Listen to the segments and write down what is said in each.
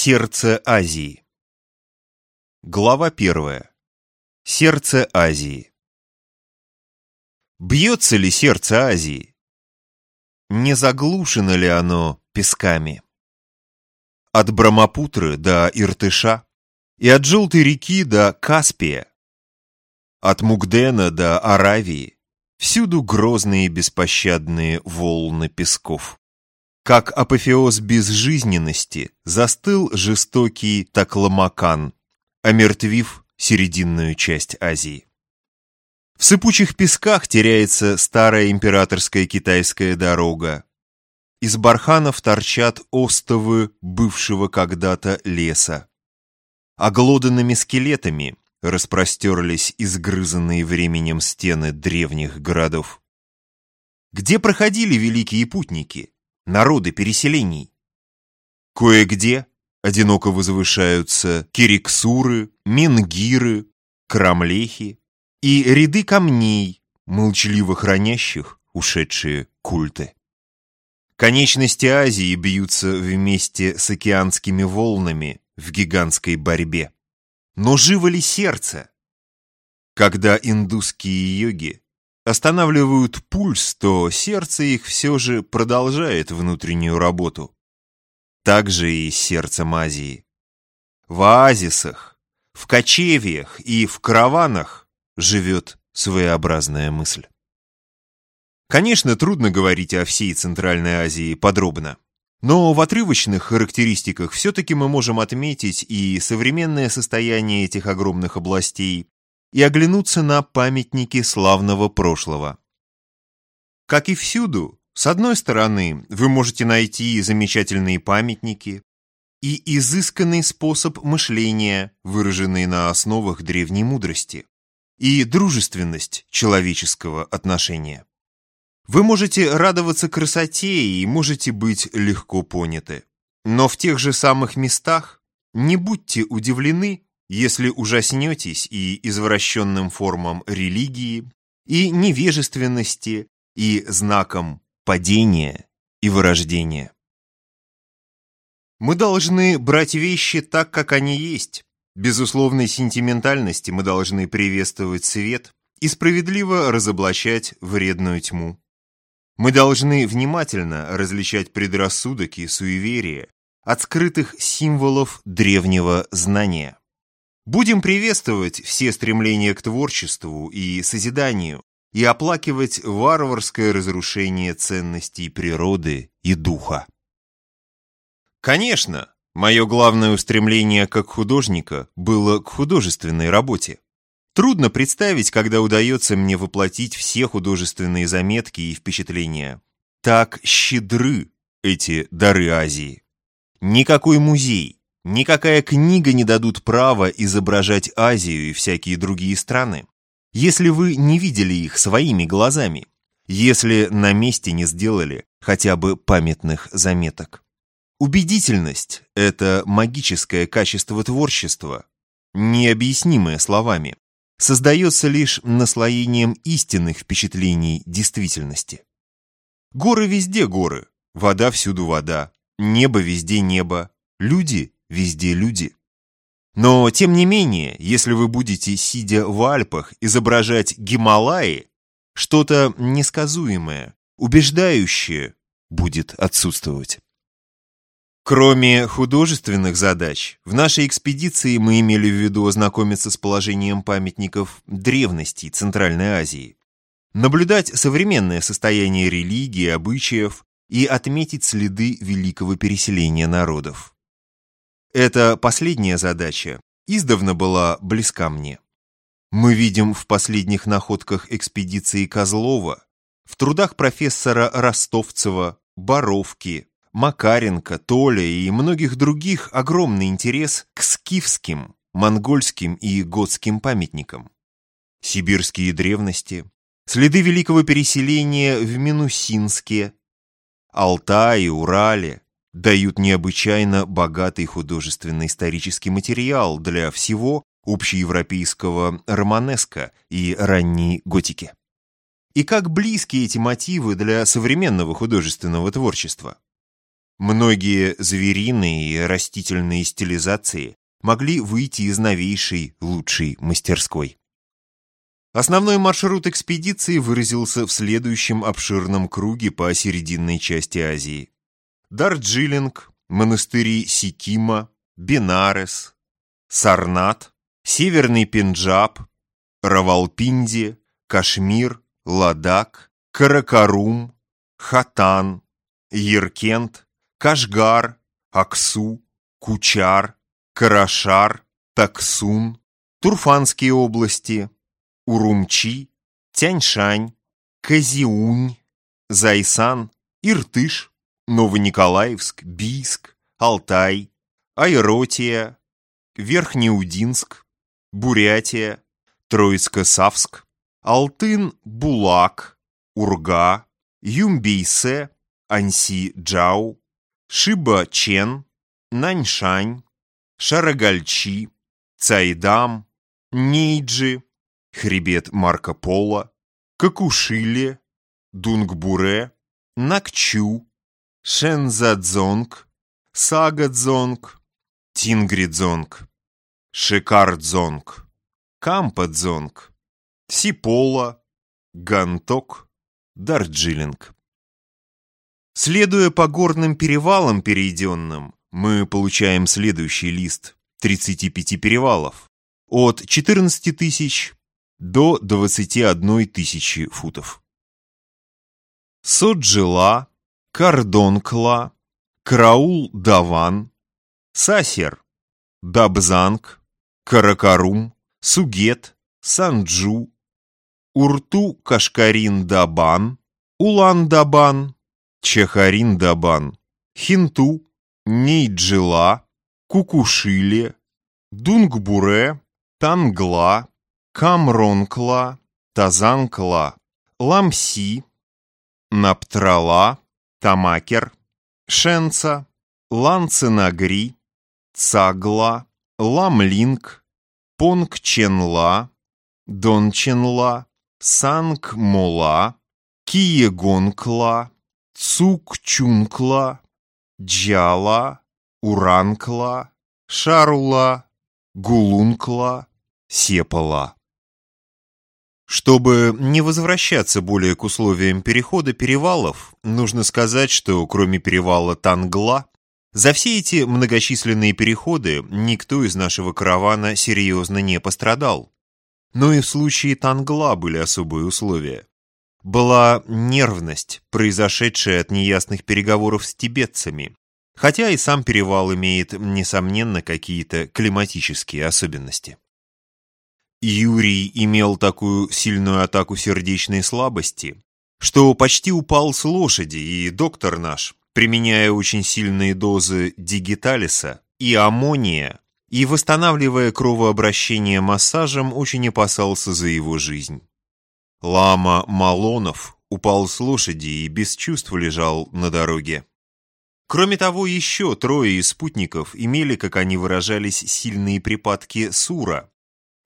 Сердце Азии. Глава первая. Сердце Азии. Бьется ли сердце Азии? Не заглушено ли оно песками? От Брамапутры до Иртыша и от Желтой реки до Каспия, от Мугдена до Аравии, всюду грозные беспощадные волны песков. Как апофеоз безжизненности застыл жестокий Такламакан, омертвив серединную часть Азии. В сыпучих песках теряется старая императорская китайская дорога. Из барханов торчат остовы бывшего когда-то леса. Оглоданными скелетами распростерлись изгрызанные временем стены древних городов. Где проходили великие путники? Народы переселений. Кое-где одиноко возвышаются кириксуры, мингиры, крамлехи и ряды камней, молчаливо хранящих ушедшие культы. Конечности Азии бьются вместе с океанскими волнами в гигантской борьбе. Но живо ли сердце? Когда индусские йоги останавливают пульс, то сердце их все же продолжает внутреннюю работу. Так же и сердцем Азии. В оазисах, в кочевьях и в караванах живет своеобразная мысль. Конечно, трудно говорить о всей Центральной Азии подробно. Но в отрывочных характеристиках все-таки мы можем отметить и современное состояние этих огромных областей, и оглянуться на памятники славного прошлого. Как и всюду, с одной стороны, вы можете найти замечательные памятники и изысканный способ мышления, выраженный на основах древней мудрости, и дружественность человеческого отношения. Вы можете радоваться красоте и можете быть легко поняты. Но в тех же самых местах не будьте удивлены, если ужаснетесь и извращенным формам религии, и невежественности, и знаком падения и вырождения. Мы должны брать вещи так, как они есть. Безусловной сентиментальности мы должны приветствовать свет и справедливо разоблачать вредную тьму. Мы должны внимательно различать предрассудок и суеверия от скрытых символов древнего знания. Будем приветствовать все стремления к творчеству и созиданию и оплакивать варварское разрушение ценностей природы и духа. Конечно, мое главное устремление как художника было к художественной работе. Трудно представить, когда удается мне воплотить все художественные заметки и впечатления. Так щедры эти дары Азии. Никакой музей, Никакая книга не дадут права изображать Азию и всякие другие страны. Если вы не видели их своими глазами, если на месте не сделали хотя бы памятных заметок. Убедительность – это магическое качество творчества, необъяснимое словами, создается лишь наслоением истинных впечатлений действительности. Горы везде горы, вода всюду вода, небо везде небо, люди везде люди. Но, тем не менее, если вы будете, сидя в Альпах, изображать Гималаи, что-то несказуемое, убеждающее будет отсутствовать. Кроме художественных задач, в нашей экспедиции мы имели в виду ознакомиться с положением памятников древности Центральной Азии, наблюдать современное состояние религии, обычаев и отметить следы великого переселения народов. Эта последняя задача издавна была близка мне. Мы видим в последних находках экспедиции Козлова, в трудах профессора Ростовцева, Боровки, Макаренко, Толя и многих других огромный интерес к скифским, монгольским и готским памятникам. Сибирские древности, следы великого переселения в Минусинске, Алтае, Урале, дают необычайно богатый художественный исторический материал для всего общеевропейского романеска и ранней готики. И как близки эти мотивы для современного художественного творчества. Многие звериные и растительные стилизации могли выйти из новейшей, лучшей мастерской. Основной маршрут экспедиции выразился в следующем обширном круге по серединной части Азии. Дарджилинг, монастыри Сикима, Бенарес, Сарнат, Северный Пенджаб, Равалпинди, Кашмир, Ладак, Каракарум, Хатан, Еркент, Кашгар, Аксу, Кучар, Карашар, Таксун, Турфанские области, Урумчи, Тяньшань, Казиунь, Зайсан, Иртыш, Новониколаевск, Бийск, Алтай, Айротия, Верхнеудинск, Бурятия, Троицко-Савск, Алтын-Булак, Урга, Юмбейсе, Анси-Джау, Шиба-Чен, Наньшань, Шарагальчи, Цайдам, Нейджи, хребет Марко Поло, Какушиле, Дунгбуре, Накчу, Шензадзонг, Сагадзонг, Тингридзонг, Шикардзонг, Кампадзонг, Сипола, Ганток, Дарджилинг. Следуя по горным перевалам перейденным, мы получаем следующий лист 35 перевалов от 14 тысяч до 21 тысячи футов. Соджила, Кардонкла, Краул-Даван, Сасер, Дабзанг, Каракарум, Сугет, Санджу, Урту-Кашкарин-Дабан, Улан-Дабан, Чехарин-Дабан, Хинту, Нейджила, Кукушиле, Дунгбуре, Тангла, Камронкла, Тазанкла, Ламси, Наптрала, Тамакер, Шенца, Ланценагри, Цагла, Ламлинг, Понгченла, Донченла, Сангмола, Киегонкла, Цукчункла, Джала, Уранкла, Шарула, Гулункла, Сепала. Чтобы не возвращаться более к условиям перехода перевалов, нужно сказать, что кроме перевала Тангла, за все эти многочисленные переходы никто из нашего каравана серьезно не пострадал. Но и в случае Тангла были особые условия. Была нервность, произошедшая от неясных переговоров с тибетцами, хотя и сам перевал имеет, несомненно, какие-то климатические особенности. Юрий имел такую сильную атаку сердечной слабости, что почти упал с лошади, и доктор наш, применяя очень сильные дозы дигиталиса и аммония, и восстанавливая кровообращение массажем, очень опасался за его жизнь. Лама Малонов упал с лошади и без чувств лежал на дороге. Кроме того, еще трое из спутников имели, как они выражались, сильные припадки сура,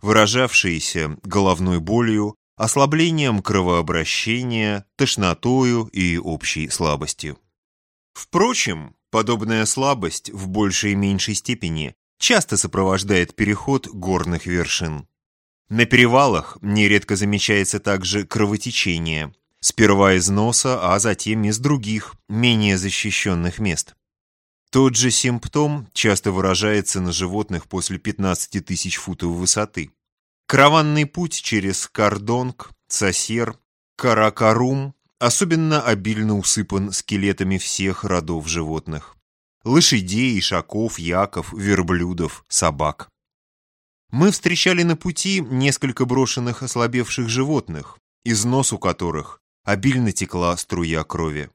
выражавшиеся головной болью, ослаблением кровообращения, тошнотою и общей слабостью. Впрочем, подобная слабость в большей и меньшей степени часто сопровождает переход горных вершин. На перевалах нередко замечается также кровотечение, сперва из носа, а затем из других, менее защищенных мест. Тот же симптом часто выражается на животных после 15 тысяч футов высоты. Караванный путь через Кардонг, Сосер, Каракарум особенно обильно усыпан скелетами всех родов животных. Лошадей, ишаков, яков, верблюдов, собак. Мы встречали на пути несколько брошенных ослабевших животных, из носу которых обильно текла струя крови.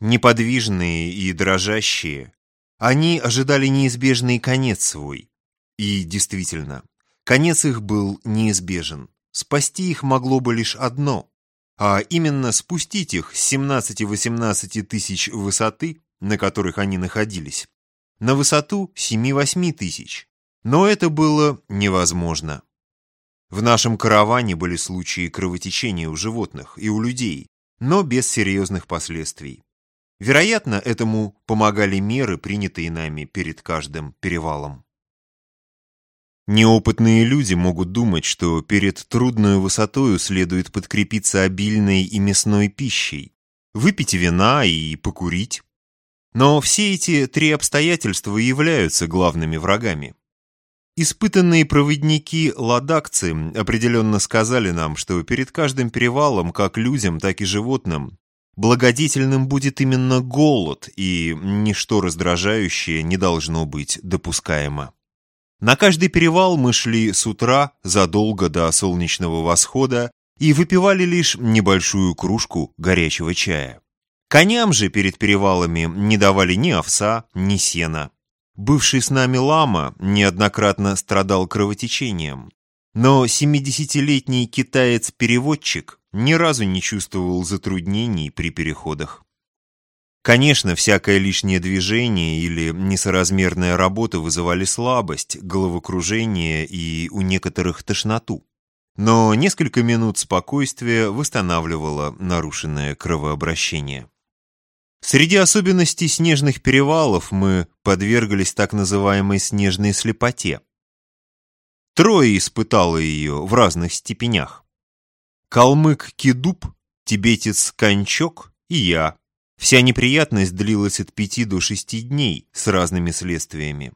Неподвижные и дрожащие, они ожидали неизбежный конец свой. И действительно, конец их был неизбежен. Спасти их могло бы лишь одно, а именно спустить их с 17-18 тысяч высоты, на которых они находились, на высоту 7-8 тысяч. Но это было невозможно. В нашем караване были случаи кровотечения у животных и у людей, но без серьезных последствий. Вероятно, этому помогали меры, принятые нами перед каждым перевалом. Неопытные люди могут думать, что перед трудной высотою следует подкрепиться обильной и мясной пищей, выпить вина и покурить. Но все эти три обстоятельства являются главными врагами. Испытанные проводники ладакцы определенно сказали нам, что перед каждым перевалом, как людям, так и животным, благодетельным будет именно голод, и ничто раздражающее не должно быть допускаемо. На каждый перевал мы шли с утра задолго до солнечного восхода и выпивали лишь небольшую кружку горячего чая. Коням же перед перевалами не давали ни овса, ни сена. Бывший с нами лама неоднократно страдал кровотечением, но 70-летний китаец-переводчик ни разу не чувствовал затруднений при переходах. Конечно, всякое лишнее движение или несоразмерная работа вызывали слабость, головокружение и у некоторых тошноту. Но несколько минут спокойствия восстанавливало нарушенное кровообращение. Среди особенностей снежных перевалов мы подверглись так называемой снежной слепоте. Трое испытало ее в разных степенях. Калмык Кидуб, тибетец Кончок и я. Вся неприятность длилась от пяти до шести дней с разными следствиями.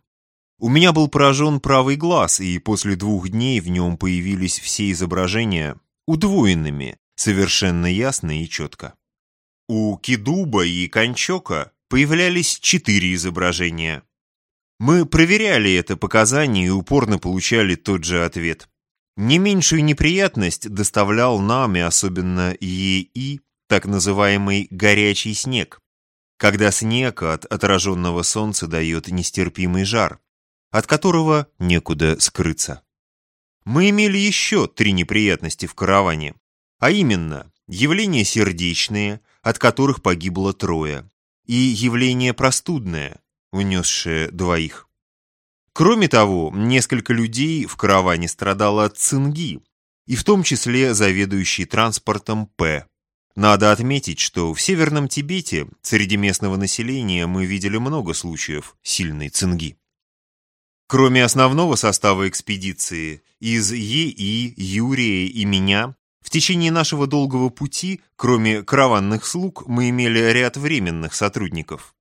У меня был поражен правый глаз, и после двух дней в нем появились все изображения удвоенными, совершенно ясно и четко. У Кидуба и Кончока появлялись четыре изображения. Мы проверяли это показание и упорно получали тот же ответ. Не меньшую неприятность доставлял нам и особенно ЕИ так называемый «горячий снег», когда снег от отраженного солнца дает нестерпимый жар, от которого некуда скрыться. Мы имели еще три неприятности в караване, а именно явления сердечные, от которых погибло трое, и явление простудное, унесшее двоих. Кроме того, несколько людей в караване страдало от цинги, и в том числе заведующий транспортом П. Надо отметить, что в Северном Тибете среди местного населения мы видели много случаев сильной цинги. Кроме основного состава экспедиции, из ЕИ, Юрия и меня в течение нашего долгого пути, кроме караванных слуг, мы имели ряд временных сотрудников.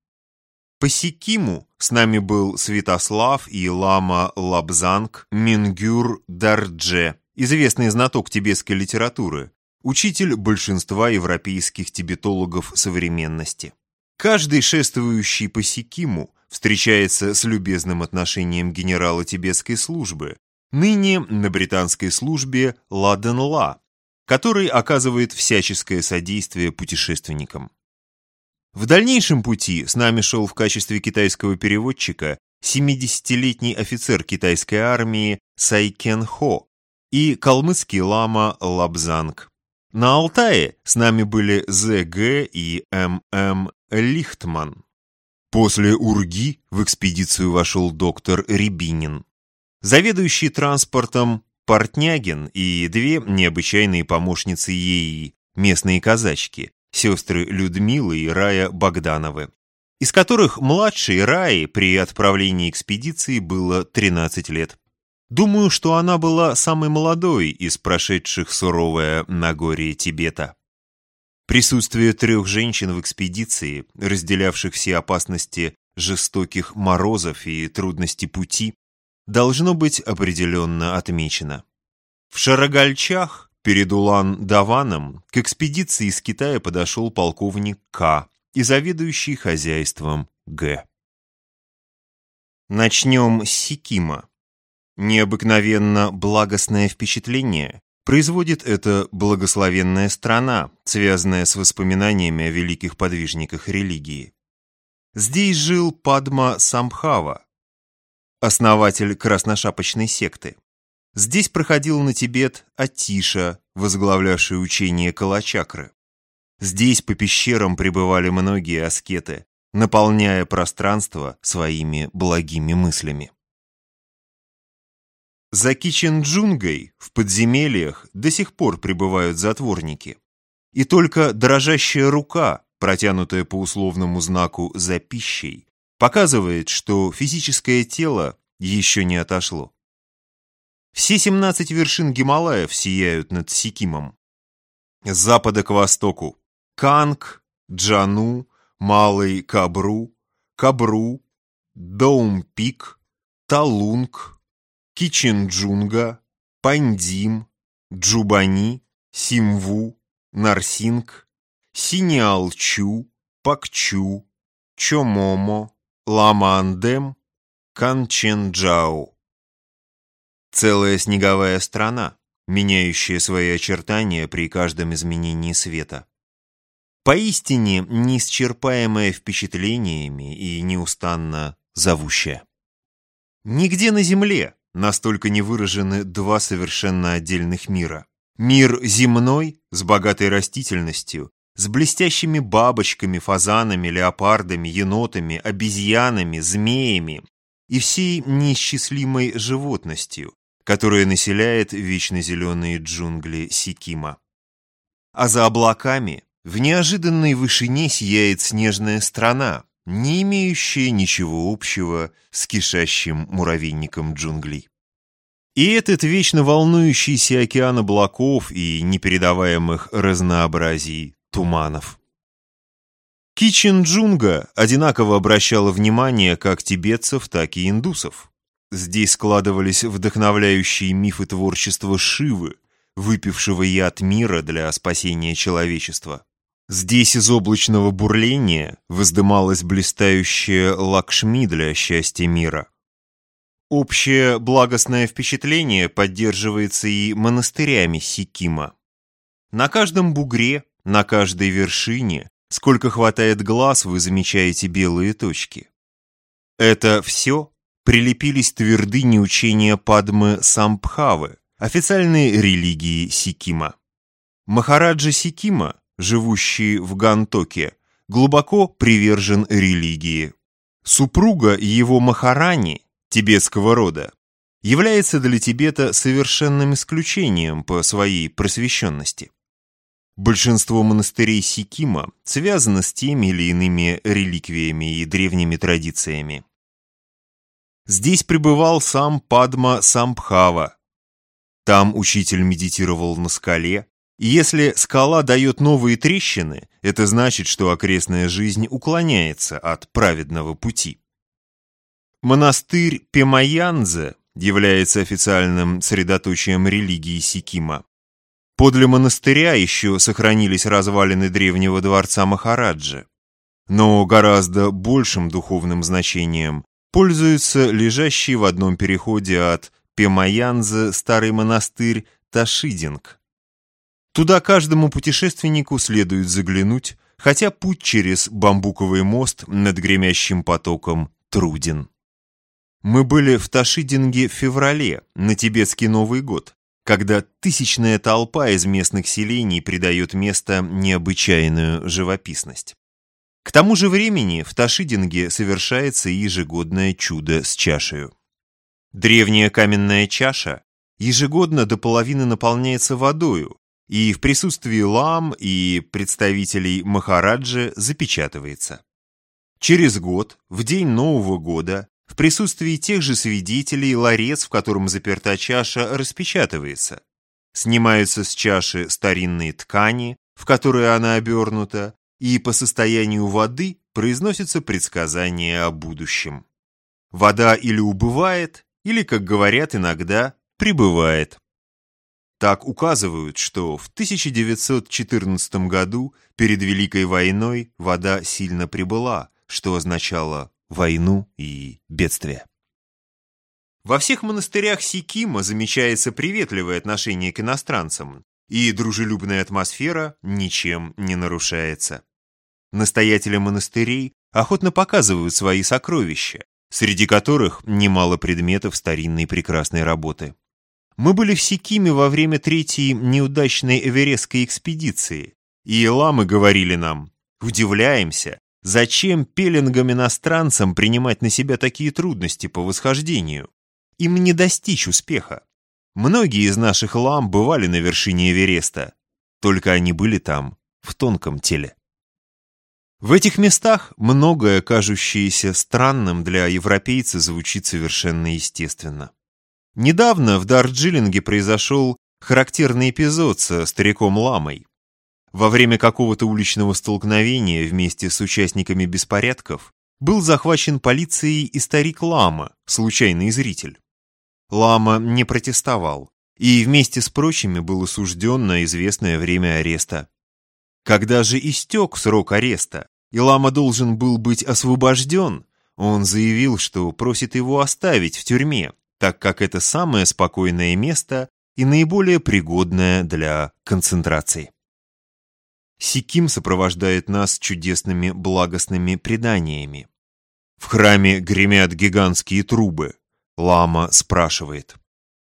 По Сикиму с нами был Святослав и лама Лабзанг Мингюр Дардже, известный знаток тибетской литературы, учитель большинства европейских тибетологов современности. Каждый шествующий по Сикиму встречается с любезным отношением генерала тибетской службы, ныне на британской службе Ладен-Ла, который оказывает всяческое содействие путешественникам. В дальнейшем пути с нами шел в качестве китайского переводчика 70-летний офицер китайской армии Сайкен Хо и калмыцкий лама Лабзанг. На Алтае с нами были ЗГ и ММ Лихтман. После Урги в экспедицию вошел доктор Рябинин. Заведующий транспортом Портнягин и две необычайные помощницы ей, местные казачки, сестры Людмилы и Рая Богдановы, из которых младшей Раи при отправлении экспедиции было 13 лет. Думаю, что она была самой молодой из прошедших суровое Нагорье Тибета. Присутствие трех женщин в экспедиции, разделявших все опасности жестоких морозов и трудности пути, должно быть определенно отмечено. В Шарагальчах перед Улан-Даваном к экспедиции из Китая подошел полковник К. и заведующий хозяйством Г. Начнем с Сикима. Необыкновенно благостное впечатление производит эта благословенная страна, связанная с воспоминаниями о великих подвижниках религии. Здесь жил Падма Самбхава, основатель красношапочной секты. Здесь проходил на Тибет Атиша, возглавлявший учение Калачакры. Здесь по пещерам пребывали многие аскеты, наполняя пространство своими благими мыслями. За Кичен-Джунгой в подземельях до сих пор пребывают затворники. И только дрожащая рука протянутая по условному знаку «за пищей», показывает, что физическое тело еще не отошло. Все 17 вершин Гималаев сияют над Сикимом. С запада к востоку – Канг, Джану, Малый Кабру, Кабру, Доум-Пик, Талунг, Киченджунга, Пандим, Джубани, Симву, Нарсинг, Синиалчу, Пакчу, Чомомо, Ламандем, Канченджау. Целая снеговая страна, меняющая свои очертания при каждом изменении света. Поистине неисчерпаемое впечатлениями и неустанно зовущее. Нигде на Земле настолько не выражены два совершенно отдельных мира. Мир земной с богатой растительностью, с блестящими бабочками, фазанами, леопардами, енотами, обезьянами, змеями и всей неисчислимой животностью, которая населяет вечно зеленые джунгли Сикима. А за облаками в неожиданной вышине сияет снежная страна, не имеющая ничего общего с кишащим муравейником джунглей. И этот вечно волнующийся океан облаков и непередаваемых разнообразий туманов. Киченджунга одинаково обращала внимание как тибетцев, так и индусов. Здесь складывались вдохновляющие мифы творчества Шивы, выпившего яд мира для спасения человечества. Здесь из облачного бурления воздымалась блистающая Лакшми для счастья мира. Общее благостное впечатление поддерживается и монастырями Сикима. На каждом бугре, на каждой вершине, сколько хватает глаз, вы замечаете белые точки. Это все прилепились твердыни учения Падмы Самбхавы, официальной религии Сикима. Махараджа Сикима живущий в Гантоке, глубоко привержен религии. Супруга его Махарани, тибетского рода, является для Тибета совершенным исключением по своей просвещенности. Большинство монастырей Сикима связано с теми или иными реликвиями и древними традициями. Здесь пребывал сам Падма Самбхава. Там учитель медитировал на скале, и если скала дает новые трещины, это значит, что окрестная жизнь уклоняется от праведного пути. Монастырь Пемаянзе является официальным средоточием религии Сикима. Подле монастыря еще сохранились развалины древнего дворца Махараджи. Но гораздо большим духовным значением пользуется лежащий в одном переходе от Пемаянзе старый монастырь Ташидинг. Туда каждому путешественнику следует заглянуть, хотя путь через бамбуковый мост над гремящим потоком труден. Мы были в Ташидинге в феврале, на тибетский Новый год, когда тысячная толпа из местных селений придает место необычайную живописность. К тому же времени в Ташидинге совершается ежегодное чудо с чашею. Древняя каменная чаша ежегодно до половины наполняется водою, и в присутствии лам и представителей Махараджи запечатывается. Через год, в день Нового года, в присутствии тех же свидетелей ларец, в котором заперта чаша, распечатывается. Снимаются с чаши старинные ткани, в которые она обернута, и по состоянию воды произносится предсказание о будущем. Вода или убывает, или, как говорят иногда, прибывает. Так указывают, что в 1914 году перед Великой войной вода сильно прибыла, что означало войну и бедствие. Во всех монастырях Сикима замечается приветливое отношение к иностранцам, и дружелюбная атмосфера ничем не нарушается. Настоятели монастырей охотно показывают свои сокровища, среди которых немало предметов старинной прекрасной работы. Мы были в Сикиме во время третьей неудачной эверестской экспедиции, и ламы говорили нам, удивляемся, зачем пеленгам-иностранцам принимать на себя такие трудности по восхождению? Им не достичь успеха. Многие из наших лам бывали на вершине Эвереста, только они были там в тонком теле. В этих местах многое, кажущееся странным для европейца, звучит совершенно естественно. Недавно в Дарджилинге произошел характерный эпизод со стариком Ламой. Во время какого-то уличного столкновения вместе с участниками беспорядков был захвачен полицией и старик Лама, случайный зритель. Лама не протестовал и вместе с прочими был осужден на известное время ареста. Когда же истек срок ареста, и Лама должен был быть освобожден, он заявил, что просит его оставить в тюрьме, так как это самое спокойное место и наиболее пригодное для концентрации. Сиким сопровождает нас чудесными благостными преданиями. В храме гремят гигантские трубы. Лама спрашивает.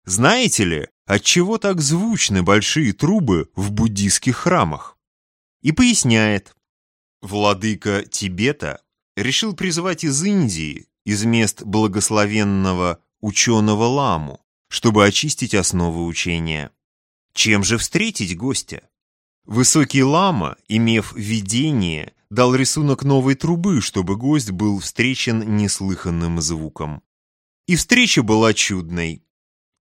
Знаете ли, отчего так звучны большие трубы в буддийских храмах? И поясняет, Владыка Тибета решил призвать из Индии, из мест благословенного ученого ламу, чтобы очистить основы учения. Чем же встретить гостя? Высокий лама, имев видение, дал рисунок новой трубы, чтобы гость был встречен неслыханным звуком. И встреча была чудной.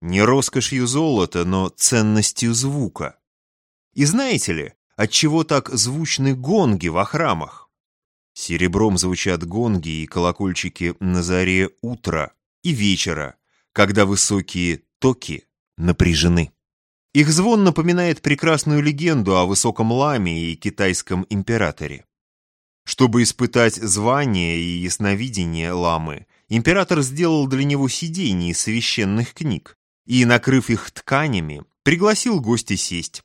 Не роскошью золота, но ценностью звука. И знаете ли, Отчего так звучны гонги во храмах? Серебром звучат гонги и колокольчики на заре утра и вечера, когда высокие токи напряжены. Их звон напоминает прекрасную легенду о высоком ламе и китайском императоре. Чтобы испытать звание и ясновидение ламы, император сделал для него сиденье из священных книг и, накрыв их тканями, пригласил гостя сесть.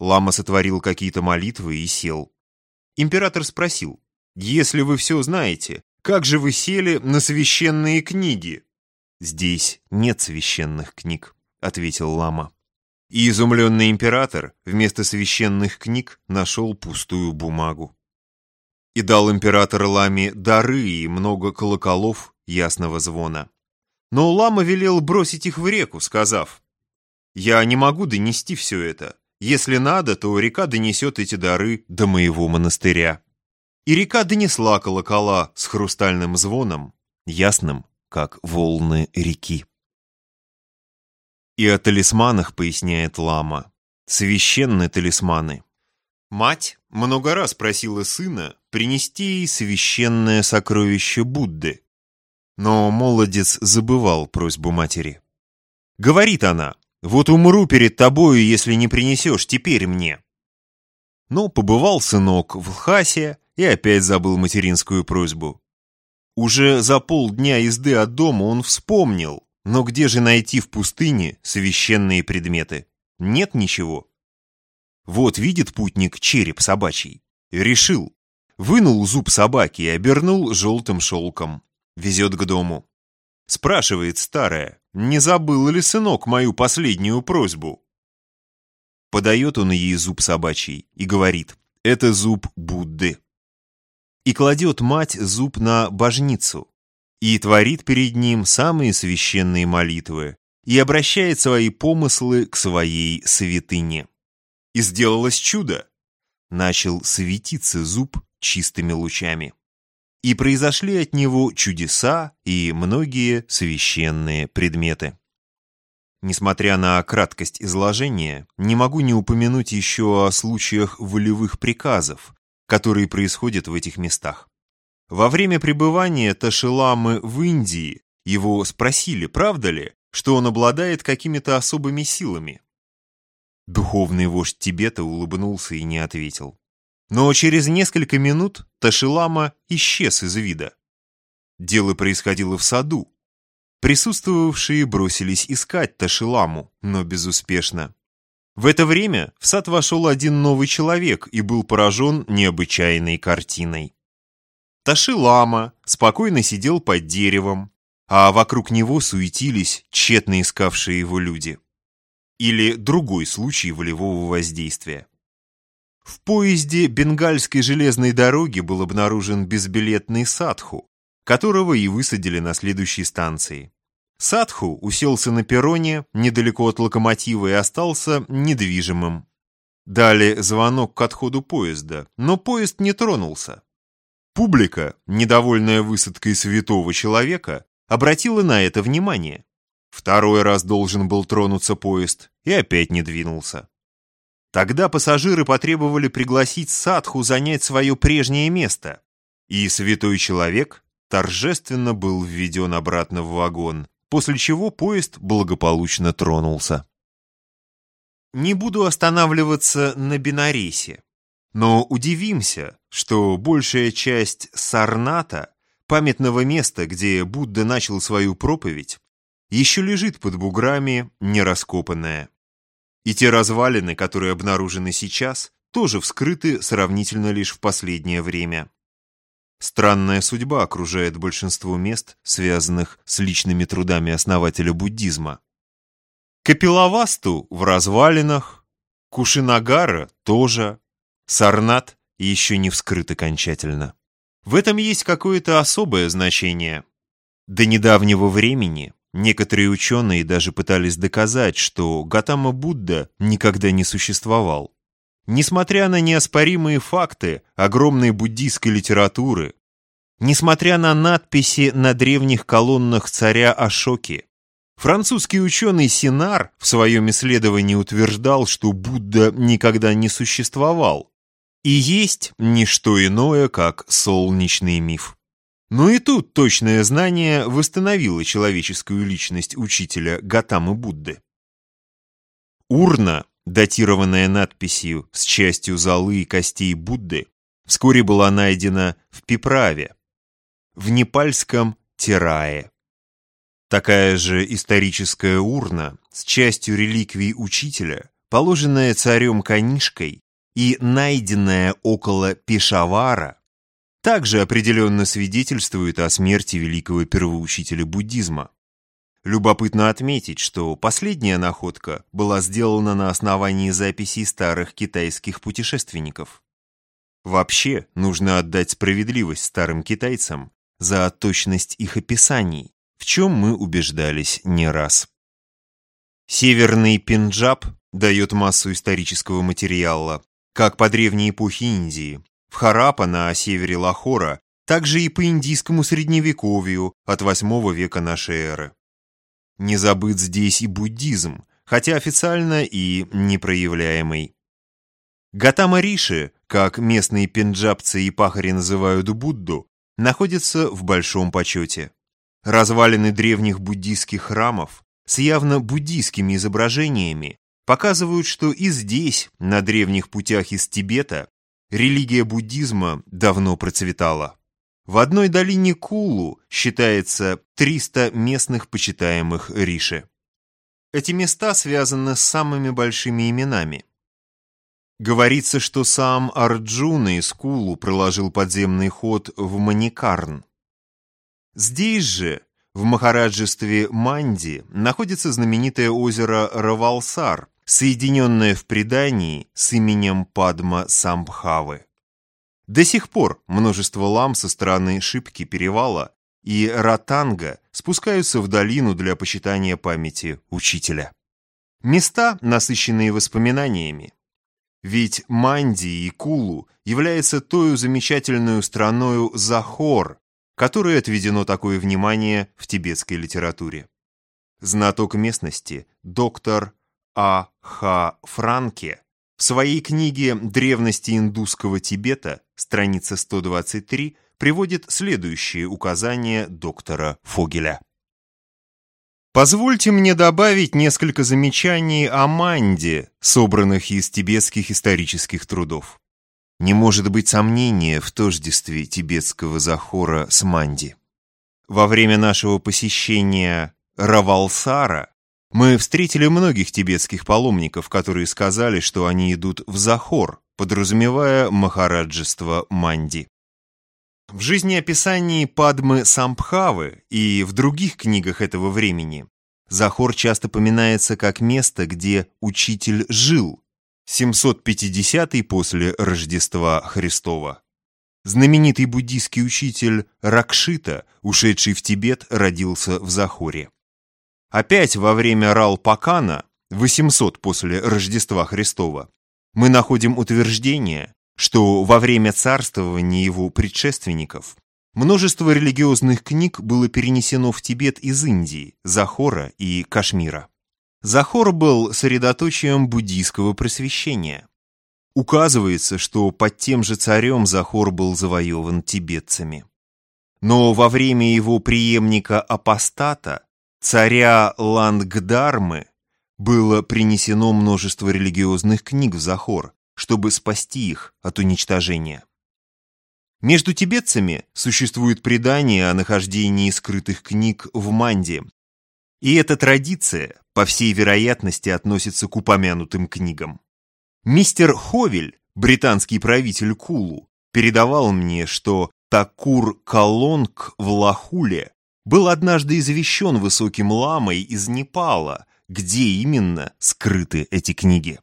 Лама сотворил какие-то молитвы и сел. Император спросил, «Если вы все знаете, как же вы сели на священные книги?» «Здесь нет священных книг», — ответил Лама. И изумленный император вместо священных книг нашел пустую бумагу. И дал император Ламе дары и много колоколов ясного звона. Но Лама велел бросить их в реку, сказав, «Я не могу донести все это, если надо, то река донесет эти дары до моего монастыря. И река донесла колокола с хрустальным звоном, ясным, как волны реки. И о талисманах поясняет лама. Священные талисманы. Мать много раз просила сына принести ей священное сокровище Будды. Но молодец забывал просьбу матери. Говорит она, вот умру перед тобою, если не принесешь теперь мне. Но побывал сынок в Лхасе и опять забыл материнскую просьбу. Уже за полдня езды от дома он вспомнил, но где же найти в пустыне священные предметы? Нет ничего. Вот видит путник череп собачий. Решил. Вынул зуб собаки и обернул желтым шелком. Везет к дому. Спрашивает старая, не забыл ли сынок мою последнюю просьбу? Подает он ей зуб собачий и говорит, это зуб Будды. И кладет мать зуб на божницу, и творит перед ним самые священные молитвы, и обращает свои помыслы к своей святыне. И сделалось чудо. Начал светиться зуб чистыми лучами и произошли от него чудеса и многие священные предметы. Несмотря на краткость изложения, не могу не упомянуть еще о случаях волевых приказов, которые происходят в этих местах. Во время пребывания Ташиламы в Индии его спросили, правда ли, что он обладает какими-то особыми силами. Духовный вождь Тибета улыбнулся и не ответил. Но через несколько минут Ташилама исчез из вида. Дело происходило в саду. Присутствовавшие бросились искать Ташиламу, но безуспешно. В это время в сад вошел один новый человек и был поражен необычайной картиной. Ташилама спокойно сидел под деревом, а вокруг него суетились тщетно искавшие его люди. Или другой случай волевого воздействия. В поезде Бенгальской железной дороги был обнаружен безбилетный Садху, которого и высадили на следующей станции. Садху уселся на перроне недалеко от локомотива и остался недвижимым. Дали звонок к отходу поезда, но поезд не тронулся. Публика, недовольная высадкой святого человека, обратила на это внимание. Второй раз должен был тронуться поезд и опять не двинулся. Тогда пассажиры потребовали пригласить Садху занять свое прежнее место, и святой человек торжественно был введен обратно в вагон, после чего поезд благополучно тронулся. Не буду останавливаться на Бенаресе, но удивимся, что большая часть Сарната, памятного места, где Будда начал свою проповедь, еще лежит под буграми, нераскопанная. И те развалины, которые обнаружены сейчас, тоже вскрыты сравнительно лишь в последнее время. Странная судьба окружает большинство мест, связанных с личными трудами основателя буддизма. Капилавасту в развалинах, Кушинагара тоже, Сарнат еще не вскрыт окончательно. В этом есть какое-то особое значение. До недавнего времени некоторые ученые даже пытались доказать, что Гатама Будда никогда не существовал. Несмотря на неоспоримые факты огромной буддийской литературы, несмотря на надписи на древних колоннах царя Ашоки, французский ученый Синар в своем исследовании утверждал, что Будда никогда не существовал и есть не что иное, как солнечный миф. Но и тут точное знание восстановило человеческую личность учителя Гатамы Будды. Урна датированная надписью с частью золы и костей Будды, вскоре была найдена в Пиправе, в непальском Тирае. Такая же историческая урна с частью реликвий учителя, положенная царем Канишкой и найденная около Пешавара, также определенно свидетельствует о смерти великого первоучителя буддизма. Любопытно отметить, что последняя находка была сделана на основании записей старых китайских путешественников. Вообще, нужно отдать справедливость старым китайцам за точность их описаний, в чем мы убеждались не раз. Северный Пенджаб дает массу исторического материала, как по древней эпохе Индии, в Харапа на севере Лахора, также и по индийскому средневековью от 8 века нашей эры. Не забыт здесь и буддизм, хотя официально и непроявляемый. Гатама Риши, как местные пенджабцы и пахари называют Будду, находится в большом почете. Развалины древних буддийских храмов с явно буддийскими изображениями показывают, что и здесь, на древних путях из Тибета, религия буддизма давно процветала. В одной долине Кулу считается 300 местных почитаемых риши. Эти места связаны с самыми большими именами. Говорится, что сам Арджуна из Кулу проложил подземный ход в Маникарн. Здесь же, в Махараджестве Манди, находится знаменитое озеро Равалсар, соединенное в предании с именем Падма Самбхавы. До сих пор множество лам со стороны Шипки перевала и Ратанга спускаются в долину для почитания памяти учителя. Места, насыщенные воспоминаниями. Ведь Манди и Кулу является той замечательной страною Захор, которой отведено такое внимание в тибетской литературе. Знаток местности, доктор А. Х. Франке в своей книге «Древности индусского Тибета», страница 123, приводит следующие указания доктора Фогеля. Позвольте мне добавить несколько замечаний о Манде, собранных из тибетских исторических трудов. Не может быть сомнения в тождестве тибетского захора с Манди. Во время нашего посещения Равалсара мы встретили многих тибетских паломников, которые сказали, что они идут в Захор, подразумевая махараджество Манди. В жизнеописании Падмы Самбхавы и в других книгах этого времени Захор часто поминается как место, где учитель жил, 750 после Рождества Христова. Знаменитый буддийский учитель Ракшита, ушедший в Тибет, родился в Захоре. Опять во время Рал-Пакана, 800 после Рождества Христова, мы находим утверждение, что во время царствования его предшественников множество религиозных книг было перенесено в Тибет из Индии, Захора и Кашмира. Захор был средоточием буддийского просвещения. Указывается, что под тем же царем Захор был завоеван тибетцами. Но во время его преемника Апостата, царя Лангдармы, было принесено множество религиозных книг в Захор, чтобы спасти их от уничтожения. Между тибетцами существует предание о нахождении скрытых книг в Манде. И эта традиция, по всей вероятности, относится к упомянутым книгам. Мистер Ховель, британский правитель Кулу, передавал мне, что Такур Калонг в Лахуле был однажды извещен высоким ламой из Непала, где именно скрыты эти книги.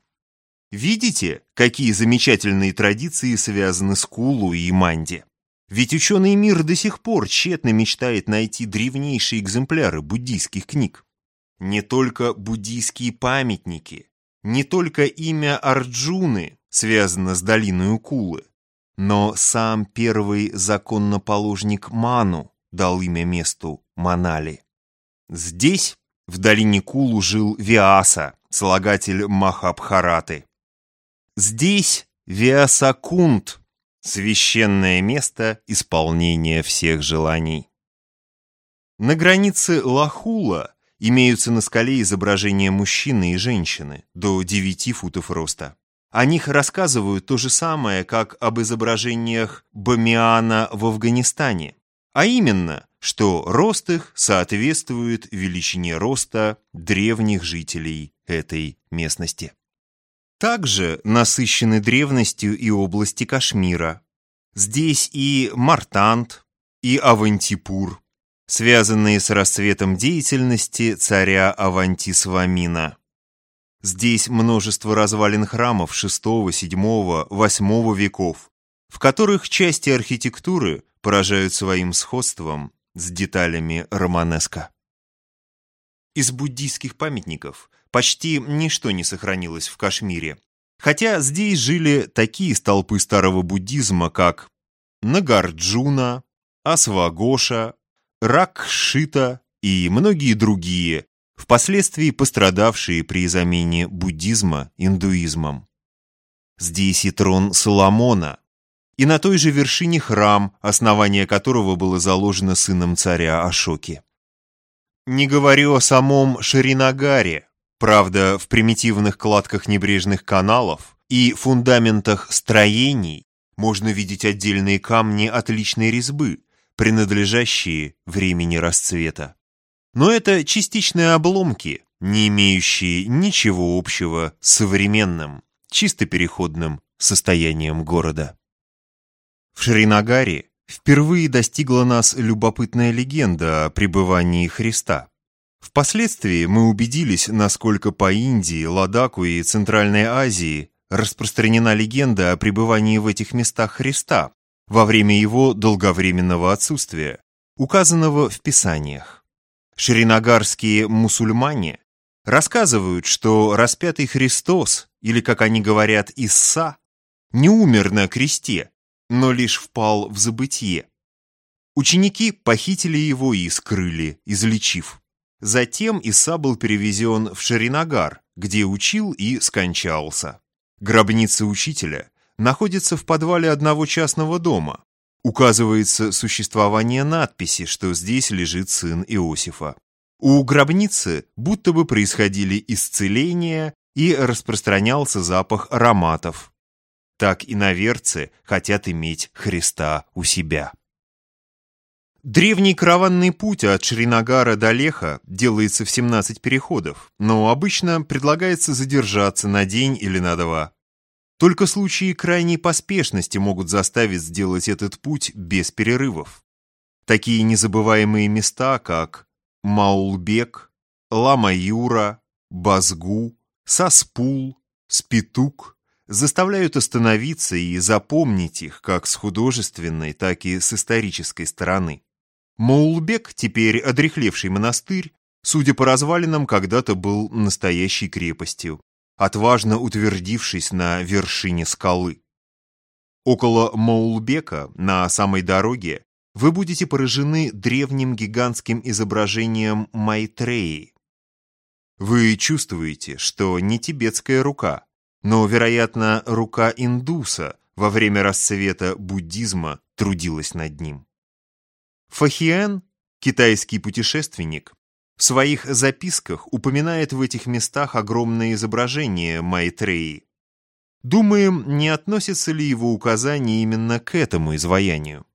Видите, какие замечательные традиции связаны с Кулу и Манди? Ведь ученый мир до сих пор тщетно мечтает найти древнейшие экземпляры буддийских книг. Не только буддийские памятники, не только имя Арджуны связано с долиной Кулы, но сам первый законноположник Ману дал имя месту Манали. Здесь, в долине Кулу, жил Виаса, слагатель Махабхараты. Здесь Виасакунт, священное место исполнения всех желаний. На границе Лахула имеются на скале изображения мужчины и женщины до 9 футов роста. О них рассказывают то же самое, как об изображениях Бамиана в Афганистане, а именно, что рост их соответствует величине роста древних жителей этой местности. Также насыщены древностью и области Кашмира. Здесь и Мартант, и Авантипур, связанные с расцветом деятельности царя Авантисвамина. Здесь множество развалин храмов VI, VII, VIII веков, в которых части архитектуры поражают своим сходством с деталями романеска. Из буддийских памятников почти ничто не сохранилось в Кашмире, хотя здесь жили такие столпы старого буддизма, как Нагарджуна, Асвагоша, Ракшита и многие другие, впоследствии пострадавшие при замене буддизма индуизмом. Здесь и трон Соломона, и на той же вершине храм, основание которого было заложено сыном царя Ашоки. Не говорю о самом Ширинагаре, правда, в примитивных кладках небрежных каналов и фундаментах строений можно видеть отдельные камни отличной резьбы, принадлежащие времени расцвета. Но это частичные обломки, не имеющие ничего общего с современным, чисто переходным состоянием города. В Шринагаре впервые достигла нас любопытная легенда о пребывании Христа. Впоследствии мы убедились, насколько по Индии, Ладаку и Центральной Азии распространена легенда о пребывании в этих местах Христа во время его долговременного отсутствия, указанного в Писаниях. Шринагарские мусульмане рассказывают, что распятый Христос, или, как они говорят, Исса, не умер на кресте, но лишь впал в забытье. Ученики похитили его и скрыли, излечив. Затем Иса был перевезен в Шаринагар, где учил и скончался. Гробница учителя находится в подвале одного частного дома, Указывается существование надписи, что здесь лежит сын Иосифа. У гробницы будто бы происходили исцеления и распространялся запах ароматов. Так и наверцы хотят иметь Христа у себя. Древний караванный путь от Шринагара до Леха делается в 17 переходов, но обычно предлагается задержаться на день или на два. Только случаи крайней поспешности могут заставить сделать этот путь без перерывов. Такие незабываемые места, как Маулбек, Лама-Юра, Базгу, Саспул, Спитук заставляют остановиться и запомнить их как с художественной, так и с исторической стороны. Маулбек, теперь одрехлевший монастырь, судя по развалинам, когда-то был настоящей крепостью отважно утвердившись на вершине скалы. Около Маулбека, на самой дороге, вы будете поражены древним гигантским изображением Майтреи. Вы чувствуете, что не тибетская рука, но, вероятно, рука индуса во время расцвета буддизма трудилась над ним. Фахиэн, китайский путешественник, в своих записках упоминает в этих местах огромное изображение Майтреи. Думаем, не относится ли его указание именно к этому изваянию.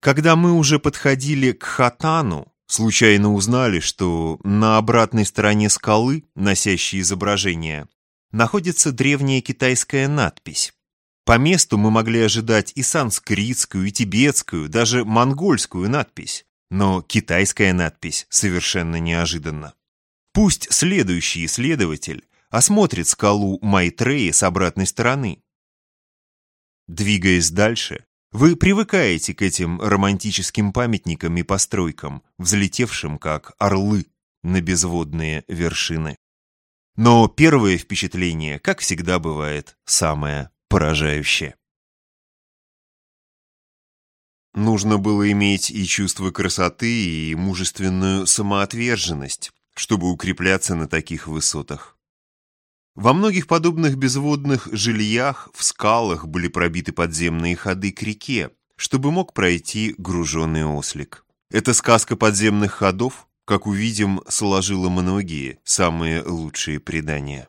Когда мы уже подходили к Хатану, случайно узнали, что на обратной стороне скалы, носящей изображение, находится древняя китайская надпись. По месту мы могли ожидать и санскритскую, и тибетскую, даже монгольскую надпись, но китайская надпись совершенно неожиданна. Пусть следующий исследователь осмотрит скалу Майтреи с обратной стороны. Двигаясь дальше, вы привыкаете к этим романтическим памятникам и постройкам, взлетевшим как орлы на безводные вершины. Но первое впечатление, как всегда бывает, самое поражающее. Нужно было иметь и чувство красоты, и мужественную самоотверженность, чтобы укрепляться на таких высотах. Во многих подобных безводных жильях в скалах были пробиты подземные ходы к реке, чтобы мог пройти груженный ослик. Эта сказка подземных ходов, как увидим, сложила многие самые лучшие предания.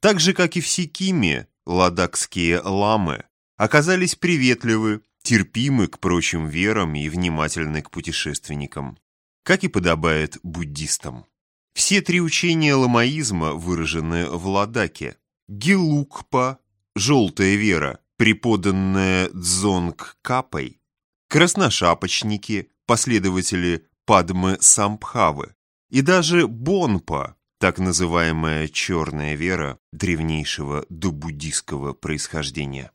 Так же, как и в Сикиме, ладакские ламы оказались приветливы, терпимы к прочим верам и внимательны к путешественникам, как и подобает буддистам. Все три учения ламаизма выражены в Ладаке. Гелукпа, желтая вера, преподанная Дзонг Капой, красношапочники, последователи Падмы Самбхавы, и даже Бонпа, так называемая черная вера древнейшего добуддийского происхождения.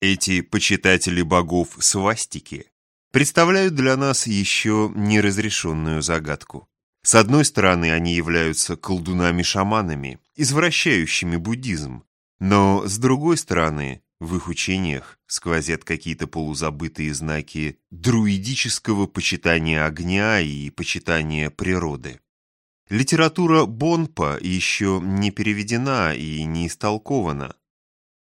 Эти почитатели богов свастики представляют для нас еще неразрешенную загадку. С одной стороны, они являются колдунами-шаманами, извращающими буддизм, но с другой стороны, в их учениях сквозят какие-то полузабытые знаки друидического почитания огня и почитания природы. Литература Бонпа еще не переведена и не истолкована,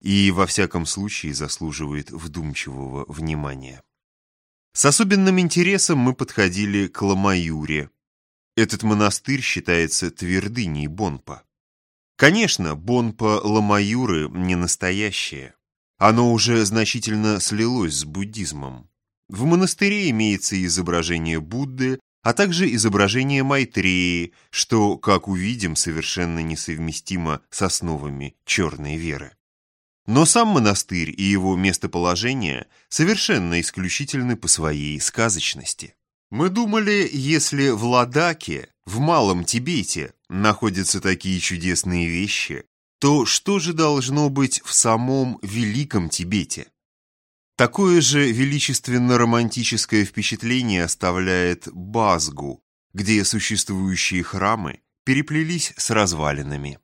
и во всяком случае заслуживает вдумчивого внимания. С особенным интересом мы подходили к Ламаюре, этот монастырь считается твердыней Бонпа. Конечно, Бонпа Ламаюры не настоящее. Оно уже значительно слилось с буддизмом. В монастыре имеется изображение Будды, а также изображение Майтреи, что, как увидим, совершенно несовместимо с основами черной веры. Но сам монастырь и его местоположение совершенно исключительны по своей сказочности. Мы думали, если в Ладаке, в Малом Тибете, находятся такие чудесные вещи, то что же должно быть в самом Великом Тибете? Такое же величественно-романтическое впечатление оставляет Базгу, где существующие храмы переплелись с развалинами.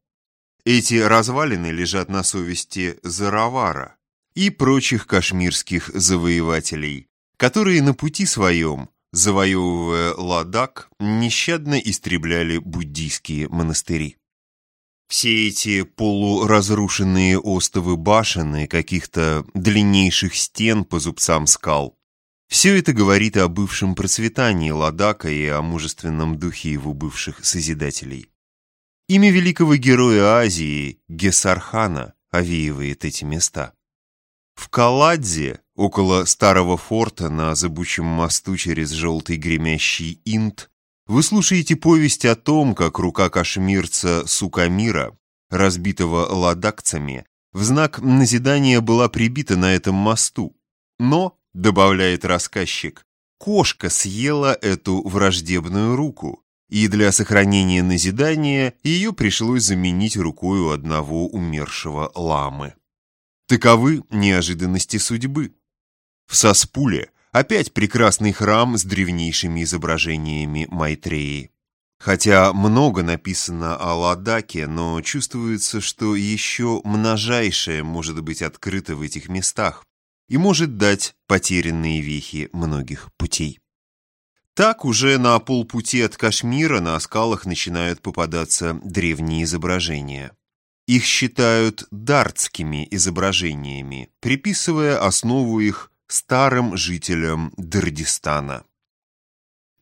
Эти развалины лежат на совести Заравара и прочих кашмирских завоевателей, которые на пути своем завоевывая Ладак, нещадно истребляли буддийские монастыри. Все эти полуразрушенные остовы башен и каких-то длиннейших стен по зубцам скал все это говорит о бывшем процветании Ладака и о мужественном духе его бывших созидателей. Имя великого героя Азии, Гесархана, овеивает эти места. В Каладзе, около старого форта на зыбучем мосту через желтый гремящий Инд, вы слушаете повесть о том, как рука кашмирца Сукамира, разбитого ладакцами, в знак назидания была прибита на этом мосту. Но, добавляет рассказчик, кошка съела эту враждебную руку, и для сохранения назидания ее пришлось заменить рукой у одного умершего ламы. Таковы неожиданности судьбы. В Саспуле опять прекрасный храм с древнейшими изображениями Майтреи. Хотя много написано о Ладаке, но чувствуется, что еще множайшее может быть открыто в этих местах, и может дать потерянные вехи многих путей. Так уже на полпути от Кашмира на скалах начинают попадаться древние изображения. Их считают дартскими изображениями, приписывая основу их старым жителям Дардистана.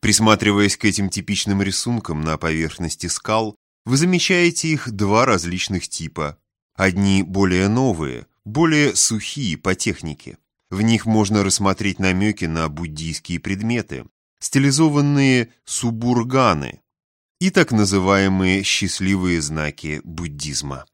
Присматриваясь к этим типичным рисункам на поверхности скал, вы замечаете их два различных типа. Одни более новые, более сухие по технике. В них можно рассмотреть намеки на буддийские предметы, стилизованные субурганы и так называемые счастливые знаки буддизма.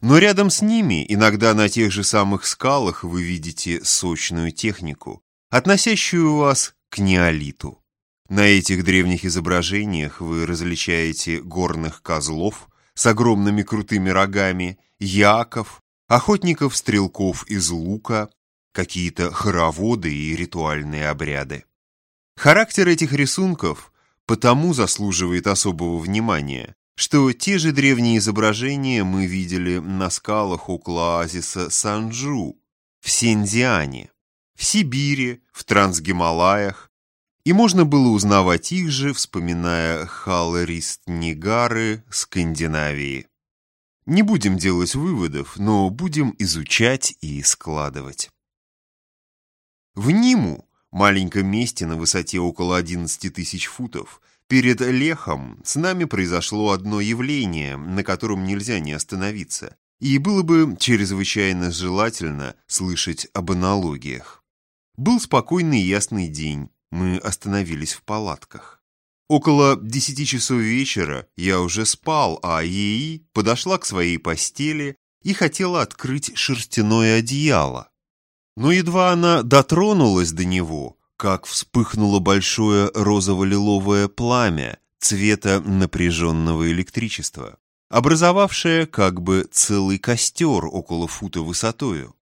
Но рядом с ними, иногда на тех же самых скалах, вы видите сочную технику, относящую вас к неолиту. На этих древних изображениях вы различаете горных козлов с огромными крутыми рогами, яков, охотников-стрелков из лука, какие-то хороводы и ритуальные обряды. Характер этих рисунков потому заслуживает особого внимания, что те же древние изображения мы видели на скалах около оазиса Санджу, в Синьцзяне, в Сибири, в Трансгималаях, и можно было узнавать их же, вспоминая Халарист-Нигары Скандинавии. Не будем делать выводов, но будем изучать и складывать. В Ниму маленьком месте на высоте около 11 тысяч футов, перед Лехом с нами произошло одно явление, на котором нельзя не остановиться, и было бы чрезвычайно желательно слышать об аналогиях. Был спокойный ясный день, мы остановились в палатках. Около десяти часов вечера я уже спал, а ей подошла к своей постели и хотела открыть шерстяное одеяло. Но едва она дотронулась до него, как вспыхнуло большое розово-лиловое пламя цвета напряженного электричества, образовавшее как бы целый костер около фута высотою.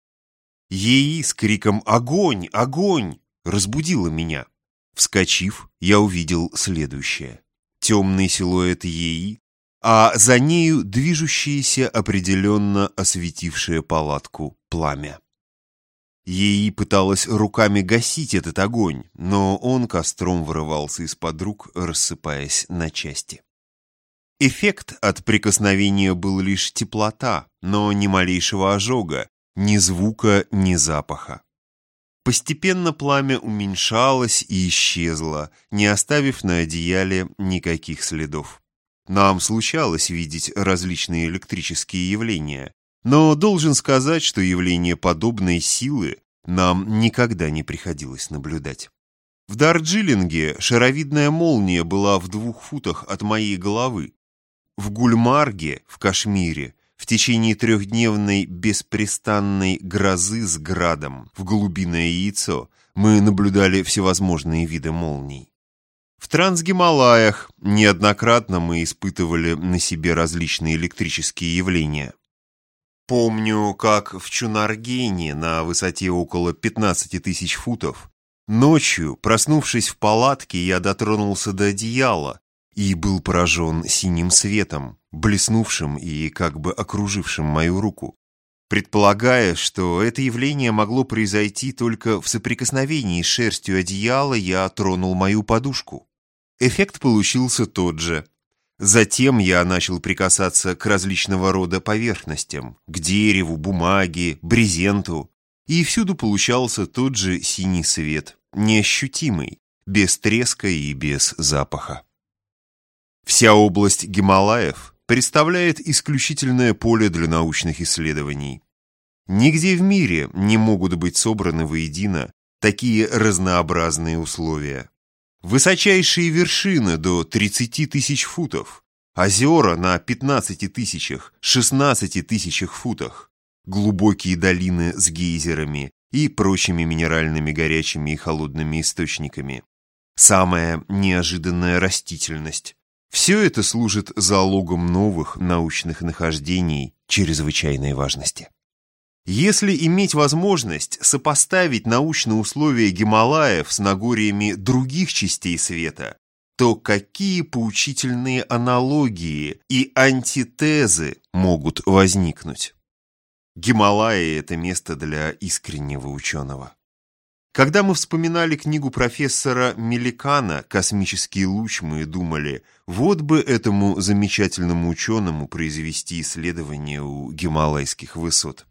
Ей с криком «Огонь! Огонь!» разбудила меня. Вскочив, я увидел следующее. Темный силуэт ей, а за нею движущееся определенно осветившее палатку пламя. Ей пыталась руками гасить этот огонь, но он костром вырывался из-под рук, рассыпаясь на части. Эффект от прикосновения был лишь теплота, но ни малейшего ожога, ни звука, ни запаха. Постепенно пламя уменьшалось и исчезло, не оставив на одеяле никаких следов. Нам случалось видеть различные электрические явления, но должен сказать, что явление подобной силы нам никогда не приходилось наблюдать. В Дарджилинге шаровидная молния была в двух футах от моей головы. В Гульмарге, в Кашмире, в течение трехдневной беспрестанной грозы с градом в голубиное яйцо мы наблюдали всевозможные виды молний. В Трансгималаях неоднократно мы испытывали на себе различные электрические явления. Помню, как в Чунаргене на высоте около 15 тысяч футов ночью, проснувшись в палатке, я дотронулся до одеяла и был поражен синим светом, блеснувшим и как бы окружившим мою руку. Предполагая, что это явление могло произойти только в соприкосновении с шерстью одеяла, я тронул мою подушку. Эффект получился тот же. Затем я начал прикасаться к различного рода поверхностям, к дереву, бумаге, брезенту, и всюду получался тот же синий свет, неощутимый, без треска и без запаха. Вся область Гималаев представляет исключительное поле для научных исследований. Нигде в мире не могут быть собраны воедино такие разнообразные условия. Высочайшие вершины до 30 тысяч футов, озера на 15 тысячах, 16 тысячах футах, глубокие долины с гейзерами и прочими минеральными горячими и холодными источниками. Самая неожиданная растительность. Все это служит залогом новых научных нахождений чрезвычайной важности. Если иметь возможность сопоставить научные условия Гималаев с Нагорьями других частей света, то какие поучительные аналогии и антитезы могут возникнуть? Гималаи – это место для искреннего ученого. Когда мы вспоминали книгу профессора Меликана «Космический луч», мы думали, вот бы этому замечательному ученому произвести исследование у гималайских высот.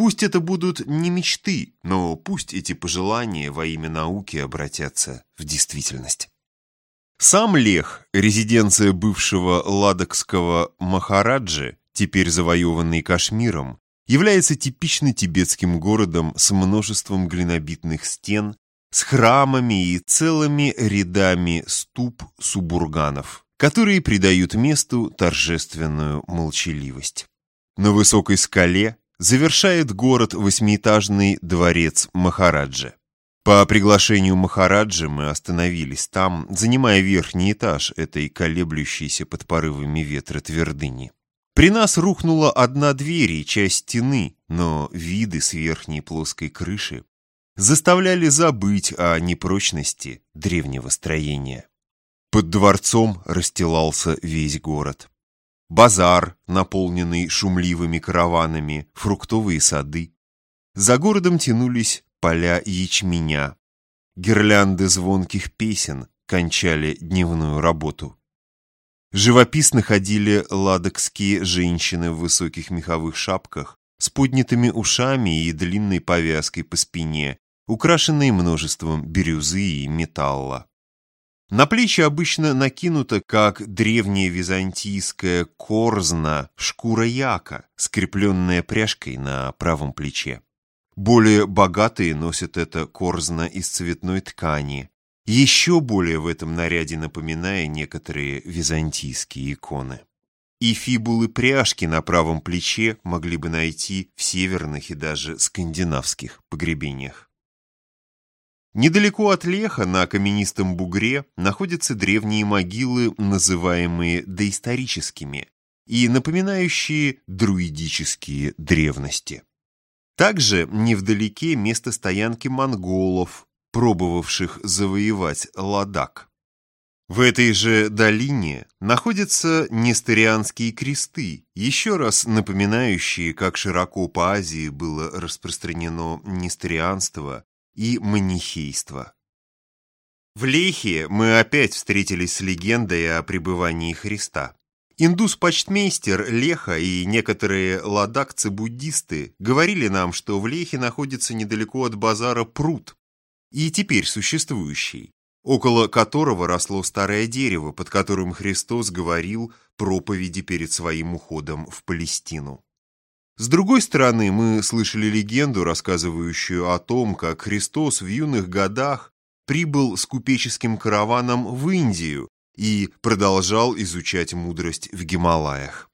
Пусть это будут не мечты, но пусть эти пожелания во имя науки обратятся в действительность. Сам Лех, резиденция бывшего ладокского Махараджи, теперь завоеванный Кашмиром, является типично тибетским городом с множеством глинобитных стен, с храмами и целыми рядами ступ субурганов, которые придают месту торжественную молчаливость. На высокой скале завершает город восьмиэтажный дворец Махараджа. По приглашению Махараджи мы остановились там, занимая верхний этаж этой колеблющейся под порывами ветра твердыни. При нас рухнула одна дверь и часть стены, но виды с верхней плоской крыши заставляли забыть о непрочности древнего строения. Под дворцом расстилался весь город. Базар, наполненный шумливыми караванами, фруктовые сады. За городом тянулись поля ячменя. Гирлянды звонких песен кончали дневную работу. Живописно ходили ладокские женщины в высоких меховых шапках с поднятыми ушами и длинной повязкой по спине, украшенные множеством бирюзы и металла. На плечи обычно накинута, как древняя византийская корзна, шкура яка, скрепленная пряжкой на правом плече. Более богатые носят это корзна из цветной ткани, еще более в этом наряде напоминая некоторые византийские иконы. И фибулы пряжки на правом плече могли бы найти в северных и даже скандинавских погребениях. Недалеко от Леха, на каменистом бугре, находятся древние могилы, называемые доисторическими и напоминающие друидические древности. Также невдалеке место стоянки монголов, пробовавших завоевать Ладак. В этой же долине находятся нестерианские кресты, еще раз напоминающие, как широко по Азии было распространено нестерианство и манихейство. В Лехе мы опять встретились с легендой о пребывании Христа. Индус-почтмейстер Леха и некоторые ладакцы-буддисты говорили нам, что в Лехе находится недалеко от базара пруд, и теперь существующий, около которого росло старое дерево, под которым Христос говорил проповеди перед своим уходом в Палестину. С другой стороны, мы слышали легенду, рассказывающую о том, как Христос в юных годах прибыл с купеческим караваном в Индию и продолжал изучать мудрость в Гималаях.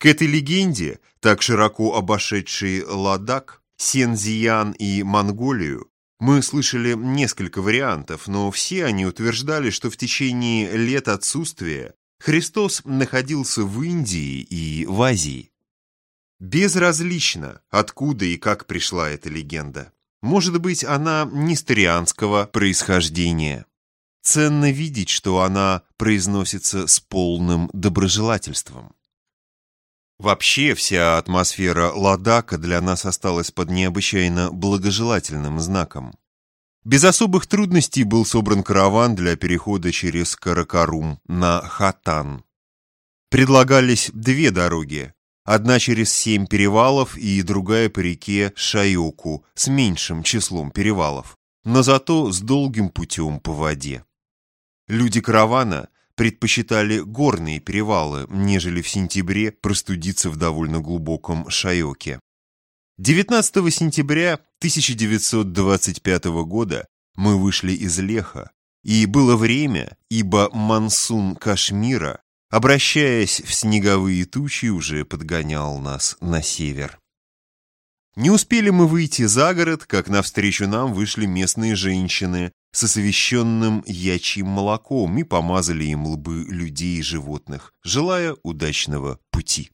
К этой легенде, так широко обошедшей Ладак, Сензиян и Монголию, мы слышали несколько вариантов, но все они утверждали, что в течение лет отсутствия Христос находился в Индии и в Азии. Безразлично, откуда и как пришла эта легенда. Может быть, она нестерианского происхождения. Ценно видеть, что она произносится с полным доброжелательством. Вообще вся атмосфера Ладака для нас осталась под необычайно благожелательным знаком. Без особых трудностей был собран караван для перехода через Каракарум на Хатан. Предлагались две дороги, одна через семь перевалов и другая по реке Шайоку с меньшим числом перевалов, но зато с долгим путем по воде. Люди каравана предпочитали горные перевалы, нежели в сентябре простудиться в довольно глубоком Шайоке. 19 сентября 1925 года мы вышли из Леха, и было время, ибо мансун Кашмира, обращаясь в снеговые тучи, уже подгонял нас на север. Не успели мы выйти за город, как навстречу нам вышли местные женщины с освященным ячьим молоком и помазали им лбы людей и животных, желая удачного пути.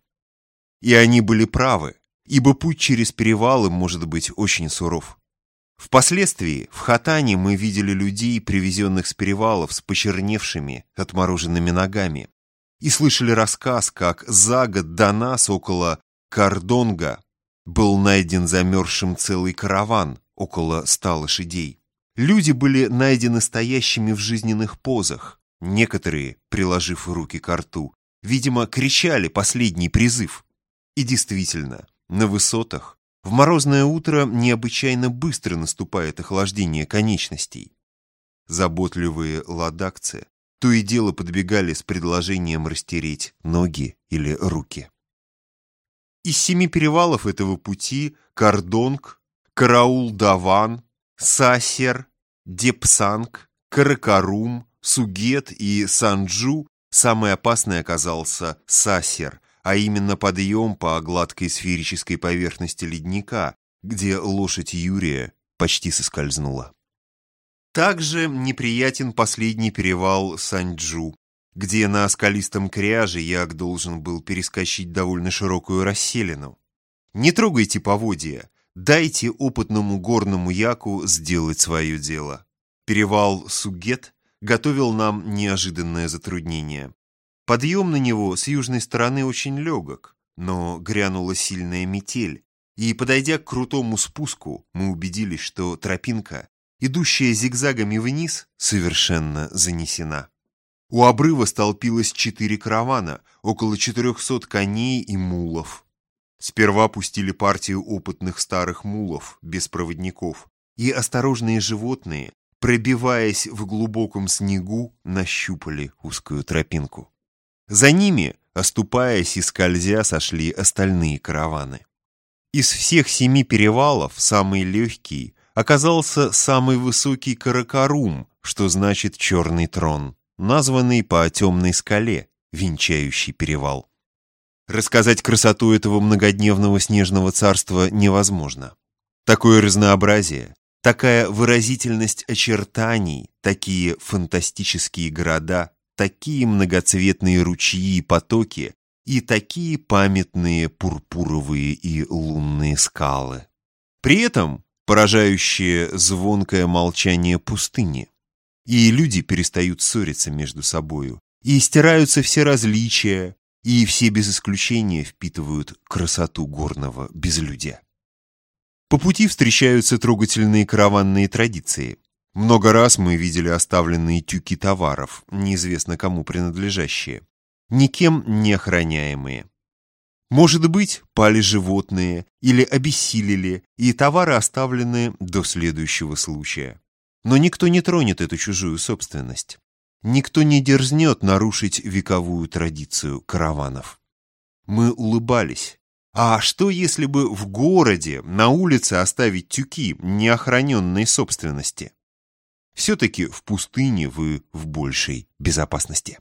И они были правы, ибо путь через перевалы может быть очень суров. Впоследствии в Хатане мы видели людей, привезенных с перевалов с почерневшими, отмороженными ногами, и слышали рассказ, как за год до нас около Кардонга был найден замерзшим целый караван, около ста лошадей. Люди были найдены стоящими в жизненных позах, некоторые, приложив руки к рту, видимо, кричали последний призыв. И действительно, на высотах в морозное утро необычайно быстро наступает охлаждение конечностей. Заботливые ладакцы то и дело подбегали с предложением растереть ноги или руки. Из семи перевалов этого пути Кардонг, Караул-Даван, Сасер, Депсанг, Каракарум, Сугет и Санджу самый опасный оказался Сасер, а именно подъем по гладкой сферической поверхности ледника, где лошадь Юрия почти соскользнула. Также неприятен последний перевал Санджу, где на скалистом кряже як должен был перескочить довольно широкую расселину. Не трогайте поводья, дайте опытному горному яку сделать свое дело. Перевал Сугет готовил нам неожиданное затруднение. Подъем на него с южной стороны очень легок, но грянула сильная метель, и, подойдя к крутому спуску, мы убедились, что тропинка идущая зигзагами вниз, совершенно занесена. У обрыва столпилось четыре каравана, около четырехсот коней и мулов. Сперва пустили партию опытных старых мулов, без проводников, и осторожные животные, пробиваясь в глубоком снегу, нащупали узкую тропинку. За ними, оступаясь и скользя, сошли остальные караваны. Из всех семи перевалов самый легкий оказался самый высокий Каракарум, что значит «черный трон», названный по темной скале, венчающий перевал. Рассказать красоту этого многодневного снежного царства невозможно. Такое разнообразие, такая выразительность очертаний, такие фантастические города, такие многоцветные ручьи и потоки и такие памятные пурпуровые и лунные скалы. При этом поражающее звонкое молчание пустыни. И люди перестают ссориться между собою, и стираются все различия, и все без исключения впитывают красоту горного безлюдя. По пути встречаются трогательные караванные традиции. Много раз мы видели оставленные тюки товаров, неизвестно кому принадлежащие, никем не охраняемые. Может быть, пали животные или обессилели, и товары оставлены до следующего случая. Но никто не тронет эту чужую собственность. Никто не дерзнет нарушить вековую традицию караванов. Мы улыбались. А что, если бы в городе, на улице оставить тюки неохраненной собственности? Все-таки в пустыне вы в большей безопасности.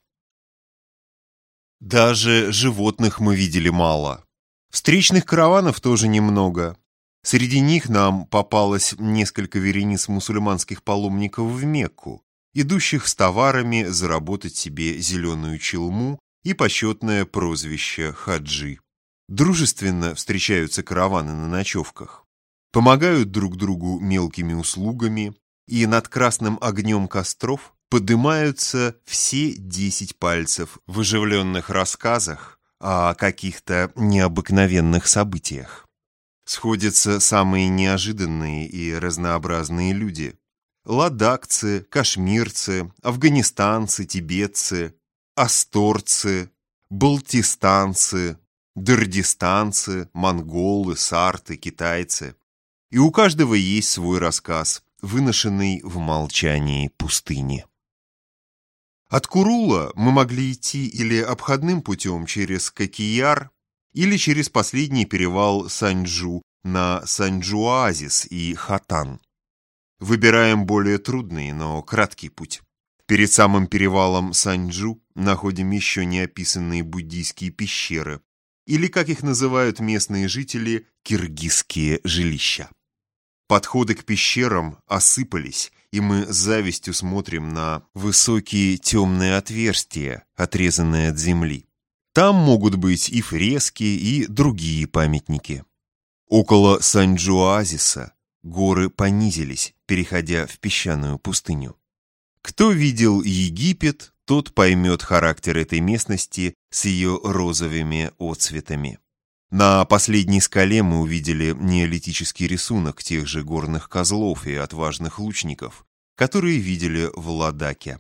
Даже животных мы видели мало. Встречных караванов тоже немного. Среди них нам попалось несколько верениц мусульманских паломников в Мекку, идущих с товарами заработать себе зеленую челму и почетное прозвище хаджи. Дружественно встречаются караваны на ночевках. Помогают друг другу мелкими услугами, и над красным огнем костров поднимаются все десять пальцев в оживленных рассказах о каких-то необыкновенных событиях. Сходятся самые неожиданные и разнообразные люди. Ладакцы, кашмирцы, афганистанцы, тибетцы, асторцы, балтистанцы, дырдистанцы, монголы, сарты, китайцы. И у каждого есть свой рассказ, выношенный в молчании пустыни. От Курула мы могли идти или обходным путем через Кокияр, или через последний перевал Санджу на Санджуазис и Хатан. Выбираем более трудный, но краткий путь. Перед самым перевалом Санджу находим еще не описанные буддийские пещеры, или, как их называют местные жители, киргизские жилища. Подходы к пещерам осыпались, и мы с завистью смотрим на высокие темные отверстия, отрезанные от земли. Там могут быть и фрески, и другие памятники. Около Санджуазиса горы понизились, переходя в песчаную пустыню. Кто видел Египет, тот поймет характер этой местности с ее розовыми отцветами. На последней скале мы увидели неолитический рисунок тех же горных козлов и отважных лучников, которые видели в Ладаке.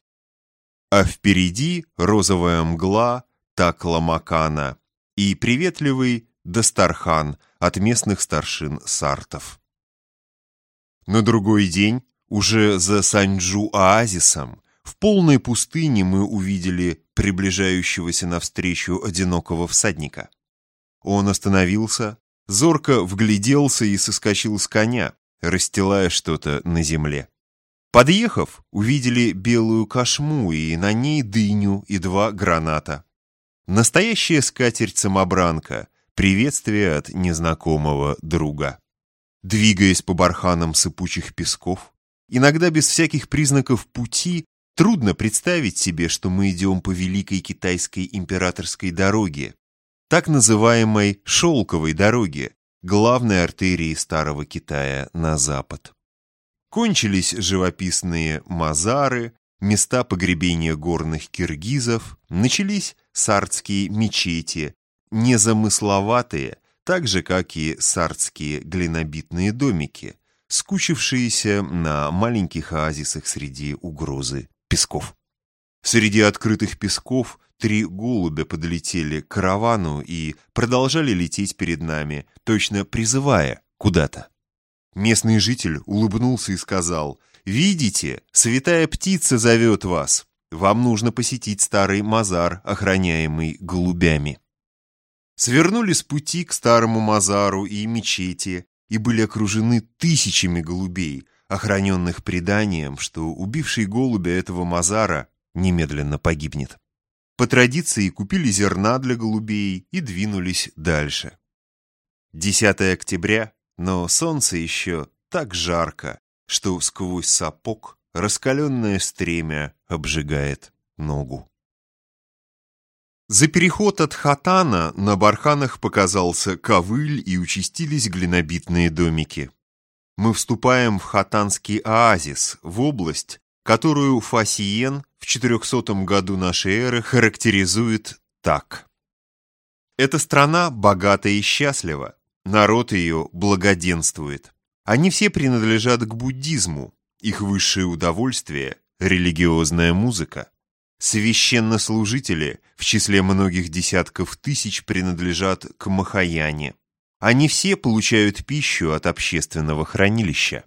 А впереди розовая мгла Такламакана и приветливый дастархан от местных старшин сартов. На другой день, уже за Санджу-оазисом, в полной пустыне мы увидели приближающегося навстречу одинокого всадника. Он остановился, зорко вгляделся и соскочил с коня, расстилая что-то на земле. Подъехав, увидели белую кошму и на ней дыню и два граната. Настоящая скатерть-самобранка, приветствие от незнакомого друга. Двигаясь по барханам сыпучих песков, иногда без всяких признаков пути, трудно представить себе, что мы идем по Великой Китайской императорской дороге, так называемой «шелковой дороге», главной артерии Старого Китая на запад. Кончились живописные мазары, места погребения горных киргизов, начались сардские мечети, незамысловатые, так же, как и сардские глинобитные домики, скучившиеся на маленьких оазисах среди угрозы песков. Среди открытых песков Три голубя подлетели к каравану и продолжали лететь перед нами, точно призывая куда-то. Местный житель улыбнулся и сказал, «Видите, святая птица зовет вас. Вам нужно посетить старый мазар, охраняемый голубями». Свернули с пути к старому мазару и мечети и были окружены тысячами голубей, охраненных преданием, что убивший голубя этого мазара немедленно погибнет. По традиции купили зерна для голубей и двинулись дальше. 10 октября, но солнце еще так жарко, что сквозь сапог раскаленное стремя обжигает ногу. За переход от Хатана на барханах показался ковыль и участились глинобитные домики. Мы вступаем в Хатанский оазис, в область, которую Фасиен в 400 году нашей эры характеризует так. Эта страна богата и счастлива, народ ее благоденствует. Они все принадлежат к буддизму, их высшее удовольствие – религиозная музыка. Священнослужители в числе многих десятков тысяч принадлежат к Махаяне. Они все получают пищу от общественного хранилища.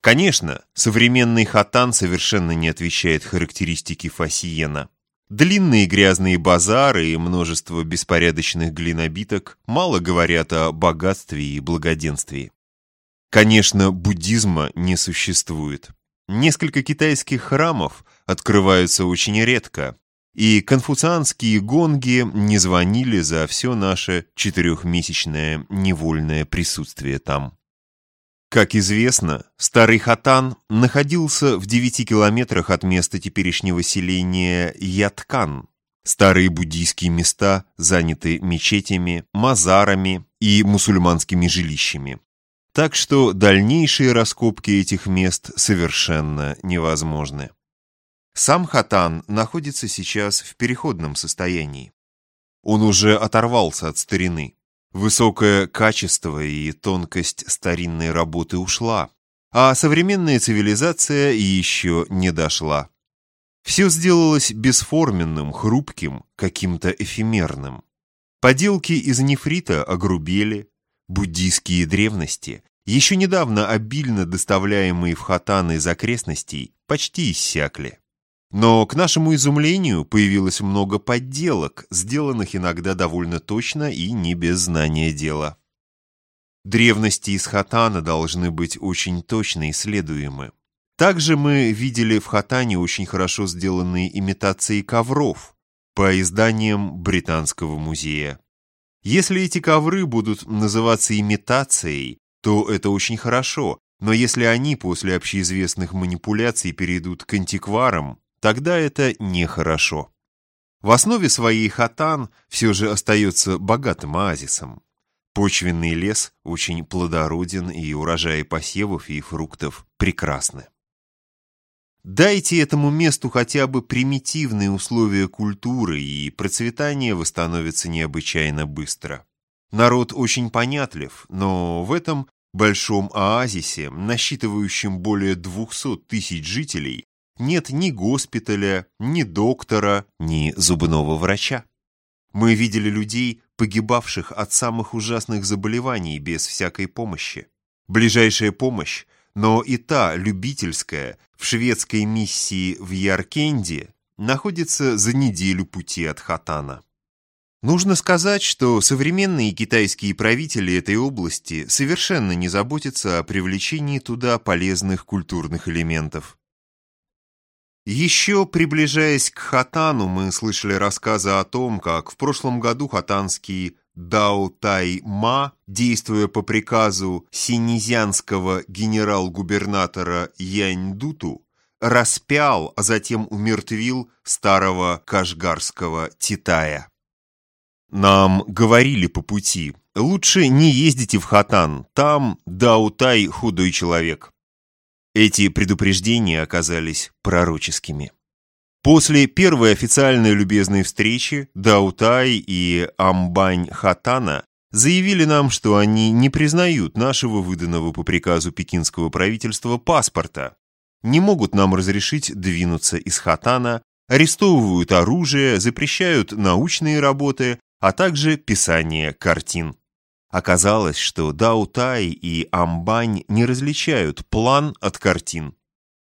Конечно, современный хатан совершенно не отвечает характеристике Фасиена. Длинные грязные базары и множество беспорядочных глинобиток мало говорят о богатстве и благоденствии. Конечно, буддизма не существует. Несколько китайских храмов открываются очень редко, и конфуцианские гонги не звонили за все наше четырехмесячное невольное присутствие там. Как известно, Старый Хатан находился в 9 километрах от места теперешнего селения Яткан. Старые буддийские места заняты мечетями, мазарами и мусульманскими жилищами. Так что дальнейшие раскопки этих мест совершенно невозможны. Сам Хатан находится сейчас в переходном состоянии. Он уже оторвался от старины. Высокое качество и тонкость старинной работы ушла, а современная цивилизация еще не дошла. Все сделалось бесформенным, хрупким, каким-то эфемерным. Поделки из нефрита огрубели, буддийские древности, еще недавно обильно доставляемые в хатаны из окрестностей, почти иссякли. Но, к нашему изумлению, появилось много подделок, сделанных иногда довольно точно и не без знания дела. Древности из Хатана должны быть очень точно исследуемы. Также мы видели в Хатане очень хорошо сделанные имитации ковров по изданиям Британского музея. Если эти ковры будут называться имитацией, то это очень хорошо, но если они после общеизвестных манипуляций перейдут к антикварам, тогда это нехорошо. В основе своей хатан все же остается богатым оазисом. Почвенный лес очень плодороден, и урожаи посевов и фруктов прекрасны. Дайте этому месту хотя бы примитивные условия культуры, и процветание восстановится необычайно быстро. Народ очень понятлив, но в этом большом оазисе, насчитывающем более 200 тысяч жителей, нет ни госпиталя, ни доктора, ни зубного врача. Мы видели людей, погибавших от самых ужасных заболеваний без всякой помощи. Ближайшая помощь, но и та любительская, в шведской миссии в Яркенде, находится за неделю пути от Хатана. Нужно сказать, что современные китайские правители этой области совершенно не заботятся о привлечении туда полезных культурных элементов. Еще приближаясь к Хатану, мы слышали рассказы о том, как в прошлом году хатанский Дао Тай Ма, действуя по приказу синезианского генерал-губернатора Янь Дуту, распял, а затем умертвил старого кашгарского Титая. Нам говорили по пути, лучше не ездите в Хатан, там Даутай худой человек. Эти предупреждения оказались пророческими. После первой официальной любезной встречи Даутай и Амбань Хатана заявили нам, что они не признают нашего выданного по приказу пекинского правительства паспорта, не могут нам разрешить двинуться из Хатана, арестовывают оружие, запрещают научные работы, а также писание картин. Оказалось, что Даутай и Амбань не различают план от картин.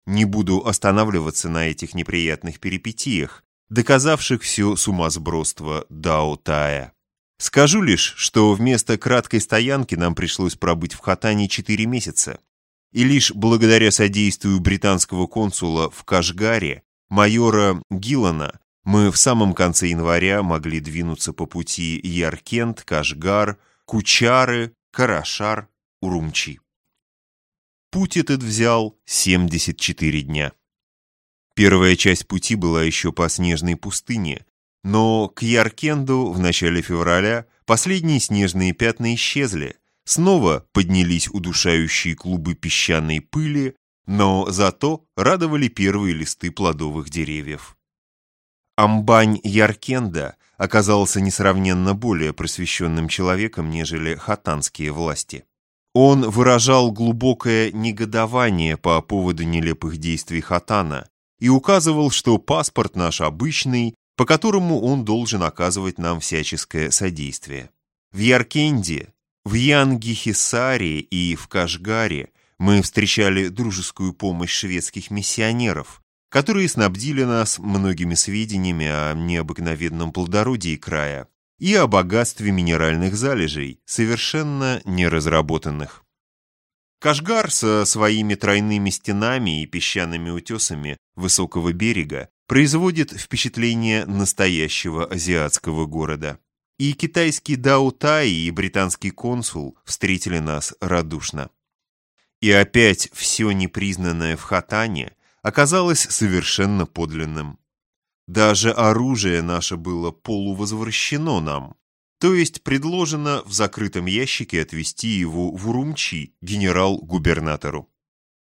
Не буду останавливаться на этих неприятных перипетиях, доказавших все сумасбродство Даутая. Скажу лишь, что вместо краткой стоянки нам пришлось пробыть в Хатане 4 месяца. И лишь благодаря содействию британского консула в Кашгаре, майора Гиллана, мы в самом конце января могли двинуться по пути Яркент, Кашгар, Кучары, Карашар, Урумчи. Путь этот взял 74 дня. Первая часть пути была еще по снежной пустыне, но к Яркенду в начале февраля последние снежные пятна исчезли, снова поднялись удушающие клубы песчаной пыли, но зато радовали первые листы плодовых деревьев. Амбань Яркенда оказался несравненно более просвещенным человеком, нежели хатанские власти. Он выражал глубокое негодование по поводу нелепых действий хатана и указывал, что паспорт наш обычный, по которому он должен оказывать нам всяческое содействие. В Яркенде, в Янгихисаре и в Кашгаре мы встречали дружескую помощь шведских миссионеров, которые снабдили нас многими сведениями о необыкновенном плодородии края и о богатстве минеральных залежей, совершенно неразработанных. Кашгар со своими тройными стенами и песчаными утесами высокого берега производит впечатление настоящего азиатского города. И китайский Даутай и британский консул встретили нас радушно. И опять все непризнанное в Хатане – оказалось совершенно подлинным. Даже оружие наше было полувозвращено нам, то есть предложено в закрытом ящике отвезти его в Урумчи генерал-губернатору.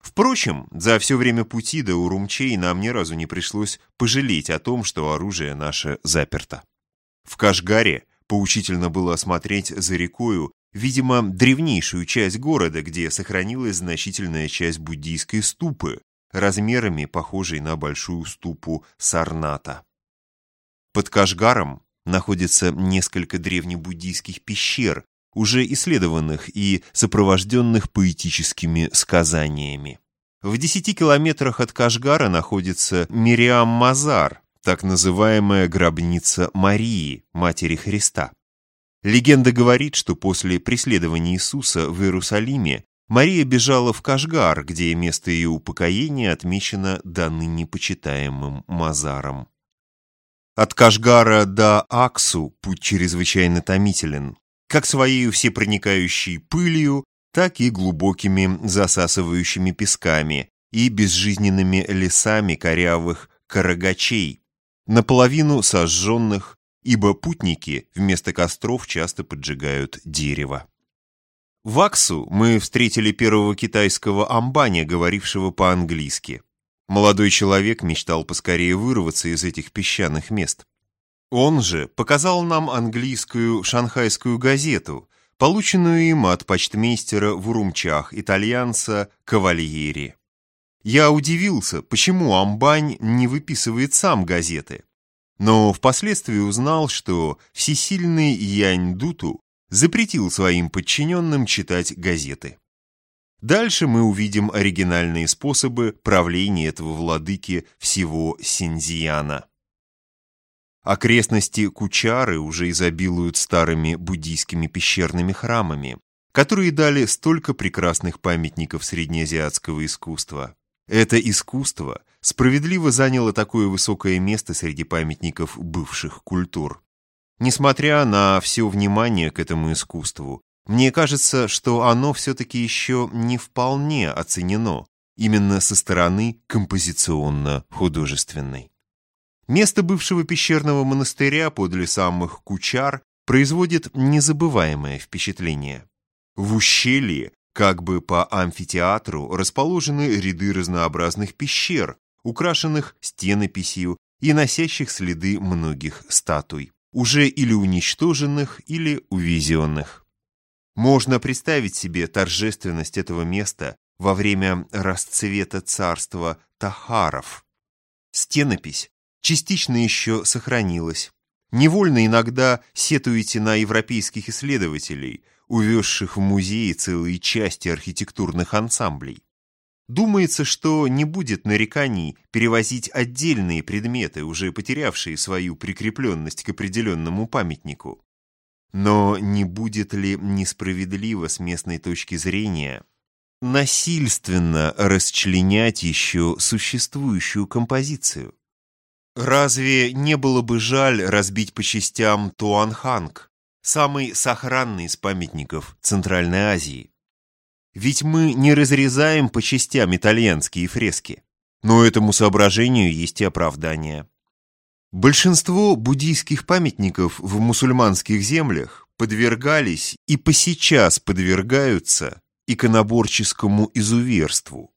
Впрочем, за все время пути до Урумчей нам ни разу не пришлось пожалеть о том, что оружие наше заперто. В Кашгаре поучительно было осмотреть за рекою, видимо, древнейшую часть города, где сохранилась значительная часть буддийской ступы, размерами похожей на большую ступу Сарната. Под Кашгаром находится несколько древнебуддийских пещер, уже исследованных и сопровожденных поэтическими сказаниями. В десяти километрах от Кашгара находится Мириам-Мазар, так называемая гробница Марии, Матери Христа. Легенда говорит, что после преследования Иисуса в Иерусалиме Мария бежала в Кашгар, где место ее упокоения отмечено до ныне почитаемым Мазаром. От Кашгара до Аксу путь чрезвычайно томителен, как своей всепроникающей пылью, так и глубокими засасывающими песками и безжизненными лесами корявых карагачей, наполовину сожженных, ибо путники вместо костров часто поджигают дерево. В Аксу мы встретили первого китайского амбаня, говорившего по-английски. Молодой человек мечтал поскорее вырваться из этих песчаных мест. Он же показал нам английскую шанхайскую газету, полученную им от почтмейстера в Урумчах, итальянца Кавальери. Я удивился, почему Амбань не выписывает сам газеты. Но впоследствии узнал, что всесильный Янь Дуту запретил своим подчиненным читать газеты. Дальше мы увидим оригинальные способы правления этого владыки всего Синьцзияна. Окрестности Кучары уже изобилуют старыми буддийскими пещерными храмами, которые дали столько прекрасных памятников среднеазиатского искусства. Это искусство справедливо заняло такое высокое место среди памятников бывших культур. Несмотря на все внимание к этому искусству, мне кажется, что оно все-таки еще не вполне оценено, именно со стороны композиционно-художественной. Место бывшего пещерного монастыря подле самых Кучар производит незабываемое впечатление. В ущелье, как бы по амфитеатру, расположены ряды разнообразных пещер, украшенных стенописью и носящих следы многих статуй уже или уничтоженных, или увезенных. Можно представить себе торжественность этого места во время расцвета царства Тахаров. Стенопись частично еще сохранилась. Невольно иногда сетуете на европейских исследователей, увезших в музеи целые части архитектурных ансамблей. Думается, что не будет нареканий перевозить отдельные предметы, уже потерявшие свою прикрепленность к определенному памятнику. Но не будет ли несправедливо с местной точки зрения насильственно расчленять еще существующую композицию? Разве не было бы жаль разбить по частям Туанханг, самый сохранный из памятников Центральной Азии? Ведь мы не разрезаем по частям итальянские фрески. Но этому соображению есть и оправдание. Большинство буддийских памятников в мусульманских землях подвергались и по сейчас подвергаются иконоборческому изуверству.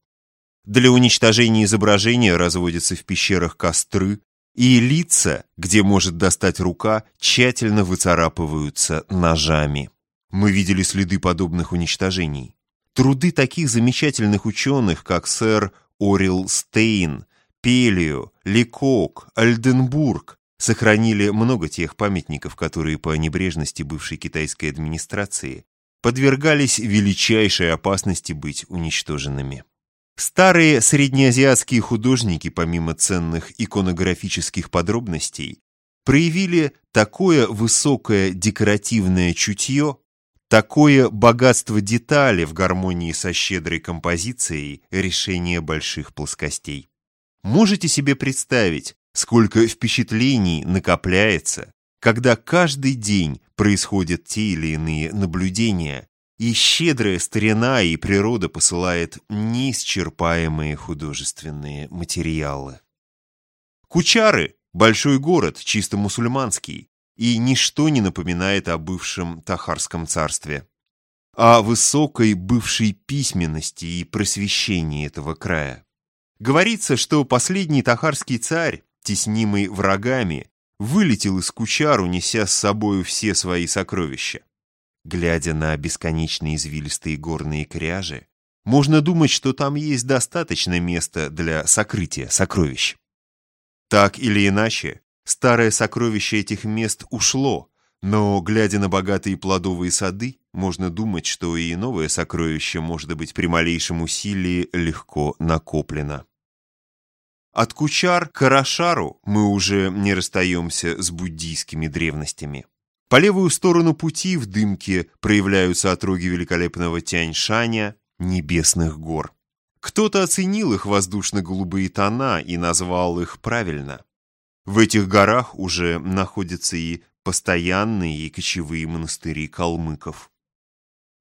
Для уничтожения изображения разводятся в пещерах костры, и лица, где может достать рука, тщательно выцарапываются ножами. Мы видели следы подобных уничтожений. Труды таких замечательных ученых, как сэр Орил Стейн, Пелио, Лекок, Альденбург, сохранили много тех памятников, которые по небрежности бывшей китайской администрации подвергались величайшей опасности быть уничтоженными. Старые среднеазиатские художники, помимо ценных иконографических подробностей, проявили такое высокое декоративное чутье, Такое богатство деталей в гармонии со щедрой композицией решения больших плоскостей. Можете себе представить, сколько впечатлений накопляется, когда каждый день происходят те или иные наблюдения, и щедрая старина и природа посылает неисчерпаемые художественные материалы. Кучары – большой город, чисто мусульманский, и ничто не напоминает о бывшем Тахарском царстве, о высокой бывшей письменности и просвещении этого края. Говорится, что последний тахарский царь, теснимый врагами, вылетел из Кучар, унеся с собою все свои сокровища. Глядя на бесконечные извилистые горные кряжи, можно думать, что там есть достаточно места для сокрытия сокровищ. Так или иначе, Старое сокровище этих мест ушло, но, глядя на богатые плодовые сады, можно думать, что и новое сокровище, может быть, при малейшем усилии легко накоплено. От Кучар к Арашару мы уже не расстаемся с буддийскими древностями. По левую сторону пути в дымке проявляются отроги великолепного Тяньшаня, небесных гор. Кто-то оценил их воздушно-голубые тона и назвал их правильно. В этих горах уже находятся и постоянные и кочевые монастыри калмыков.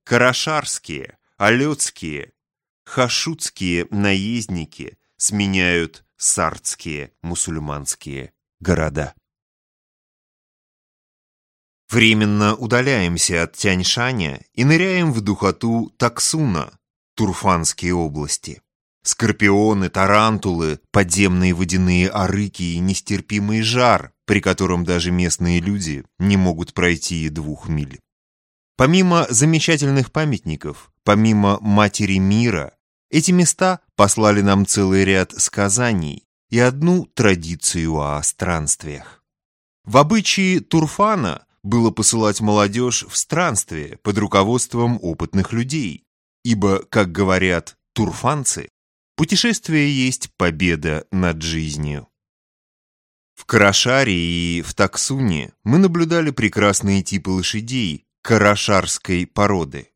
Карашарские, Алетские, Хашутские наездники сменяют сардские мусульманские города. Временно удаляемся от Тяньшаня и ныряем в духоту Таксуна, Турфанские области. Скорпионы, тарантулы, подземные водяные арыки и нестерпимый жар, при котором даже местные люди не могут пройти и двух миль. Помимо замечательных памятников, помимо Матери мира, эти места послали нам целый ряд сказаний и одну традицию о странствиях. В обычае Турфана было посылать молодежь в странствие под руководством опытных людей, ибо, как говорят турфанцы, путешествие есть победа над жизнью. В Карашаре и в Таксуне мы наблюдали прекрасные типы лошадей карашарской породы.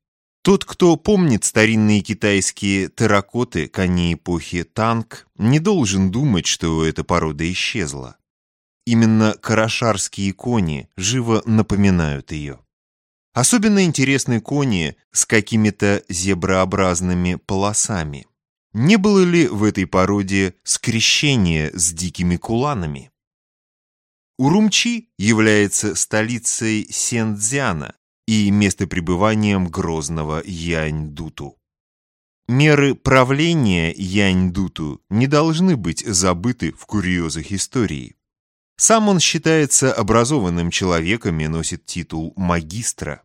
Тот, кто помнит старинные китайские терракоты коней эпохи Танк, не должен думать, что эта порода исчезла. Именно карашарские кони живо напоминают ее. Особенно интересны кони с какими-то зеброобразными полосами. Не было ли в этой породе скрещения с дикими куланами? Урумчи является столицей Сендзяна и местопребыванием грозного Яньдуту. Меры правления Яньдуту не должны быть забыты в курьезах истории. Сам он считается образованным человеком и носит титул магистра.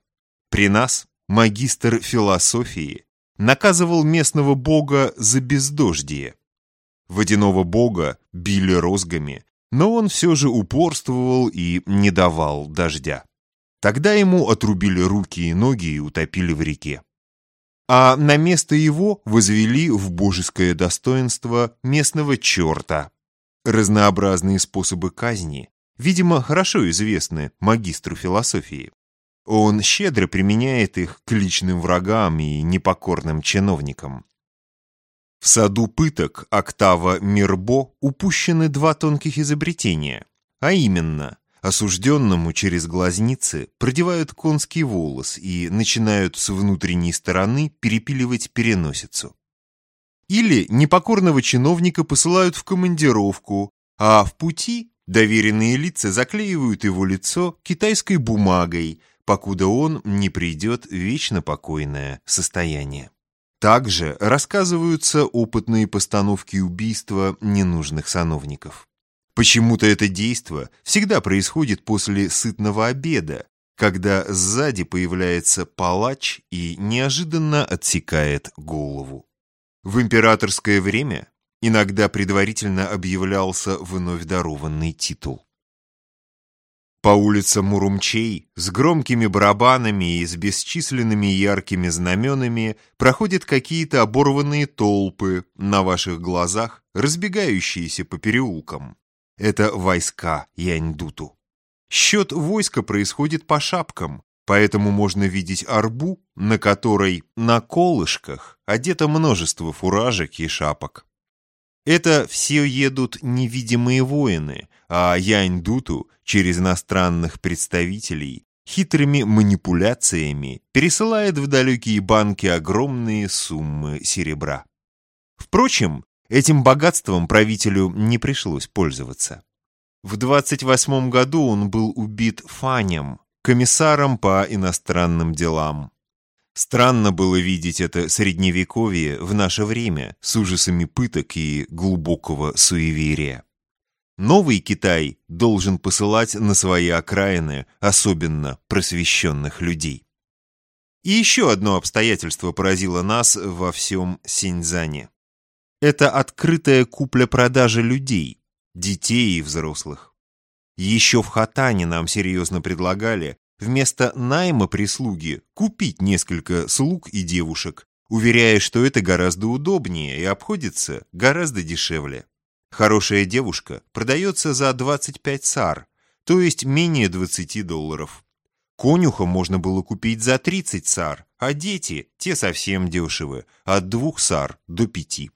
При нас магистр философии наказывал местного бога за бездождие. Водяного бога били розгами, но он все же упорствовал и не давал дождя. Тогда ему отрубили руки и ноги и утопили в реке. А на место его возвели в божеское достоинство местного черта, Разнообразные способы казни, видимо, хорошо известны магистру философии. Он щедро применяет их к личным врагам и непокорным чиновникам. В саду пыток Октава Мирбо упущены два тонких изобретения, а именно, осужденному через глазницы продевают конский волос и начинают с внутренней стороны перепиливать переносицу. Или непокорного чиновника посылают в командировку, а в пути доверенные лица заклеивают его лицо китайской бумагой, покуда он не придет в вечно покойное состояние. Также рассказываются опытные постановки убийства ненужных сановников. Почему-то это действо всегда происходит после сытного обеда, когда сзади появляется палач и неожиданно отсекает голову. В императорское время иногда предварительно объявлялся вновь дарованный титул. По улицам Мурумчей с громкими барабанами и с бесчисленными яркими знаменами проходят какие-то оборванные толпы на ваших глазах, разбегающиеся по переулкам. Это войска Яньдуту. Счет войска происходит по шапкам, Поэтому можно видеть арбу, на которой на колышках одето множество фуражек и шапок. Это все едут невидимые воины, а Янь-Дуту через иностранных представителей хитрыми манипуляциями пересылает в далекие банки огромные суммы серебра. Впрочем, этим богатством правителю не пришлось пользоваться. В 28 году он был убит Фанем, комиссаром по иностранным делам. Странно было видеть это средневековье в наше время с ужасами пыток и глубокого суеверия. Новый Китай должен посылать на свои окраины особенно просвещенных людей. И еще одно обстоятельство поразило нас во всем Синьцзане. Это открытая купля-продажа людей, детей и взрослых. Еще в Хатане нам серьезно предлагали вместо найма прислуги купить несколько слуг и девушек, уверяя, что это гораздо удобнее и обходится гораздо дешевле. Хорошая девушка продается за 25 сар, то есть менее 20 долларов. Конюха можно было купить за 30 сар, а дети, те совсем дешевы, от двух сар до пяти.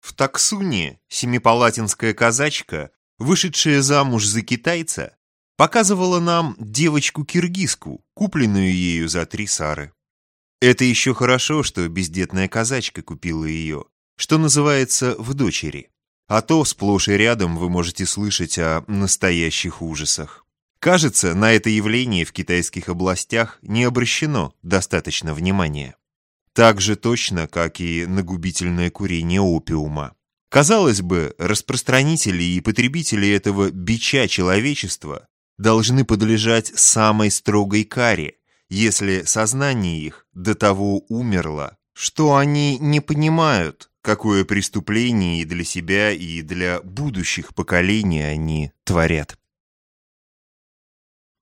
В таксуне семипалатинская казачка вышедшая замуж за китайца, показывала нам девочку-киргизку, купленную ею за три сары. Это еще хорошо, что бездетная казачка купила ее, что называется, в дочери. А то сплошь и рядом вы можете слышать о настоящих ужасах. Кажется, на это явление в китайских областях не обращено достаточно внимания. так же точно, как и на губительное курение опиума. Казалось бы, распространители и потребители этого бича человечества должны подлежать самой строгой каре, если сознание их до того умерло, что они не понимают, какое преступление и для себя, и для будущих поколений они творят.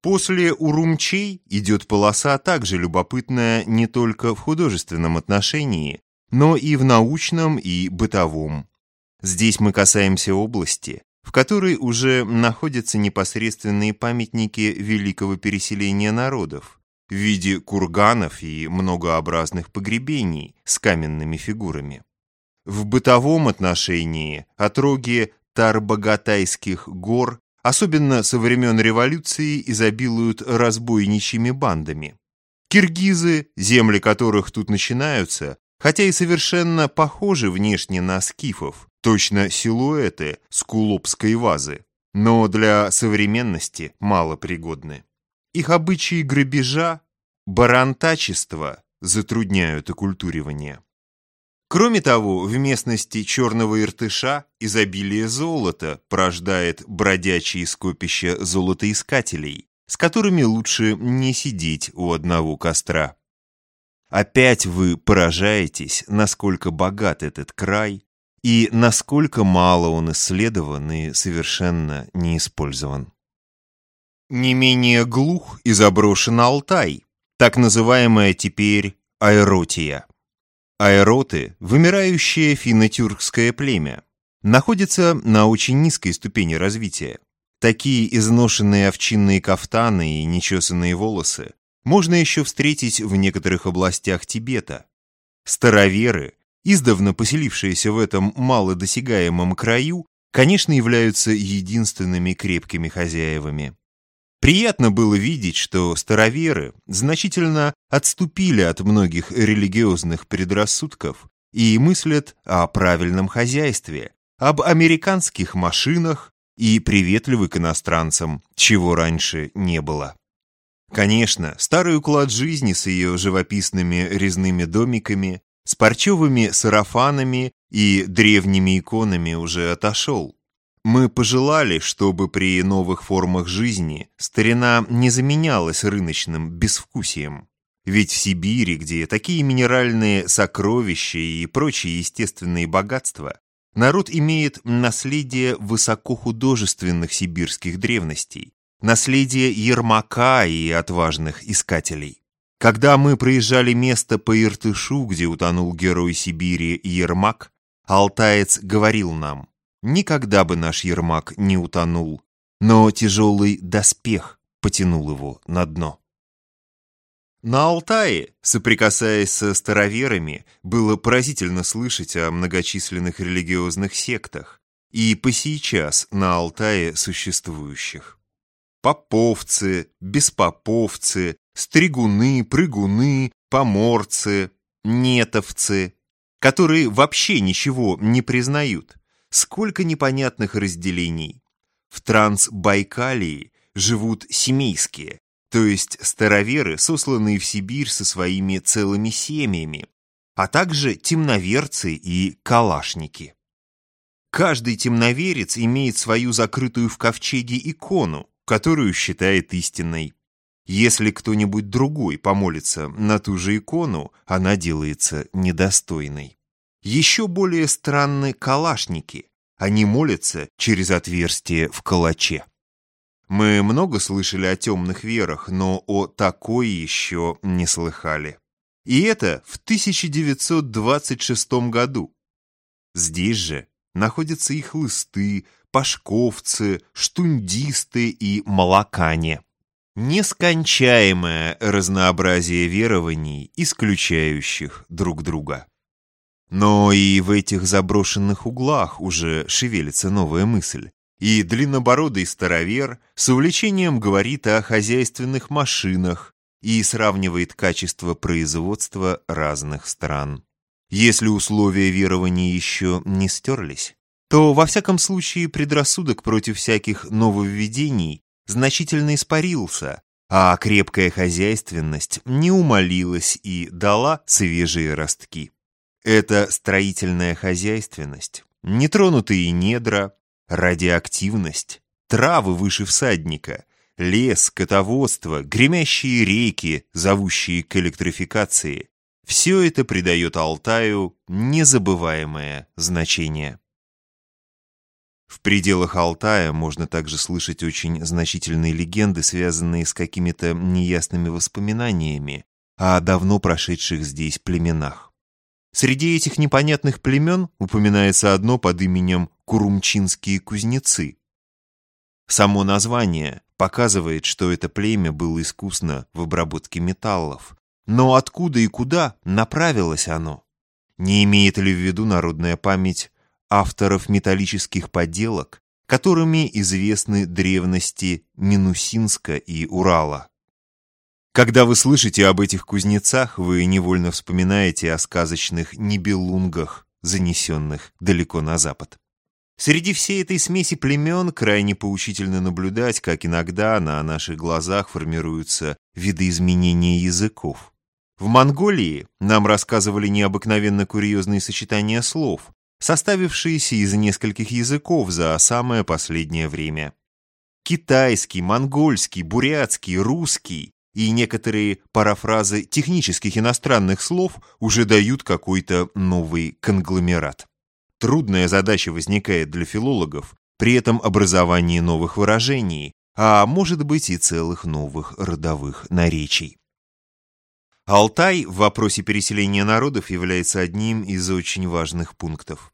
После Урумчей идет полоса также любопытная не только в художественном отношении, но и в научном и бытовом. Здесь мы касаемся области, в которой уже находятся непосредственные памятники великого переселения народов в виде курганов и многообразных погребений с каменными фигурами. В бытовом отношении отроги Тарбагатайских гор, особенно со времен революции, изобилуют разбойничьими бандами. Киргизы, земли которых тут начинаются, хотя и совершенно похожи внешне на скифов, Точно силуэты скулопской вазы, но для современности мало пригодны. Их обычаи грабежа, барантачества затрудняют оккультуривание. Кроме того, в местности Черного Иртыша изобилие золота порождает бродячие скопища золотоискателей, с которыми лучше не сидеть у одного костра. Опять вы поражаетесь, насколько богат этот край, и насколько мало он исследован и совершенно не использован. Не менее глух и заброшен Алтай, так называемая теперь Айротия. Айроты, вымирающее финно-тюркское племя, находятся на очень низкой ступени развития. Такие изношенные овчинные кафтаны и нечесанные волосы можно еще встретить в некоторых областях Тибета. Староверы, издавна поселившиеся в этом малодосягаемом краю, конечно, являются единственными крепкими хозяевами. Приятно было видеть, что староверы значительно отступили от многих религиозных предрассудков и мыслят о правильном хозяйстве, об американских машинах и приветливы к иностранцам, чего раньше не было. Конечно, старый уклад жизни с ее живописными резными домиками, с парчевыми сарафанами и древними иконами уже отошел. Мы пожелали, чтобы при новых формах жизни старина не заменялась рыночным безвкусием. Ведь в Сибири, где такие минеральные сокровища и прочие естественные богатства, народ имеет наследие высокохудожественных сибирских древностей, наследие Ермака и отважных искателей. Когда мы проезжали место по Иртышу, где утонул герой Сибири Ермак, алтаец говорил нам, никогда бы наш Ермак не утонул, но тяжелый доспех потянул его на дно. На Алтае, соприкасаясь со староверами, было поразительно слышать о многочисленных религиозных сектах и по сейчас на Алтае существующих. Поповцы, беспоповцы, стригуны, прыгуны, поморцы, нетовцы, которые вообще ничего не признают. Сколько непонятных разделений. В Трансбайкалии живут семейские, то есть староверы, сосланные в Сибирь со своими целыми семьями, а также темноверцы и калашники. Каждый темноверец имеет свою закрытую в ковчеге икону, которую считает истинной. Если кто-нибудь другой помолится на ту же икону, она делается недостойной. Еще более странны калашники. Они молятся через отверстие в калаче. Мы много слышали о темных верах, но о такой еще не слыхали. И это в 1926 году. Здесь же находятся их хлысты, пашковцы, штундисты и молокане. Нескончаемое разнообразие верований, исключающих друг друга. Но и в этих заброшенных углах уже шевелится новая мысль. И длиннобородый старовер с увлечением говорит о хозяйственных машинах и сравнивает качество производства разных стран. Если условия верования еще не стерлись, то во всяком случае предрассудок против всяких нововведений значительно испарился, а крепкая хозяйственность не умолилась и дала свежие ростки. Это строительная хозяйственность, нетронутые недра, радиоактивность, травы выше всадника, лес, скотоводство, гремящие реки, зовущие к электрификации. Все это придает Алтаю незабываемое значение. В пределах Алтая можно также слышать очень значительные легенды, связанные с какими-то неясными воспоминаниями о давно прошедших здесь племенах. Среди этих непонятных племен упоминается одно под именем Курумчинские кузнецы. Само название показывает, что это племя было искусно в обработке металлов. Но откуда и куда направилось оно? Не имеет ли в виду народная память авторов металлических поделок, которыми известны древности Минусинска и Урала. Когда вы слышите об этих кузнецах, вы невольно вспоминаете о сказочных небелунгах, занесенных далеко на запад. Среди всей этой смеси племен крайне поучительно наблюдать, как иногда на наших глазах формируются видоизменения языков. В Монголии нам рассказывали необыкновенно курьезные сочетания слов, составившиеся из нескольких языков за самое последнее время. Китайский, монгольский, бурятский, русский и некоторые парафразы технических иностранных слов уже дают какой-то новый конгломерат. Трудная задача возникает для филологов при этом образовании новых выражений, а может быть и целых новых родовых наречий. Алтай в вопросе переселения народов является одним из очень важных пунктов.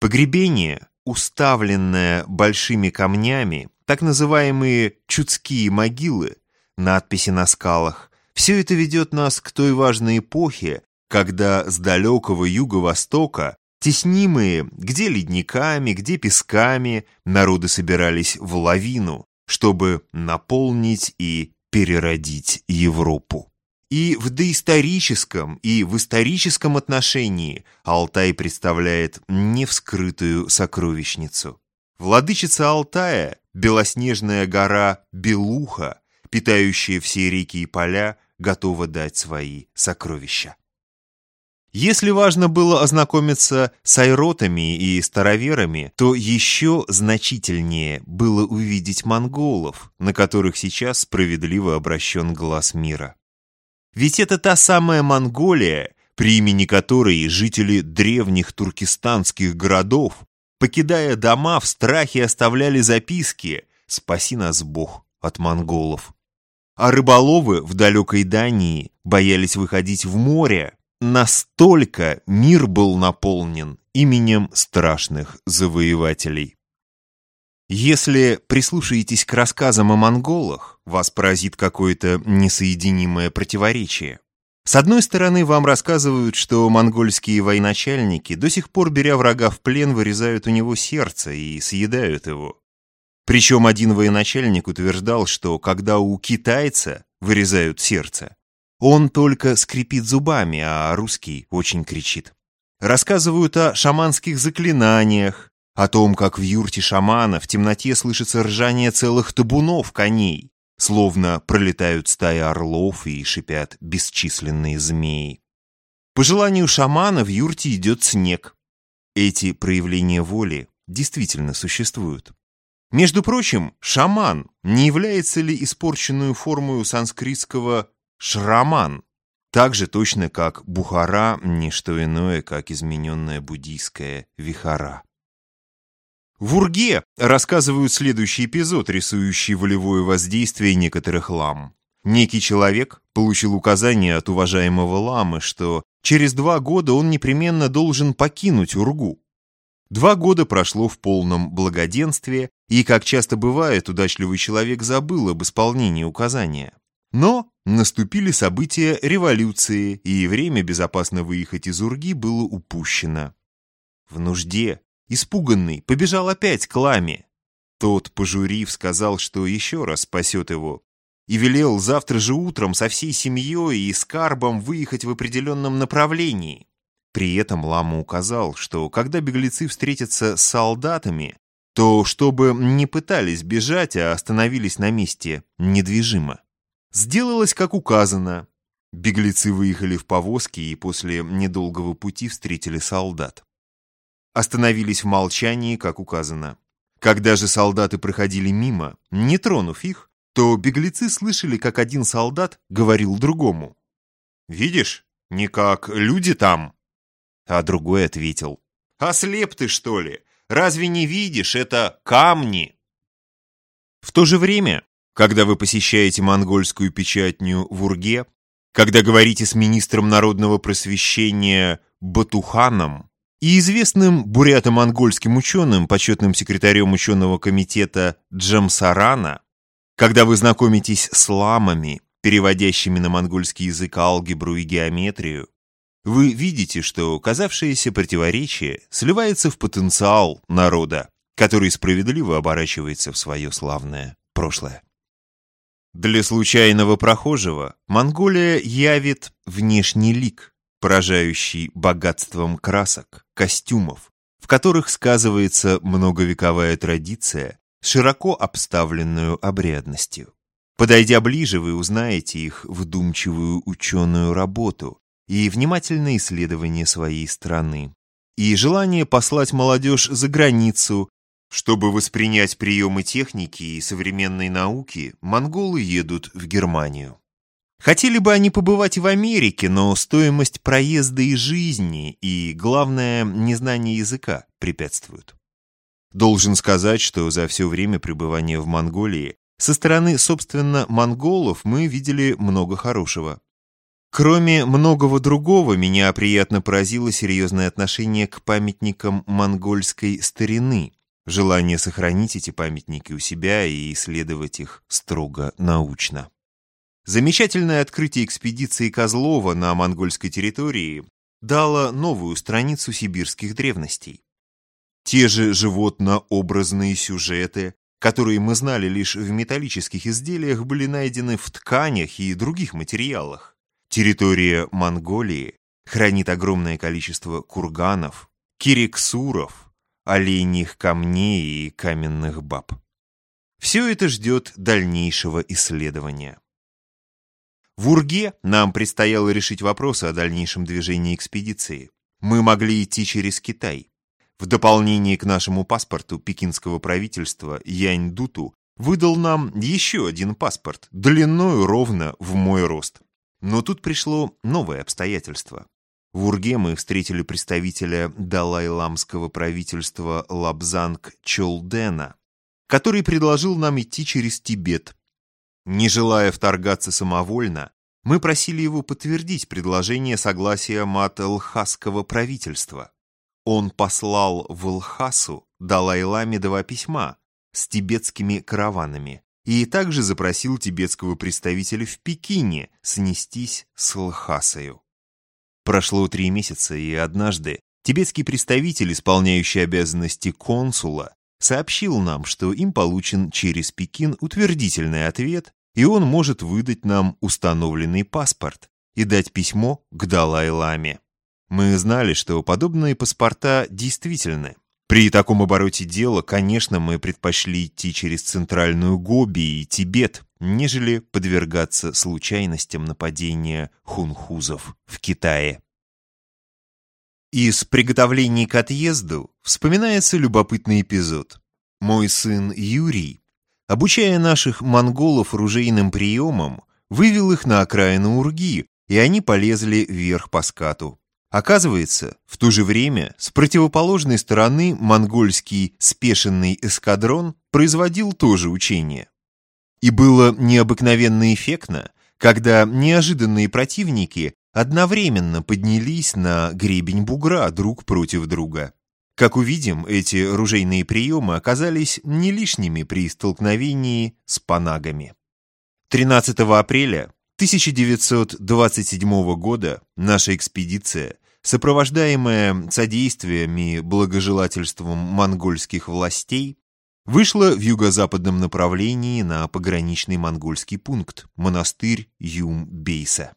Погребение, уставленное большими камнями, так называемые чудские могилы, надписи на скалах, все это ведет нас к той важной эпохе, когда с далекого юго-востока, теснимые где ледниками, где песками, народы собирались в лавину, чтобы наполнить и переродить Европу. И в доисторическом, и в историческом отношении Алтай представляет невскрытую сокровищницу. Владычица Алтая, белоснежная гора Белуха, питающая все реки и поля, готова дать свои сокровища. Если важно было ознакомиться с айротами и староверами, то еще значительнее было увидеть монголов, на которых сейчас справедливо обращен глаз мира. Ведь это та самая Монголия, при имени которой жители древних туркестанских городов, покидая дома, в страхе оставляли записки «Спаси нас, Бог, от монголов». А рыболовы в далекой Дании боялись выходить в море. Настолько мир был наполнен именем страшных завоевателей. Если прислушаетесь к рассказам о монголах, вас поразит какое-то несоединимое противоречие. С одной стороны, вам рассказывают, что монгольские военачальники, до сих пор беря врага в плен, вырезают у него сердце и съедают его. Причем один военачальник утверждал, что когда у китайца вырезают сердце, он только скрипит зубами, а русский очень кричит. Рассказывают о шаманских заклинаниях, о том, как в юрте шамана в темноте слышится ржание целых табунов коней, словно пролетают стаи орлов и шипят бесчисленные змеи. По желанию шамана в юрте идет снег. Эти проявления воли действительно существуют. Между прочим, шаман не является ли испорченную формой санскритского «шраман», так же точно как Бухара – не что иное, как измененная буддийская вихара. В Урге рассказывают следующий эпизод, рисующий волевое воздействие некоторых лам. Некий человек получил указание от уважаемого ламы, что через два года он непременно должен покинуть Ургу. Два года прошло в полном благоденствии, и, как часто бывает, удачливый человек забыл об исполнении указания. Но наступили события революции, и время безопасно выехать из Урги было упущено. В нужде Испуганный, побежал опять к ламе. Тот, пожурив, сказал, что еще раз спасет его, и велел завтра же утром со всей семьей и скарбом выехать в определенном направлении. При этом лама указал, что когда беглецы встретятся с солдатами, то чтобы не пытались бежать, а остановились на месте недвижимо. Сделалось, как указано. Беглецы выехали в повозке и после недолгого пути встретили солдат. Остановились в молчании, как указано. Когда же солдаты проходили мимо, не тронув их, то беглецы слышали, как один солдат говорил другому. «Видишь, не как люди там». А другой ответил. «Ослеп ты, что ли? Разве не видишь, это камни?» В то же время, когда вы посещаете монгольскую печатню в Урге, когда говорите с министром народного просвещения Батуханом и известным бурято-монгольским ученым, почетным секретарем ученого комитета Джамсарана, когда вы знакомитесь с ламами, переводящими на монгольский язык алгебру и геометрию, вы видите, что казавшееся противоречие сливается в потенциал народа, который справедливо оборачивается в свое славное прошлое. Для случайного прохожего Монголия явит внешний лик, поражающий богатством красок, костюмов, в которых сказывается многовековая традиция, широко обставленную обрядностью. Подойдя ближе, вы узнаете их вдумчивую ученую работу и внимательное исследование своей страны, и желание послать молодежь за границу чтобы воспринять приемы техники и современной науки, монголы едут в Германию. Хотели бы они побывать в Америке, но стоимость проезда и жизни, и, главное, незнание языка препятствуют. Должен сказать, что за все время пребывания в Монголии со стороны, собственно, монголов мы видели много хорошего. Кроме многого другого, меня приятно поразило серьезное отношение к памятникам монгольской старины, желание сохранить эти памятники у себя и исследовать их строго научно. Замечательное открытие экспедиции Козлова на монгольской территории дало новую страницу сибирских древностей. Те же животнообразные сюжеты, которые мы знали лишь в металлических изделиях, были найдены в тканях и других материалах. Территория Монголии хранит огромное количество курганов, кириксуров, оленьих камней и каменных баб. Все это ждет дальнейшего исследования. В Урге нам предстояло решить вопросы о дальнейшем движении экспедиции. Мы могли идти через Китай. В дополнение к нашему паспорту пекинского правительства Янь Дуту выдал нам еще один паспорт, длиною ровно в мой рост. Но тут пришло новое обстоятельство. В Урге мы встретили представителя далай-ламского правительства Лабзанг Чолдена, который предложил нам идти через Тибет. Не желая вторгаться самовольно, мы просили его подтвердить предложение согласия Мат-Лхасского правительства. Он послал в Лхасу Далай-Ламе два письма с тибетскими караванами и также запросил тибетского представителя в Пекине снестись с Лхасою. Прошло три месяца, и однажды тибетский представитель, исполняющий обязанности консула, сообщил нам, что им получен через Пекин утвердительный ответ, и он может выдать нам установленный паспорт и дать письмо к Далай-Ламе. Мы знали, что подобные паспорта действительны. При таком обороте дела, конечно, мы предпочли идти через Центральную Гоби и Тибет, нежели подвергаться случайностям нападения хунхузов в Китае. Из приготовлений к отъезду вспоминается любопытный эпизод. Мой сын Юрий, обучая наших монголов ружейным приемам, вывел их на окраину Урги, и они полезли вверх по скату. Оказывается, в то же время с противоположной стороны монгольский спешенный эскадрон производил тоже учение. И было необыкновенно эффектно, когда неожиданные противники одновременно поднялись на гребень бугра друг против друга. Как увидим, эти ружейные приемы оказались не лишними при столкновении с панагами. 13 апреля 1927 года наша экспедиция, сопровождаемая содействием и благожелательством монгольских властей, вышла в юго-западном направлении на пограничный монгольский пункт, монастырь Юм-Бейса.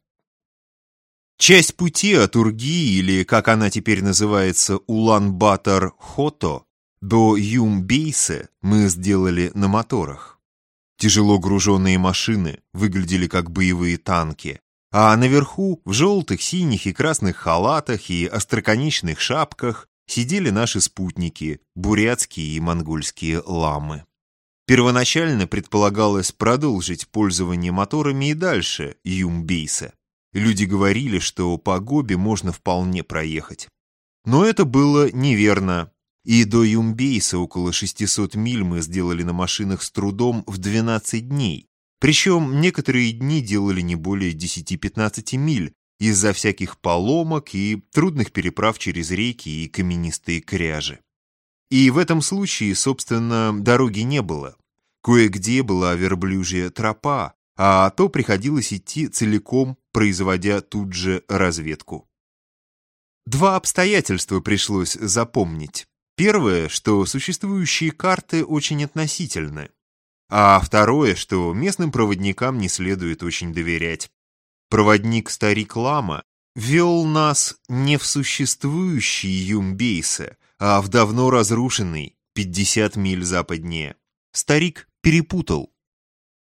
Часть пути от Урги, или, как она теперь называется, Улан-Батор-Хото, до Юм-Бейса мы сделали на моторах. Тяжело груженные машины выглядели как боевые танки, а наверху, в желтых, синих и красных халатах и остроконечных шапках, сидели наши спутники, бурятские и монгольские ламы. Первоначально предполагалось продолжить пользование моторами и дальше Юмбейса. Люди говорили, что по Гобе можно вполне проехать. Но это было неверно. И до Юмбейса около 600 миль мы сделали на машинах с трудом в 12 дней. Причем некоторые дни делали не более 10-15 миль из-за всяких поломок и трудных переправ через реки и каменистые кряжи. И в этом случае, собственно, дороги не было. Кое-где была верблюжья тропа, а то приходилось идти целиком, производя тут же разведку. Два обстоятельства пришлось запомнить. Первое, что существующие карты очень относительны. А второе, что местным проводникам не следует очень доверять. Проводник старик Лама вел нас не в существующий Юмбейса, а в давно разрушенный, 50 миль западнее. Старик перепутал.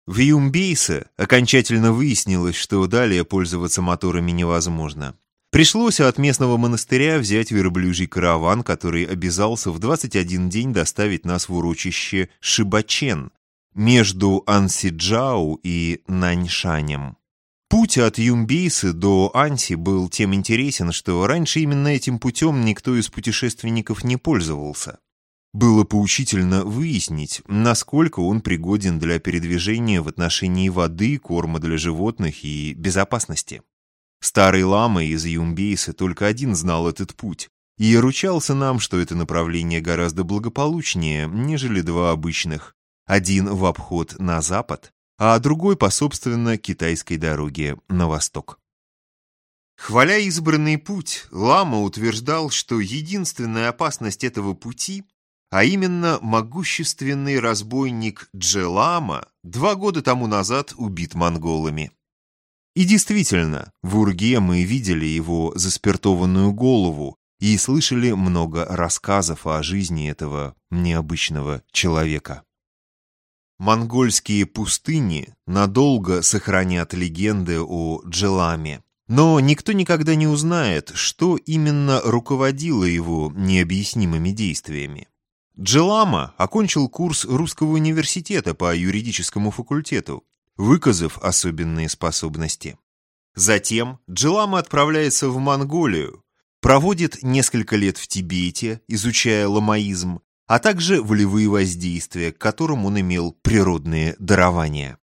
В Юмбейсе окончательно выяснилось, что далее пользоваться моторами невозможно. Пришлось от местного монастыря взять верблюжий караван, который обязался в 21 день доставить нас в урочище Шибачен между Ансиджау и Наньшанем. Путь от Юмбейсы до Анси был тем интересен, что раньше именно этим путем никто из путешественников не пользовался. Было поучительно выяснить, насколько он пригоден для передвижения в отношении воды, корма для животных и безопасности. Старый лама из Юмбейса только один знал этот путь и ручался нам, что это направление гораздо благополучнее, нежели два обычных, один в обход на запад, а другой по, собственно, китайской дороге на восток. Хваля избранный путь, Лама утверждал, что единственная опасность этого пути а именно могущественный разбойник Джелама два года тому назад убит монголами. И действительно, в Урге мы видели его заспиртованную голову и слышали много рассказов о жизни этого необычного человека. Монгольские пустыни надолго сохранят легенды о Джеламе, но никто никогда не узнает, что именно руководило его необъяснимыми действиями. Джилама окончил курс Русского университета по юридическому факультету, выказав особенные способности. Затем Джилама отправляется в Монголию, проводит несколько лет в Тибете, изучая ламаизм, а также волевые воздействия, к которым он имел природные дарования.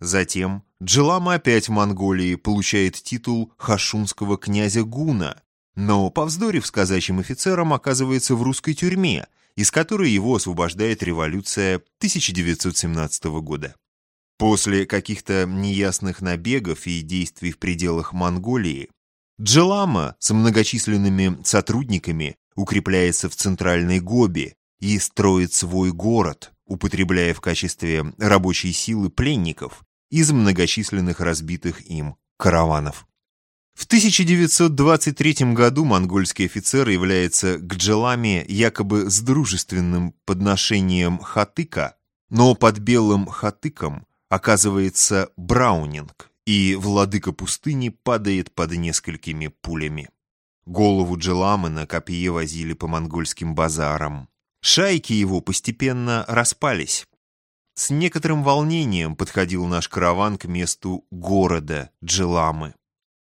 Затем Джилама опять в Монголии получает титул хашунского князя Гуна, но, повздорив с казачьим офицером, оказывается в русской тюрьме – из которой его освобождает революция 1917 года. После каких-то неясных набегов и действий в пределах Монголии, Джелама с многочисленными сотрудниками укрепляется в центральной Гобе и строит свой город, употребляя в качестве рабочей силы пленников из многочисленных разбитых им караванов. В 1923 году монгольский офицер является к Джеламе якобы с дружественным подношением хатыка, но под белым хатыком оказывается Браунинг, и владыка пустыни падает под несколькими пулями. Голову Джеламы на копье возили по монгольским базарам. Шайки его постепенно распались. С некоторым волнением подходил наш караван к месту города Джиламы.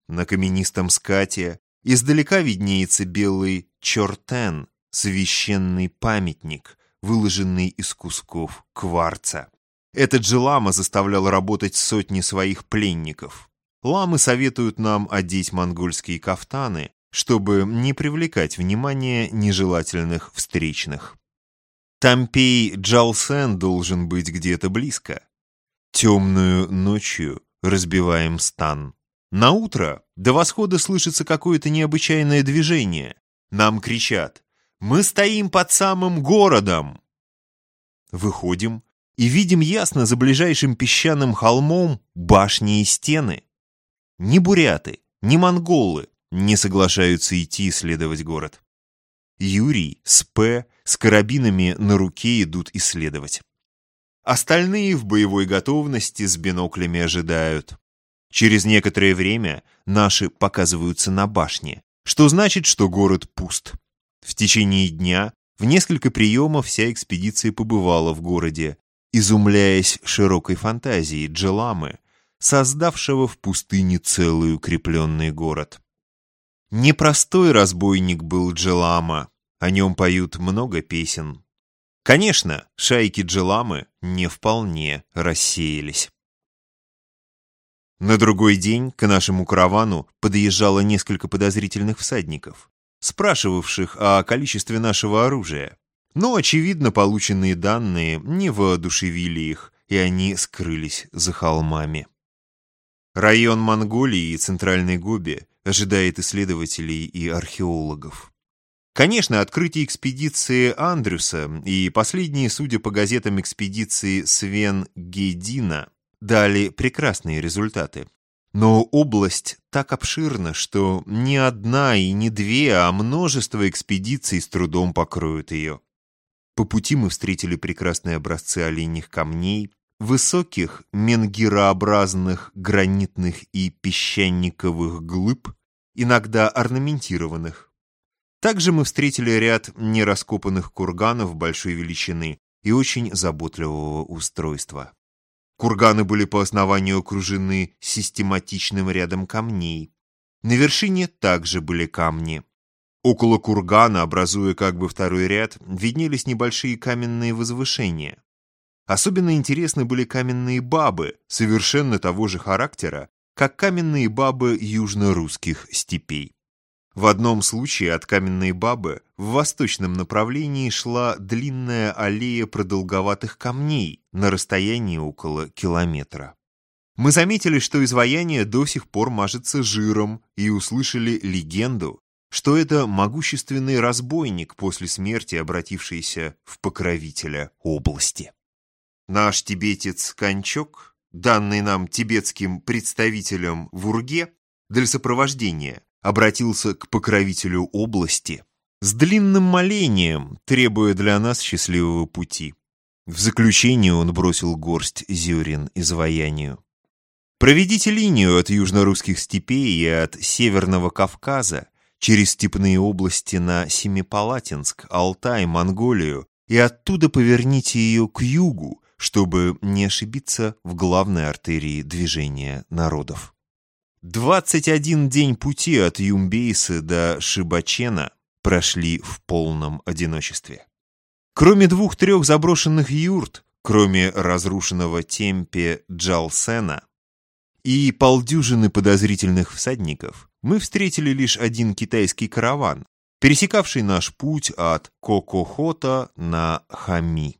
На каменистом скате издалека виднеется белый чертен, священный памятник, выложенный из кусков кварца. Этот же лама заставлял работать сотни своих пленников. Ламы советуют нам одеть монгольские кафтаны, чтобы не привлекать внимание нежелательных встречных. Тампей Джалсен должен быть где-то близко. Темную ночью разбиваем стан. На утро до восхода слышится какое-то необычайное движение. Нам кричат «Мы стоим под самым городом!» Выходим и видим ясно за ближайшим песчаным холмом башни и стены. Ни буряты, ни монголы не соглашаются идти исследовать город. Юрий с П с карабинами на руке идут исследовать. Остальные в боевой готовности с биноклями ожидают. Через некоторое время наши показываются на башне, что значит, что город пуст. В течение дня в несколько приемов вся экспедиция побывала в городе, изумляясь широкой фантазии Джеламы, создавшего в пустыне целый укрепленный город. Непростой разбойник был Джелама, о нем поют много песен. Конечно, шайки Джеламы не вполне рассеялись. На другой день к нашему каравану подъезжало несколько подозрительных всадников, спрашивавших о количестве нашего оружия. Но, очевидно, полученные данные не воодушевили их, и они скрылись за холмами. Район Монголии и Центральной Гоби ожидает исследователей и археологов. Конечно, открытие экспедиции Андрюса и последние, судя по газетам экспедиции Свен Гейдина, дали прекрасные результаты. Но область так обширна, что не одна и не две, а множество экспедиций с трудом покроют ее. По пути мы встретили прекрасные образцы оленьих камней, высоких менгирообразных гранитных и песчаниковых глыб, иногда орнаментированных, также мы встретили ряд нераскопанных курганов большой величины и очень заботливого устройства. Курганы были по основанию окружены систематичным рядом камней. На вершине также были камни. Около кургана, образуя как бы второй ряд, виднелись небольшие каменные возвышения. Особенно интересны были каменные бабы, совершенно того же характера, как каменные бабы южно-русских степей. В одном случае от каменной бабы в восточном направлении шла длинная аллея продолговатых камней на расстоянии около километра. Мы заметили, что изваяние до сих пор мажется жиром, и услышали легенду, что это могущественный разбойник после смерти, обратившийся в покровителя области. Наш тибетец Кончок, данный нам тибетским представителем в Урге для сопровождения, обратился к покровителю области с длинным молением, требуя для нас счастливого пути. В заключение он бросил горсть зерен изваянию. Проведите линию от южно-русских степей и от Северного Кавказа через степные области на Семипалатинск, Алтай, Монголию и оттуда поверните ее к югу, чтобы не ошибиться в главной артерии движения народов. 21 день пути от Юмбейса до Шибачена прошли в полном одиночестве. Кроме двух-трех заброшенных юрт, кроме разрушенного темпе Джалсена и полдюжины подозрительных всадников, мы встретили лишь один китайский караван, пересекавший наш путь от Кокохота на Хами.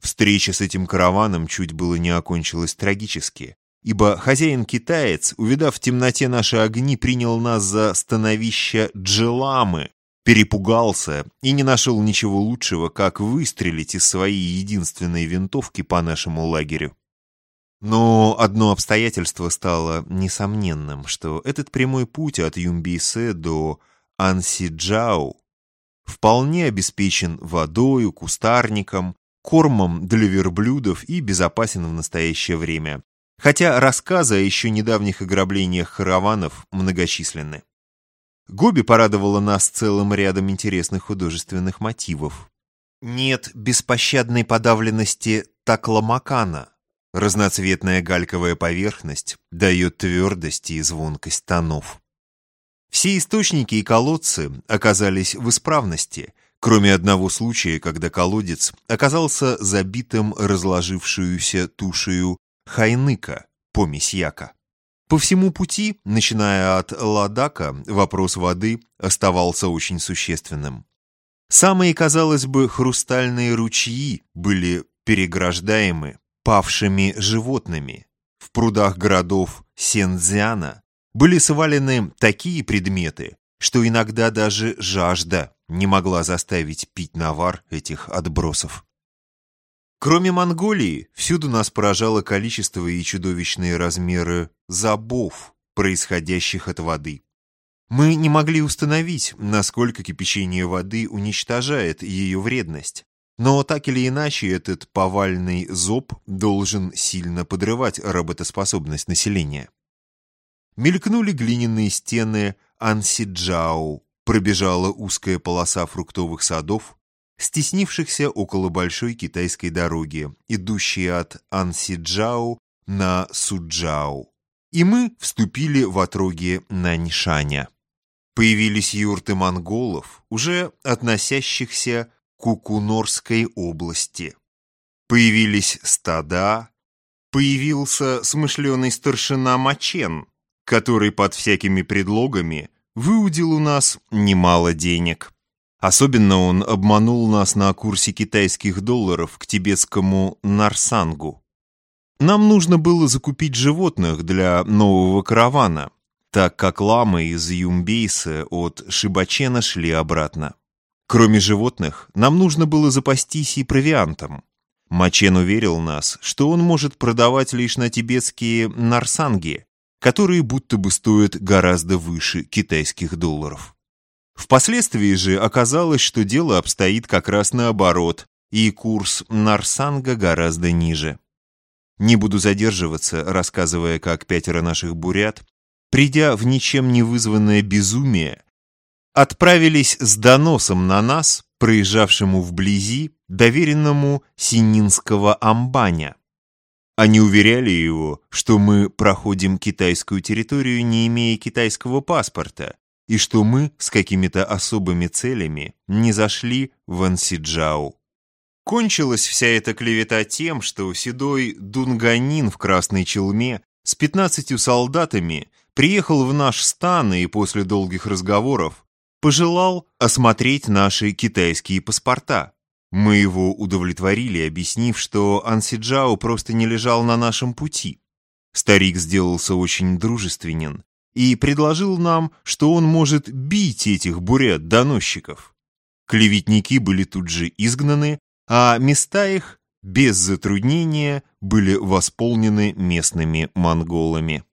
Встреча с этим караваном чуть было не окончилась трагически, ибо хозяин-китаец, увидав в темноте наши огни, принял нас за становища Джеламы, перепугался и не нашел ничего лучшего, как выстрелить из своей единственной винтовки по нашему лагерю. Но одно обстоятельство стало несомненным, что этот прямой путь от Юмбисе до Ансиджау вполне обеспечен водою, кустарником, кормом для верблюдов и безопасен в настоящее время, хотя рассказы о еще недавних ограблениях караванов многочисленны. Гоби порадовала нас целым рядом интересных художественных мотивов. Нет беспощадной подавленности такламакана. Разноцветная гальковая поверхность дает твердость и звонкость тонов. Все источники и колодцы оказались в исправности, кроме одного случая, когда колодец оказался забитым разложившуюся тушею хайныка, помесь яка. По всему пути, начиная от Ладака, вопрос воды оставался очень существенным. Самые, казалось бы, хрустальные ручьи были переграждаемы павшими животными. В прудах городов Сенцзяна были свалены такие предметы, что иногда даже жажда не могла заставить пить навар этих отбросов. Кроме Монголии, всюду нас поражало количество и чудовищные размеры забов, происходящих от воды. Мы не могли установить, насколько кипячение воды уничтожает ее вредность, Но так или иначе, этот повальный зоб должен сильно подрывать работоспособность населения. Мелькнули глиняные стены Ансиджау, пробежала узкая полоса фруктовых садов, стеснившихся около большой китайской дороги, идущей от Ансиджау на Суджау. И мы вступили в отроги Наньшаня. Появились юрты монголов, уже относящихся к Кукунорской области. Появились стада, появился смышленый старшина Мачен, который под всякими предлогами выудил у нас немало денег. Особенно он обманул нас на курсе китайских долларов к тибетскому Нарсангу. Нам нужно было закупить животных для нового каравана, так как ламы из Юмбейса от Шибачена шли обратно. Кроме животных, нам нужно было запастись и провиантом. Мачен уверил нас, что он может продавать лишь на тибетские нарсанги, которые будто бы стоят гораздо выше китайских долларов. Впоследствии же оказалось, что дело обстоит как раз наоборот, и курс Нарсанга гораздо ниже. Не буду задерживаться, рассказывая, как пятеро наших бурят, придя в ничем не вызванное безумие, отправились с доносом на нас, проезжавшему вблизи, доверенному Сининского амбаня. Они уверяли его, что мы проходим китайскую территорию, не имея китайского паспорта, и что мы с какими-то особыми целями не зашли в Ансиджау. Кончилась вся эта клевета тем, что седой Дунганин в красной челме с пятнадцатью солдатами приехал в наш стан и после долгих разговоров пожелал осмотреть наши китайские паспорта. Мы его удовлетворили, объяснив, что Ансиджао просто не лежал на нашем пути. Старик сделался очень дружественен и предложил нам, что он может бить этих бурят-доносчиков. Клеветники были тут же изгнаны, а места их без затруднения были восполнены местными монголами.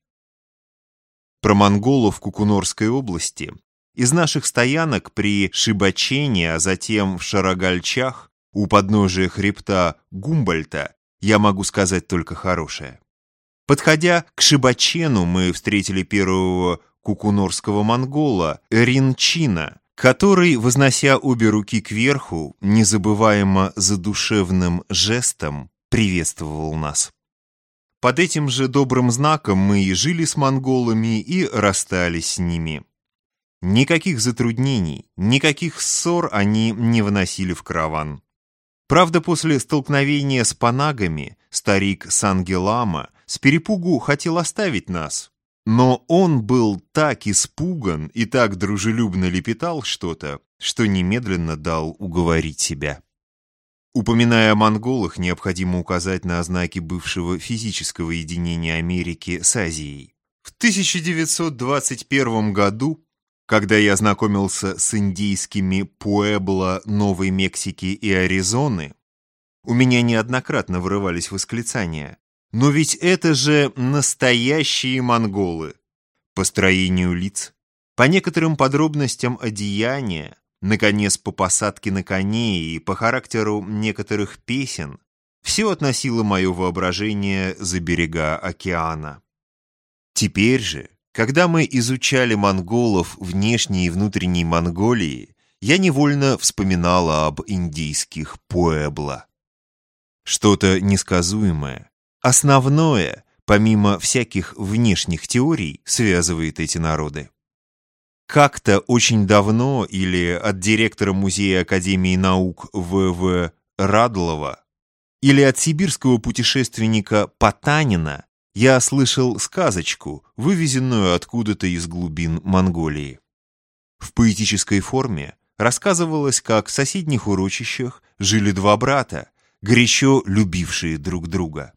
Про монголов Кукунорской области из наших стоянок при Шибачене, а затем в Шарагальчах, у подножия хребта Гумбольта, я могу сказать только хорошее. Подходя к Шибачену, мы встретили первого кукунорского монгола Ринчина, который, вознося обе руки кверху, незабываемо задушевным жестом приветствовал нас. Под этим же добрым знаком мы и жили с монголами, и расстались с ними. Никаких затруднений, никаких ссор они не выносили в караван. Правда, после столкновения с панагами старик Сангелама с перепугу хотел оставить нас. Но он был так испуган и так дружелюбно лепетал что-то, что немедленно дал уговорить себя. Упоминая о монголах, необходимо указать на знаки бывшего физического единения Америки с Азией. В 1921 году, когда я ознакомился с индийскими Пуэбло Новой Мексики и Аризоны, у меня неоднократно вырывались восклицания но ведь это же настоящие монголы. По строению лиц, по некоторым подробностям одеяния, наконец, по посадке на коне и по характеру некоторых песен, все относило мое воображение за берега океана. Теперь же, когда мы изучали монголов внешней и внутренней Монголии, я невольно вспоминала об индийских Пуэбло. Что-то несказуемое, Основное, помимо всяких внешних теорий, связывает эти народы. Как-то очень давно или от директора Музея Академии наук В.В. Радлова или от сибирского путешественника Потанина я слышал сказочку, вывезенную откуда-то из глубин Монголии. В поэтической форме рассказывалось, как в соседних урочищах жили два брата, горячо любившие друг друга.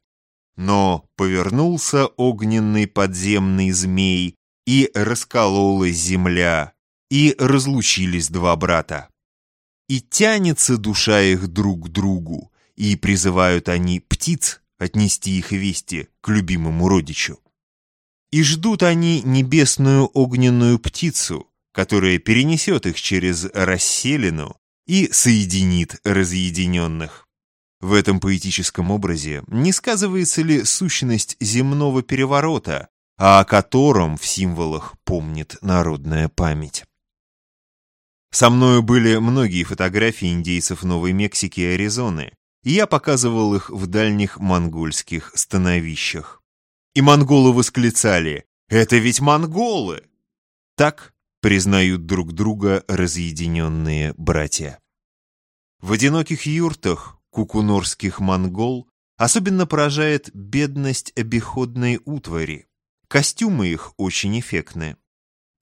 Но повернулся огненный подземный змей, и раскололась земля, и разлучились два брата. И тянется душа их друг к другу, и призывают они птиц отнести их вести к любимому родичу. И ждут они небесную огненную птицу, которая перенесет их через расселину и соединит разъединенных. В этом поэтическом образе не сказывается ли сущность земного переворота, а о котором в символах помнит народная память? Со мною были многие фотографии индейцев Новой Мексики и Аризоны, и я показывал их в дальних монгольских становищах. И монголы восклицали «Это ведь монголы!» Так признают друг друга разъединенные братья. В одиноких юртах кукунорских монгол особенно поражает бедность обиходной утвари. Костюмы их очень эффектны.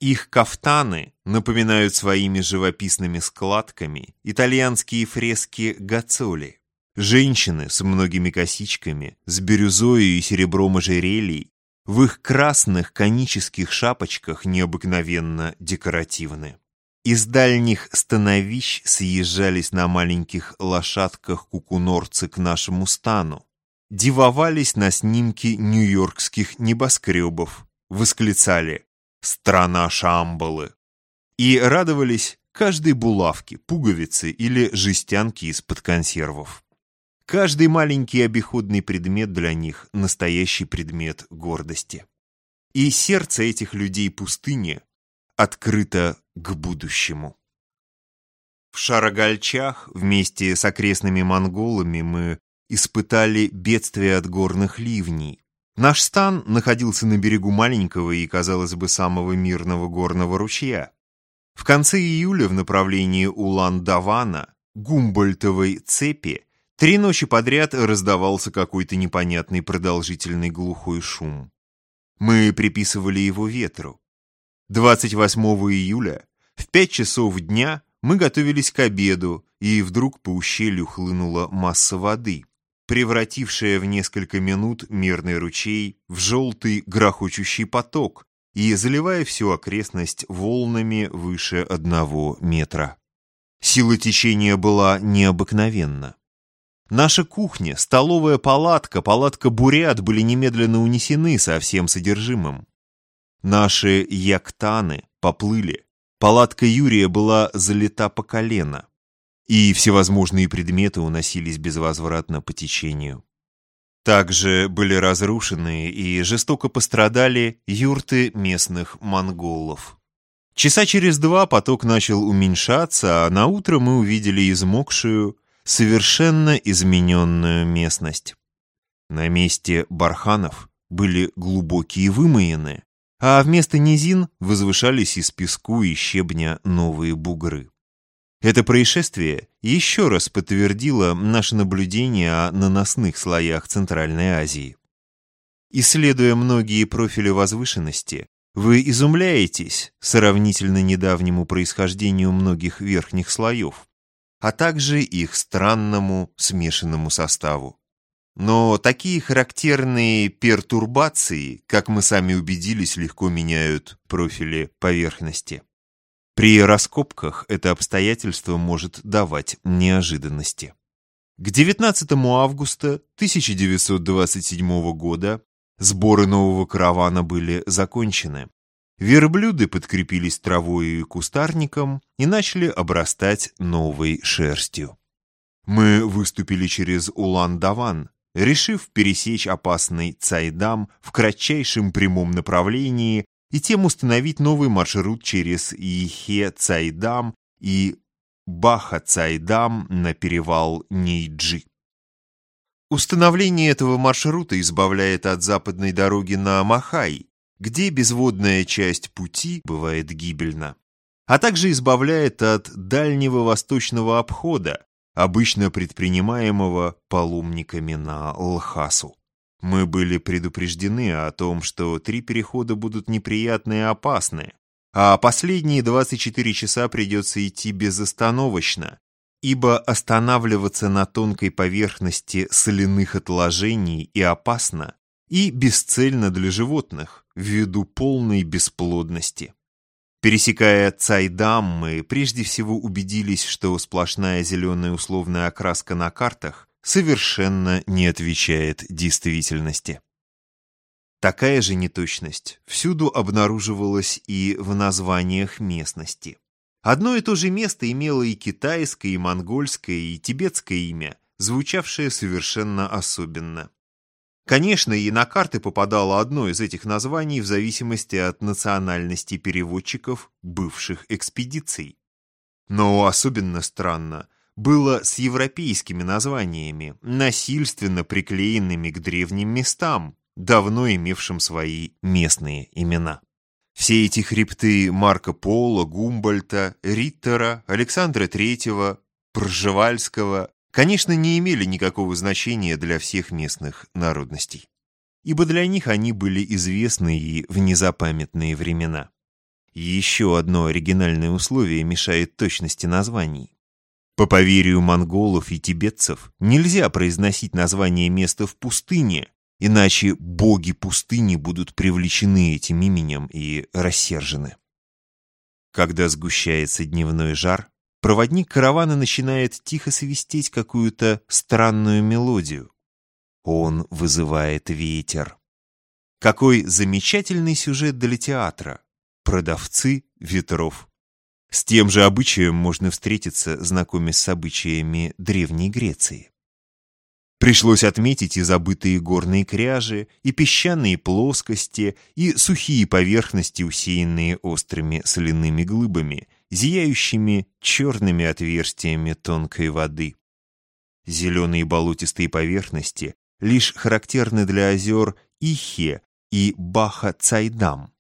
Их кафтаны напоминают своими живописными складками итальянские фрески Гацоли. Женщины с многими косичками, с бирюзою и серебром ожерелий, в их красных конических шапочках необыкновенно декоративны. Из дальних становищ съезжались на маленьких лошадках кукунорцы к нашему стану, дивовались на снимки нью-йоркских небоскребов, восклицали страна Шамбалы. И радовались каждой булавке, пуговице или жестянке из-под консервов. Каждый маленький обиходный предмет для них – настоящий предмет гордости. И сердце этих людей пустыни открыто к будущему. В Шарагальчах вместе с окрестными монголами мы испытали бедствие от горных ливней, Наш стан находился на берегу маленького и, казалось бы, самого мирного горного ручья. В конце июля в направлении Улан-Давана, Гумбольтовой цепи, три ночи подряд раздавался какой-то непонятный продолжительный глухой шум. Мы приписывали его ветру. 28 июля в пять часов дня мы готовились к обеду, и вдруг по ущелью хлынула масса воды превратившая в несколько минут мирный ручей в желтый грохочущий поток и заливая всю окрестность волнами выше одного метра. Сила течения была необыкновенна. Наша кухня, столовая палатка, палатка бурят были немедленно унесены со всем содержимым. Наши яктаны поплыли. Палатка Юрия была залита по колено и всевозможные предметы уносились безвозвратно по течению. Также были разрушены и жестоко пострадали юрты местных монголов. Часа через два поток начал уменьшаться, а на утро мы увидели измокшую, совершенно измененную местность. На месте барханов были глубокие вымоины, а вместо низин возвышались из песку и щебня новые бугры. Это происшествие еще раз подтвердило наше наблюдение о наносных слоях Центральной Азии. Исследуя многие профили возвышенности, вы изумляетесь сравнительно недавнему происхождению многих верхних слоев, а также их странному смешанному составу. Но такие характерные пертурбации, как мы сами убедились, легко меняют профили поверхности. При раскопках это обстоятельство может давать неожиданности. К 19 августа 1927 года сборы нового каравана были закончены. Верблюды подкрепились травой и кустарником и начали обрастать новой шерстью. Мы выступили через Улан-Даван, решив пересечь опасный Цайдам в кратчайшем прямом направлении и тем установить новый маршрут через Ихе-Цайдам и Баха-Цайдам на перевал Нейджи. Установление этого маршрута избавляет от западной дороги на Махай, где безводная часть пути бывает гибельна, а также избавляет от дальнего восточного обхода, обычно предпринимаемого паломниками на Лхасу. Мы были предупреждены о том, что три перехода будут неприятные и опасные, а последние 24 часа придется идти безостановочно, ибо останавливаться на тонкой поверхности соляных отложений и опасно, и бесцельно для животных, ввиду полной бесплодности. Пересекая Цайдам, мы прежде всего убедились, что сплошная зеленая условная окраска на картах совершенно не отвечает действительности. Такая же неточность всюду обнаруживалась и в названиях местности. Одно и то же место имело и китайское, и монгольское, и тибетское имя, звучавшее совершенно особенно. Конечно, и на карты попадало одно из этих названий в зависимости от национальности переводчиков бывших экспедиций. Но особенно странно было с европейскими названиями, насильственно приклеенными к древним местам, давно имевшим свои местные имена. Все эти хребты Марко Поло, Гумбольта, Риттера, Александра Третьего, Пржевальского конечно, не имели никакого значения для всех местных народностей, ибо для них они были известны и в незапамятные времена. Еще одно оригинальное условие мешает точности названий. По поверью монголов и тибетцев нельзя произносить название места в пустыне, иначе боги пустыни будут привлечены этим именем и рассержены. Когда сгущается дневной жар, проводник каравана начинает тихо свистеть какую-то странную мелодию. Он вызывает ветер. Какой замечательный сюжет для театра. Продавцы ветров. С тем же обычаем можно встретиться, знакомясь с обычаями Древней Греции. Пришлось отметить и забытые горные кряжи, и песчаные плоскости, и сухие поверхности, усеянные острыми соляными глыбами, зияющими черными отверстиями тонкой воды. Зеленые болотистые поверхности лишь характерны для озер Ихе и Баха-Цайдам.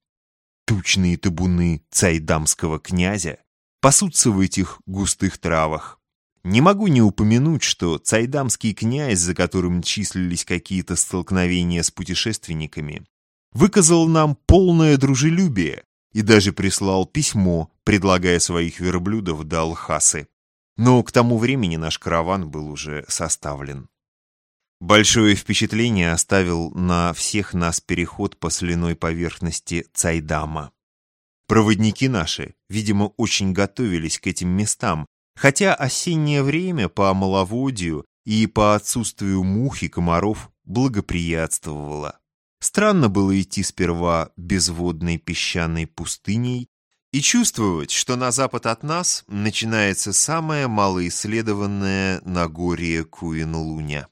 Тучные табуны цайдамского князя пасутся в этих густых травах. Не могу не упомянуть, что цайдамский князь, за которым числились какие-то столкновения с путешественниками, выказал нам полное дружелюбие и даже прислал письмо, предлагая своих верблюдов до Алхасы. Но к тому времени наш караван был уже составлен. Большое впечатление оставил на всех нас переход по соляной поверхности Цайдама. Проводники наши, видимо, очень готовились к этим местам, хотя осеннее время по маловодью и по отсутствию мух и комаров благоприятствовало. Странно было идти сперва безводной песчаной пустыней и чувствовать, что на запад от нас начинается самое малоисследованное Нагорье Куин-Луня.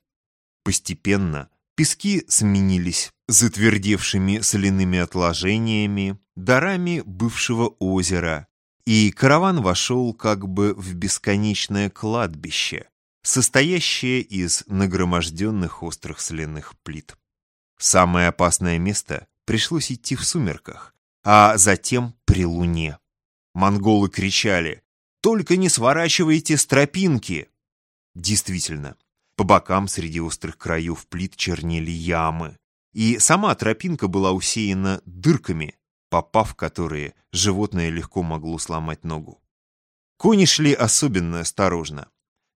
Постепенно пески сменились затвердевшими соляными отложениями, дарами бывшего озера, и караван вошел как бы в бесконечное кладбище, состоящее из нагроможденных острых соляных плит. Самое опасное место пришлось идти в сумерках, а затем при луне. Монголы кричали «Только не сворачивайте с тропинки!» Действительно, по бокам среди острых краев плит чернели ямы, и сама тропинка была усеяна дырками, попав в которые животное легко могло сломать ногу. Кони шли особенно осторожно.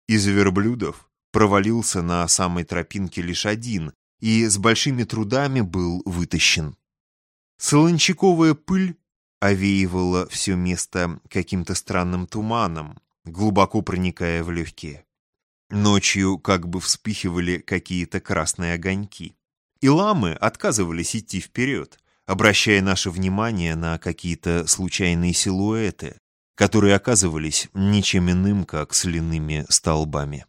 Из верблюдов провалился на самой тропинке лишь один, и с большими трудами был вытащен. Солончаковая пыль овеивала все место каким-то странным туманом, глубоко проникая в легкие. Ночью как бы вспыхивали какие-то красные огоньки. И ламы отказывались идти вперед, обращая наше внимание на какие-то случайные силуэты, которые оказывались ничем иным, как соляными столбами.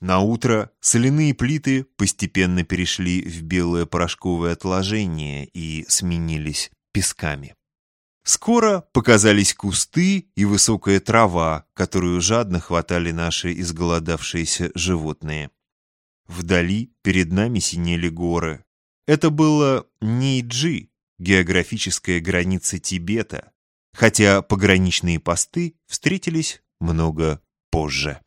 На утро соляные плиты постепенно перешли в белое порошковое отложение и сменились песками. Скоро показались кусты и высокая трава, которую жадно хватали наши изголодавшиеся животные. Вдали перед нами синели горы. Это было Нейджи, географическая граница Тибета, хотя пограничные посты встретились много позже.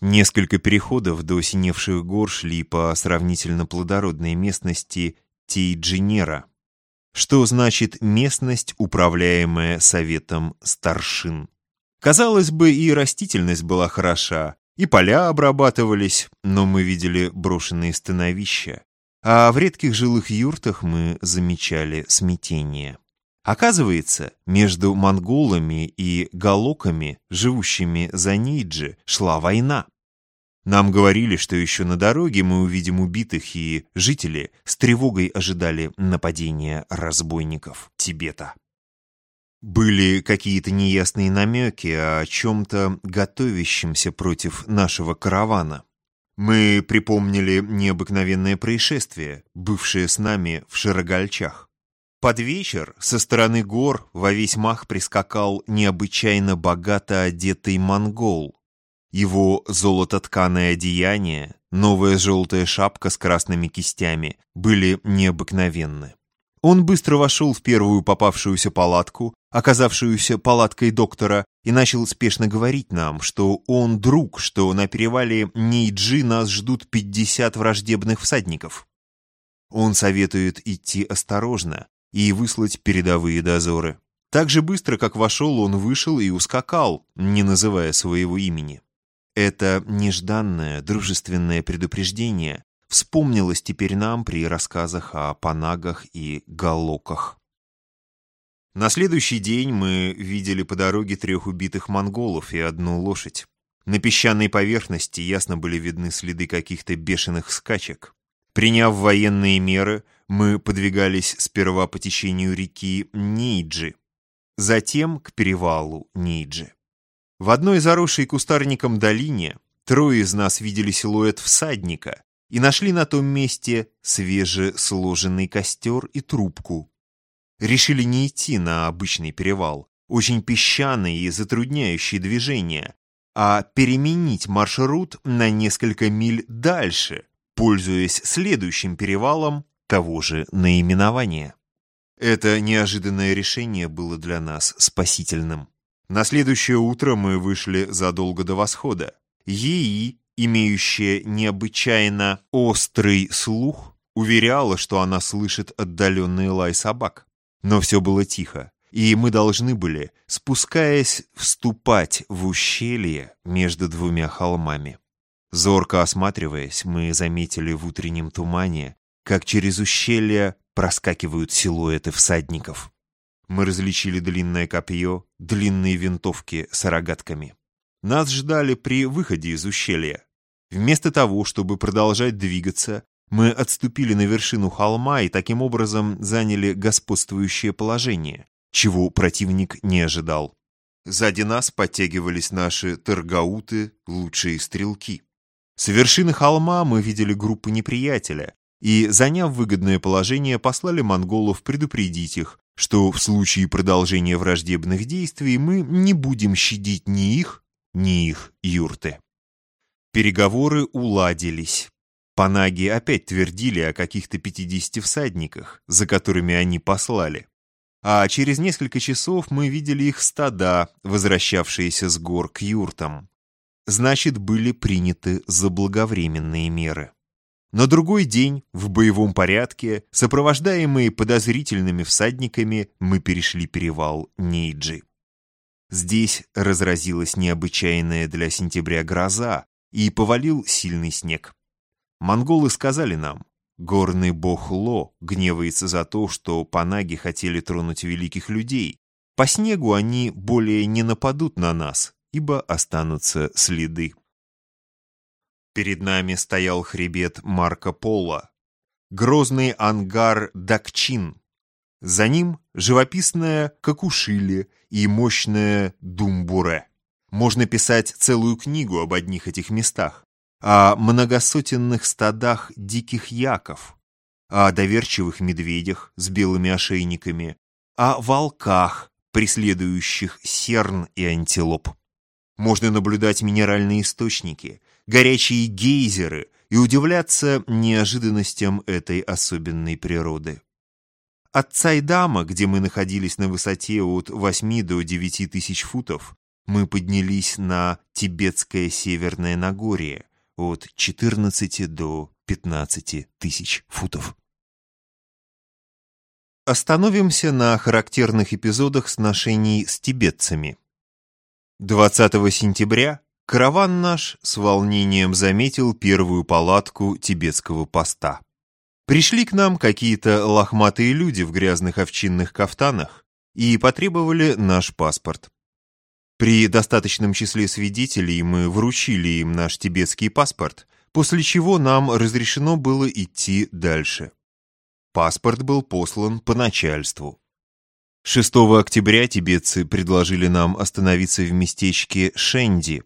Несколько переходов до синевших гор шли по сравнительно плодородной местности Тейджинера, что значит местность, управляемая советом старшин. Казалось бы, и растительность была хороша, и поля обрабатывались, но мы видели брошенные становища, а в редких жилых юртах мы замечали смятение. Оказывается, между монголами и галоками, живущими за Нейджи, шла война. Нам говорили, что еще на дороге мы увидим убитых, и жители с тревогой ожидали нападения разбойников Тибета. Были какие-то неясные намеки о чем-то готовящемся против нашего каравана. Мы припомнили необыкновенное происшествие, бывшее с нами в Широгольчах. Под вечер со стороны гор во весь мах прискакал необычайно богато одетый монгол. Его золототканое одеяние, новая желтая шапка с красными кистями были необыкновенны. Он быстро вошел в первую попавшуюся палатку, оказавшуюся палаткой доктора, и начал спешно говорить нам, что он друг, что на перевале Нейджи нас ждут 50 враждебных всадников. Он советует идти осторожно и выслать передовые дозоры. Так же быстро, как вошел, он вышел и ускакал, не называя своего имени. Это нежданное, дружественное предупреждение вспомнилось теперь нам при рассказах о панагах и галоках. На следующий день мы видели по дороге трех убитых монголов и одну лошадь. На песчаной поверхности ясно были видны следы каких-то бешеных скачек. Приняв военные меры, мы подвигались сперва по течению реки Нейджи, затем к перевалу Нейджи. В одной заросшей кустарником долине трое из нас видели силуэт всадника, и нашли на том месте свежесложенный костер и трубку. Решили не идти на обычный перевал, очень песчаный и затрудняющий движение, а переменить маршрут на несколько миль дальше, пользуясь следующим перевалом того же наименования. Это неожиданное решение было для нас спасительным. На следующее утро мы вышли задолго до восхода. Ей имеющая необычайно острый слух, уверяла, что она слышит отдаленный лай собак. Но все было тихо, и мы должны были, спускаясь, вступать в ущелье между двумя холмами. Зорко осматриваясь, мы заметили в утреннем тумане, как через ущелье проскакивают силуэты всадников. Мы различили длинное копье, длинные винтовки с рогатками. Нас ждали при выходе из ущелья. Вместо того, чтобы продолжать двигаться, мы отступили на вершину холма и таким образом заняли господствующее положение, чего противник не ожидал. Сзади нас подтягивались наши торгауты, лучшие стрелки. С вершины холма мы видели группы неприятеля и, заняв выгодное положение, послали монголов предупредить их, что в случае продолжения враждебных действий мы не будем щадить ни их, ни их юрты. Переговоры уладились. Панаги опять твердили о каких-то 50 всадниках, за которыми они послали. А через несколько часов мы видели их стада, возвращавшиеся с гор к юртам. Значит, были приняты заблаговременные меры. На другой день, в боевом порядке, сопровождаемые подозрительными всадниками, мы перешли перевал Нейджи. Здесь разразилась необычайная для сентября гроза, и повалил сильный снег. Монголы сказали нам, горный бог Ло гневается за то, что панаги хотели тронуть великих людей. По снегу они более не нападут на нас, ибо останутся следы. Перед нами стоял хребет Марко Поло, грозный ангар Дакчин, за ним живописная Какушили и мощная Думбуре. Можно писать целую книгу об одних этих местах, о многосотенных стадах диких яков, о доверчивых медведях с белыми ошейниками, о волках, преследующих серн и антилоп. Можно наблюдать минеральные источники, горячие гейзеры и удивляться неожиданностям этой особенной природы. От Цайдама, где мы находились на высоте от 8 до 9 тысяч футов, мы поднялись на Тибетское Северное Нагорье от 14 до 15 тысяч футов. Остановимся на характерных эпизодах сношений с тибетцами. 20 сентября караван наш с волнением заметил первую палатку тибетского поста. Пришли к нам какие-то лохматые люди в грязных овчинных кафтанах и потребовали наш паспорт. При достаточном числе свидетелей мы вручили им наш тибетский паспорт, после чего нам разрешено было идти дальше. Паспорт был послан по начальству. 6 октября тибетцы предложили нам остановиться в местечке Шенди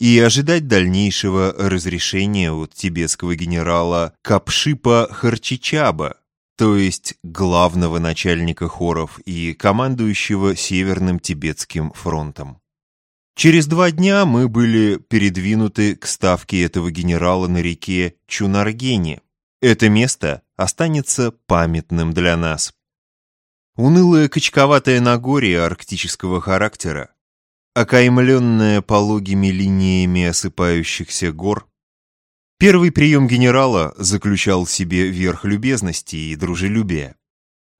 и ожидать дальнейшего разрешения от тибетского генерала Капшипа Харчичаба, то есть главного начальника хоров и командующего Северным Тибетским фронтом. Через два дня мы были передвинуты к ставке этого генерала на реке Чунаргене. Это место останется памятным для нас. Унылое качковатое Нагорье арктического характера, окаймленное пологими линиями осыпающихся гор, Первый прием генерала заключал в себе верх любезности и дружелюбия.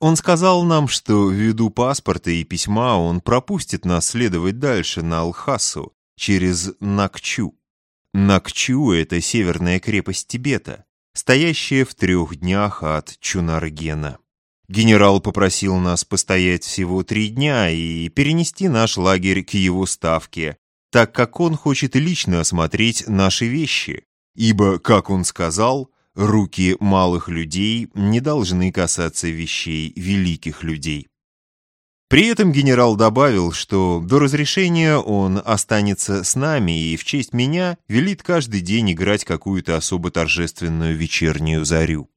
Он сказал нам, что ввиду паспорта и письма он пропустит нас следовать дальше на Алхасу через Накчу. Накчу — это северная крепость Тибета, стоящая в трех днях от Чунаргена. Генерал попросил нас постоять всего три дня и перенести наш лагерь к его ставке, так как он хочет лично осмотреть наши вещи, Ибо, как он сказал, руки малых людей не должны касаться вещей великих людей. При этом генерал добавил, что до разрешения он останется с нами и в честь меня велит каждый день играть какую-то особо торжественную вечернюю зарю.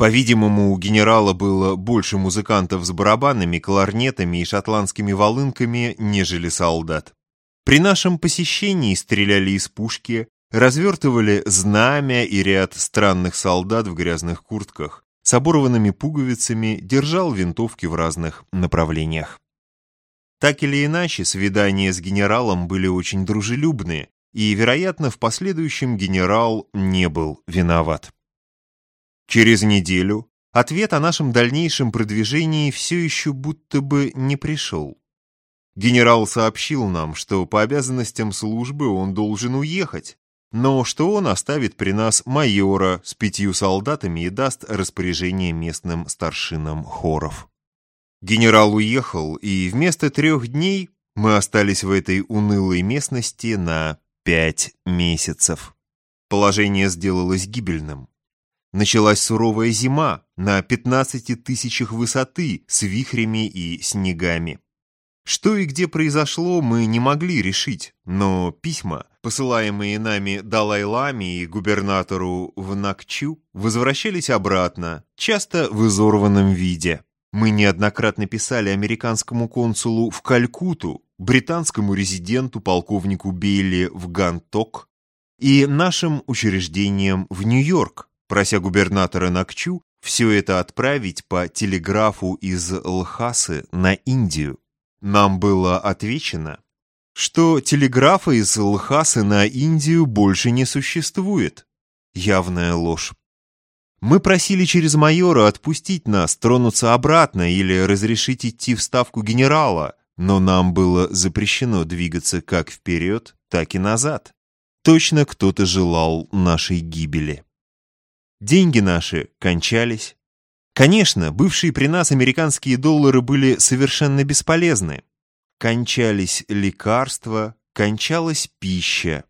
По-видимому, у генерала было больше музыкантов с барабанами, кларнетами и шотландскими волынками, нежели солдат. При нашем посещении стреляли из пушки, развертывали знамя и ряд странных солдат в грязных куртках с оборванными пуговицами держал винтовки в разных направлениях. Так или иначе, свидания с генералом были очень дружелюбные, и, вероятно, в последующем генерал не был виноват. Через неделю ответ о нашем дальнейшем продвижении все еще будто бы не пришел. Генерал сообщил нам, что по обязанностям службы он должен уехать, но что он оставит при нас майора с пятью солдатами и даст распоряжение местным старшинам хоров. Генерал уехал, и вместо трех дней мы остались в этой унылой местности на пять месяцев. Положение сделалось гибельным. Началась суровая зима на 15 тысячах высоты с вихрями и снегами. Что и где произошло, мы не могли решить, но письма, посылаемые нами Далай-Ламе и губернатору в Накчу, возвращались обратно, часто в изорванном виде. Мы неоднократно писали американскому консулу в Калькуту, британскому резиденту полковнику Бейли в Ганток и нашим учреждениям в Нью-Йорк, прося губернатора Накчу все это отправить по телеграфу из Лхасы на Индию. Нам было отвечено, что телеграфа из Лхасы на Индию больше не существует. Явная ложь. Мы просили через майора отпустить нас, тронуться обратно или разрешить идти в ставку генерала, но нам было запрещено двигаться как вперед, так и назад. Точно кто-то желал нашей гибели. Деньги наши кончались, Конечно, бывшие при нас американские доллары были совершенно бесполезны. Кончались лекарства, кончалась пища.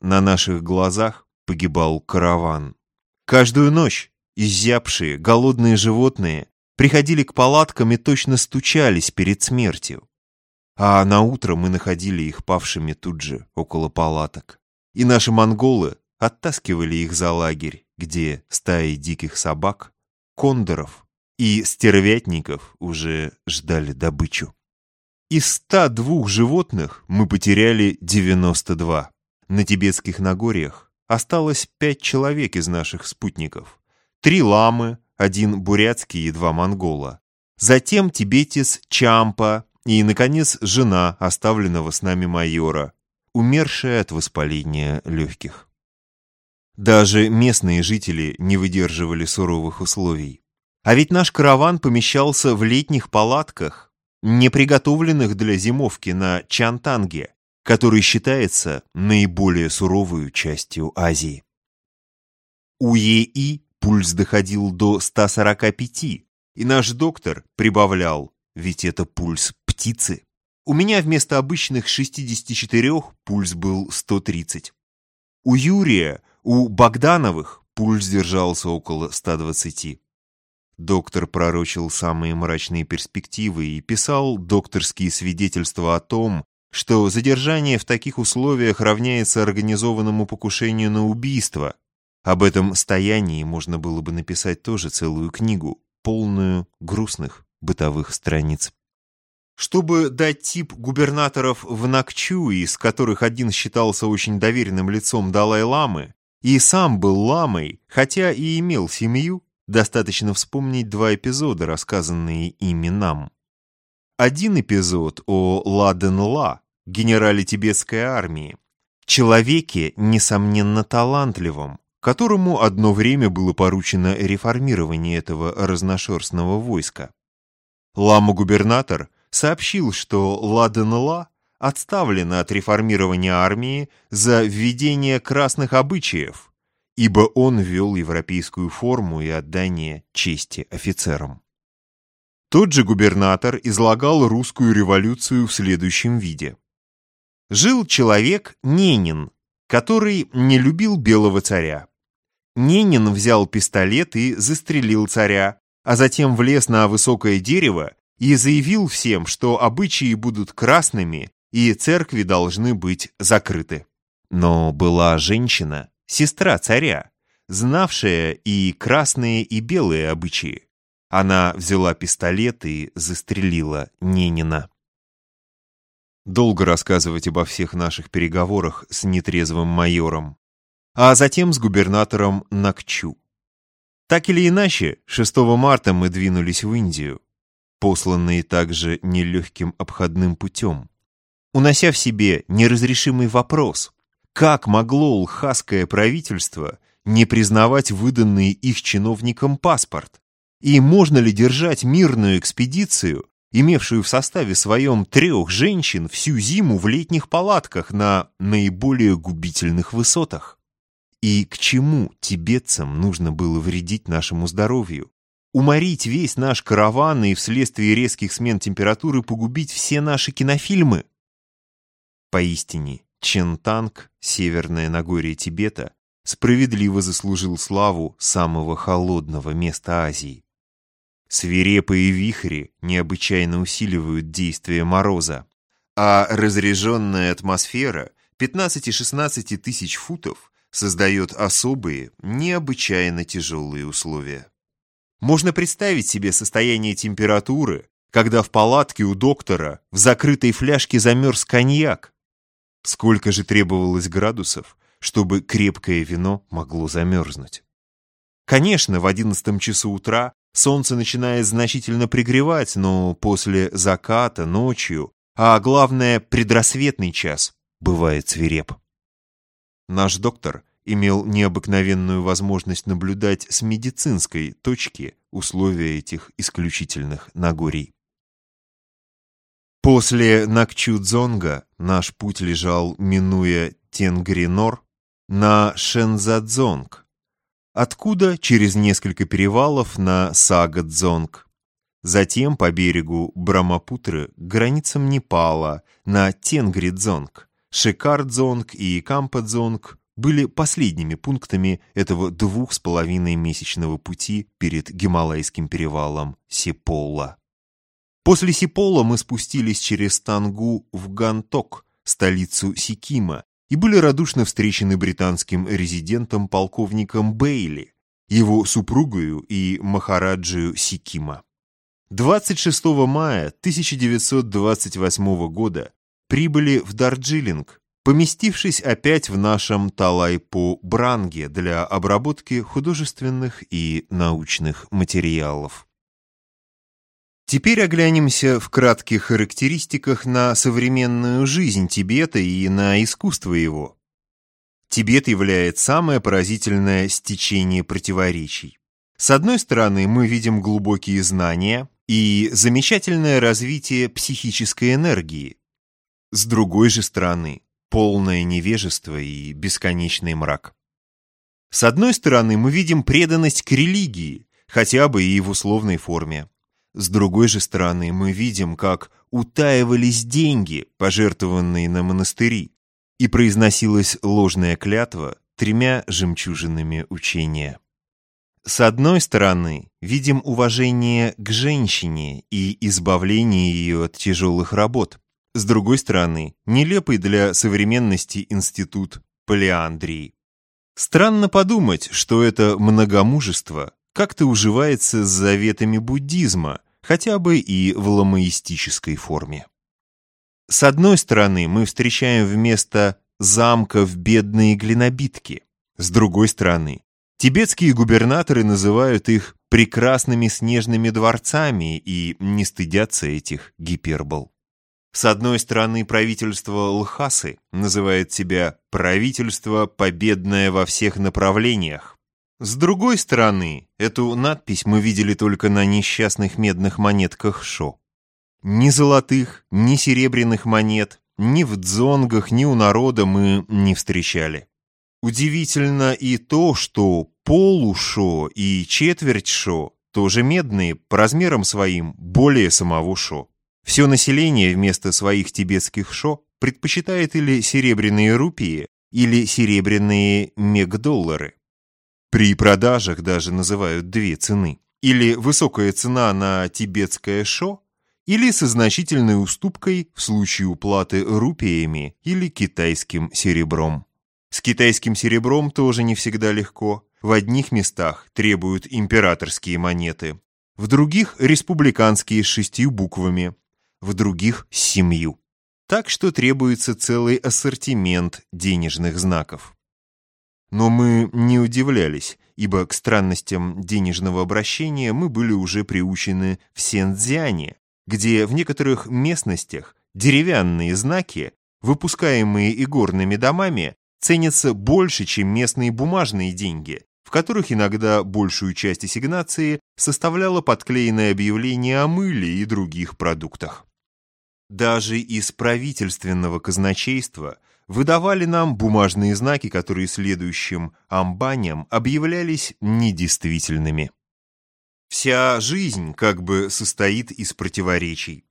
На наших глазах погибал караван. Каждую ночь изябшие, голодные животные приходили к палаткам и точно стучались перед смертью. А на утро мы находили их павшими тут же, около палаток. И наши монголы оттаскивали их за лагерь, где стаи диких собак кондоров и стервятников уже ждали добычу. Из 102 животных мы потеряли 92. На тибетских Нагорьях осталось 5 человек из наших спутников. Три ламы, один бурятский и два монгола. Затем тибетец Чампа и, наконец, жена оставленного с нами майора, умершая от воспаления легких. Даже местные жители не выдерживали суровых условий. А ведь наш караван помещался в летних палатках, не приготовленных для зимовки на Чантанге, который считается наиболее суровой частью Азии. У ЕИ пульс доходил до 145, и наш доктор прибавлял, ведь это пульс птицы. У меня вместо обычных 64 пульс был 130. У Юрия у Богдановых пульс держался около 120. доктор пророчил самые мрачные перспективы и писал докторские свидетельства о том, что задержание в таких условиях равняется организованному покушению на убийство. Об этом стоянии можно было бы написать тоже целую книгу, полную грустных бытовых страниц. Чтобы дать тип губернаторов в Накчу, из которых один считался очень доверенным лицом Далай-ламы, и сам был ламой, хотя и имел семью, достаточно вспомнить два эпизода, рассказанные ими нам. Один эпизод о Ладен-Ла, генерале тибетской армии, человеке, несомненно, талантливом, которому одно время было поручено реформирование этого разношерстного войска. Лама-губернатор – сообщил, что Ладен-Ла отставлена от реформирования армии за введение красных обычаев, ибо он ввел европейскую форму и отдание чести офицерам. Тот же губернатор излагал русскую революцию в следующем виде. Жил человек Ненин, который не любил белого царя. Ненин взял пистолет и застрелил царя, а затем влез на высокое дерево и заявил всем, что обычаи будут красными и церкви должны быть закрыты. Но была женщина, сестра царя, знавшая и красные, и белые обычаи. Она взяла пистолет и застрелила Ненина. Долго рассказывать обо всех наших переговорах с нетрезвым майором, а затем с губернатором Накчу. Так или иначе, 6 марта мы двинулись в Индию посланные также нелегким обходным путем. Унося в себе неразрешимый вопрос, как могло лхасское правительство не признавать выданный их чиновникам паспорт? И можно ли держать мирную экспедицию, имевшую в составе своем трех женщин всю зиму в летних палатках на наиболее губительных высотах? И к чему тибетцам нужно было вредить нашему здоровью? уморить весь наш караван и вследствие резких смен температуры погубить все наши кинофильмы? Поистине, Чентанг, северное Нагорье Тибета, справедливо заслужил славу самого холодного места Азии. Свирепые вихри необычайно усиливают действие мороза, а разреженная атмосфера 15-16 тысяч футов создает особые, необычайно тяжелые условия. Можно представить себе состояние температуры, когда в палатке у доктора в закрытой фляжке замерз коньяк. Сколько же требовалось градусов, чтобы крепкое вино могло замерзнуть? Конечно, в одиннадцатом часу утра солнце начинает значительно пригревать, но после заката, ночью, а главное, предрассветный час, бывает свиреп. Наш доктор имел необыкновенную возможность наблюдать с медицинской точки условия этих исключительных Нагорий. После Накчудзонга наш путь лежал, минуя Тенгринор, на Шензадзонг, откуда? Через несколько перевалов на Сагадзонг, затем по берегу Брамапутры к границам Непала на Тенгридзонг, Шикардзонг и Кампадзонг были последними пунктами этого двух с половиной месячного пути перед Гималайским перевалом Сипола. После Сипола мы спустились через Тангу в Ганток, столицу Сикима, и были радушно встречены британским резидентом полковником Бейли, его супругою и Махараджию Сикима. 26 мая 1928 года прибыли в Дарджилинг, поместившись опять в нашем Талайпу-Бранге для обработки художественных и научных материалов. Теперь оглянемся в кратких характеристиках на современную жизнь Тибета и на искусство его. Тибет является самое поразительное стечение противоречий. С одной стороны, мы видим глубокие знания и замечательное развитие психической энергии. С другой же стороны, полное невежество и бесконечный мрак. С одной стороны, мы видим преданность к религии, хотя бы и в условной форме. С другой же стороны, мы видим, как утаивались деньги, пожертвованные на монастыри, и произносилась ложная клятва тремя жемчужинами учения. С одной стороны, видим уважение к женщине и избавление ее от тяжелых работ. С другой стороны, нелепый для современности институт полиандрии. Странно подумать, что это многомужество как-то уживается с заветами буддизма, хотя бы и в ламаистической форме. С одной стороны, мы встречаем вместо замков бедные глинобитки. С другой стороны, тибетские губернаторы называют их прекрасными снежными дворцами и не стыдятся этих гипербол. С одной стороны, правительство Лхасы называет себя «правительство, победное во всех направлениях». С другой стороны, эту надпись мы видели только на несчастных медных монетках Шо. Ни золотых, ни серебряных монет, ни в дзонгах, ни у народа мы не встречали. Удивительно и то, что полушо и четверть шо тоже медные, по размерам своим более самого шо. Все население вместо своих тибетских шо предпочитает или серебряные рупии, или серебряные мегдоллары. При продажах даже называют две цены. Или высокая цена на тибетское шо, или со значительной уступкой в случае уплаты рупиями или китайским серебром. С китайским серебром тоже не всегда легко. В одних местах требуют императорские монеты, в других – республиканские с шестью буквами, в других – семью. Так что требуется целый ассортимент денежных знаков. Но мы не удивлялись, ибо к странностям денежного обращения мы были уже приучены в Сенцзяне, где в некоторых местностях деревянные знаки, выпускаемые игорными домами, ценятся больше, чем местные бумажные деньги, в которых иногда большую часть ассигнации составляло подклеенное объявление о мыле и других продуктах. Даже из правительственного казначейства выдавали нам бумажные знаки, которые следующим амбаням объявлялись недействительными. Вся жизнь как бы состоит из противоречий.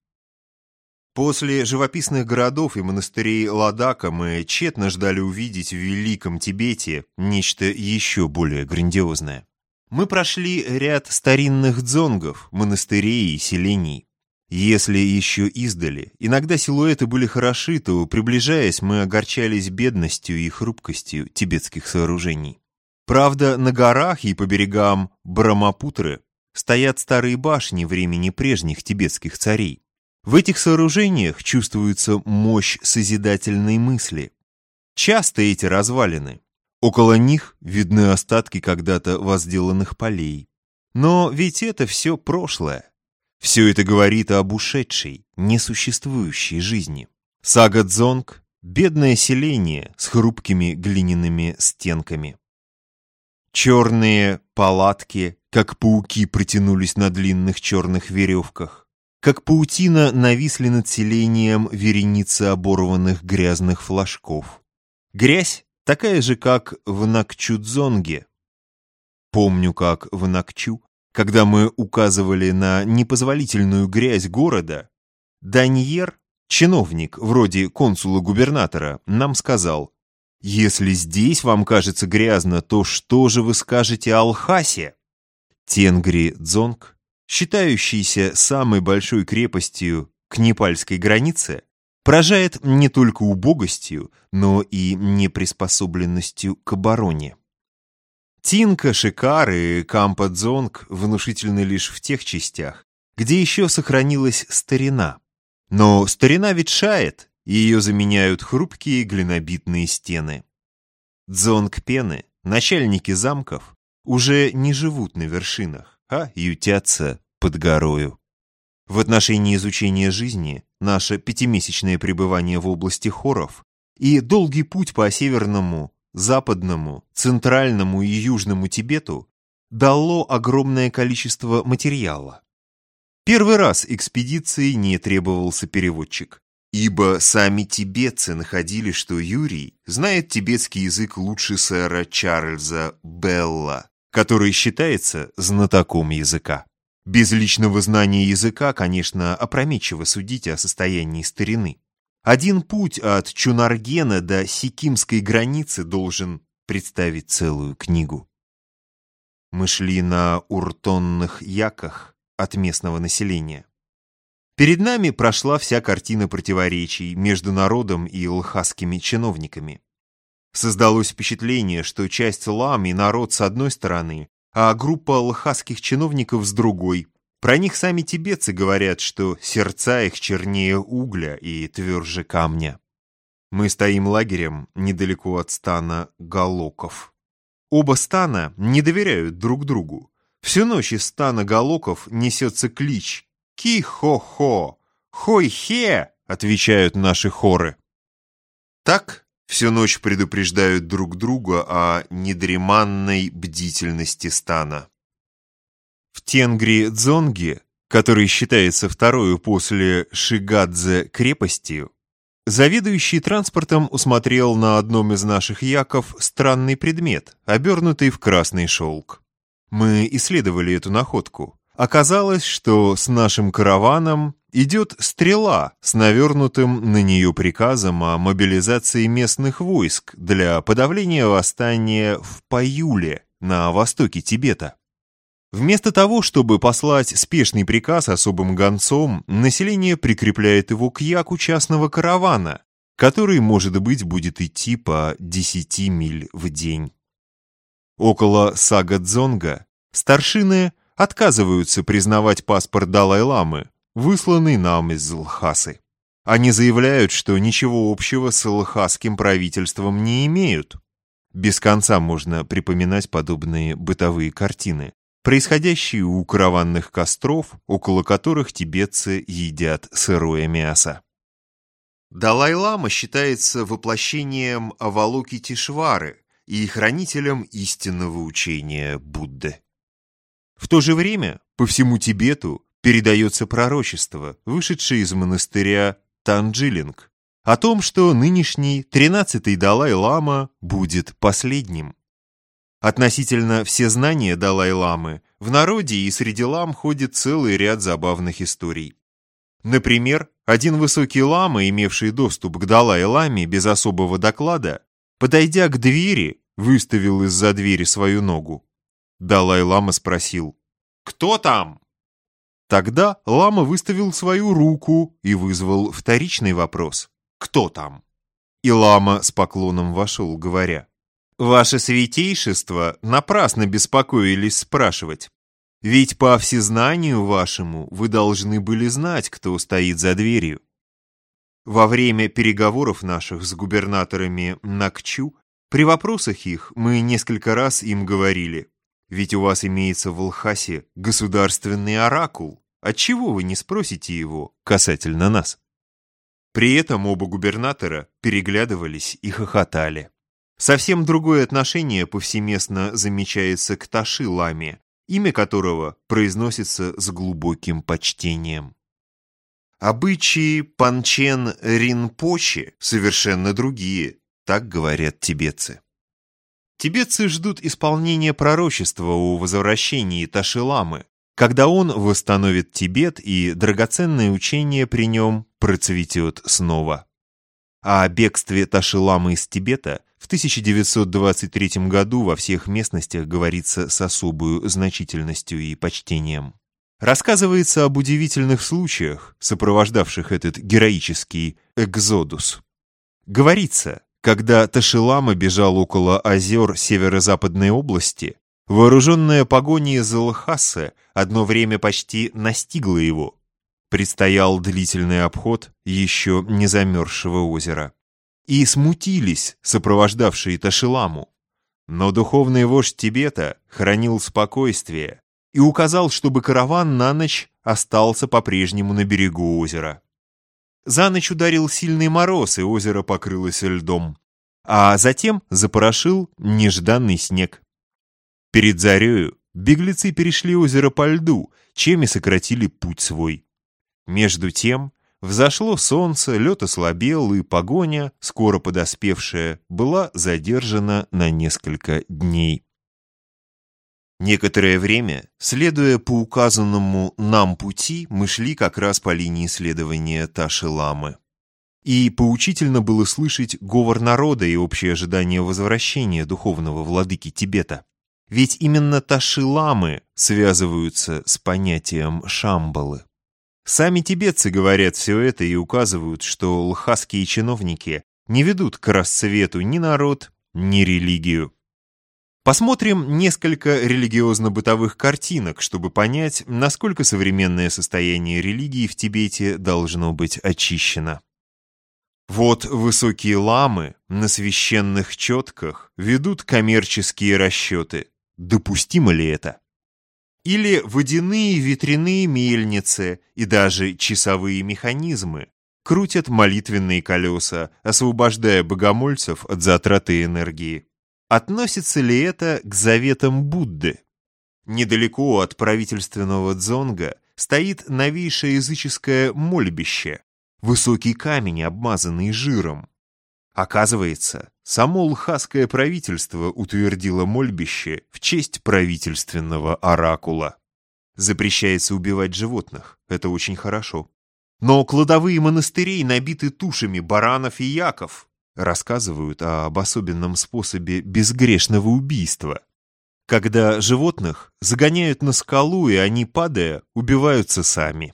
После живописных городов и монастырей Ладака мы тщетно ждали увидеть в Великом Тибете нечто еще более грандиозное. Мы прошли ряд старинных дзонгов, монастырей и селений. Если еще издали, иногда силуэты были хороши, то, приближаясь, мы огорчались бедностью и хрупкостью тибетских сооружений. Правда, на горах и по берегам Брамапутры стоят старые башни времени прежних тибетских царей. В этих сооружениях чувствуется мощь созидательной мысли. Часто эти развалины. Около них видны остатки когда-то возделанных полей. Но ведь это все прошлое. Все это говорит об ушедшей, несуществующей жизни. Сага Дзонг — бедное селение с хрупкими глиняными стенками. Черные палатки, как пауки, протянулись на длинных черных веревках. Как паутина нависли над селением вереницы оборванных грязных флажков. Грязь такая же, как в Накчудзонге. Помню, как в Накчу когда мы указывали на непозволительную грязь города, Даньер, чиновник вроде консула-губернатора, нам сказал, «Если здесь вам кажется грязно, то что же вы скажете о Алхасе?» Тенгри Дзонг, считающийся самой большой крепостью к непальской границе, поражает не только убогостью, но и неприспособленностью к обороне. Тинка, Шикар и Кампа-Дзонг внушительны лишь в тех частях, где еще сохранилась старина. Но старина ветшает, и ее заменяют хрупкие глинобитные стены. Дзонг-пены, начальники замков, уже не живут на вершинах, а ютятся под горою. В отношении изучения жизни наше пятимесячное пребывание в области хоров и долгий путь по северному Западному, Центральному и Южному Тибету дало огромное количество материала. Первый раз экспедиции не требовался переводчик, ибо сами тибетцы находили, что Юрий знает тибетский язык лучше сэра Чарльза Белла, который считается знатоком языка. Без личного знания языка, конечно, опрометчиво судить о состоянии старины. Один путь от Чунаргена до Сикимской границы должен представить целую книгу. Мы шли на уртонных яках от местного населения. Перед нами прошла вся картина противоречий между народом и лхасскими чиновниками. Создалось впечатление, что часть лам и народ с одной стороны, а группа лхасских чиновников с другой. Про них сами тибетцы говорят, что сердца их чернее угля и тверже камня. Мы стоим лагерем недалеко от стана Галоков. Оба стана не доверяют друг другу. Всю ночь из стана Галоков несется клич «Ки-хо-хо! Хой-хе!» отвечают наши хоры. Так всю ночь предупреждают друг друга о недреманной бдительности стана. В Тенгри-Дзонге, который считается второй после Шигадзе крепостью, заведующий транспортом усмотрел на одном из наших яков странный предмет, обернутый в красный шелк. Мы исследовали эту находку. Оказалось, что с нашим караваном идет стрела с навернутым на нее приказом о мобилизации местных войск для подавления восстания в Паюле на востоке Тибета. Вместо того, чтобы послать спешный приказ особым гонцом, население прикрепляет его к яку частного каравана, который, может быть, будет идти по 10 миль в день. Около Сага-Дзонга старшины отказываются признавать паспорт Далай-ламы, высланный нам из Лхасы. Они заявляют, что ничего общего с лхасским правительством не имеют. Без конца можно припоминать подобные бытовые картины, происходящие у караванных костров, около которых тибетцы едят сырое мясо. Далай-лама считается воплощением Авалоки-Тишвары и хранителем истинного учения Будды. В то же время по всему Тибету передается пророчество, вышедшее из монастыря Танджилинг, о том, что нынешний 13-й Далай-лама будет последним. Относительно все знания Далай-ламы в народе и среди лам ходит целый ряд забавных историй. Например, один высокий лама, имевший доступ к Далай-ламе без особого доклада, подойдя к двери, выставил из-за двери свою ногу. Далай-лама спросил «Кто там?» Тогда лама выставил свою руку и вызвал вторичный вопрос «Кто там?». И лама с поклоном вошел, говоря «Ваше святейшество напрасно беспокоились спрашивать. Ведь по всезнанию вашему вы должны были знать, кто стоит за дверью». Во время переговоров наших с губернаторами Накчу при вопросах их мы несколько раз им говорили ведь у вас имеется в Лхасе государственный оракул. Отчего вы не спросите его касательно нас? При этом оба губернатора переглядывались и хохотали. Совсем другое отношение повсеместно замечается к Таши-ламе, имя которого произносится с глубоким почтением. Обычаи Панчен Ринпочи совершенно другие, так говорят тибетцы. Тибетцы ждут исполнения пророчества о возвращении Ташиламы, когда он восстановит Тибет и драгоценное учение при нем процветет снова. О бегстве Ташиламы из Тибета в 1923 году во всех местностях говорится с особой значительностью и почтением. Рассказывается об удивительных случаях, сопровождавших этот героический экзодус. Говорится, когда Ташилама бежал около озер северо-западной области, вооруженная погоня из Лхасы одно время почти настигла его. Предстоял длительный обход еще не замерзшего озера. И смутились сопровождавшие Ташиламу. Но духовный вождь Тибета хранил спокойствие и указал, чтобы караван на ночь остался по-прежнему на берегу озера. За ночь ударил сильный мороз, и озеро покрылось льдом. А затем запорошил нежданный снег. Перед зарею беглецы перешли озеро по льду, чем и сократили путь свой. Между тем взошло солнце, лед ослабел, и погоня, скоро подоспевшая, была задержана на несколько дней. Некоторое время, следуя по указанному нам пути, мы шли как раз по линии следования Таши-Ламы. И поучительно было слышать говор народа и общее ожидание возвращения духовного владыки Тибета. Ведь именно таши-ламы связываются с понятием шамбалы. Сами тибетцы говорят все это и указывают, что лхасские чиновники не ведут к расцвету ни народ, ни религию. Посмотрим несколько религиозно-бытовых картинок, чтобы понять, насколько современное состояние религии в Тибете должно быть очищено. Вот высокие ламы на священных четках ведут коммерческие расчеты. Допустимо ли это? Или водяные ветряные мельницы и даже часовые механизмы крутят молитвенные колеса, освобождая богомольцев от затраты энергии. Относится ли это к заветам Будды? Недалеко от правительственного дзонга стоит новейшее языческое мольбище, высокий камень, обмазанный жиром. Оказывается, само лхасское правительство утвердило мольбище в честь правительственного оракула. Запрещается убивать животных, это очень хорошо. Но кладовые монастырей набиты тушами баранов и яков, рассказывают об особенном способе безгрешного убийства. Когда животных загоняют на скалу, и они, падая, убиваются сами.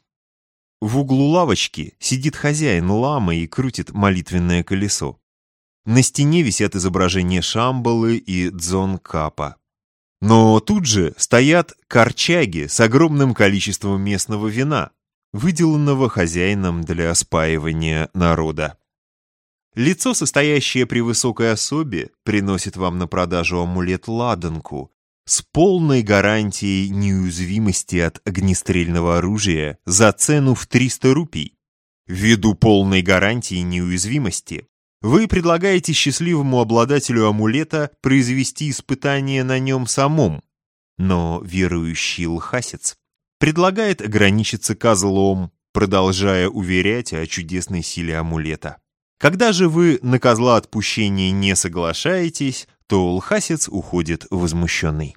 В углу лавочки сидит хозяин ламы и крутит молитвенное колесо. На стене висят изображения Шамбалы и Дзон-Капа. Но тут же стоят корчаги с огромным количеством местного вина, выделанного хозяином для спаивания народа. Лицо, состоящее при высокой особе, приносит вам на продажу амулет-ладанку с полной гарантией неуязвимости от огнестрельного оружия за цену в 300 рупий. Ввиду полной гарантии неуязвимости, вы предлагаете счастливому обладателю амулета произвести испытание на нем самом, но верующий лхасец предлагает ограничиться козлом, продолжая уверять о чудесной силе амулета. Когда же вы на козла отпущения не соглашаетесь, то лхасец уходит возмущенный.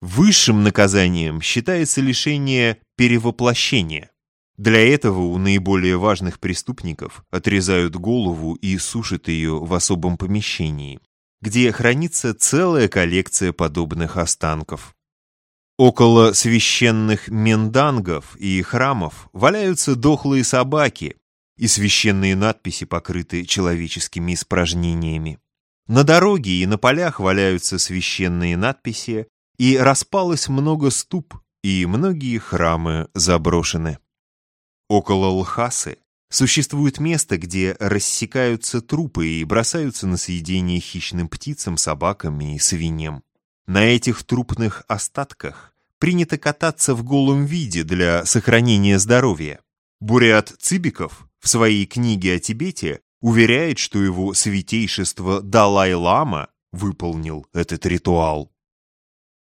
Высшим наказанием считается лишение перевоплощения. Для этого у наиболее важных преступников отрезают голову и сушат ее в особом помещении, где хранится целая коллекция подобных останков. Около священных мендангов и храмов валяются дохлые собаки, и священные надписи покрыты человеческими испражнениями. На дороге и на полях валяются священные надписи, и распалось много ступ, и многие храмы заброшены. Около Лхасы существует место, где рассекаются трупы и бросаются на съедение хищным птицам, собакам и свиньям. На этих трупных остатках принято кататься в голом виде для сохранения здоровья. Бурят Цибиков в своей книге о Тибете уверяет, что его святейшество Далай-Лама выполнил этот ритуал.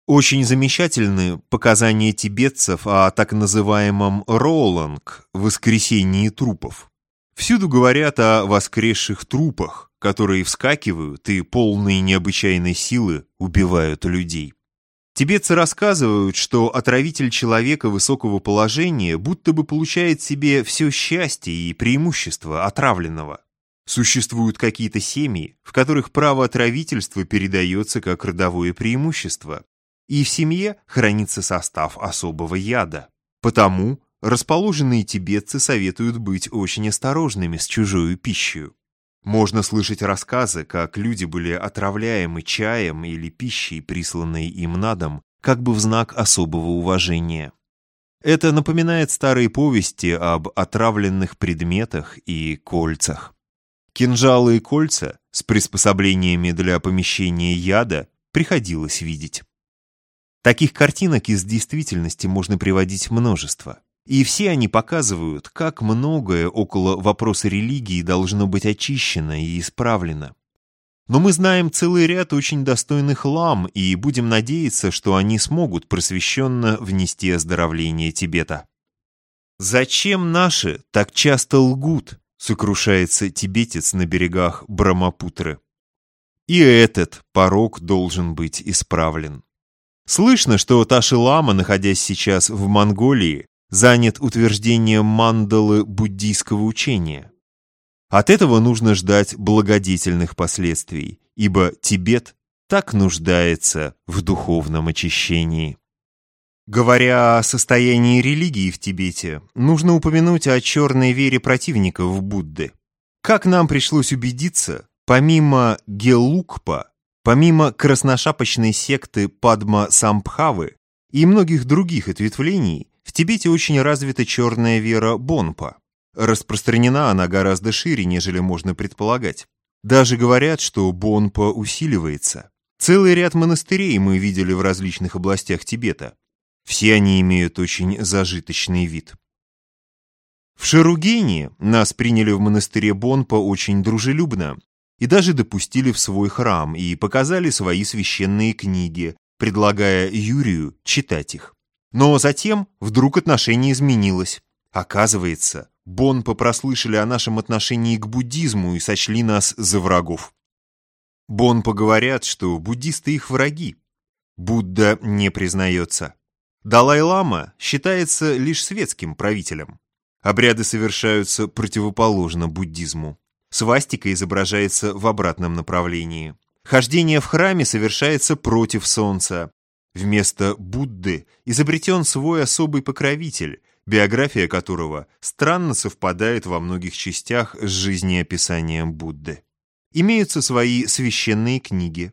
Очень замечательны показания тибетцев о так называемом «роланг» – воскресении трупов. Всюду говорят о воскресших трупах, которые вскакивают и полные необычайной силы убивают людей. Тибетцы рассказывают, что отравитель человека высокого положения будто бы получает себе все счастье и преимущество отравленного. Существуют какие-то семьи, в которых право отравительства передается как родовое преимущество, и в семье хранится состав особого яда. Потому расположенные тибетцы советуют быть очень осторожными с чужой пищей. Можно слышать рассказы, как люди были отравляемы чаем или пищей, присланной им на дом, как бы в знак особого уважения. Это напоминает старые повести об отравленных предметах и кольцах. Кинжалы и кольца с приспособлениями для помещения яда приходилось видеть. Таких картинок из действительности можно приводить множество. И все они показывают, как многое около вопроса религии должно быть очищено и исправлено. Но мы знаем целый ряд очень достойных лам и будем надеяться, что они смогут просвещенно внести оздоровление Тибета. «Зачем наши так часто лгут?» — сокрушается тибетец на берегах Брамапутры. И этот порог должен быть исправлен. Слышно, что Таши-лама, находясь сейчас в Монголии, занят утверждением мандалы буддийского учения. От этого нужно ждать благодетельных последствий, ибо Тибет так нуждается в духовном очищении. Говоря о состоянии религии в Тибете, нужно упомянуть о черной вере противников Будды. Как нам пришлось убедиться, помимо Гелукпа, помимо красношапочной секты Падма Самбхавы и многих других ответвлений, в Тибете очень развита черная вера Бонпа. Распространена она гораздо шире, нежели можно предполагать. Даже говорят, что Бонпа усиливается. Целый ряд монастырей мы видели в различных областях Тибета. Все они имеют очень зажиточный вид. В Шеругене нас приняли в монастыре Бонпа очень дружелюбно и даже допустили в свой храм и показали свои священные книги, предлагая Юрию читать их. Но затем вдруг отношение изменилось. Оказывается, Бонпа прослышали о нашем отношении к буддизму и сочли нас за врагов. Бонпа говорят, что буддисты их враги. Будда не признается. Далай-лама считается лишь светским правителем. Обряды совершаются противоположно буддизму. Свастика изображается в обратном направлении. Хождение в храме совершается против солнца. Вместо Будды изобретен свой особый покровитель, биография которого странно совпадает во многих частях с жизнеописанием Будды. Имеются свои священные книги.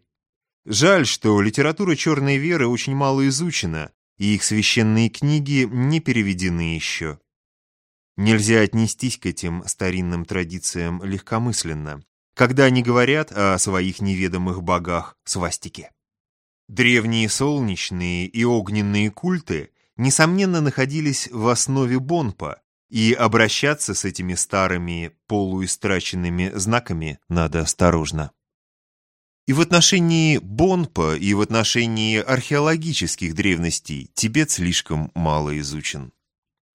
Жаль, что литература черной веры очень мало изучена, и их священные книги не переведены еще. Нельзя отнестись к этим старинным традициям легкомысленно, когда они говорят о своих неведомых богах свастики. Древние солнечные и огненные культы, несомненно, находились в основе Бонпа, и обращаться с этими старыми полуистраченными знаками надо осторожно. И в отношении Бонпа, и в отношении археологических древностей Тибет слишком мало изучен.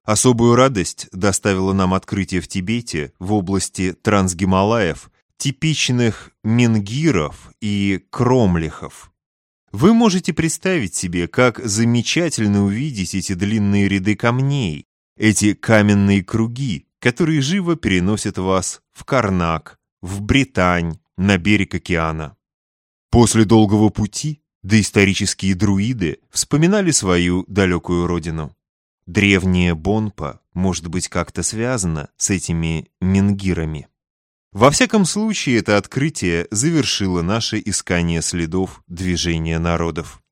Особую радость доставило нам открытие в Тибете в области Трансгималаев типичных менгиров и кромлихов. Вы можете представить себе, как замечательно увидеть эти длинные ряды камней, эти каменные круги, которые живо переносят вас в Карнак, в Британь, на берег океана. После долгого пути доисторические друиды вспоминали свою далекую родину. Древняя Бонпа может быть как-то связана с этими менгирами. Во всяком случае, это открытие завершило наше искание следов движения народов.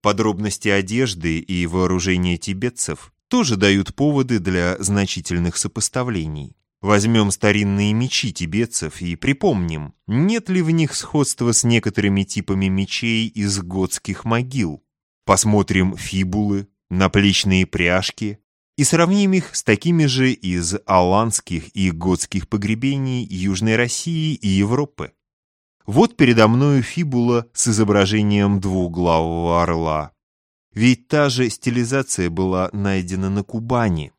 Подробности одежды и вооружения тибетцев тоже дают поводы для значительных сопоставлений. Возьмем старинные мечи тибетцев и припомним, нет ли в них сходства с некоторыми типами мечей из готских могил. Посмотрим фибулы, наплечные пряжки и сравним их с такими же из аланских и готских погребений Южной России и Европы. Вот передо мною фибула с изображением двуглавого орла. Ведь та же стилизация была найдена на Кубани.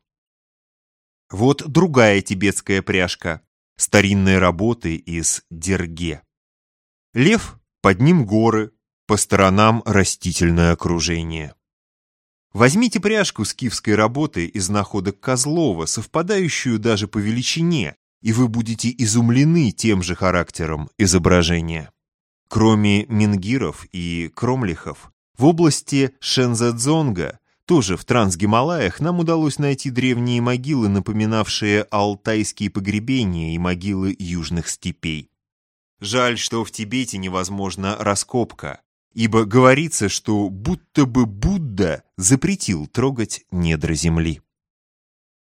Вот другая тибетская пряжка, старинной работы из Дерге. Лев, под ним горы, по сторонам растительное окружение. Возьмите пряжку скифской работы из находок Козлова, совпадающую даже по величине, и вы будете изумлены тем же характером изображения. Кроме мингиров и кромлихов, в области Шензадзонга тоже в Трансгималаях нам удалось найти древние могилы, напоминавшие алтайские погребения и могилы южных степей. Жаль, что в Тибете невозможна раскопка, ибо говорится, что будто бы Будда запретил трогать недра земли.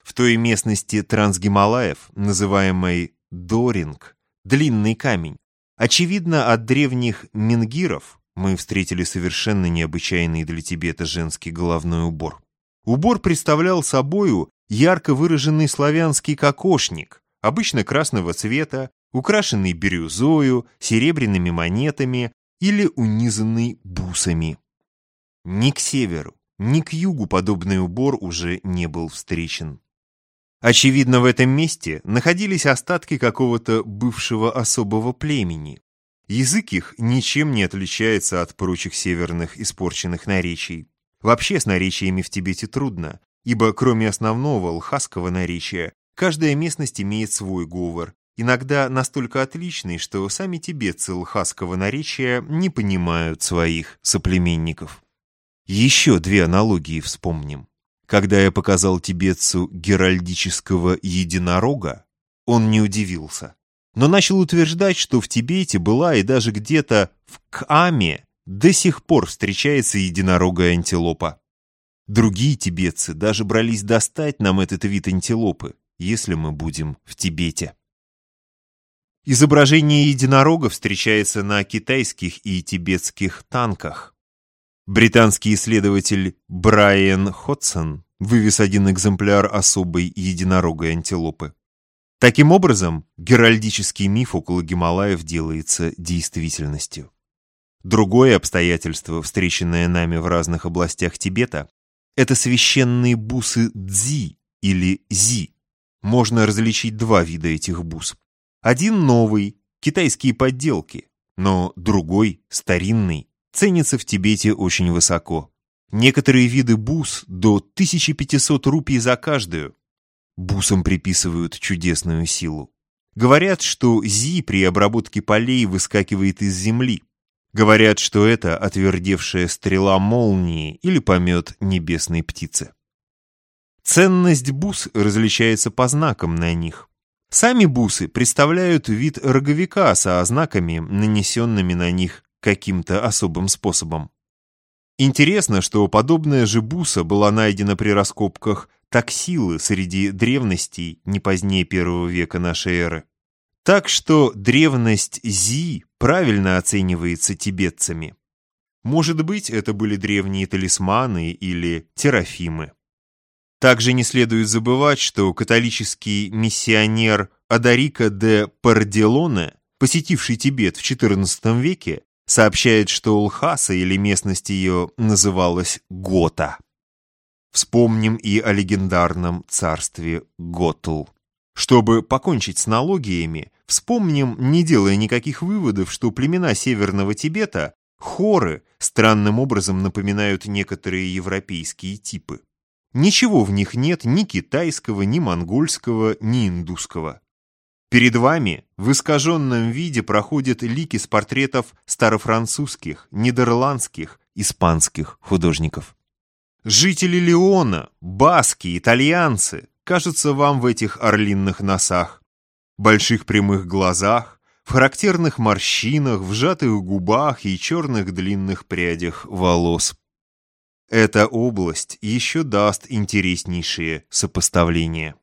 В той местности Трансгималаев, называемой Доринг, длинный камень, очевидно от древних мингиров, мы встретили совершенно необычайный для Тибета женский головной убор. Убор представлял собою ярко выраженный славянский кокошник, обычно красного цвета, украшенный бирюзою, серебряными монетами или унизанный бусами. Ни к северу, ни к югу подобный убор уже не был встречен. Очевидно, в этом месте находились остатки какого-то бывшего особого племени, Язык их ничем не отличается от прочих северных испорченных наречий. Вообще с наречиями в Тибете трудно, ибо кроме основного лхасского наречия, каждая местность имеет свой говор, иногда настолько отличный, что сами тибетцы лхасского наречия не понимают своих соплеменников. Еще две аналогии вспомним. Когда я показал тибетцу геральдического единорога, он не удивился, но начал утверждать, что в Тибете была и даже где-то в Каме до сих пор встречается единорогая антилопа. Другие тибетцы даже брались достать нам этот вид антилопы, если мы будем в Тибете. Изображение единорога встречается на китайских и тибетских танках. Британский исследователь Брайан Ходсон вывез один экземпляр особой единорогой антилопы. Таким образом, геральдический миф около Гималаев делается действительностью. Другое обстоятельство, встреченное нами в разных областях Тибета, это священные бусы дзи или зи. Можно различить два вида этих бус. Один новый, китайские подделки, но другой, старинный, ценится в Тибете очень высоко. Некоторые виды бус до 1500 рупий за каждую. Бусам приписывают чудесную силу. Говорят, что зи при обработке полей выскакивает из земли. Говорят, что это отвердевшая стрела молнии или помет небесной птицы. Ценность бус различается по знакам на них. Сами бусы представляют вид роговика со знаками, нанесенными на них каким-то особым способом. Интересно, что подобная же буса была найдена при раскопках таксилы среди древностей не позднее первого века нашей эры. Так что древность Зи правильно оценивается тибетцами. Может быть, это были древние талисманы или терафимы. Также не следует забывать, что католический миссионер Адарика де Парделоне, посетивший Тибет в XIV веке, сообщает, что Лхаса или местность ее называлась Гота. Вспомним и о легендарном царстве Готл. Чтобы покончить с налогиями, вспомним, не делая никаких выводов, что племена Северного Тибета, хоры, странным образом напоминают некоторые европейские типы. Ничего в них нет ни китайского, ни монгольского, ни индусского. Перед вами в искаженном виде проходят лики с портретов старофранцузских, нидерландских, испанских художников. Жители Леона, баски, итальянцы кажутся вам в этих орлинных носах, больших прямых глазах, в характерных морщинах, в сжатых губах и черных длинных прядях волос. Эта область еще даст интереснейшие сопоставления.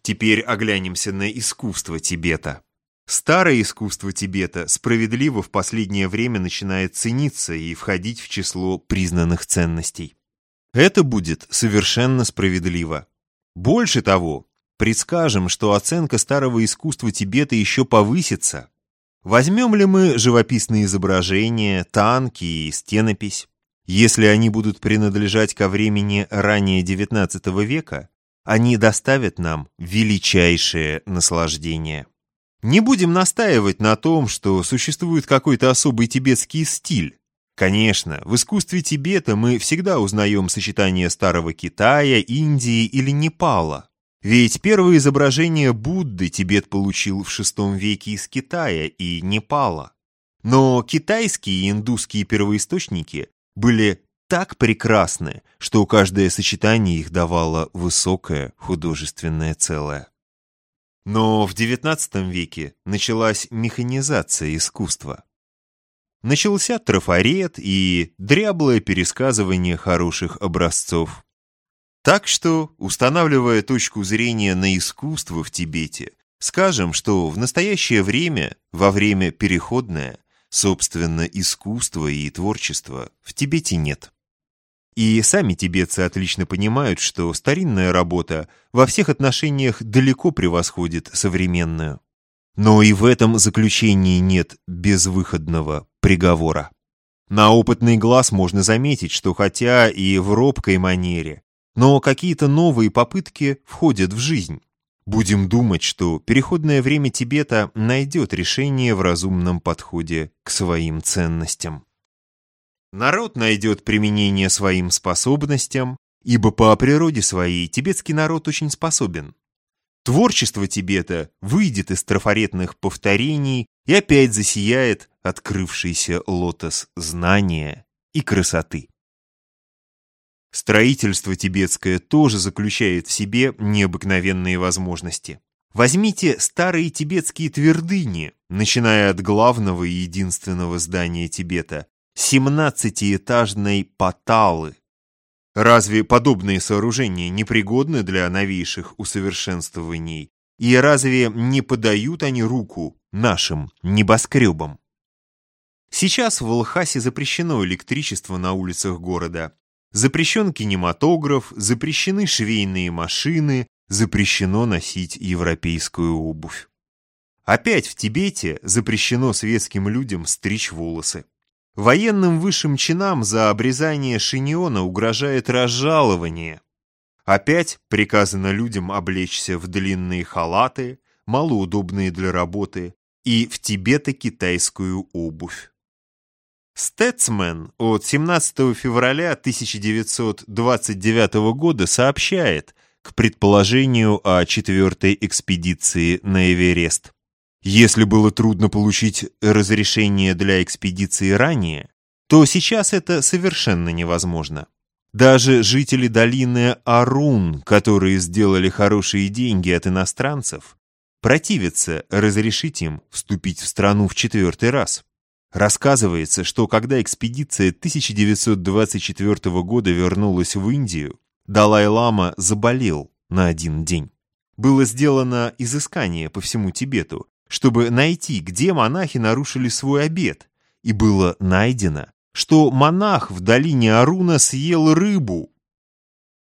Теперь оглянемся на искусство Тибета. Старое искусство Тибета справедливо в последнее время начинает цениться и входить в число признанных ценностей. Это будет совершенно справедливо. Больше того, предскажем, что оценка старого искусства Тибета еще повысится. Возьмем ли мы живописные изображения, танки и стенопись? Если они будут принадлежать ко времени ранее XIX века, они доставят нам величайшее наслаждение. Не будем настаивать на том, что существует какой-то особый тибетский стиль. Конечно, в искусстве Тибета мы всегда узнаем сочетание старого Китая, Индии или Непала. Ведь первое изображение Будды Тибет получил в VI веке из Китая и Непала. Но китайские и индусские первоисточники были так прекрасны, что каждое сочетание их давало высокое художественное целое. Но в XIX веке началась механизация искусства. Начался трафарет и дряблое пересказывание хороших образцов. Так что, устанавливая точку зрения на искусство в Тибете, скажем, что в настоящее время, во время переходное, собственно, искусства и творчества в Тибете нет. И сами тибетцы отлично понимают, что старинная работа во всех отношениях далеко превосходит современную. Но и в этом заключении нет безвыходного приговора. На опытный глаз можно заметить, что хотя и в робкой манере, но какие-то новые попытки входят в жизнь. Будем думать, что переходное время Тибета найдет решение в разумном подходе к своим ценностям. Народ найдет применение своим способностям, ибо по природе своей тибетский народ очень способен. Творчество Тибета выйдет из трафаретных повторений и опять засияет открывшийся лотос знания и красоты. Строительство тибетское тоже заключает в себе необыкновенные возможности. Возьмите старые тибетские твердыни, начиная от главного и единственного здания Тибета, 17-этажной Паталы. Разве подобные сооружения не пригодны для новейших усовершенствований? И разве не подают они руку нашим небоскребам? Сейчас в Лхасе запрещено электричество на улицах города. Запрещен кинематограф, запрещены швейные машины, запрещено носить европейскую обувь. Опять в Тибете запрещено светским людям стричь волосы. Военным высшим чинам за обрезание шиньона угрожает разжалование. Опять приказано людям облечься в длинные халаты, малоудобные для работы, и в тибето-китайскую обувь. Стэтсмен от 17 февраля 1929 года сообщает к предположению о четвертой экспедиции на Эверест. Если было трудно получить разрешение для экспедиции ранее, то сейчас это совершенно невозможно. Даже жители долины Арун, которые сделали хорошие деньги от иностранцев, противятся разрешить им вступить в страну в четвертый раз. Рассказывается, что когда экспедиция 1924 года вернулась в Индию, Далай-лама заболел на один день. Было сделано изыскание по всему Тибету, чтобы найти, где монахи нарушили свой обет, и было найдено, что монах в долине Аруна съел рыбу.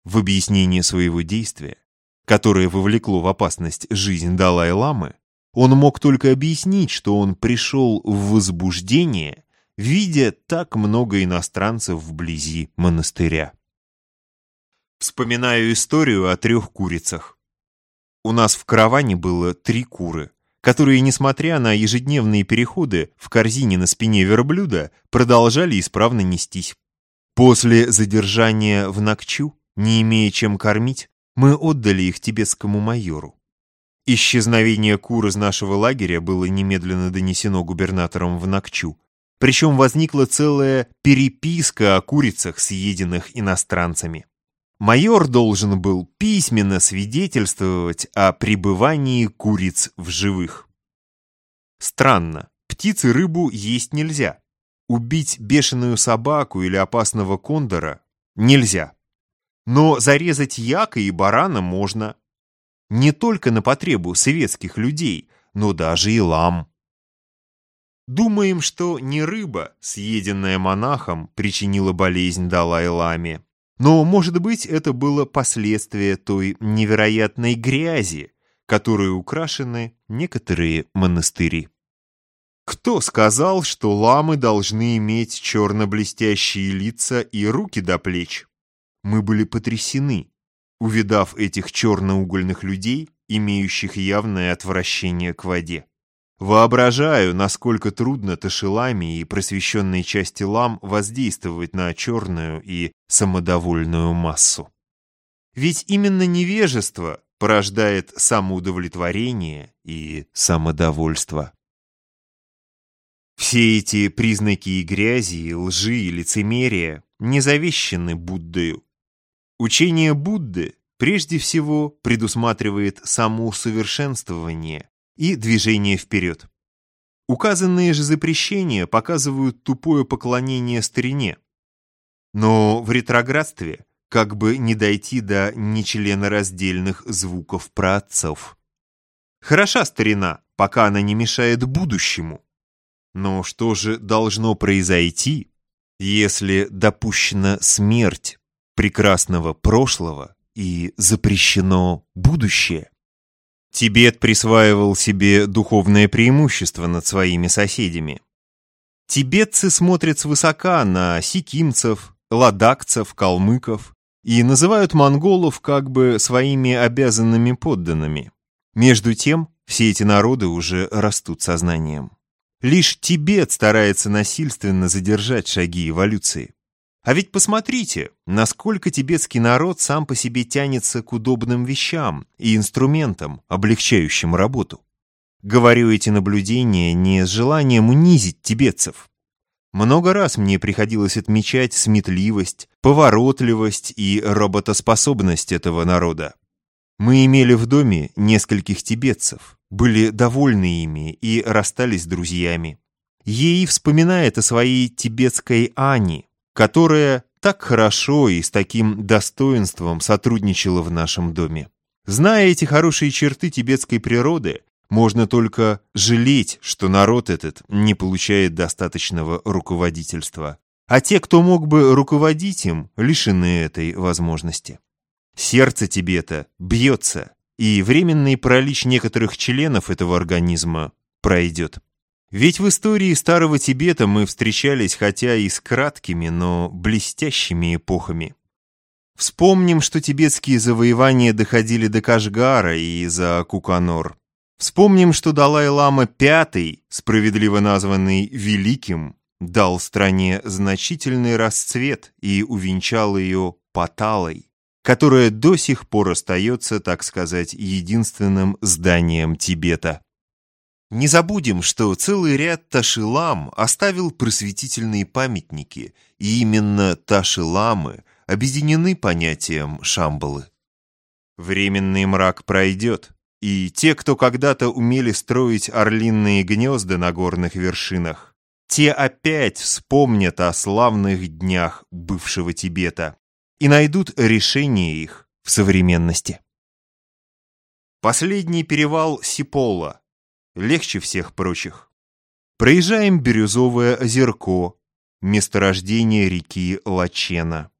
В объяснение своего действия, которое вовлекло в опасность жизнь Далай-ламы, он мог только объяснить, что он пришел в возбуждение, видя так много иностранцев вблизи монастыря. Вспоминаю историю о трех курицах. У нас в караване было три куры, которые, несмотря на ежедневные переходы в корзине на спине верблюда, продолжали исправно нестись. После задержания в Накчу, не имея чем кормить, мы отдали их тибетскому майору. Исчезновение кур из нашего лагеря было немедленно донесено губернатором в Накчу. Причем возникла целая переписка о курицах, съеденных иностранцами. Майор должен был письменно свидетельствовать о пребывании куриц в живых. Странно, птиц и рыбу есть нельзя. Убить бешеную собаку или опасного кондора нельзя. Но зарезать яка и барана можно не только на потребу советских людей, но даже и лам. Думаем, что не рыба, съеденная монахом, причинила болезнь Далай-ламе. Но, может быть, это было последствие той невероятной грязи, которой украшены некоторые монастыри. Кто сказал, что ламы должны иметь черно-блестящие лица и руки до плеч? Мы были потрясены, увидав этих черноугольных людей, имеющих явное отвращение к воде. Воображаю, насколько трудно Ташилами и просвещенной части лам воздействовать на черную и самодовольную массу. Ведь именно невежество порождает самоудовлетворение и самодовольство. Все эти признаки и грязи, и лжи, и лицемерия не завещены Буддою. Учение Будды прежде всего предусматривает самоусовершенствование и движение вперед. Указанные же запрещения показывают тупое поклонение старине. Но в ретроградстве как бы не дойти до нечленораздельных звуков праотцов. Хороша старина, пока она не мешает будущему. Но что же должно произойти, если допущена смерть прекрасного прошлого и запрещено будущее. Тибет присваивал себе духовное преимущество над своими соседями. Тибетцы смотрят свысока на сикимцев, ладакцев, калмыков и называют монголов как бы своими обязанными подданными. Между тем, все эти народы уже растут сознанием. Лишь Тибет старается насильственно задержать шаги эволюции. А ведь посмотрите, насколько тибетский народ сам по себе тянется к удобным вещам и инструментам, облегчающим работу. Говорю эти наблюдения не с желанием унизить тибетцев. Много раз мне приходилось отмечать сметливость, поворотливость и работоспособность этого народа. Мы имели в доме нескольких тибетцев, были довольны ими и расстались с друзьями. Ей вспоминает о своей тибетской Ани, которая так хорошо и с таким достоинством сотрудничала в нашем доме. Зная эти хорошие черты тибетской природы, можно только жалеть, что народ этот не получает достаточного руководительства. А те, кто мог бы руководить им, лишены этой возможности. Сердце Тибета бьется, и временный паралич некоторых членов этого организма пройдет. Ведь в истории Старого Тибета мы встречались хотя и с краткими, но блестящими эпохами. Вспомним, что тибетские завоевания доходили до Кашгара и за Куканор. Вспомним, что Далай-лама V, справедливо названный Великим, дал стране значительный расцвет и увенчал ее Паталой, которая до сих пор остается, так сказать, единственным зданием Тибета. Не забудем, что целый ряд Ташилам оставил просветительные памятники, и именно Ташиламы объединены понятием Шамбалы. Временный мрак пройдет, и те, кто когда-то умели строить орлиные гнезда на горных вершинах, те опять вспомнят о славных днях бывшего Тибета и найдут решение их в современности. Последний перевал Сипола – легче всех прочих. Проезжаем Бирюзовое озерко, месторождение реки Лачена.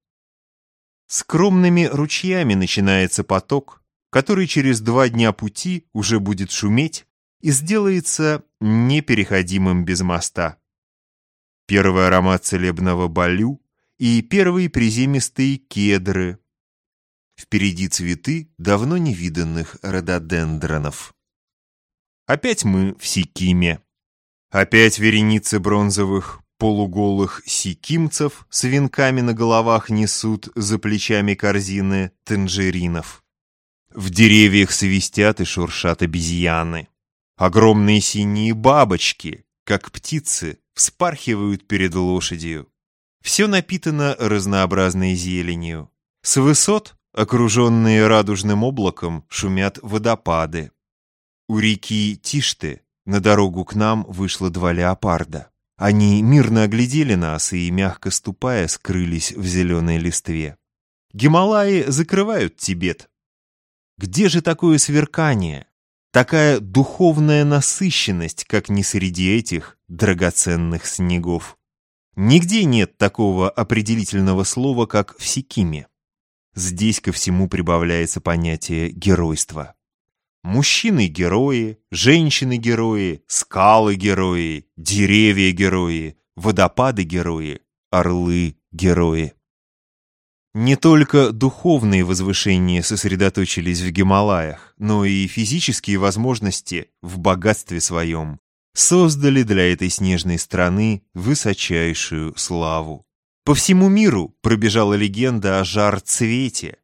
Скромными ручьями начинается поток, который через два дня пути уже будет шуметь и сделается непереходимым без моста. Первый аромат целебного балю и первые приземистые кедры. Впереди цветы давно невиданных рододендронов. Опять мы в Сикиме. Опять вереницы бронзовых полуголых сикимцев с венками на головах несут за плечами корзины танжеринов. В деревьях свистят и шуршат обезьяны. Огромные синие бабочки, как птицы, вспархивают перед лошадью. Все напитано разнообразной зеленью. С высот, окруженные радужным облаком, шумят водопады. У реки Тишты на дорогу к нам вышло два леопарда. Они мирно оглядели нас и, мягко ступая, скрылись в зеленой листве. Гималаи закрывают Тибет. Где же такое сверкание? Такая духовная насыщенность, как не среди этих драгоценных снегов. Нигде нет такого определительного слова, как в Сикиме. Здесь ко всему прибавляется понятие геройства. Мужчины-герои, женщины-герои, скалы-герои, деревья-герои, водопады-герои, орлы-герои. Не только духовные возвышения сосредоточились в Гималаях, но и физические возможности в богатстве своем создали для этой снежной страны высочайшую славу. По всему миру пробежала легенда о жар-цвете,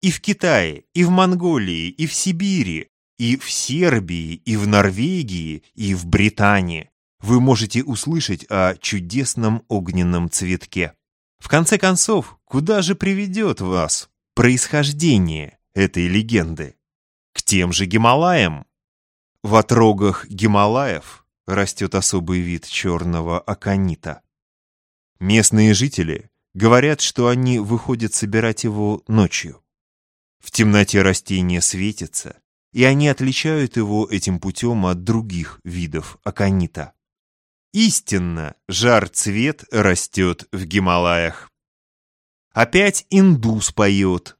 и в Китае, и в Монголии, и в Сибири, и в Сербии, и в Норвегии, и в Британии вы можете услышать о чудесном огненном цветке. В конце концов, куда же приведет вас происхождение этой легенды? К тем же Гималаям. В отрогах Гималаев растет особый вид черного аконита. Местные жители говорят, что они выходят собирать его ночью. В темноте растение светится, и они отличают его этим путем от других видов аконита. Истинно, жар-цвет растет в Гималаях. Опять индус поет.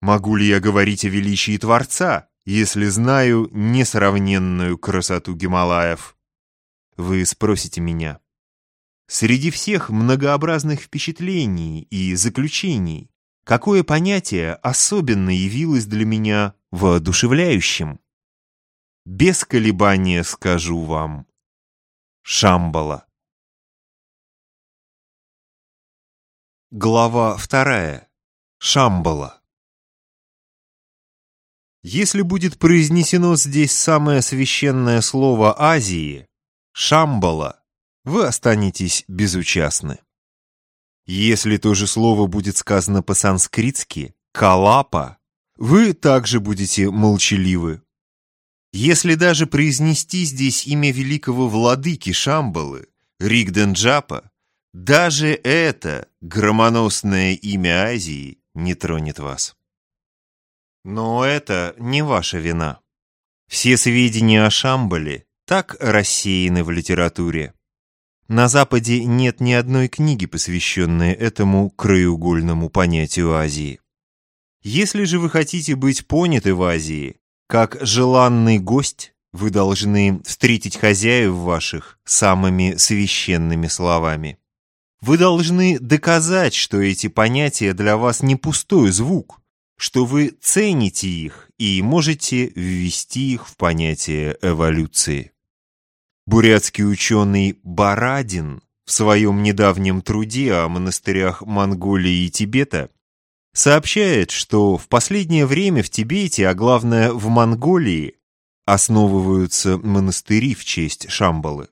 Могу ли я говорить о величии Творца, если знаю несравненную красоту Гималаев? Вы спросите меня. Среди всех многообразных впечатлений и заключений, какое понятие особенно явилось для меня воодушевляющим? Без колебания скажу вам. Шамбала. Глава вторая. Шамбала. Если будет произнесено здесь самое священное слово Азии – Шамбала, вы останетесь безучастны. Если то же слово будет сказано по-санскритски «калапа», вы также будете молчаливы. Если даже произнести здесь имя великого владыки Шамбалы, Ригденджапа, даже это громоносное имя Азии не тронет вас. Но это не ваша вина. Все сведения о Шамбале так рассеяны в литературе. На Западе нет ни одной книги, посвященной этому краеугольному понятию Азии. Если же вы хотите быть поняты в Азии, как желанный гость, вы должны встретить хозяев ваших самыми священными словами. Вы должны доказать, что эти понятия для вас не пустой звук, что вы цените их и можете ввести их в понятие эволюции. Бурятский ученый Барадин в своем недавнем труде о монастырях Монголии и Тибета сообщает, что в последнее время в Тибете, а главное в Монголии, основываются монастыри в честь Шамбалы.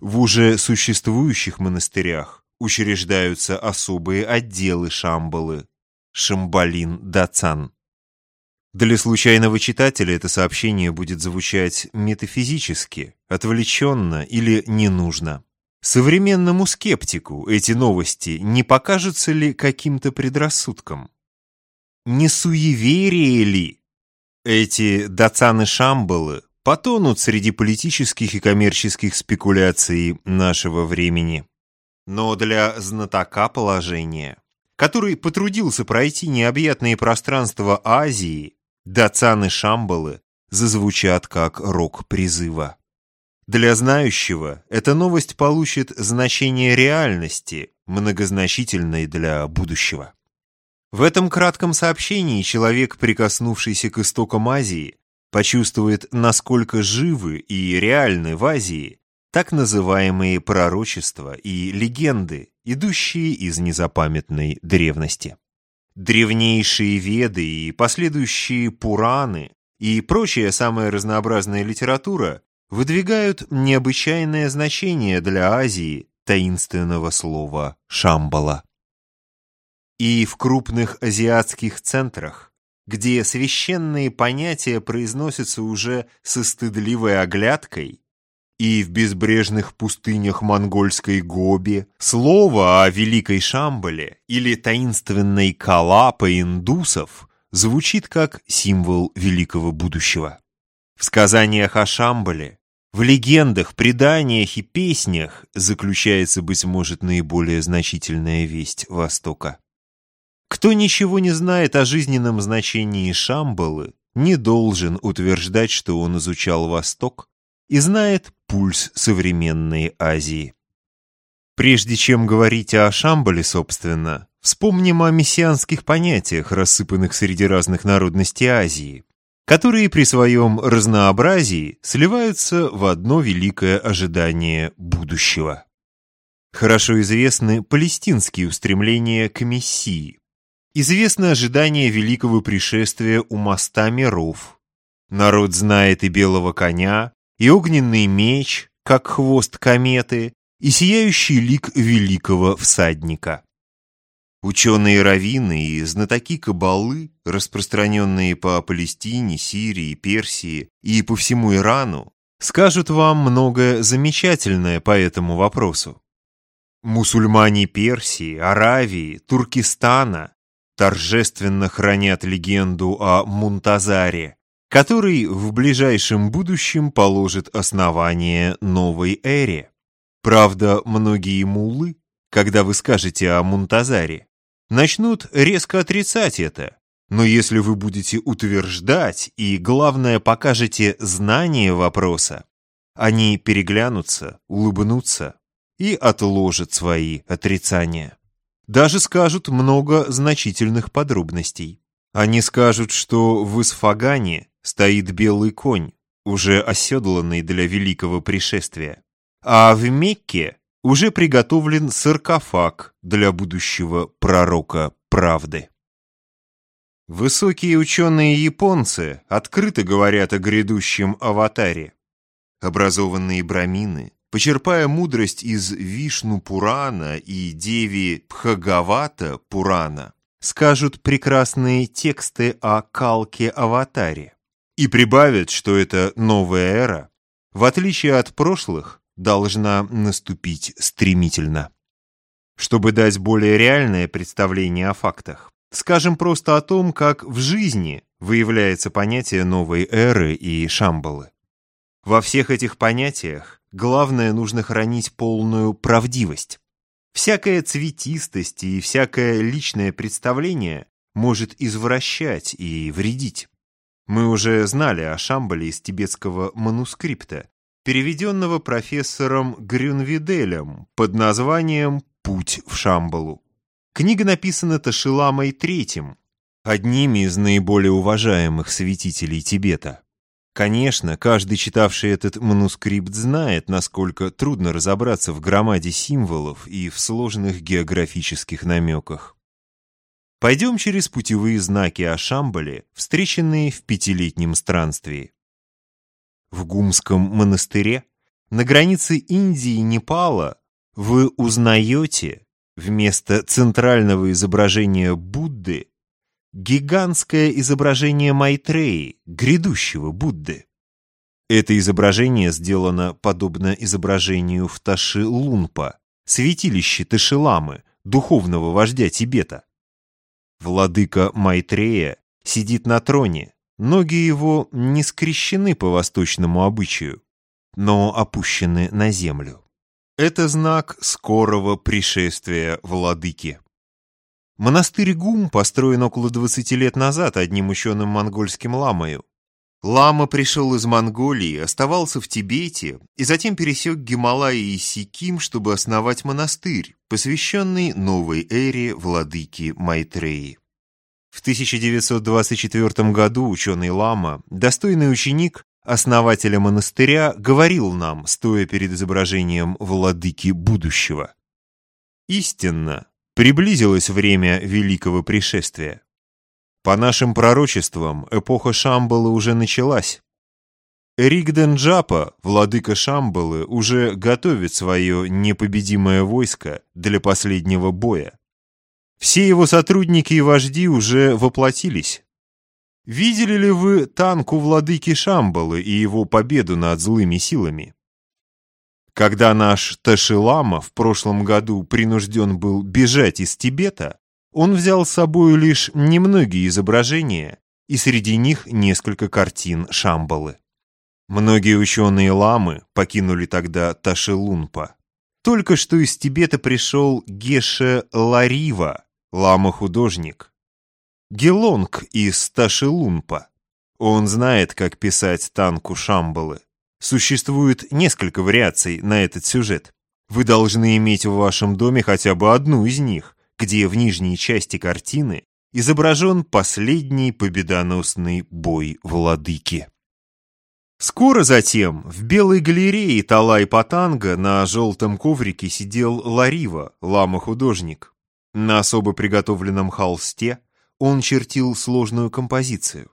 В уже существующих монастырях учреждаются особые отделы Шамбалы – Шамбалин-Дацан. Для случайного читателя это сообщение будет звучать метафизически, отвлеченно или не нужно. Современному скептику эти новости не покажутся ли каким-то предрассудком? Не суеверие ли? Эти дацаны-шамбалы потонут среди политических и коммерческих спекуляций нашего времени. Но для знатока положения, который потрудился пройти необъятные пространства Азии, дацаны-шамбалы зазвучат как рок призыва. Для знающего эта новость получит значение реальности, многозначительной для будущего. В этом кратком сообщении человек, прикоснувшийся к истокам Азии, почувствует, насколько живы и реальны в Азии так называемые пророчества и легенды, идущие из незапамятной древности. Древнейшие веды и последующие Пураны и прочая самая разнообразная литература выдвигают необычайное значение для Азии таинственного слова «шамбала». И в крупных азиатских центрах, где священные понятия произносятся уже со стыдливой оглядкой, и в безбрежных пустынях монгольской Гоби слово о Великой Шамбале или таинственной Калапа индусов звучит как символ великого будущего. В сказаниях о Шамбале в легендах, преданиях и песнях заключается, быть может, наиболее значительная весть Востока. Кто ничего не знает о жизненном значении Шамбалы, не должен утверждать, что он изучал Восток и знает пульс современной Азии. Прежде чем говорить о Шамбале, собственно, вспомним о мессианских понятиях, рассыпанных среди разных народностей Азии которые при своем разнообразии сливаются в одно великое ожидание будущего. Хорошо известны палестинские устремления к Мессии. Известно ожидание великого пришествия у моста миров. Народ знает и белого коня, и огненный меч, как хвост кометы, и сияющий лик великого всадника. Ученые-раввины и знатоки Кабалы, распространенные по Палестине, Сирии, Персии и по всему Ирану, скажут вам многое замечательное по этому вопросу. Мусульмане Персии, Аравии, Туркестана торжественно хранят легенду о Мунтазаре, который в ближайшем будущем положит основание новой эре. Правда, многие муллы, когда вы скажете о Мунтазаре, начнут резко отрицать это. Но если вы будете утверждать и, главное, покажете знание вопроса, они переглянутся, улыбнутся и отложат свои отрицания. Даже скажут много значительных подробностей. Они скажут, что в Исфагане стоит белый конь, уже оседланный для великого пришествия, а в Мекке уже приготовлен саркофаг для будущего пророка правды. Высокие ученые-японцы открыто говорят о грядущем аватаре. Образованные брамины, почерпая мудрость из Вишну Пурана и Деви Пхагавата Пурана, скажут прекрасные тексты о Калке-аватаре и прибавят, что это новая эра, в отличие от прошлых, должна наступить стремительно. Чтобы дать более реальное представление о фактах, скажем просто о том, как в жизни выявляется понятие новой эры и шамбалы. Во всех этих понятиях главное нужно хранить полную правдивость. Всякая цветистость и всякое личное представление может извращать и вредить. Мы уже знали о Шамбале из тибетского манускрипта, переведенного профессором Грюнвиделем под названием «Путь в Шамбалу». Книга написана Ташиламой III, одним из наиболее уважаемых святителей Тибета. Конечно, каждый, читавший этот манускрипт, знает, насколько трудно разобраться в громаде символов и в сложных географических намеках. Пойдем через путевые знаки о Шамбале, встреченные в пятилетнем странстве. В Гумском монастыре, на границе Индии и Непала, вы узнаете вместо центрального изображения Будды гигантское изображение Майтреи, грядущего Будды. Это изображение сделано подобно изображению в Таши-Лунпа, святилище Ташиламы, духовного вождя Тибета. Владыка Майтрея сидит на троне, ноги его не скрещены по восточному обычаю, но опущены на землю. Это знак скорого пришествия владыки. Монастырь Гум построен около 20 лет назад одним ученым монгольским ламою. Лама пришел из Монголии, оставался в Тибете и затем пересек Гималаи и Сиким, чтобы основать монастырь, посвященный новой эре владыки Майтреи. В 1924 году ученый Лама, достойный ученик основателя монастыря, говорил нам, стоя перед изображением владыки будущего. Истинно, приблизилось время великого пришествия. По нашим пророчествам, эпоха Шамбалы уже началась. Ригден Джапа, владыка Шамбалы, уже готовит свое непобедимое войско для последнего боя. Все его сотрудники и вожди уже воплотились. Видели ли вы танк у владыки Шамбалы и его победу над злыми силами? Когда наш Ташилама в прошлом году принужден был бежать из Тибета, он взял с собой лишь немногие изображения, и среди них несколько картин Шамбалы. Многие ученые ламы покинули тогда Ташилунпа. Только что из Тибета пришел Геше Ларива, лама-художник. Гелонг из Ташилунпа. Он знает, как писать танку Шамбалы. Существует несколько вариаций на этот сюжет. Вы должны иметь в вашем доме хотя бы одну из них, где в нижней части картины изображен последний победоносный бой владыки. Скоро затем в белой галерее Талай Патанга на желтом коврике сидел Ларива, лама-художник. На особо приготовленном холсте он чертил сложную композицию.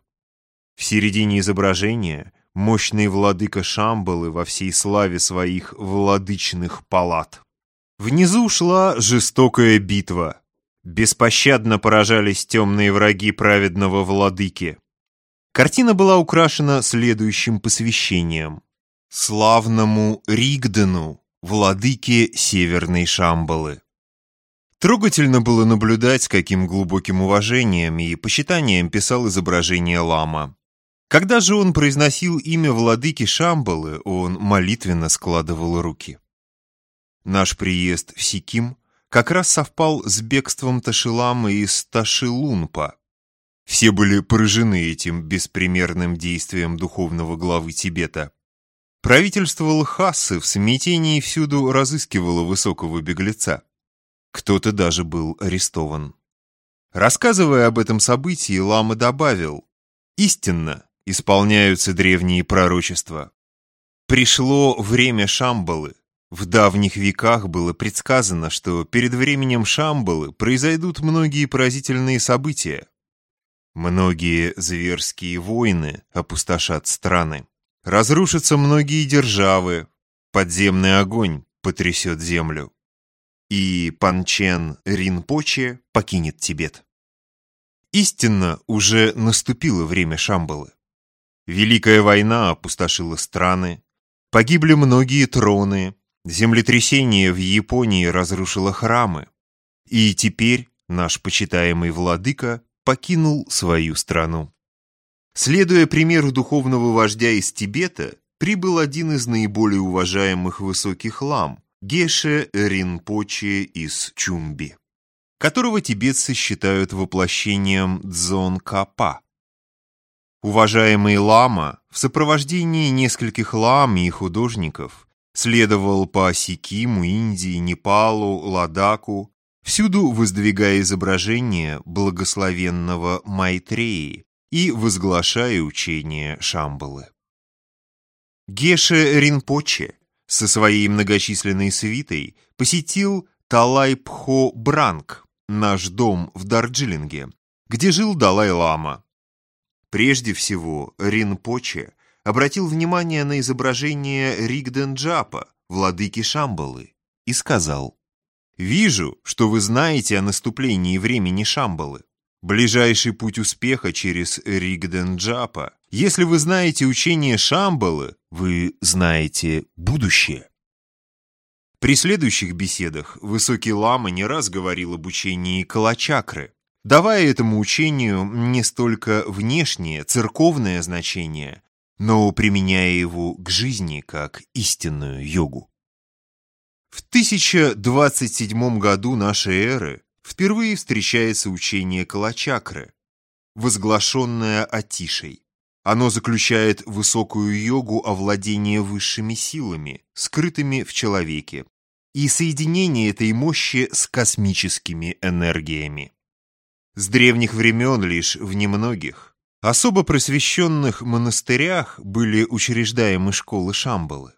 В середине изображения мощный владыка Шамбалы во всей славе своих владычных палат. Внизу шла жестокая битва. Беспощадно поражались темные враги праведного владыки. Картина была украшена следующим посвящением. Славному Ригдену, владыке Северной Шамбалы. Трогательно было наблюдать, с каким глубоким уважением и почитанием писал изображение лама. Когда же он произносил имя владыки Шамбалы, он молитвенно складывал руки. Наш приезд в Сиким как раз совпал с бегством Ташилама из Ташилунпа. Все были поражены этим беспримерным действием духовного главы Тибета. Правительство Лхасы в смятении всюду разыскивало высокого беглеца. Кто-то даже был арестован. Рассказывая об этом событии, Лама добавил, «Истинно исполняются древние пророчества. Пришло время Шамбалы, В давних веках было предсказано, что перед временем Шамбалы произойдут многие поразительные события. Многие зверские войны опустошат страны. Разрушатся многие державы. Подземный огонь потрясет землю. И Панчен Ринпоче покинет Тибет. Истинно, уже наступило время Шамбалы. Великая война опустошила страны, погибли многие троны, землетрясение в Японии разрушило храмы. И теперь наш почитаемый владыка покинул свою страну. Следуя примеру духовного вождя из Тибета, прибыл один из наиболее уважаемых высоких лам, Геше Ринпоче из Чумби которого тибетцы считают воплощением Дзон-Капа. Уважаемый лама в сопровождении нескольких лам и художников следовал по Сикиму, Индии, Непалу, Ладаку, всюду воздвигая изображение благословенного Майтреи и возглашая учение Шамбалы. Геше Ринпоче со своей многочисленной свитой посетил Талай-Пхо-Бранг, наш дом в Дарджилинге, где жил Далай-Лама. Прежде всего, Ринпоче обратил внимание на изображение Ригден-Джапа, владыки Шамбалы, и сказал, «Вижу, что вы знаете о наступлении времени Шамбалы. Ближайший путь успеха через Ригден-Джапа. Если вы знаете учение Шамбалы, вы знаете будущее». При следующих беседах Высокий Лама не раз говорил об учении Калачакры, давая этому учению не столько внешнее, церковное значение, но применяя его к жизни как истинную йогу. В 1027 году нашей эры впервые встречается учение Калачакры, возглашенное Атишей. Оно заключает высокую йогу овладения высшими силами, скрытыми в человеке, и соединение этой мощи с космическими энергиями. С древних времен лишь в немногих, особо просвещенных монастырях были учреждаемы школы Шамбалы.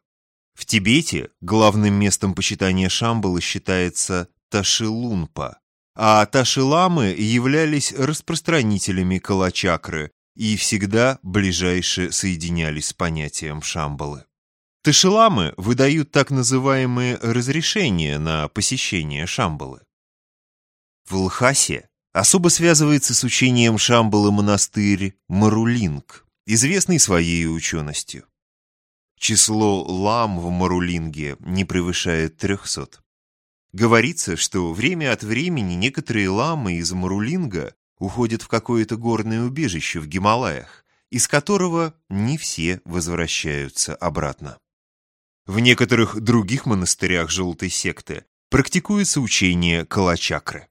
В Тибете главным местом почитания Шамбалы считается Ташилунпа, а Ташиламы являлись распространителями калачакры, и всегда ближайше соединялись с понятием Шамбалы. Тышеламы выдают так называемые разрешения на посещение Шамбалы. В Лхасе особо связывается с учением Шамбалы монастырь Марулинг, известный своей ученостью. Число лам в Марулинге не превышает 300. Говорится, что время от времени некоторые ламы из Марулинга уходят в какое-то горное убежище в Гималаях, из которого не все возвращаются обратно. В некоторых других монастырях желтой секты практикуется учение Калачакры.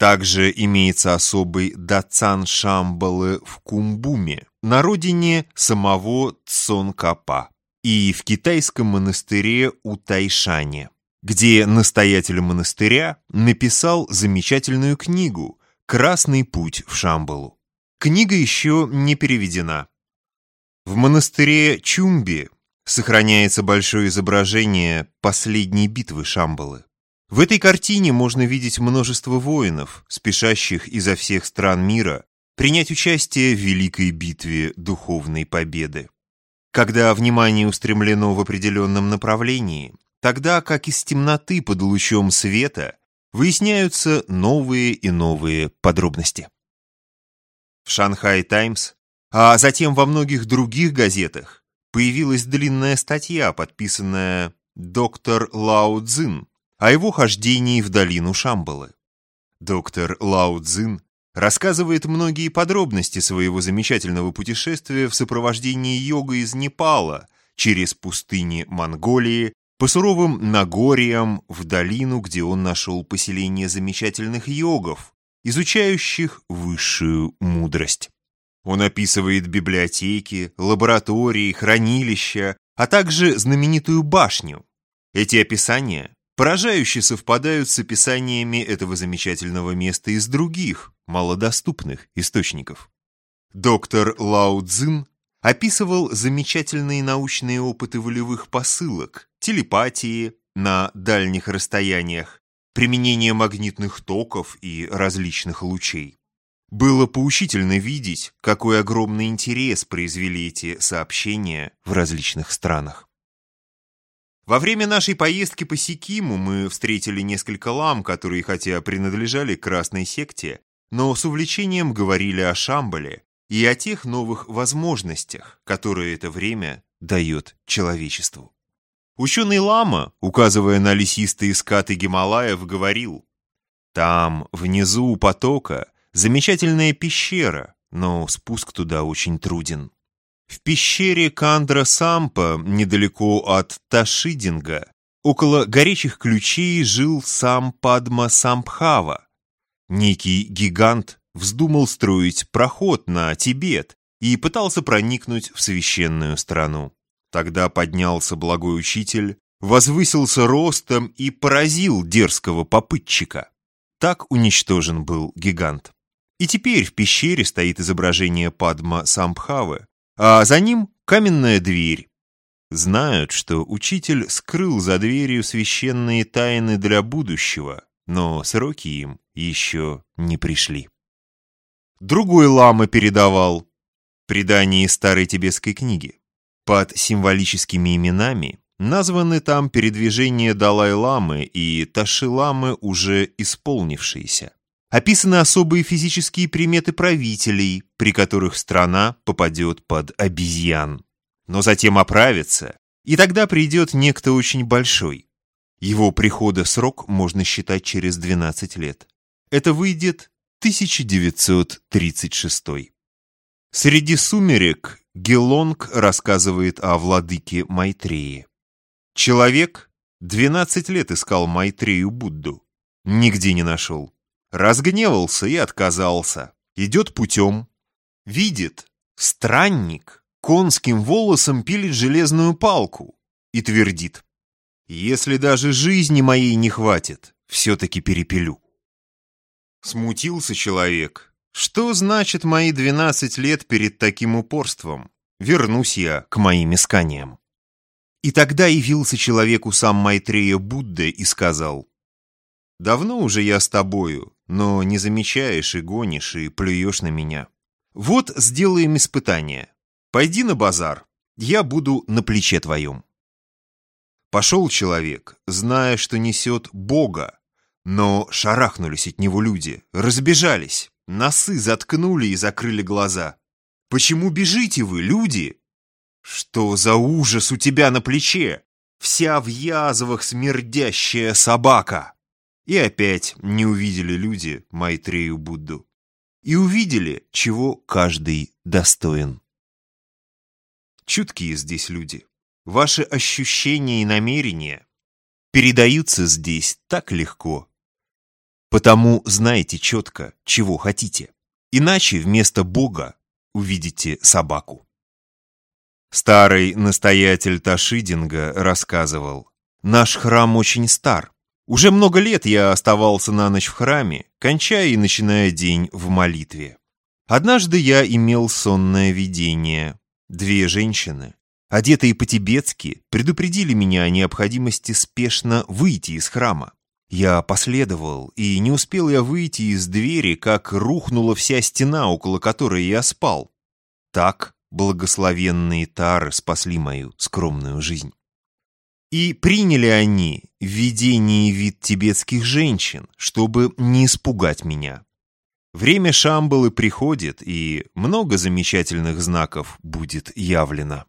Также имеется особый дацан Шамбалы в Кумбуме, на родине самого Цонкапа, и в китайском монастыре Утайшане, где настоятель монастыря написал замечательную книгу «Красный путь в Шамбалу». Книга еще не переведена. В монастыре Чумби сохраняется большое изображение последней битвы Шамбалы. В этой картине можно видеть множество воинов, спешащих изо всех стран мира принять участие в великой битве духовной победы. Когда внимание устремлено в определенном направлении, тогда как из темноты под лучом света выясняются новые и новые подробности. В «Шанхай Таймс», а затем во многих других газетах появилась длинная статья, подписанная «Доктор Лао Цзин» о его хождении в долину Шамбалы. Доктор Лао Цзин рассказывает многие подробности своего замечательного путешествия в сопровождении йога из Непала через пустыни Монголии, по суровым Нагориям в долину, где он нашел поселение замечательных йогов, изучающих высшую мудрость. Он описывает библиотеки, лаборатории, хранилища, а также знаменитую башню. Эти описания поражающе совпадают с описаниями этого замечательного места из других, малодоступных источников. Доктор Лао Цзин описывал замечательные научные опыты волевых посылок, телепатии, на дальних расстояниях, применение магнитных токов и различных лучей. Было поучительно видеть, какой огромный интерес произвели эти сообщения в различных странах. Во время нашей поездки по Сикиму мы встретили несколько лам, которые, хотя принадлежали красной секте, но с увлечением говорили о Шамбале и о тех новых возможностях, которые это время дает человечеству. Ученый Лама, указывая на лесистые скаты Гималаев, говорил, «Там, внизу у потока, замечательная пещера, но спуск туда очень труден. В пещере Кандра Сампа, недалеко от Ташидинга, около горячих ключей жил сам Падма Сампхава. Некий гигант вздумал строить проход на Тибет и пытался проникнуть в священную страну. Тогда поднялся благой учитель, возвысился ростом и поразил дерзкого попытчика. Так уничтожен был гигант. И теперь в пещере стоит изображение Падма Самбхавы, а за ним каменная дверь. Знают, что учитель скрыл за дверью священные тайны для будущего, но сроки им еще не пришли. Другой лама передавал предание старой тибетской книги. Под символическими именами названы там передвижения Далай-ламы и Таши-ламы, уже исполнившиеся. Описаны особые физические приметы правителей, при которых страна попадет под обезьян. Но затем оправится, и тогда придет некто очень большой. Его прихода срок можно считать через 12 лет. Это выйдет 1936. Среди сумерек Гелонг рассказывает о владыке Майтреи. Человек 12 лет искал Майтрею Будду. Нигде не нашел. Разгневался и отказался. Идет путем. Видит, странник конским волосом пилит железную палку и твердит. Если даже жизни моей не хватит, все-таки перепилю. Смутился человек. Что значит мои 12 лет перед таким упорством? Вернусь я к моим исканиям. И тогда явился человеку сам Майтрея Будда и сказал, «Давно уже я с тобою, но не замечаешь и гонишь, и плюешь на меня. Вот сделаем испытание. Пойди на базар, я буду на плече твоем». Пошел человек, зная, что несет Бога, но шарахнулись от него люди, разбежались, носы заткнули и закрыли глаза. «Почему бежите вы, люди?» «Что за ужас у тебя на плече? Вся в язвах смердящая собака!» И опять не увидели люди Майтрею Будду. И увидели, чего каждый достоин. Чуткие здесь люди. Ваши ощущения и намерения передаются здесь так легко. Потому знайте четко, чего хотите. Иначе вместо Бога увидите собаку. Старый настоятель Ташидинга рассказывал, «Наш храм очень стар. Уже много лет я оставался на ночь в храме, кончая и начиная день в молитве. Однажды я имел сонное видение. Две женщины, одетые по-тибетски, предупредили меня о необходимости спешно выйти из храма. Я последовал, и не успел я выйти из двери, как рухнула вся стена, около которой я спал. Так благословенные тары спасли мою скромную жизнь. И приняли они видение и вид тибетских женщин, чтобы не испугать меня. Время Шамбалы приходит, и много замечательных знаков будет явлено.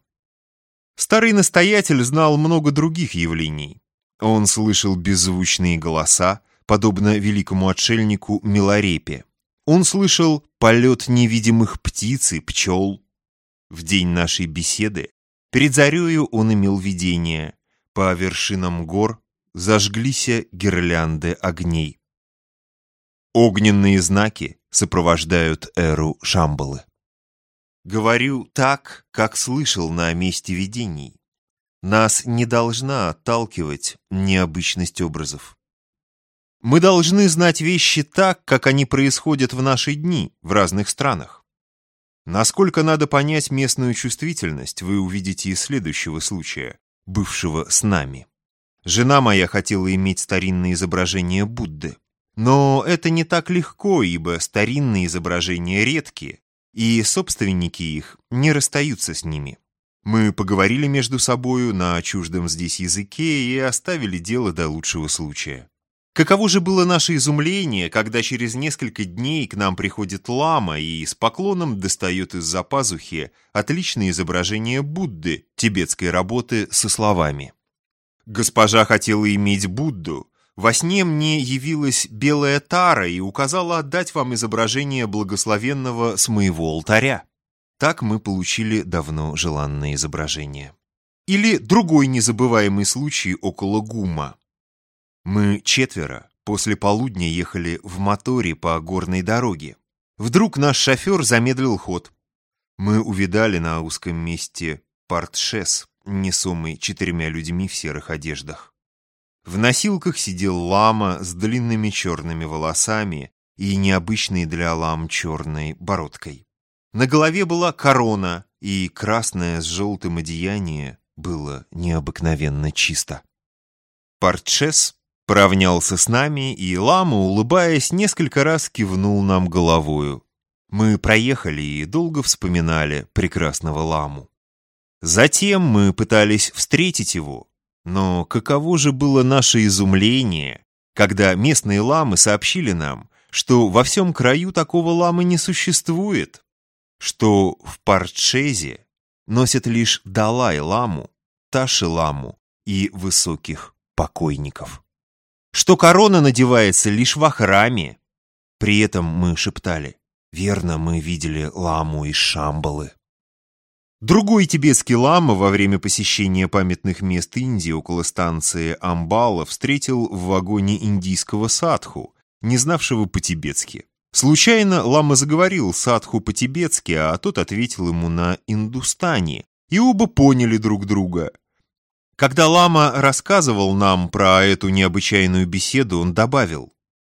Старый настоятель знал много других явлений. Он слышал беззвучные голоса, подобно великому отшельнику Милорепе. Он слышал полет невидимых птиц и пчел. В день нашей беседы перед зарею он имел видение. По вершинам гор зажглись гирлянды огней. Огненные знаки сопровождают эру Шамбалы. Говорю так, как слышал на месте видений. Нас не должна отталкивать необычность образов. Мы должны знать вещи так, как они происходят в наши дни в разных странах. Насколько надо понять местную чувствительность, вы увидите из следующего случая бывшего с нами. Жена моя хотела иметь старинное изображение Будды. Но это не так легко, ибо старинные изображения редкие, и собственники их не расстаются с ними. Мы поговорили между собою на чуждом здесь языке и оставили дело до лучшего случая. Каково же было наше изумление, когда через несколько дней к нам приходит лама и с поклоном достает из-за пазухи отличное изображение Будды тибетской работы со словами. Госпожа хотела иметь Будду. Во сне мне явилась белая тара и указала отдать вам изображение благословенного с моего алтаря. Так мы получили давно желанное изображение. Или другой незабываемый случай около Гума. Мы четверо после полудня ехали в моторе по горной дороге. Вдруг наш шофер замедлил ход. Мы увидали на узком месте портшес, несомый четырьмя людьми в серых одеждах. В носилках сидел лама с длинными черными волосами и необычной для лам черной бородкой. На голове была корона, и красное с желтым одеяние было необыкновенно чисто. Портшес поравнялся с нами, и лама, улыбаясь, несколько раз кивнул нам головою. Мы проехали и долго вспоминали прекрасного ламу. Затем мы пытались встретить его, но каково же было наше изумление, когда местные ламы сообщили нам, что во всем краю такого ламы не существует, что в Парчезе носят лишь Далай-ламу, Таши-ламу и высоких покойников, что корона надевается лишь во храме. При этом мы шептали, верно, мы видели ламу из Шамбалы. Другой тибетский лама во время посещения памятных мест Индии около станции Амбала встретил в вагоне индийского садху, не знавшего по-тибетски. Случайно лама заговорил садху по-тибетски, а тот ответил ему на индустане, и оба поняли друг друга. Когда лама рассказывал нам про эту необычайную беседу, он добавил,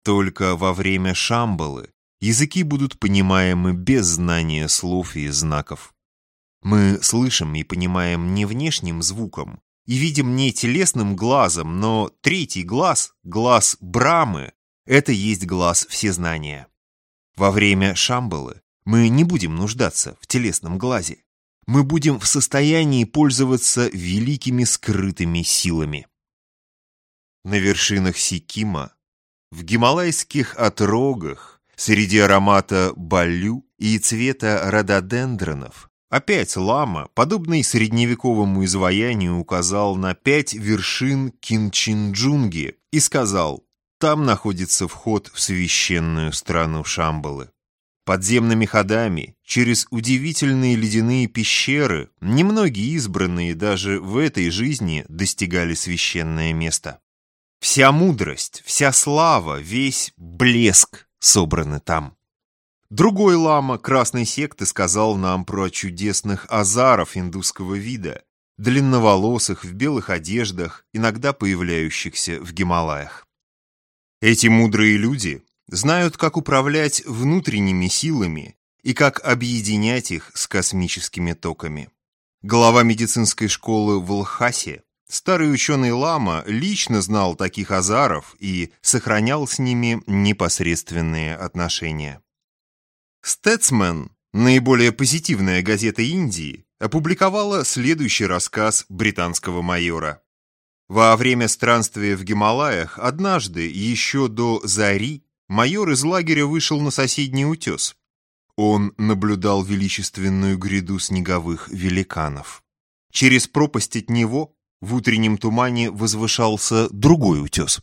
«Только во время шамбалы языки будут понимаемы без знания слов и знаков». Мы слышим и понимаем не внешним звуком, и видим не телесным глазом, но третий глаз, глаз Брамы, это есть глаз всезнания. Во время Шамбалы мы не будем нуждаться в телесном глазе. Мы будем в состоянии пользоваться великими скрытыми силами. На вершинах Сикима, в гималайских отрогах, среди аромата балю и цвета рододендронов, Опять лама, подобный средневековому изваянию, указал на пять вершин Кинчинджунги и сказал, там находится вход в священную страну Шамбалы. Подземными ходами, через удивительные ледяные пещеры, немногие избранные даже в этой жизни достигали священное место. Вся мудрость, вся слава, весь блеск собраны там. Другой лама красной секты сказал нам про чудесных азаров индусского вида, длинноволосых в белых одеждах, иногда появляющихся в Гималаях. Эти мудрые люди знают, как управлять внутренними силами и как объединять их с космическими токами. Глава медицинской школы в Лхасе, старый ученый Лама, лично знал таких азаров и сохранял с ними непосредственные отношения. Стэтсмен, наиболее позитивная газета Индии, опубликовала следующий рассказ британского майора. Во время странствия в Гималаях однажды, еще до зари, майор из лагеря вышел на соседний утес. Он наблюдал величественную гряду снеговых великанов. Через пропасть от него в утреннем тумане возвышался другой утес.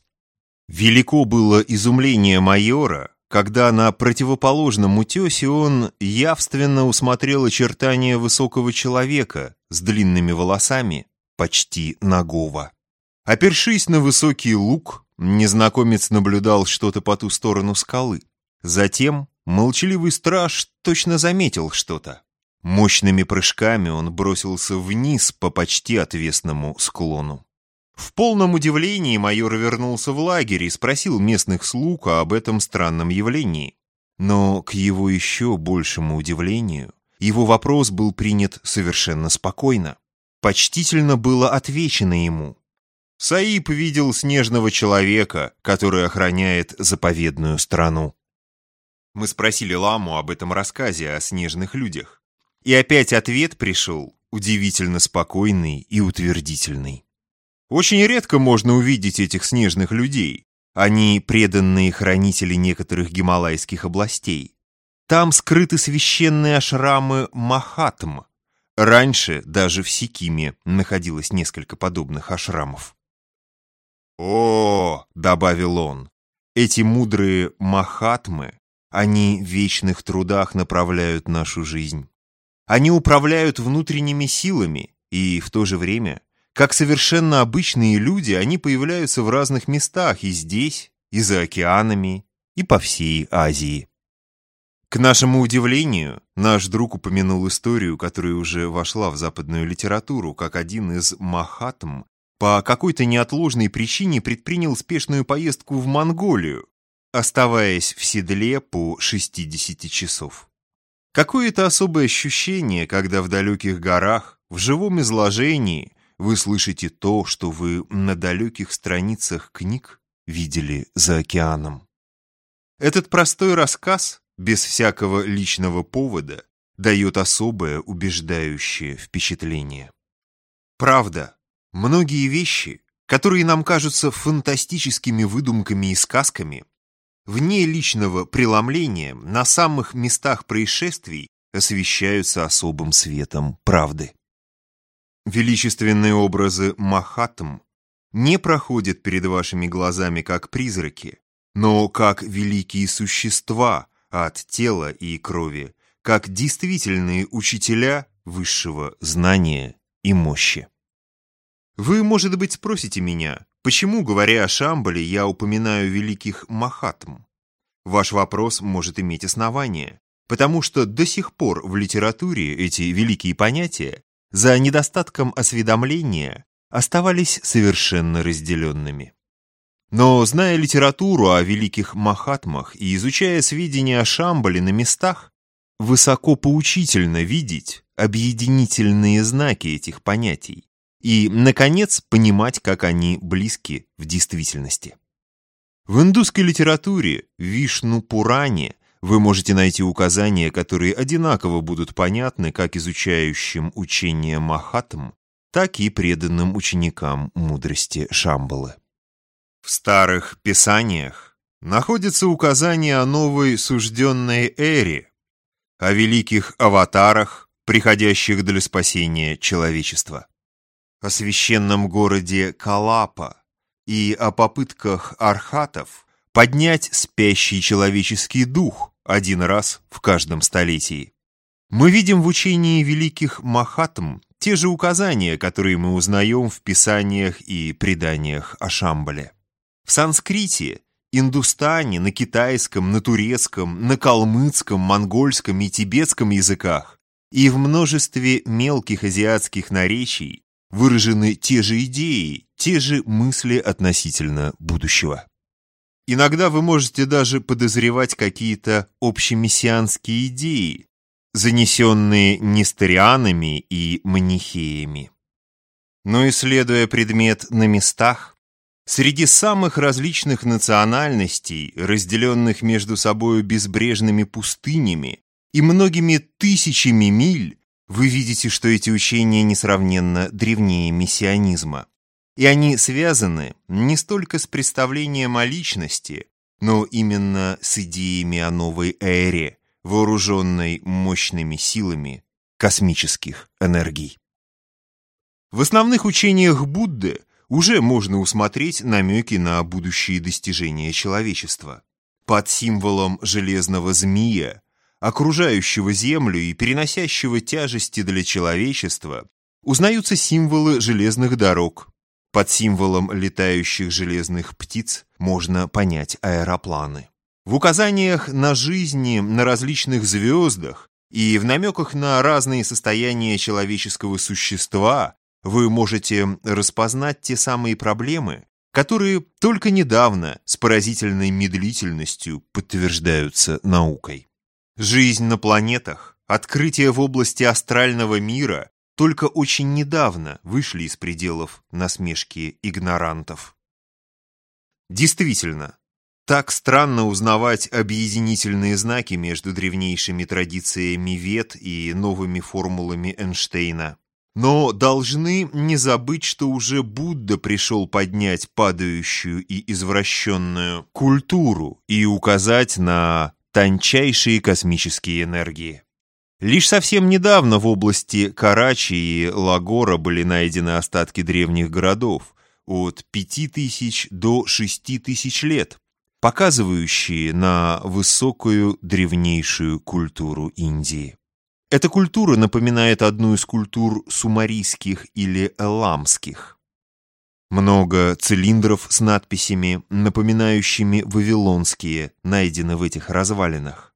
Велико было изумление майора, когда на противоположном утесе он явственно усмотрел очертания высокого человека с длинными волосами, почти нагого. Опершись на высокий луг, незнакомец наблюдал что-то по ту сторону скалы. Затем молчаливый страж точно заметил что-то. Мощными прыжками он бросился вниз по почти отвесному склону. В полном удивлении майор вернулся в лагерь и спросил местных слуг об этом странном явлении. Но, к его еще большему удивлению, его вопрос был принят совершенно спокойно. Почтительно было отвечено ему. Саиб видел снежного человека, который охраняет заповедную страну. Мы спросили ламу об этом рассказе о снежных людях. И опять ответ пришел удивительно спокойный и утвердительный. Очень редко можно увидеть этих снежных людей. Они преданные хранители некоторых гималайских областей. Там скрыты священные ашрамы Махатм. Раньше даже в Сикиме находилось несколько подобных ашрамов. «О, — добавил он, — эти мудрые Махатмы, они в вечных трудах направляют нашу жизнь. Они управляют внутренними силами, и в то же время как совершенно обычные люди, они появляются в разных местах и здесь, и за океанами, и по всей Азии. К нашему удивлению, наш друг упомянул историю, которая уже вошла в западную литературу, как один из Махатм по какой-то неотложной причине предпринял спешную поездку в Монголию, оставаясь в седле по 60 часов. Какое-то особое ощущение, когда в далеких горах, в живом изложении, вы слышите то, что вы на далеких страницах книг видели за океаном. Этот простой рассказ, без всякого личного повода, дает особое убеждающее впечатление. Правда, многие вещи, которые нам кажутся фантастическими выдумками и сказками, вне личного преломления на самых местах происшествий освещаются особым светом правды. Величественные образы Махатм не проходят перед вашими глазами как призраки, но как великие существа от тела и крови, как действительные учителя высшего знания и мощи. Вы, может быть, спросите меня, почему, говоря о Шамбале, я упоминаю великих Махатм? Ваш вопрос может иметь основание, потому что до сих пор в литературе эти великие понятия за недостатком осведомления оставались совершенно разделенными. Но, зная литературу о великих махатмах и изучая сведения о Шамбале на местах, высоко поучительно видеть объединительные знаки этих понятий и, наконец, понимать, как они близки в действительности. В индусской литературе, Вишну-Пуране, вы можете найти указания, которые одинаково будут понятны как изучающим учение Махатм, так и преданным ученикам мудрости Шамбалы. В старых писаниях находятся указания о новой сужденной эре, о великих аватарах, приходящих для спасения человечества, о священном городе Калапа и о попытках архатов поднять спящий человеческий дух один раз в каждом столетии. Мы видим в учении великих Махатм те же указания, которые мы узнаем в писаниях и преданиях о Шамбале. В санскрите, индустане, на китайском, на турецком, на калмыцком, монгольском и тибетском языках и в множестве мелких азиатских наречий выражены те же идеи, те же мысли относительно будущего. Иногда вы можете даже подозревать какие-то общемиссианские идеи, занесенные нестерианами и манихеями. Но исследуя предмет на местах, среди самых различных национальностей, разделенных между собой безбрежными пустынями и многими тысячами миль, вы видите, что эти учения несравненно древнее мессианизма и они связаны не столько с представлением о личности, но именно с идеями о новой эре, вооруженной мощными силами космических энергий. В основных учениях Будды уже можно усмотреть намеки на будущие достижения человечества. Под символом железного змея, окружающего Землю и переносящего тяжести для человечества, узнаются символы железных дорог, под символом летающих железных птиц можно понять аэропланы. В указаниях на жизни на различных звездах и в намеках на разные состояния человеческого существа вы можете распознать те самые проблемы, которые только недавно с поразительной медлительностью подтверждаются наукой. Жизнь на планетах, открытия в области астрального мира только очень недавно вышли из пределов насмешки игнорантов. Действительно, так странно узнавать объединительные знаки между древнейшими традициями Вет и новыми формулами Эйнштейна. Но должны не забыть, что уже Будда пришел поднять падающую и извращенную культуру и указать на тончайшие космические энергии. Лишь совсем недавно в области Карачи и Лагора были найдены остатки древних городов от 5000 до 6000 лет, показывающие на высокую древнейшую культуру Индии. Эта культура напоминает одну из культур сумарийских или эламских. Много цилиндров с надписями, напоминающими вавилонские, найдены в этих развалинах.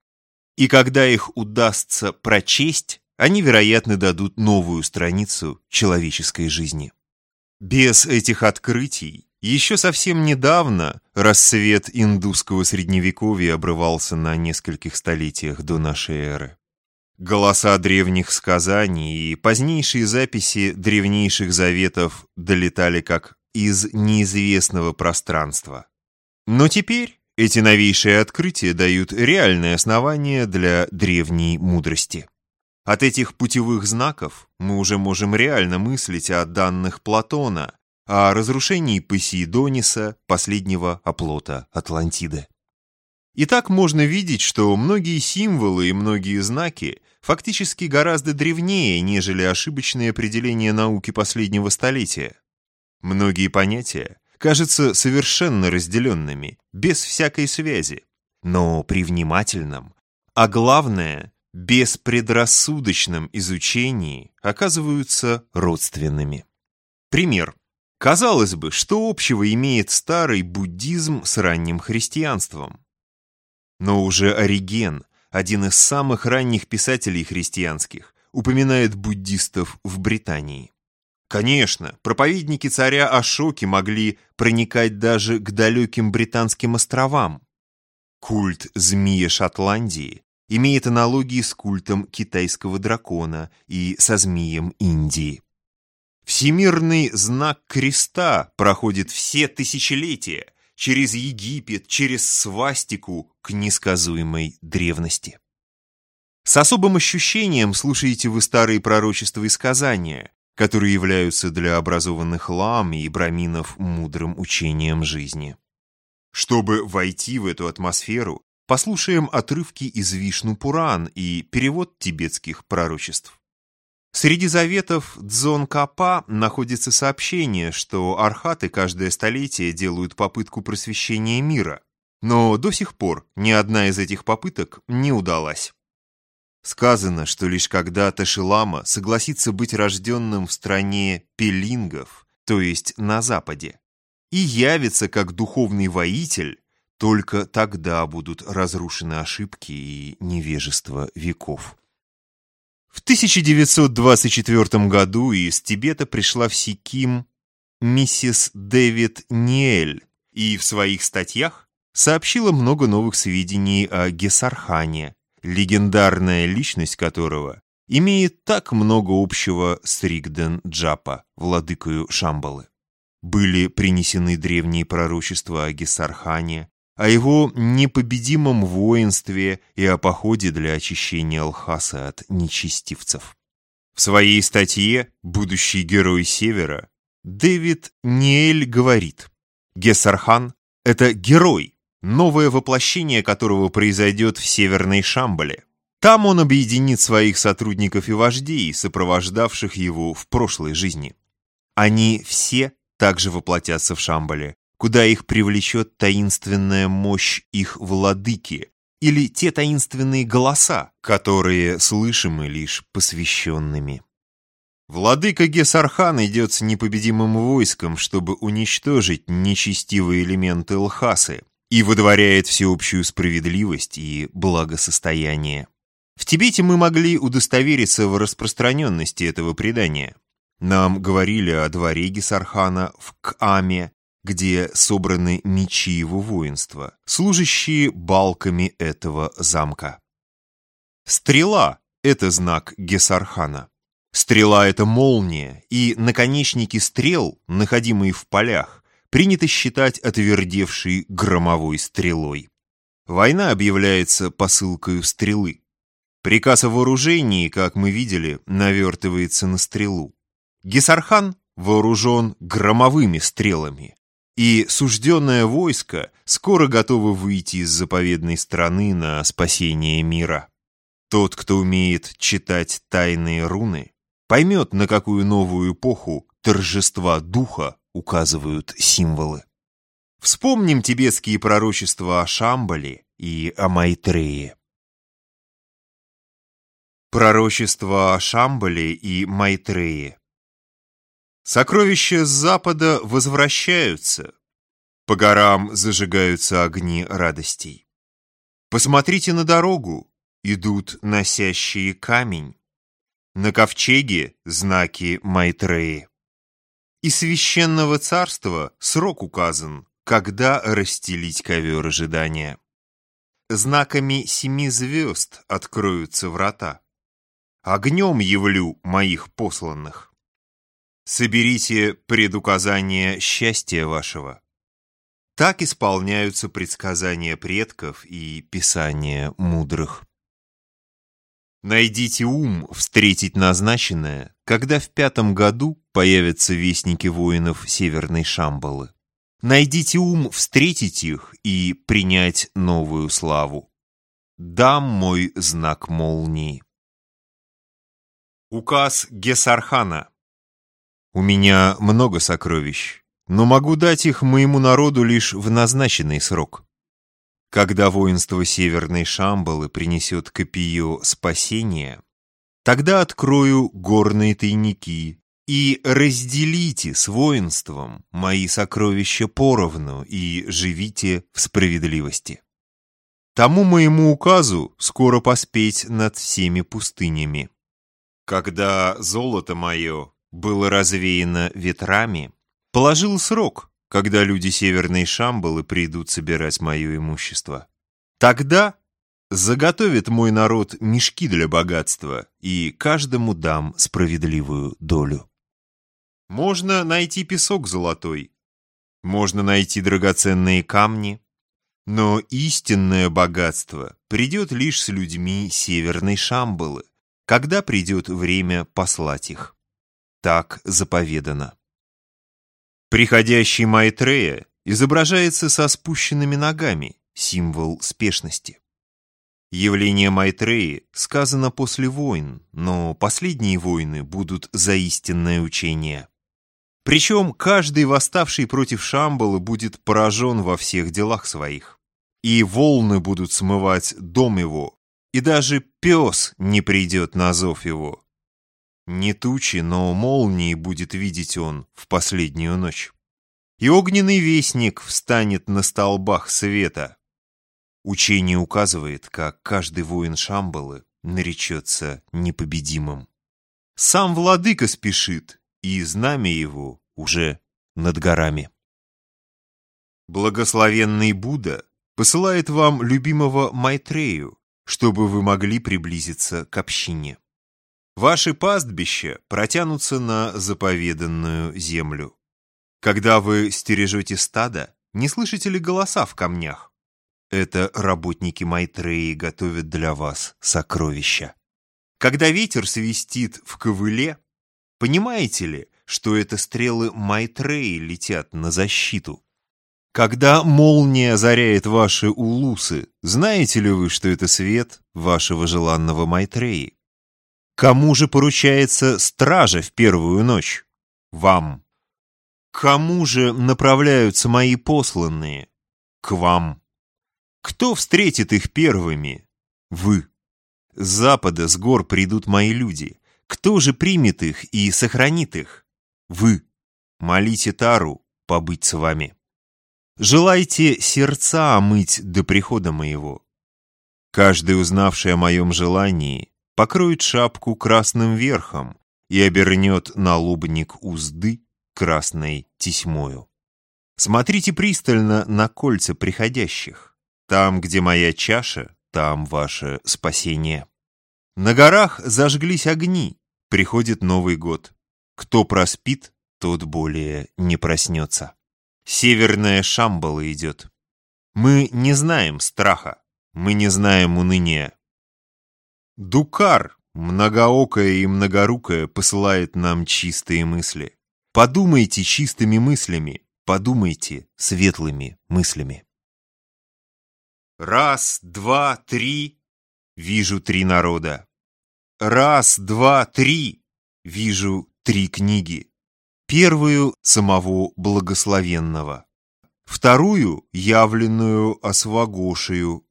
И когда их удастся прочесть, они, вероятно, дадут новую страницу человеческой жизни. Без этих открытий еще совсем недавно рассвет индусского средневековья обрывался на нескольких столетиях до нашей эры. Голоса древних сказаний и позднейшие записи древнейших заветов долетали как из неизвестного пространства. Но теперь эти новейшие открытия дают реальное основание для древней мудрости. От этих путевых знаков мы уже можем реально мыслить о данных Платона, о разрушении Посейдониса, последнего оплота Атлантиды. И так можно видеть, что многие символы и многие знаки фактически гораздо древнее, нежели ошибочные определения науки последнего столетия. Многие понятия кажутся совершенно разделенными, без всякой связи, но при внимательном, а главное, без предрассудочном изучении оказываются родственными. Пример. Казалось бы, что общего имеет старый буддизм с ранним христианством? Но уже Ориген, один из самых ранних писателей христианских, упоминает буддистов в Британии. Конечно, проповедники царя Ашоки могли проникать даже к далеким британским островам. Культ змея Шотландии имеет аналогии с культом китайского дракона и со змеем Индии. Всемирный знак креста проходит все тысячелетия, через Египет, через свастику к несказуемой древности. С особым ощущением слушаете вы старые пророчества и сказания, которые являются для образованных лам и браминов мудрым учением жизни. Чтобы войти в эту атмосферу, послушаем отрывки из Вишну Пуран и перевод тибетских пророчеств. Среди заветов Дзон Капа находится сообщение, что архаты каждое столетие делают попытку просвещения мира, но до сих пор ни одна из этих попыток не удалась. Сказано, что лишь когда Ташилама согласится быть рожденным в стране пелингов, то есть на Западе, и явится как духовный воитель, только тогда будут разрушены ошибки и невежество веков. В 1924 году из Тибета пришла в Сиким миссис Дэвид Ниэль и в своих статьях сообщила много новых сведений о Гесархане, легендарная личность которого имеет так много общего с Ригден Джапа, владыкою Шамбалы. Были принесены древние пророчества о Гесархане, о его непобедимом воинстве и о походе для очищения Алхаса от нечестивцев. В своей статье «Будущий герой Севера» Дэвид Ниэль говорит, Гессархан – это герой, новое воплощение которого произойдет в Северной Шамбале. Там он объединит своих сотрудников и вождей, сопровождавших его в прошлой жизни. Они все также воплотятся в Шамбале, куда их привлечет таинственная мощь их владыки или те таинственные голоса, которые слышимы лишь посвященными. Владыка Гесархан идет с непобедимым войском, чтобы уничтожить нечестивые элементы Лхасы и выдворяет всеобщую справедливость и благосостояние. В Тибете мы могли удостовериться в распространенности этого предания. Нам говорили о дворе Гесархана в Каме, где собраны мечи его воинства, служащие балками этого замка. Стрела — это знак Гесархана. Стрела — это молния, и наконечники стрел, находимые в полях, принято считать отвердевшей громовой стрелой. Война объявляется посылкой стрелы. Приказ о вооружении, как мы видели, навертывается на стрелу. Гесархан вооружен громовыми стрелами, и сужденное войско скоро готово выйти из заповедной страны на спасение мира. Тот, кто умеет читать тайные руны, поймет, на какую новую эпоху торжества духа указывают символы. Вспомним тибетские пророчества о Шамбале и о Майтрее. Пророчества о Шамбале и Майтрее. Сокровища с запада возвращаются. По горам зажигаются огни радостей. Посмотрите на дорогу, идут носящие камень. На ковчеге знаки Майтреи. И священного царства срок указан, когда расстелить ковер ожидания. Знаками семи звезд откроются врата. Огнем явлю моих посланных. Соберите предуказания счастья вашего. Так исполняются предсказания предков и писания мудрых. Найдите ум встретить назначенное, когда в пятом году появятся вестники воинов Северной Шамбалы. Найдите ум встретить их и принять новую славу. Дам мой знак молнии. Указ Гесархана у меня много сокровищ, но могу дать их моему народу лишь в назначенный срок. Когда воинство Северной Шамбалы принесет копье спасения, тогда открою горные тайники и разделите с воинством мои сокровища поровну и живите в справедливости. Тому моему указу скоро поспеть над всеми пустынями. Когда золото мое было развеяно ветрами, положил срок, когда люди Северной Шамбалы придут собирать мое имущество. Тогда заготовит мой народ мешки для богатства, и каждому дам справедливую долю. Можно найти песок золотой, можно найти драгоценные камни, но истинное богатство придет лишь с людьми Северной Шамбалы, когда придет время послать их так заповедано. Приходящий Майтрея изображается со спущенными ногами, символ спешности. Явление Майтреи сказано после войн, но последние войны будут за истинное учение. Причем каждый восставший против Шамбалы будет поражен во всех делах своих. И волны будут смывать дом его, и даже пес не придет на зов его. Не тучи, но молнии будет видеть он в последнюю ночь. И огненный вестник встанет на столбах света. Учение указывает, как каждый воин Шамбалы наречется непобедимым. Сам владыка спешит, и знамя его уже над горами. Благословенный Будда посылает вам любимого Майтрею, чтобы вы могли приблизиться к общине. Ваши пастбища протянутся на заповеданную землю. Когда вы стережете стадо, не слышите ли голоса в камнях? Это работники Майтреи готовят для вас сокровища. Когда ветер свистит в ковыле, понимаете ли, что это стрелы Майтреи летят на защиту? Когда молния озаряет ваши улусы, знаете ли вы, что это свет вашего желанного Майтреи? Кому же поручается стража в первую ночь? Вам. Кому же направляются мои посланные? К вам. Кто встретит их первыми? Вы. С запада, с гор придут мои люди. Кто же примет их и сохранит их? Вы. Молите Тару побыть с вами. Желайте сердца омыть до прихода моего. Каждый, узнавший о моем желании, покроет шапку красным верхом и обернет налобник узды красной тесьмою. Смотрите пристально на кольца приходящих. Там, где моя чаша, там ваше спасение. На горах зажглись огни, приходит Новый год. Кто проспит, тот более не проснется. Северная Шамбала идет. Мы не знаем страха, мы не знаем уныния. Дукар, многоокая и многорукая, посылает нам чистые мысли. Подумайте чистыми мыслями, подумайте светлыми мыслями. Раз, два, три. Вижу три народа. Раз, два, три. Вижу три книги. Первую — самого благословенного. Вторую — явленную Освагошию.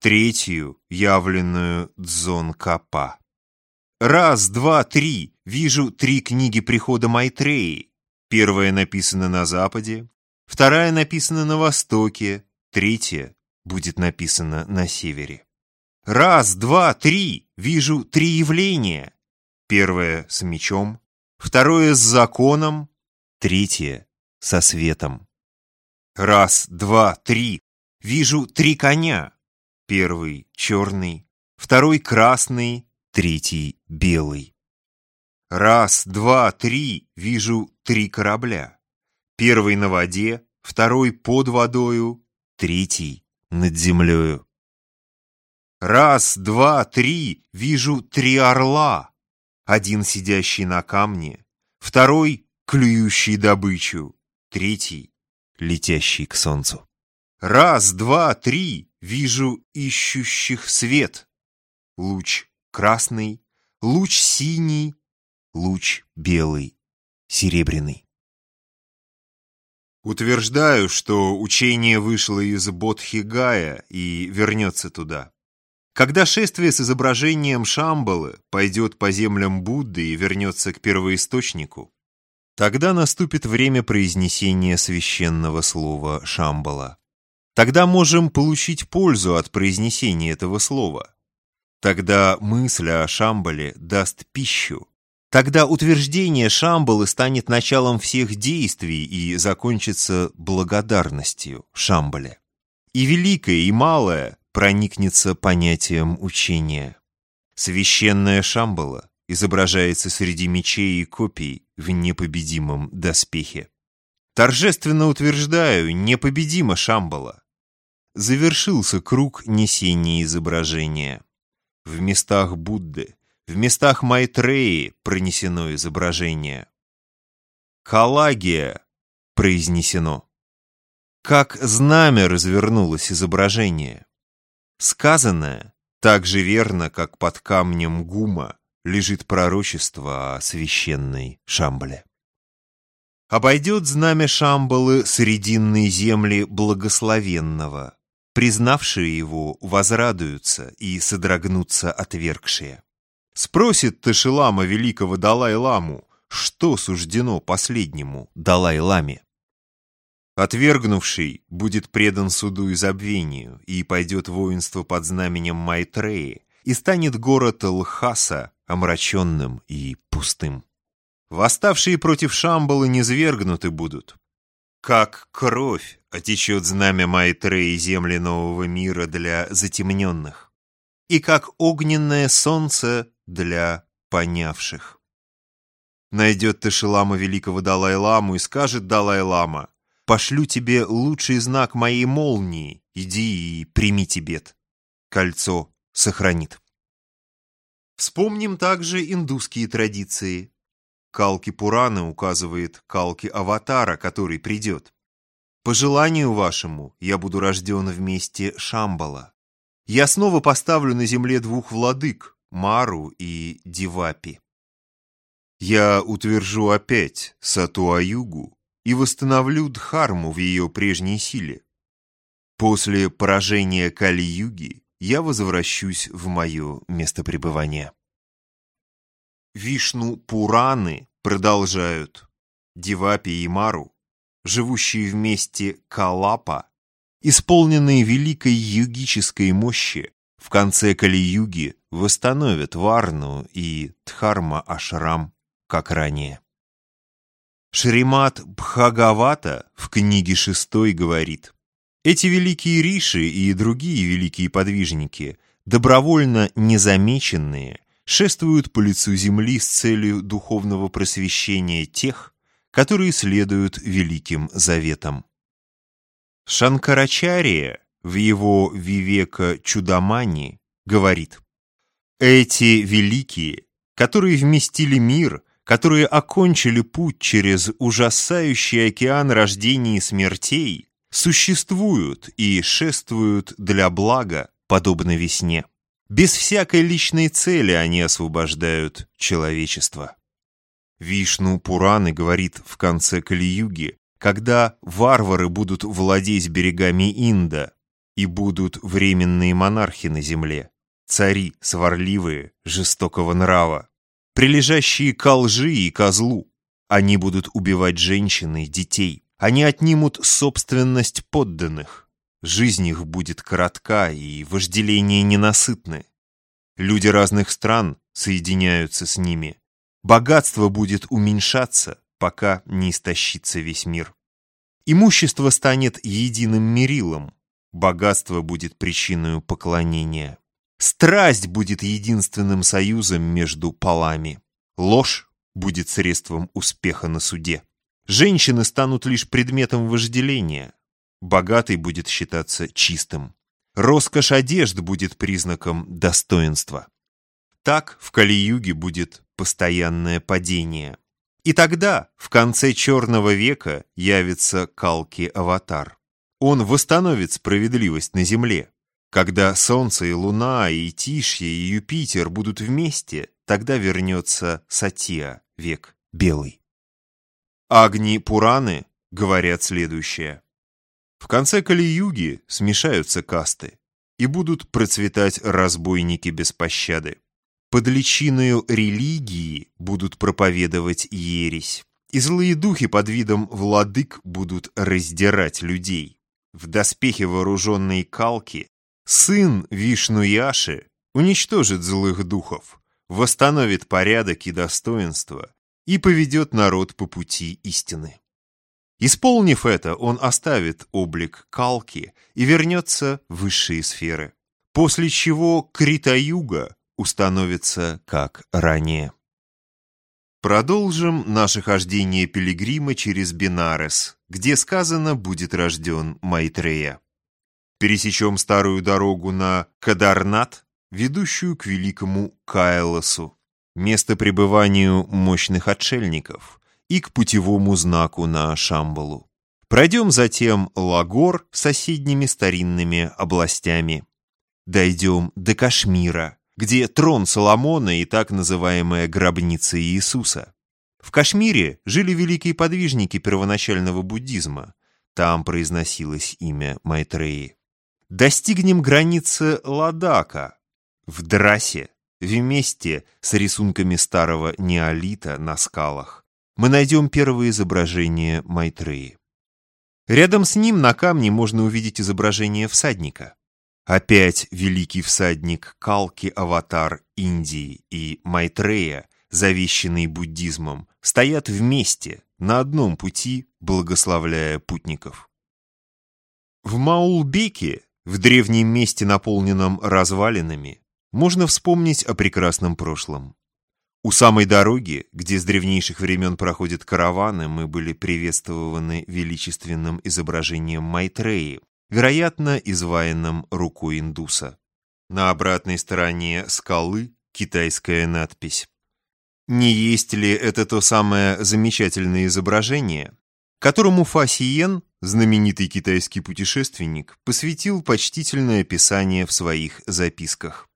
Третью — явленную Дзон-Капа. Раз, два, три. Вижу три книги прихода Майтреи. Первая написана на Западе, вторая написана на Востоке, третья будет написана на Севере. Раз, два, три. Вижу три явления. Первое с мечом, второе с законом, третье со светом. Раз, два, три. Вижу три коня. Первый черный, второй красный, третий белый. Раз, два, три, вижу три корабля. Первый на воде, второй под водою, третий над землею. Раз, два, три, вижу три орла. Один сидящий на камне, второй клюющий добычу, третий летящий к солнцу. Раз, два, три, вижу ищущих свет. Луч красный, луч синий, луч белый, серебряный. Утверждаю, что учение вышло из Бодхигая и вернется туда. Когда шествие с изображением Шамбалы пойдет по землям Будды и вернется к первоисточнику, тогда наступит время произнесения священного слова Шамбала. Тогда можем получить пользу от произнесения этого слова. Тогда мысль о Шамбале даст пищу. Тогда утверждение Шамбалы станет началом всех действий и закончится благодарностью Шамбале. И великое, и малое проникнется понятием учения. Священная Шамбала изображается среди мечей и копий в непобедимом доспехе. Торжественно утверждаю, непобедима Шамбала. Завершился круг несения изображения. В местах Будды, в местах Майтреи пронесено изображение. Калагия произнесено. Как знамя развернулось изображение. Сказанное так же верно, как под камнем гума лежит пророчество о священной Шамбале. Обойдет знамя Шамбалы срединные земли благословенного, признавшие его возрадуются и содрогнутся отвергшие. Спросит Ташилама великого Далай-ламу, что суждено последнему Далай-ламе. Отвергнувший будет предан суду и забвению, и пойдет воинство под знаменем Майтреи, и станет город Лхаса омраченным и пустым. Восставшие против Шамбалы низвергнуты будут, как кровь отечет знамя Майтреи земли нового мира для затемненных, и как огненное солнце для понявших. Найдет Ташилама великого Далай-ламу и скажет Далай-лама, «Пошлю тебе лучший знак моей молнии, иди и прими Тибет». Кольцо сохранит. Вспомним также индусские традиции. Калки Пурана указывает Калки Аватара, который придет. По желанию вашему я буду рожден вместе Шамбала. Я снова поставлю на земле двух владык, Мару и Дивапи. Я утвержу опять Сатуаюгу и восстановлю Дхарму в ее прежней силе. После поражения Кали-юги я возвращусь в мое место пребывания. Вишну Пураны продолжают. Дивапи и Мару, живущие вместе Калапа, исполненные великой югической мощи, в конце Кали-юги восстановят Варну и Дхарма-ашрам, как ранее. Шримат Бхагавата в книге шестой говорит, «Эти великие риши и другие великие подвижники, добровольно незамеченные, шествуют по лицу земли с целью духовного просвещения тех, которые следуют великим заветам. Шанкарачария в его «Вивека Чудамани» говорит «Эти великие, которые вместили мир, которые окончили путь через ужасающий океан рождений и смертей, существуют и шествуют для блага, подобно весне. Без всякой личной цели они освобождают человечество. Вишну Пураны говорит в конце Кали-юги, когда варвары будут владеть берегами Инда и будут временные монархи на земле, цари сварливые, жестокого нрава, прилежащие к лжи и козлу. Они будут убивать женщин и детей. Они отнимут собственность подданных. Жизнь их будет коротка и вожделения ненасытны. Люди разных стран соединяются с ними. Богатство будет уменьшаться, пока не истощится весь мир. Имущество станет единым мерилом. Богатство будет причиной поклонения. Страсть будет единственным союзом между полами. Ложь будет средством успеха на суде. Женщины станут лишь предметом вожделения. Богатый будет считаться чистым. Роскошь одежд будет признаком достоинства. Так в Кали-юге будет постоянное падение. И тогда, в конце черного века, явится Калки-аватар. Он восстановит справедливость на земле. Когда Солнце и Луна, и Тишье, и Юпитер будут вместе, тогда вернется Сатия, век белый. Агни Пураны говорят следующее. В конце Кали-юги смешаются касты, и будут процветать разбойники без пощады. Под личиною религии будут проповедовать ересь, и злые духи под видом владык будут раздирать людей. В доспехе вооруженной калки Сын Вишну Яши уничтожит злых духов, восстановит порядок и достоинство и поведет народ по пути истины. Исполнив это, он оставит облик Калки и вернется в высшие сферы, после чего Крита-юга установится как ранее. Продолжим наше хождение пилигрима через Бинарес, где сказано будет рожден Майтрея. Пересечем старую дорогу на Кадарнат, ведущую к великому Кайлосу, место пребыванию мощных отшельников, и к путевому знаку на Шамбалу. Пройдем затем Лагор с соседними старинными областями. Дойдем до Кашмира, где трон Соломона и так называемая гробница Иисуса. В Кашмире жили великие подвижники первоначального буддизма. Там произносилось имя Майтреи достигнем границы Ладака, в Драсе, вместе с рисунками старого неолита на скалах, мы найдем первое изображение Майтреи. Рядом с ним на камне можно увидеть изображение всадника. Опять великий всадник Калки-аватар Индии и Майтрея, завещанный буддизмом, стоят вместе, на одном пути, благословляя путников. В Маулбеке в древнем месте, наполненном развалинами, можно вспомнить о прекрасном прошлом. У самой дороги, где с древнейших времен проходят караваны, мы были приветствованы величественным изображением Майтреи, вероятно, изваянным рукой индуса. На обратной стороне скалы китайская надпись. Не есть ли это то самое замечательное изображение, которому Фасиен знаменитый китайский путешественник посвятил почтительное описание в своих записках.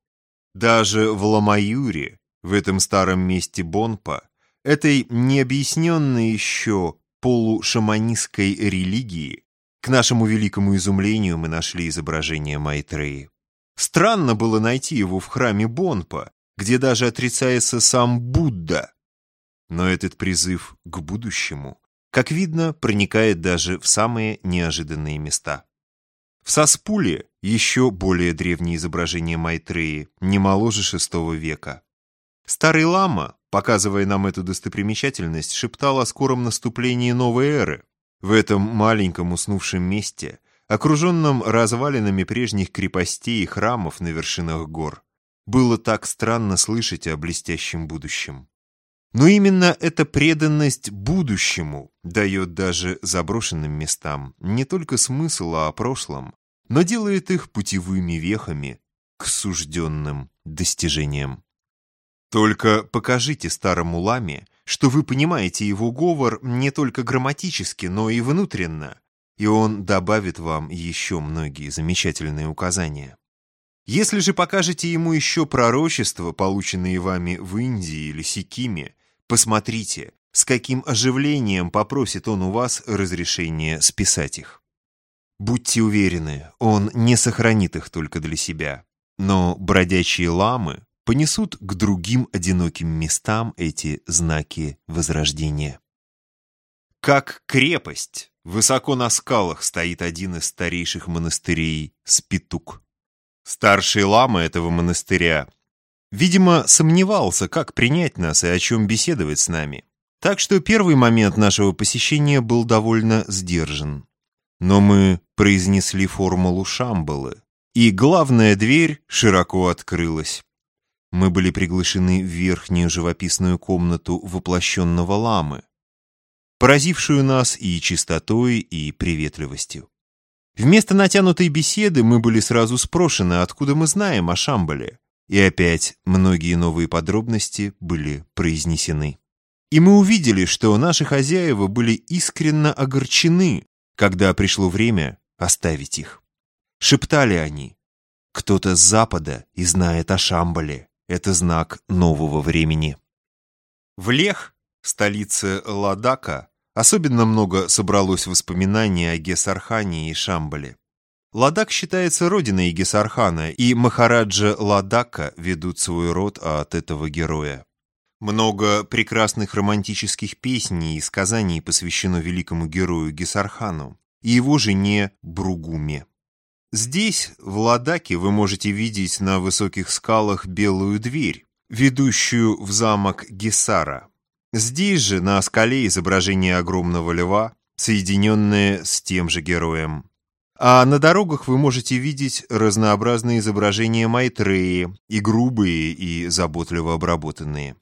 Даже в Ламаюре, в этом старом месте Бонпа, этой необъясненной еще полушаманистской религии, к нашему великому изумлению мы нашли изображение Майтреи. Странно было найти его в храме Бонпа, где даже отрицается сам Будда. Но этот призыв к будущему как видно, проникает даже в самые неожиданные места. В Саспуле еще более древнее изображение Майтреи, не моложе VI века. Старый лама, показывая нам эту достопримечательность, шептал о скором наступлении новой эры. В этом маленьком уснувшем месте, окруженном развалинами прежних крепостей и храмов на вершинах гор, было так странно слышать о блестящем будущем. Но именно эта преданность будущему дает даже заброшенным местам не только смысл о прошлом, но делает их путевыми вехами к сужденным достижениям. Только покажите старому ламе, что вы понимаете его говор не только грамматически, но и внутренно, и он добавит вам еще многие замечательные указания. Если же покажете ему еще пророчества, полученные вами в Индии или Сикиме, посмотрите, с каким оживлением попросит он у вас разрешение списать их. Будьте уверены, он не сохранит их только для себя, но бродячие ламы понесут к другим одиноким местам эти знаки возрождения. Как крепость, высоко на скалах стоит один из старейших монастырей Спитук. Старший лама этого монастыря, видимо, сомневался, как принять нас и о чем беседовать с нами. Так что первый момент нашего посещения был довольно сдержан. Но мы произнесли формулу Шамбалы, и главная дверь широко открылась. Мы были приглашены в верхнюю живописную комнату воплощенного ламы, поразившую нас и чистотой, и приветливостью. Вместо натянутой беседы мы были сразу спрошены, откуда мы знаем о Шамбале, и опять многие новые подробности были произнесены. И мы увидели, что наши хозяева были искренне огорчены, когда пришло время оставить их. Шептали они, кто-то с запада и знает о Шамбале, это знак нового времени. В Лех, столице Ладака, Особенно много собралось воспоминаний о Гесархане и Шамбале. Ладак считается родиной Гесархана, и Махараджа Ладака ведут свой род от этого героя. Много прекрасных романтических песней и сказаний посвящено великому герою Гесархану и его жене Бругуме. Здесь, в Ладаке, вы можете видеть на высоких скалах белую дверь, ведущую в замок Гесара. Здесь же на скале изображение огромного льва, соединенное с тем же героем. А на дорогах вы можете видеть разнообразные изображения Майтреи, и грубые, и заботливо обработанные.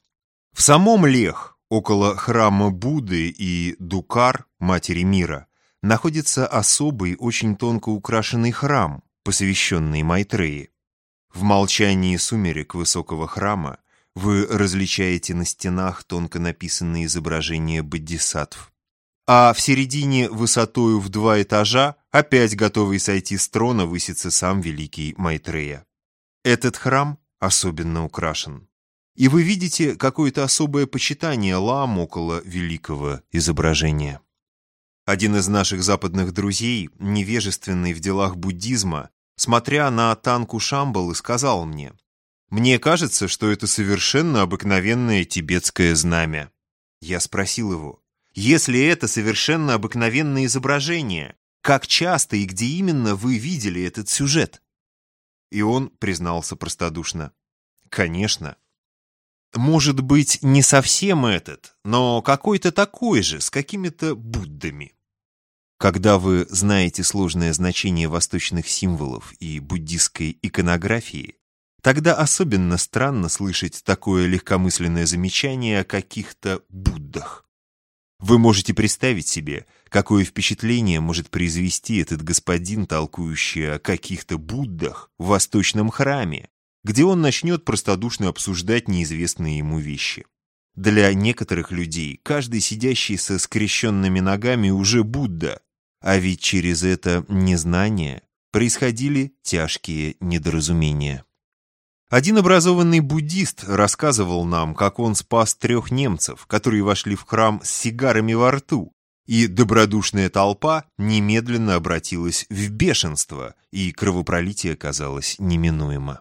В самом Лех, около храма Будды и Дукар, Матери Мира, находится особый, очень тонко украшенный храм, посвященный Майтреи. В молчании сумерек высокого храма вы различаете на стенах тонко написанные изображения бодхисаттв. А в середине, высотою в два этажа, опять готовый сойти с трона, высится сам великий Майтрея. Этот храм особенно украшен. И вы видите какое-то особое почитание лам около великого изображения. Один из наших западных друзей, невежественный в делах буддизма, смотря на танку Шамбалы, сказал мне, мне кажется, что это совершенно обыкновенное тибетское знамя. Я спросил его, если это совершенно обыкновенное изображение, как часто и где именно вы видели этот сюжет? И он признался простодушно. Конечно. Может быть, не совсем этот, но какой-то такой же, с какими-то Буддами. Когда вы знаете сложное значение восточных символов и буддистской иконографии, Тогда особенно странно слышать такое легкомысленное замечание о каких-то Буддах. Вы можете представить себе, какое впечатление может произвести этот господин, толкующий о каких-то Буддах в восточном храме, где он начнет простодушно обсуждать неизвестные ему вещи. Для некоторых людей каждый сидящий со скрещенными ногами уже Будда, а ведь через это незнание происходили тяжкие недоразумения. Один образованный буддист рассказывал нам, как он спас трех немцев, которые вошли в храм с сигарами во рту, и добродушная толпа немедленно обратилась в бешенство, и кровопролитие казалось неминуемо.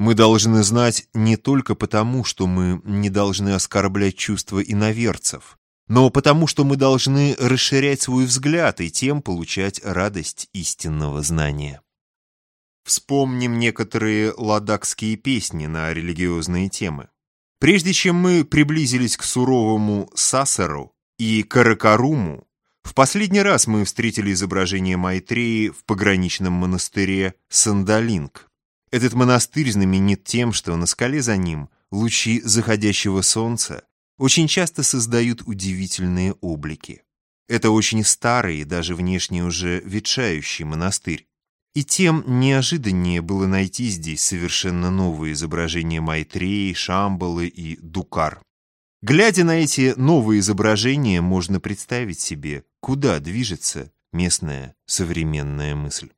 Мы должны знать не только потому, что мы не должны оскорблять чувства иноверцев, но потому, что мы должны расширять свой взгляд и тем получать радость истинного знания. Вспомним некоторые ладакские песни на религиозные темы. Прежде чем мы приблизились к суровому Сасару и Каракаруму, в последний раз мы встретили изображение Майтреи в пограничном монастыре Сандалинг. Этот монастырь знаменит тем, что на скале за ним лучи заходящего солнца очень часто создают удивительные облики. Это очень старый и даже внешне уже ветшающий монастырь. И тем неожиданнее было найти здесь совершенно новые изображения Майтреи, Шамбалы и Дукар. Глядя на эти новые изображения, можно представить себе, куда движется местная современная мысль.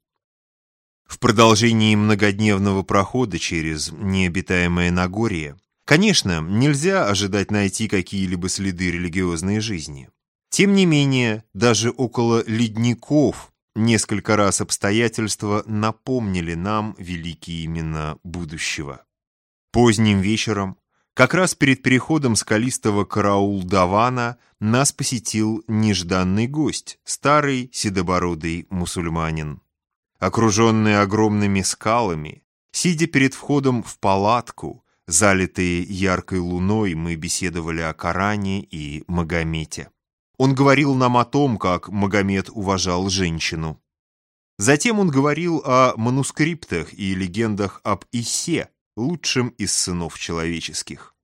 В продолжении многодневного прохода через необитаемое Нагорье, конечно, нельзя ожидать найти какие-либо следы религиозной жизни. Тем не менее, даже около ледников несколько раз обстоятельства напомнили нам великие имена будущего. Поздним вечером, как раз перед переходом скалистого караул-давана, нас посетил нежданный гость, старый седобородый мусульманин. Окруженные огромными скалами, сидя перед входом в палатку, залитые яркой луной, мы беседовали о Коране и Магомете. Он говорил нам о том, как Магомед уважал женщину. Затем он говорил о манускриптах и легендах об Исе, лучшем из сынов человеческих.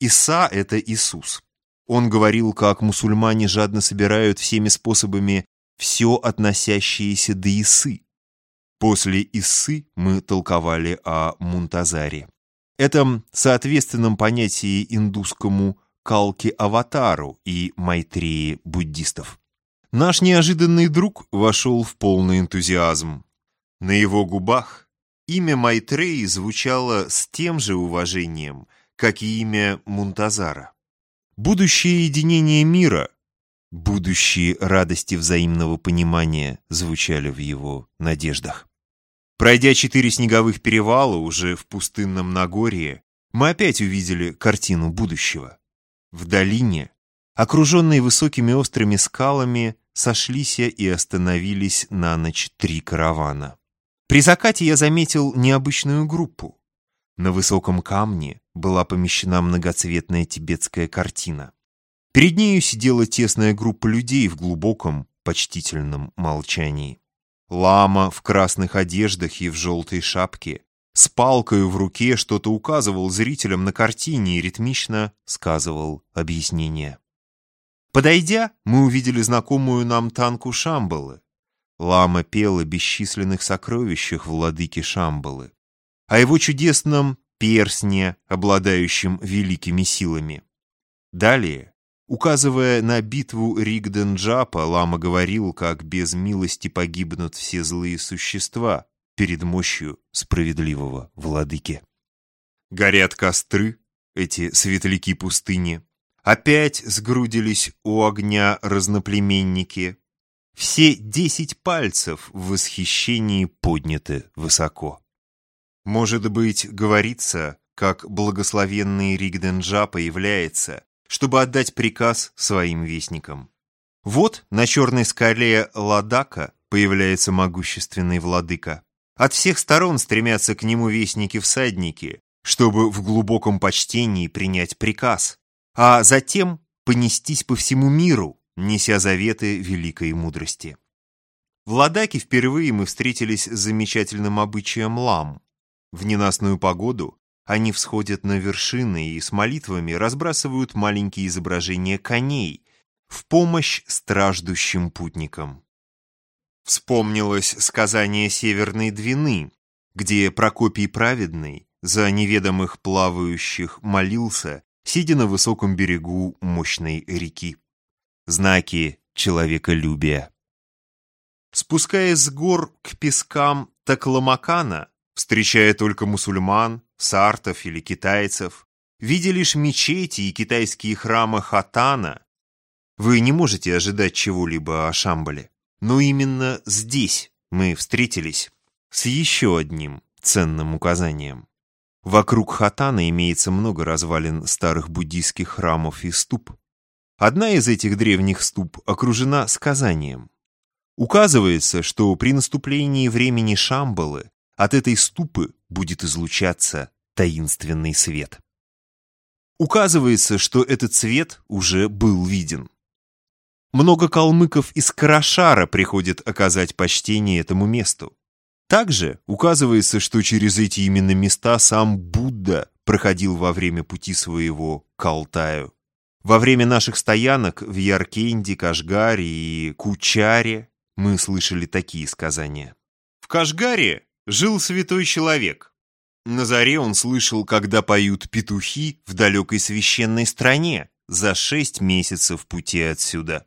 Иса — это Иисус. Он говорил, как мусульмане жадно собирают всеми способами все относящееся до Исы. После Исы мы толковали о Мунтазаре. Этом соответственном понятии индусскому Калки-аватару и Майтреи буддистов. Наш неожиданный друг вошел в полный энтузиазм. На его губах имя Майтреи звучало с тем же уважением, как и имя Мунтазара. Будущее единение мира, будущие радости взаимного понимания звучали в его надеждах. Пройдя четыре снеговых перевала уже в пустынном Нагорье, мы опять увидели картину будущего. В долине, окруженные высокими острыми скалами, сошлись и остановились на ночь три каравана. При закате я заметил необычную группу. На высоком камне была помещена многоцветная тибетская картина. Перед нею сидела тесная группа людей в глубоком, почтительном молчании. Лама в красных одеждах и в желтой шапке с палкой в руке что-то указывал зрителям на картине и ритмично сказывал объяснение. Подойдя, мы увидели знакомую нам танку Шамбалы. Лама пела о бесчисленных сокровищах владыки Шамбалы, о его чудесном персне, обладающем великими силами. Далее, указывая на битву Ригден-Джапа, Лама говорил, как без милости погибнут все злые существа, перед мощью справедливого владыки. Горят костры, эти светляки пустыни. Опять сгрудились у огня разноплеменники. Все десять пальцев в восхищении подняты высоко. Может быть, говорится, как благословенный Ригденджа появляется, чтобы отдать приказ своим вестникам. Вот на черной скале Ладака появляется могущественный владыка. От всех сторон стремятся к нему вестники-всадники, чтобы в глубоком почтении принять приказ, а затем понестись по всему миру, неся заветы великой мудрости. В Ладаке впервые мы встретились с замечательным обычаем лам. В ненастную погоду они всходят на вершины и с молитвами разбрасывают маленькие изображения коней в помощь страждущим путникам. Вспомнилось сказание Северной Двины, где Прокопий Праведный за неведомых плавающих молился, сидя на высоком берегу мощной реки. Знаки человеколюбия. Спускаясь с гор к пескам Такламакана, встречая только мусульман, сартов или китайцев, видя лишь мечети и китайские храмы Хатана, вы не можете ожидать чего-либо о Шамбале. Но именно здесь мы встретились с еще одним ценным указанием. Вокруг Хатана имеется много развалин старых буддийских храмов и ступ. Одна из этих древних ступ окружена сказанием. Указывается, что при наступлении времени Шамбалы от этой ступы будет излучаться таинственный свет. Указывается, что этот свет уже был виден. Много калмыков из Карашара приходит оказать почтение этому месту. Также указывается, что через эти именно места сам Будда проходил во время пути своего к Алтаю. Во время наших стоянок в Яркенде, Кашгаре и Кучаре мы слышали такие сказания. В Кашгаре жил святой человек. На заре он слышал, когда поют петухи в далекой священной стране за шесть месяцев пути отсюда.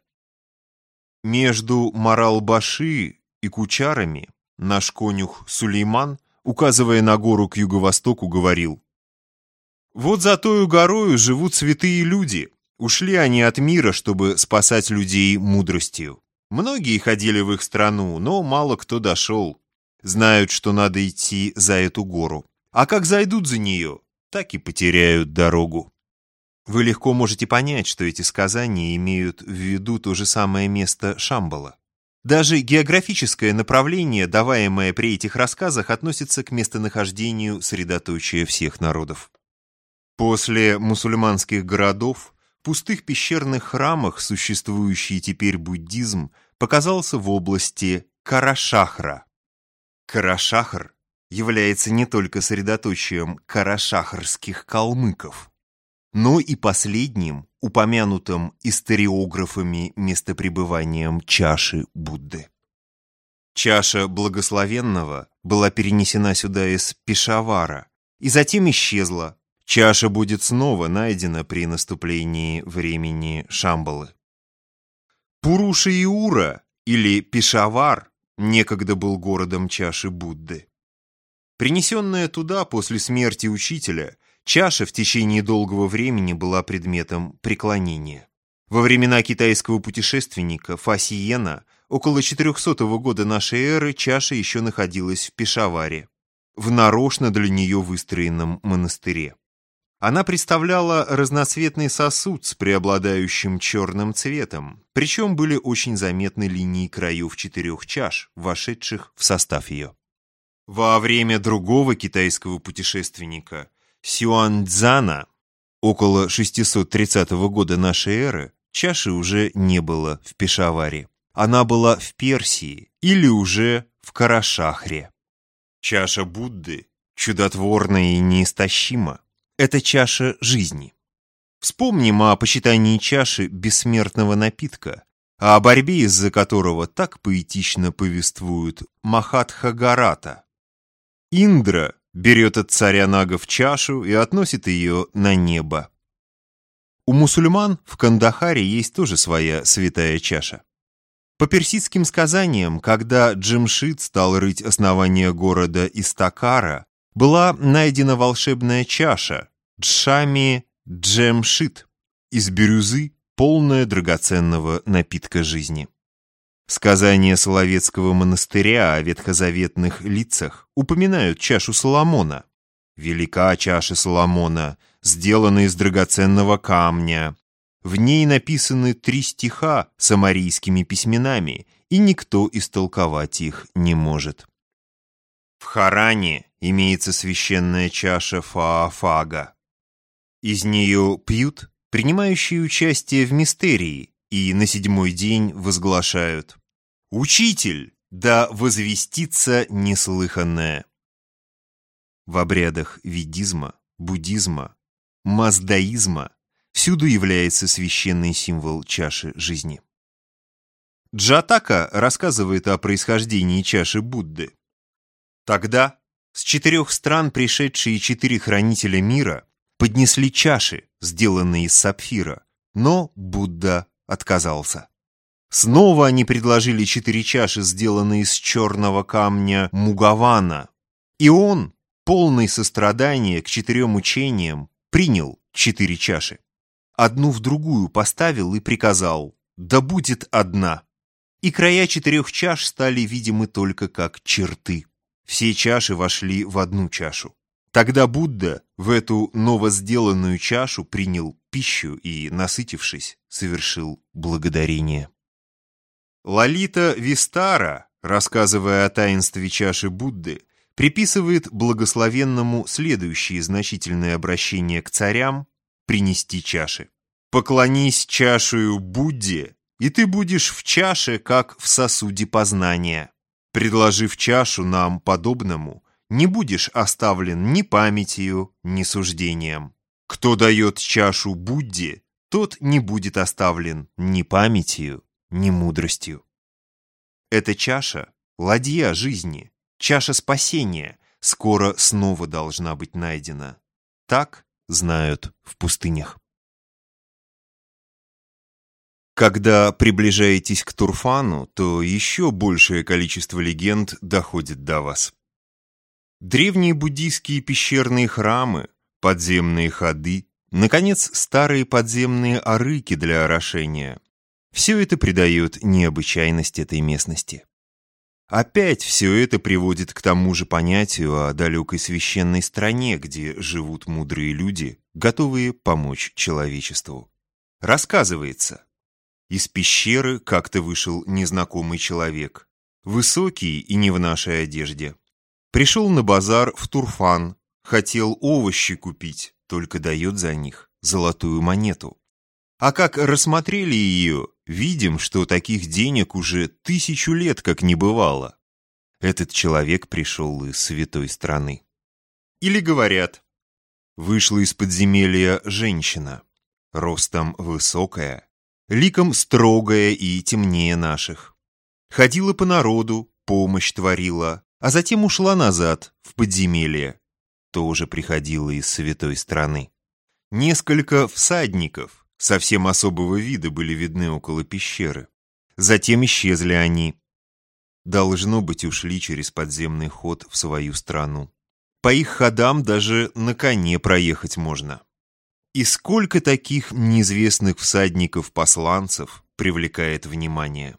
Между Марал-Баши и Кучарами наш конюх Сулейман, указывая на гору к юго-востоку, говорил «Вот за тою горою живут святые люди. Ушли они от мира, чтобы спасать людей мудростью. Многие ходили в их страну, но мало кто дошел. Знают, что надо идти за эту гору. А как зайдут за нее, так и потеряют дорогу. Вы легко можете понять, что эти сказания имеют в виду то же самое место Шамбала. Даже географическое направление, даваемое при этих рассказах, относится к местонахождению средоточия всех народов. После мусульманских городов, пустых пещерных храмах существующий теперь буддизм показался в области Карашахра. Карашахр является не только средоточием карашахарских калмыков, но и последним, упомянутым историографами местопребыванием чаши Будды. Чаша благословенного была перенесена сюда из Пешавара и затем исчезла. Чаша будет снова найдена при наступлении времени Шамбалы. Пуруша-Иура или Пешавар некогда был городом чаши Будды. Принесенная туда после смерти учителя, Чаша в течение долгого времени была предметом преклонения. Во времена китайского путешественника Фасиена около 400 года нашей эры чаша еще находилась в Пешаваре, в нарочно для нее выстроенном монастыре. Она представляла разноцветный сосуд с преобладающим черным цветом, причем были очень заметны линии краев четырех чаш, вошедших в состав ее. Во время другого китайского путешественника – Сюаньцзана около 630 года нашей эры чаши уже не было в Пешаваре. Она была в Персии или уже в Карашахре. Чаша Будды чудотворна и неистощима. Это чаша жизни. Вспомним о почитании чаши бессмертного напитка, о борьбе из-за которого так поэтично повествуют Махатхагарата. Индра берет от царя нагов чашу и относит ее на небо. У мусульман в Кандахаре есть тоже своя святая чаша. По персидским сказаниям, когда Джемшид стал рыть основание города Истакара, была найдена волшебная чаша Джшами Джемшид из бирюзы, полная драгоценного напитка жизни. Сказания Соловецкого монастыря о ветхозаветных лицах упоминают чашу Соломона. Велика чаша Соломона, сделана из драгоценного камня. В ней написаны три стиха самарийскими письменами, и никто истолковать их не может. В Харане имеется священная чаша Фаафага. Из нее пьют принимающие участие в мистерии и на седьмой день возглашают «Учитель, да возвестится неслыханное!» В обрядах ведизма, буддизма, маздаизма всюду является священный символ чаши жизни. Джатака рассказывает о происхождении чаши Будды. Тогда с четырех стран пришедшие четыре хранителя мира поднесли чаши, сделанные из сапфира, но Будда отказался. Снова они предложили четыре чаши, сделанные из черного камня Мугавана. И он, полный сострадания к четырем учениям, принял четыре чаши. Одну в другую поставил и приказал «Да будет одна». И края четырех чаш стали видимы только как черты. Все чаши вошли в одну чашу. Тогда Будда в эту новосделанную чашу принял пищу и, насытившись, совершил благодарение. Лалита Вистара, рассказывая о таинстве чаши Будды, приписывает благословенному следующие значительные обращения к царям принести чаши. «Поклонись чашею Будде, и ты будешь в чаше, как в сосуде познания. Предложив чашу нам подобному, не будешь оставлен ни памятью, ни суждением. Кто дает чашу Будде, тот не будет оставлен ни памятью, ни мудростью. Эта чаша — ладья жизни, чаша спасения, скоро снова должна быть найдена. Так знают в пустынях. Когда приближаетесь к Турфану, то еще большее количество легенд доходит до вас. Древние буддийские пещерные храмы, подземные ходы, наконец, старые подземные арыки для орошения. Все это придает необычайность этой местности. Опять все это приводит к тому же понятию о далекой священной стране, где живут мудрые люди, готовые помочь человечеству. Рассказывается, из пещеры как-то вышел незнакомый человек, высокий и не в нашей одежде. Пришел на базар в Турфан, хотел овощи купить, только дает за них золотую монету. А как рассмотрели ее, видим, что таких денег уже тысячу лет как не бывало. Этот человек пришел из святой страны. Или говорят, вышла из подземелья женщина, ростом высокая, ликом строгая и темнее наших. Ходила по народу, помощь творила, а затем ушла назад, в подземелье. Тоже приходила из святой страны. Несколько всадников, совсем особого вида были видны около пещеры. Затем исчезли они. Должно быть, ушли через подземный ход в свою страну. По их ходам даже на коне проехать можно. И сколько таких неизвестных всадников-посланцев привлекает внимание.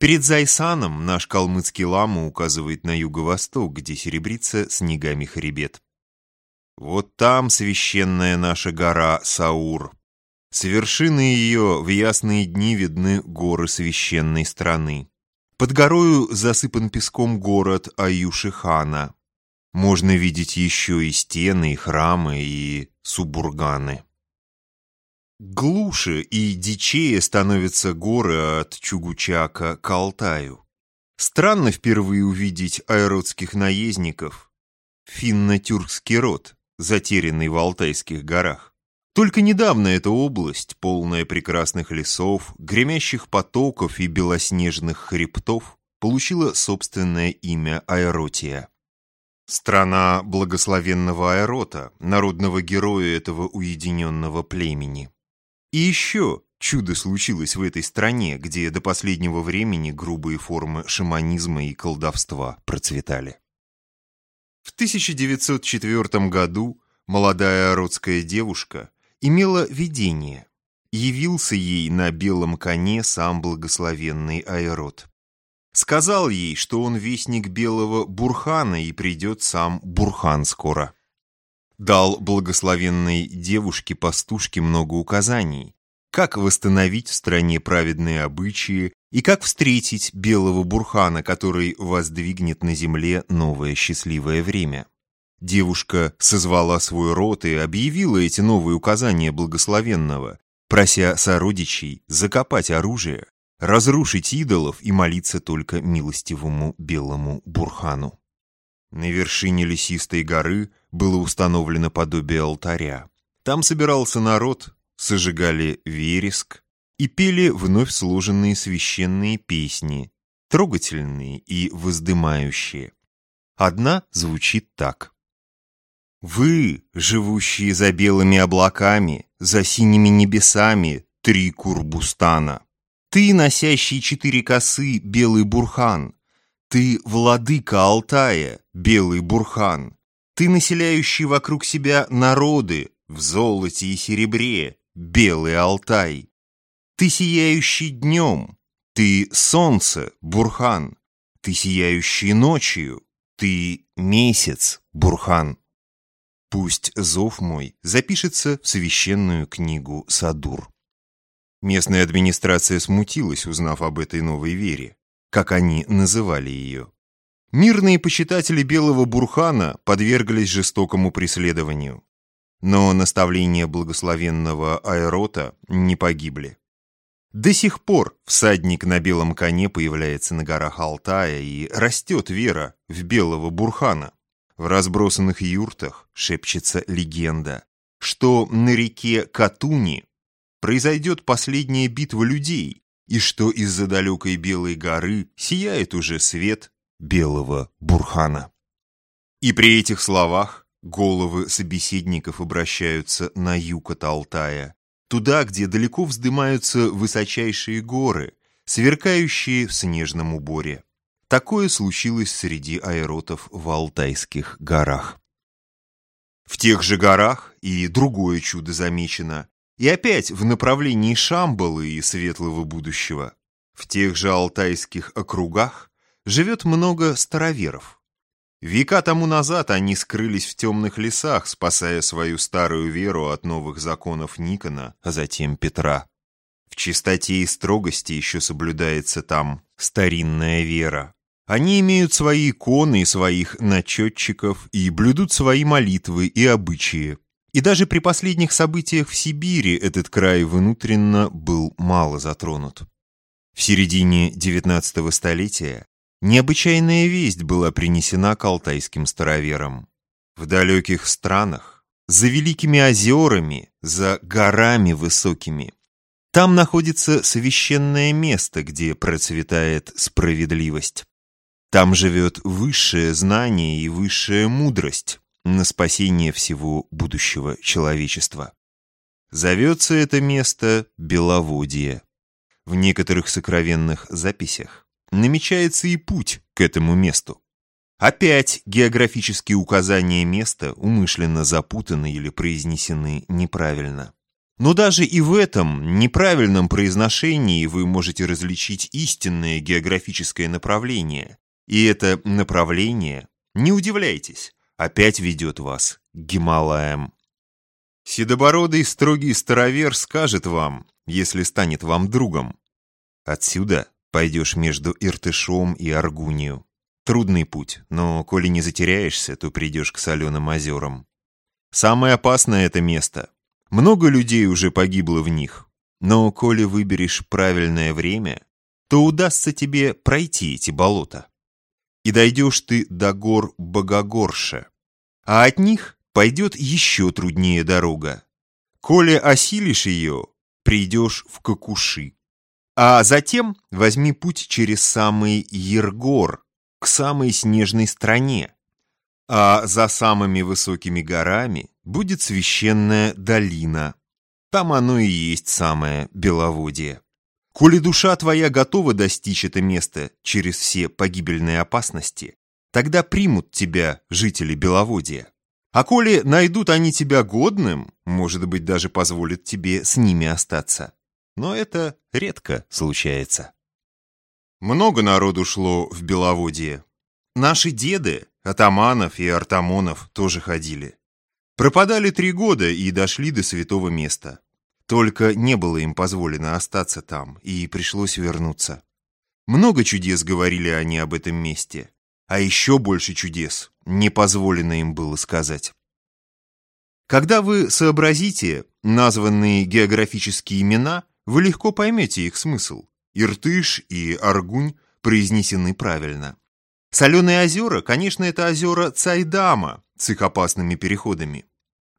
Перед Зайсаном наш калмыцкий лама указывает на юго-восток, где серебрится снегами хребет. Вот там священная наша гора Саур, с вершины ее в ясные дни видны горы священной страны. Под горою засыпан песком город Аюшихана. Можно видеть еще и стены, и храмы, и субурганы. Глуше и дичее становятся горы от Чугучака к Алтаю. Странно впервые увидеть айродских наездников. Финно-тюркский род, затерянный в Алтайских горах. Только недавно эта область, полная прекрасных лесов, гремящих потоков и белоснежных хребтов, получила собственное имя Аэротия. Страна благословенного Аэрота, народного героя этого уединенного племени. И еще чудо случилось в этой стране, где до последнего времени грубые формы шаманизма и колдовства процветали. В 1904 году молодая аротская девушка имела видение. Явился ей на белом коне сам благословенный Айрод. Сказал ей, что он вестник белого Бурхана и придет сам Бурхан скоро. Дал благословенной девушке-пастушке много указаний, как восстановить в стране праведные обычаи и как встретить белого Бурхана, который воздвигнет на земле новое счастливое время. Девушка созвала свой род и объявила эти новые указания благословенного, прося сородичей закопать оружие, разрушить идолов и молиться только милостивому белому бурхану. На вершине лесистой горы было установлено подобие алтаря. Там собирался народ, сожигали вереск и пели вновь сложенные священные песни, трогательные и воздымающие. Одна звучит так. Вы, живущие за белыми облаками, за синими небесами, три Курбустана. Ты, носящий четыре косы, белый бурхан. Ты, владыка Алтая, белый бурхан. Ты, населяющий вокруг себя народы в золоте и серебре, белый Алтай. Ты, сияющий днем, ты солнце, бурхан. Ты, сияющий ночью, ты месяц, бурхан. Пусть зов мой запишется в священную книгу Садур. Местная администрация смутилась, узнав об этой новой вере, как они называли ее. Мирные почитатели Белого Бурхана подверглись жестокому преследованию. Но наставления благословенного Аэрота не погибли. До сих пор всадник на белом коне появляется на горах Алтая и растет вера в белого бурхана. В разбросанных юртах шепчется легенда, что на реке Катуни произойдет последняя битва людей, и что из-за далекой Белой горы сияет уже свет белого бурхана. И при этих словах головы собеседников обращаются на юг от Алтая, туда, где далеко вздымаются высочайшие горы, сверкающие в снежном уборе. Такое случилось среди аэротов в Алтайских горах. В тех же горах и другое чудо замечено, и опять в направлении Шамбалы и светлого будущего. В тех же алтайских округах живет много староверов. Века тому назад они скрылись в темных лесах, спасая свою старую веру от новых законов Никона, а затем Петра. В чистоте и строгости еще соблюдается там старинная вера. Они имеют свои иконы и своих начетчиков и блюдут свои молитвы и обычаи. И даже при последних событиях в Сибири этот край внутренно был мало затронут. В середине XIX столетия необычайная весть была принесена к алтайским староверам. В далеких странах, за великими озерами, за горами высокими, там находится священное место, где процветает справедливость. Там живет высшее знание и высшая мудрость на спасение всего будущего человечества. Зовется это место Беловодье. В некоторых сокровенных записях намечается и путь к этому месту. Опять географические указания места умышленно запутаны или произнесены неправильно. Но даже и в этом неправильном произношении вы можете различить истинное географическое направление. И это направление, не удивляйтесь, опять ведет вас к Гималаям. Седобородый строгий старовер скажет вам, если станет вам другом. Отсюда пойдешь между Иртышом и Аргунью. Трудный путь, но коли не затеряешься, то придешь к соленым озерам. Самое опасное это место. Много людей уже погибло в них. Но коли выберешь правильное время, то удастся тебе пройти эти болота и дойдешь ты до гор Богогорша. А от них пойдет еще труднее дорога. Коли осилишь ее, придешь в Кокуши. А затем возьми путь через самый Ергор, к самой снежной стране. А за самыми высокими горами будет священная долина. Там оно и есть самое Беловодье. Коли душа твоя готова достичь это место через все погибельные опасности, тогда примут тебя жители Беловодья. А коли найдут они тебя годным, может быть, даже позволят тебе с ними остаться. Но это редко случается. Много народу шло в Беловодье. Наши деды, атаманов и артамонов, тоже ходили. Пропадали три года и дошли до святого места. Только не было им позволено остаться там, и пришлось вернуться. Много чудес говорили они об этом месте, а еще больше чудес не позволено им было сказать. Когда вы сообразите названные географические имена, вы легко поймете их смысл. Иртыш и Аргунь произнесены правильно. Соленые озера, конечно, это озера Цайдама с их опасными переходами.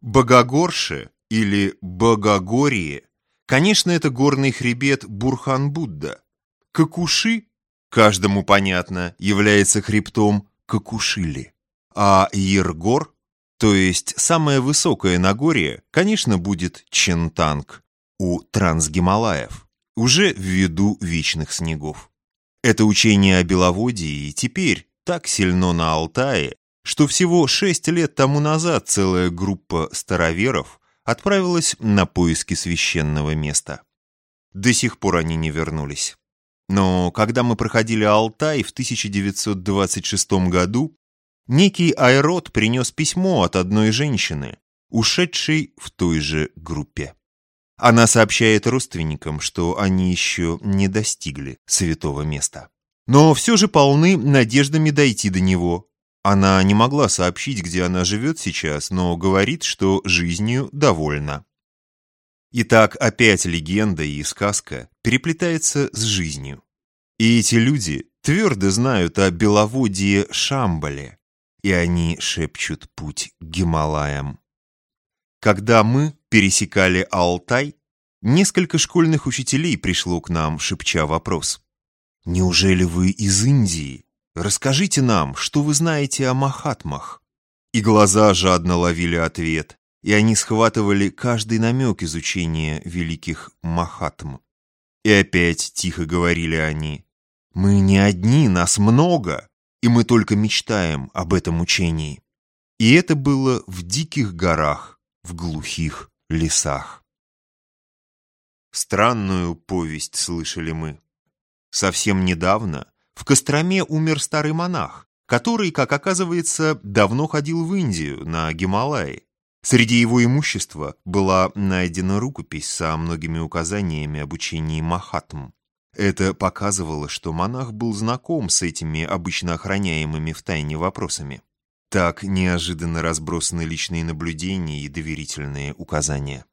Богогорше или Богогорье. Конечно, это горный хребет Бурхан-Будда. Какуши, каждому понятно, является хребтом Какушили. А Ергор, то есть самое высокое Нагорье, конечно, будет Чентанг у Трансгималаев, уже в виду вечных снегов. Это учение о Беловодье теперь так сильно на Алтае, что всего шесть лет тому назад целая группа староверов отправилась на поиски священного места. До сих пор они не вернулись. Но когда мы проходили Алтай в 1926 году, некий Айрод принес письмо от одной женщины, ушедшей в той же группе. Она сообщает родственникам, что они еще не достигли святого места. Но все же полны надеждами дойти до него, она не могла сообщить, где она живет сейчас, но говорит, что жизнью довольна. И так опять легенда и сказка переплетается с жизнью. И эти люди твердо знают о беловодье Шамбале, и они шепчут путь Гималаям. Когда мы пересекали Алтай, несколько школьных учителей пришло к нам, шепча вопрос. «Неужели вы из Индии? Расскажите нам, что вы знаете о Махатмах?» И глаза жадно ловили ответ, и они схватывали каждый намек изучения великих Махатм. И опять тихо говорили они, «Мы не одни, нас много, и мы только мечтаем об этом учении». И это было в диких горах, в глухих лесах. Странную повесть слышали мы. Совсем недавно в Костроме умер старый монах, который, как оказывается, давно ходил в Индию, на Гималаи. Среди его имущества была найдена рукопись со многими указаниями об учении Махатм. Это показывало, что монах был знаком с этими обычно охраняемыми в тайне вопросами. Так неожиданно разбросаны личные наблюдения и доверительные указания.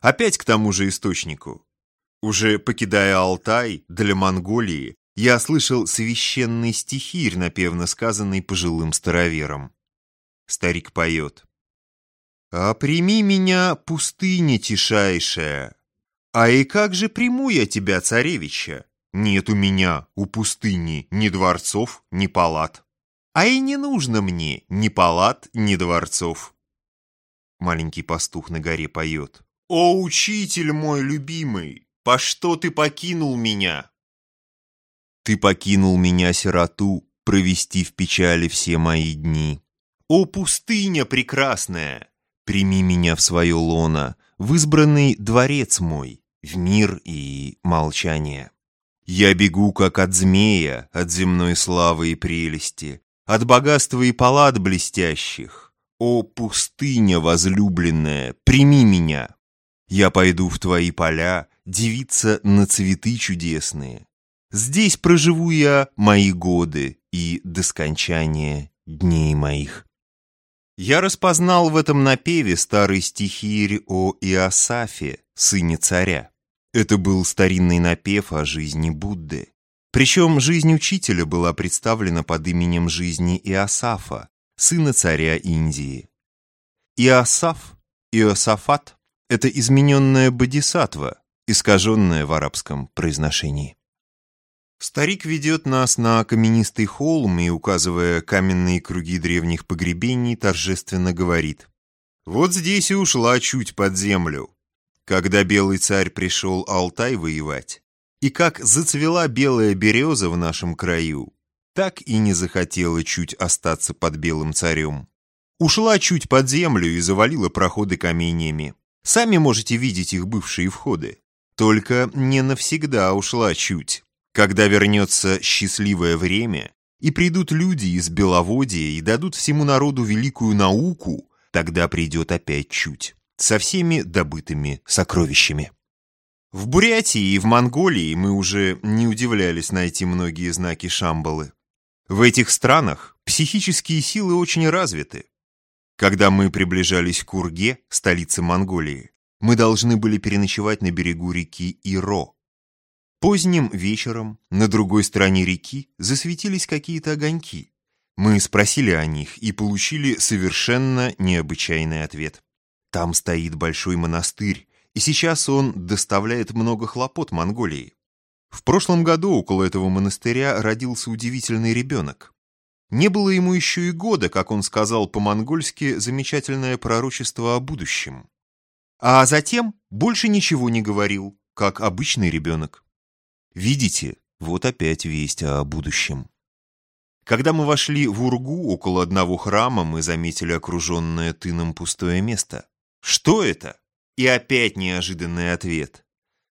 Опять к тому же источнику. Уже покидая Алтай для Монголии, я слышал священный стихирь, напевно сказанный пожилым старовером. Старик поет. «А прими меня, пустыня тишайшая! А и как же приму я тебя, царевича? Нет у меня, у пустыни, ни дворцов, ни палат. А и не нужно мне ни палат, ни дворцов». Маленький пастух на горе поет. «О, учитель мой любимый, по что ты покинул меня?» «Ты покинул меня, сироту, провести в печали все мои дни. О, пустыня прекрасная, Прими меня в свое лоно, в избранный дворец мой, в мир и молчание. Я бегу, как от змея, от земной славы и прелести, от богатства и палат блестящих. О, пустыня возлюбленная, прими меня! Я пойду в твои поля, девиться на цветы чудесные. Здесь проживу я мои годы и до скончания дней моих. Я распознал в этом напеве старый стихирь о Иосафе, сыне царя. Это был старинный напев о жизни Будды. Причем жизнь учителя была представлена под именем жизни Иосафа, сына царя Индии. Иосаф, Иосафат – это измененная бодисатва, искаженная в арабском произношении. Старик ведет нас на каменистый холм и, указывая каменные круги древних погребений, торжественно говорит. «Вот здесь и ушла чуть под землю. Когда белый царь пришел Алтай воевать, и как зацвела белая береза в нашем краю, так и не захотела чуть остаться под белым царем. Ушла чуть под землю и завалила проходы каменьями. Сами можете видеть их бывшие входы. Только не навсегда ушла чуть. Когда вернется счастливое время, и придут люди из Беловодья и дадут всему народу великую науку, тогда придет опять чуть, со всеми добытыми сокровищами. В Бурятии и в Монголии мы уже не удивлялись найти многие знаки Шамбалы. В этих странах психические силы очень развиты. Когда мы приближались к Урге, столице Монголии, мы должны были переночевать на берегу реки Иро. Поздним вечером на другой стороне реки засветились какие-то огоньки. Мы спросили о них и получили совершенно необычайный ответ. Там стоит большой монастырь, и сейчас он доставляет много хлопот Монголии. В прошлом году около этого монастыря родился удивительный ребенок. Не было ему еще и года, как он сказал по-монгольски замечательное пророчество о будущем. А затем больше ничего не говорил, как обычный ребенок. Видите, вот опять весть о будущем. Когда мы вошли в Ургу, около одного храма, мы заметили окруженное тыном пустое место. Что это? И опять неожиданный ответ.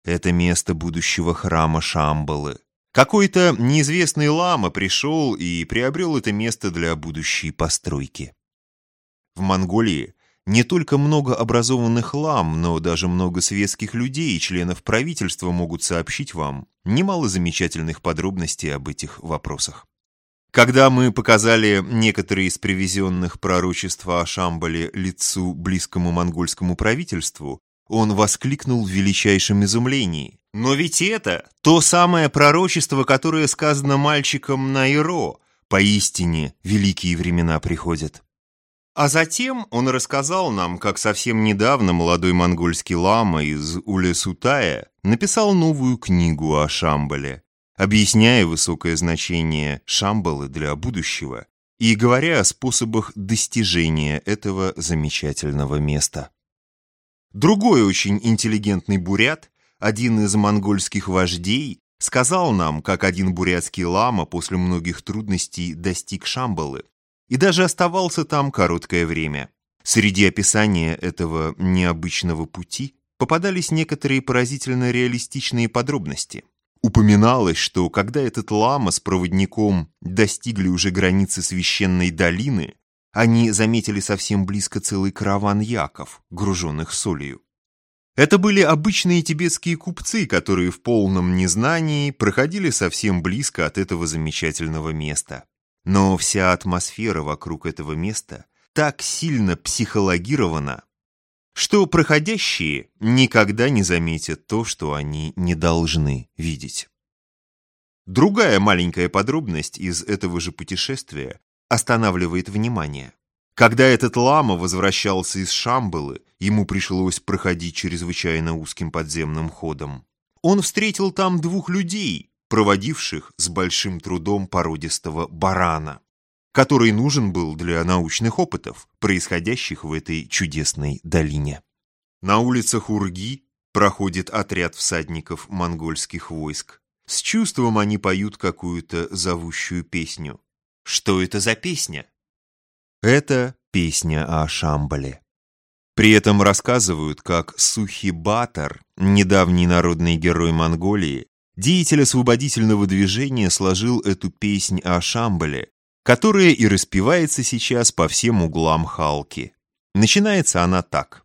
Это место будущего храма Шамбалы. Какой-то неизвестный лама пришел и приобрел это место для будущей постройки. В Монголии не только много образованных лам, но даже много светских людей и членов правительства могут сообщить вам немало замечательных подробностей об этих вопросах. Когда мы показали некоторые из привезенных пророчеств о Шамбале лицу близкому монгольскому правительству, Он воскликнул в величайшем изумлении. «Но ведь это то самое пророчество, которое сказано мальчиком на Иро. Поистине, великие времена приходят». А затем он рассказал нам, как совсем недавно молодой монгольский лама из Улесутая написал новую книгу о Шамбале, объясняя высокое значение Шамбалы для будущего и говоря о способах достижения этого замечательного места. Другой очень интеллигентный бурят, один из монгольских вождей, сказал нам, как один бурятский лама после многих трудностей достиг Шамбалы и даже оставался там короткое время. Среди описания этого необычного пути попадались некоторые поразительно реалистичные подробности. Упоминалось, что когда этот лама с проводником достигли уже границы священной долины, они заметили совсем близко целый караван яков, груженных солью. Это были обычные тибетские купцы, которые в полном незнании проходили совсем близко от этого замечательного места. Но вся атмосфера вокруг этого места так сильно психологирована, что проходящие никогда не заметят то, что они не должны видеть. Другая маленькая подробность из этого же путешествия останавливает внимание. Когда этот лама возвращался из Шамбалы, ему пришлось проходить чрезвычайно узким подземным ходом. Он встретил там двух людей, проводивших с большим трудом породистого барана, который нужен был для научных опытов, происходящих в этой чудесной долине. На улицах Урги проходит отряд всадников монгольских войск. С чувством они поют какую-то зовущую песню. Что это за песня? Это песня о Шамбале. При этом рассказывают, как Сухи Батар, недавний народный герой Монголии, деятель освободительного движения сложил эту песнь о Шамбале, которая и распевается сейчас по всем углам Халки. Начинается она так.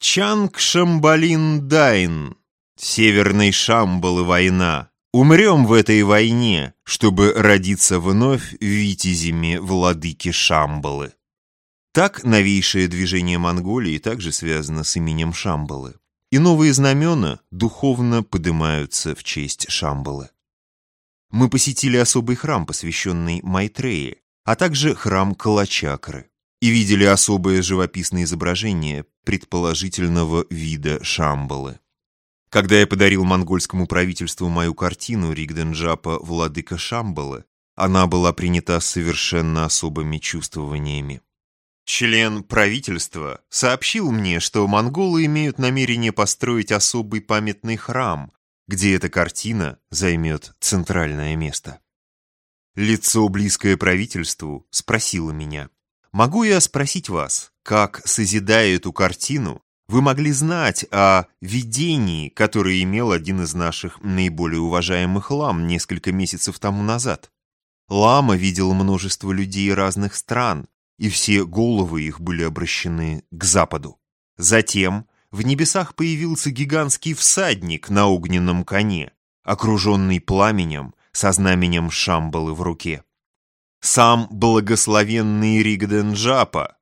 «Чанг Шамбалин Дайн, северной Шамбалы война, умрем в этой войне, чтобы родиться вновь витязями владыки Шамбалы». Так новейшее движение Монголии также связано с именем Шамбалы и новые знамена духовно поднимаются в честь Шамбалы. Мы посетили особый храм, посвященный Майтрее, а также храм Калачакры, и видели особое живописное изображение предположительного вида Шамбалы. Когда я подарил монгольскому правительству мою картину Ригденджапа «Владыка Шамбалы», она была принята совершенно особыми чувствованиями. Член правительства сообщил мне, что монголы имеют намерение построить особый памятный храм, где эта картина займет центральное место. Лицо, близкое правительству, спросило меня, «Могу я спросить вас, как, созидая эту картину, вы могли знать о видении, которое имел один из наших наиболее уважаемых лам несколько месяцев тому назад? Лама видел множество людей разных стран, и все головы их были обращены к западу. Затем в небесах появился гигантский всадник на огненном коне, окруженный пламенем со знаменем Шамбалы в руке. Сам благословенный Ригденджапа,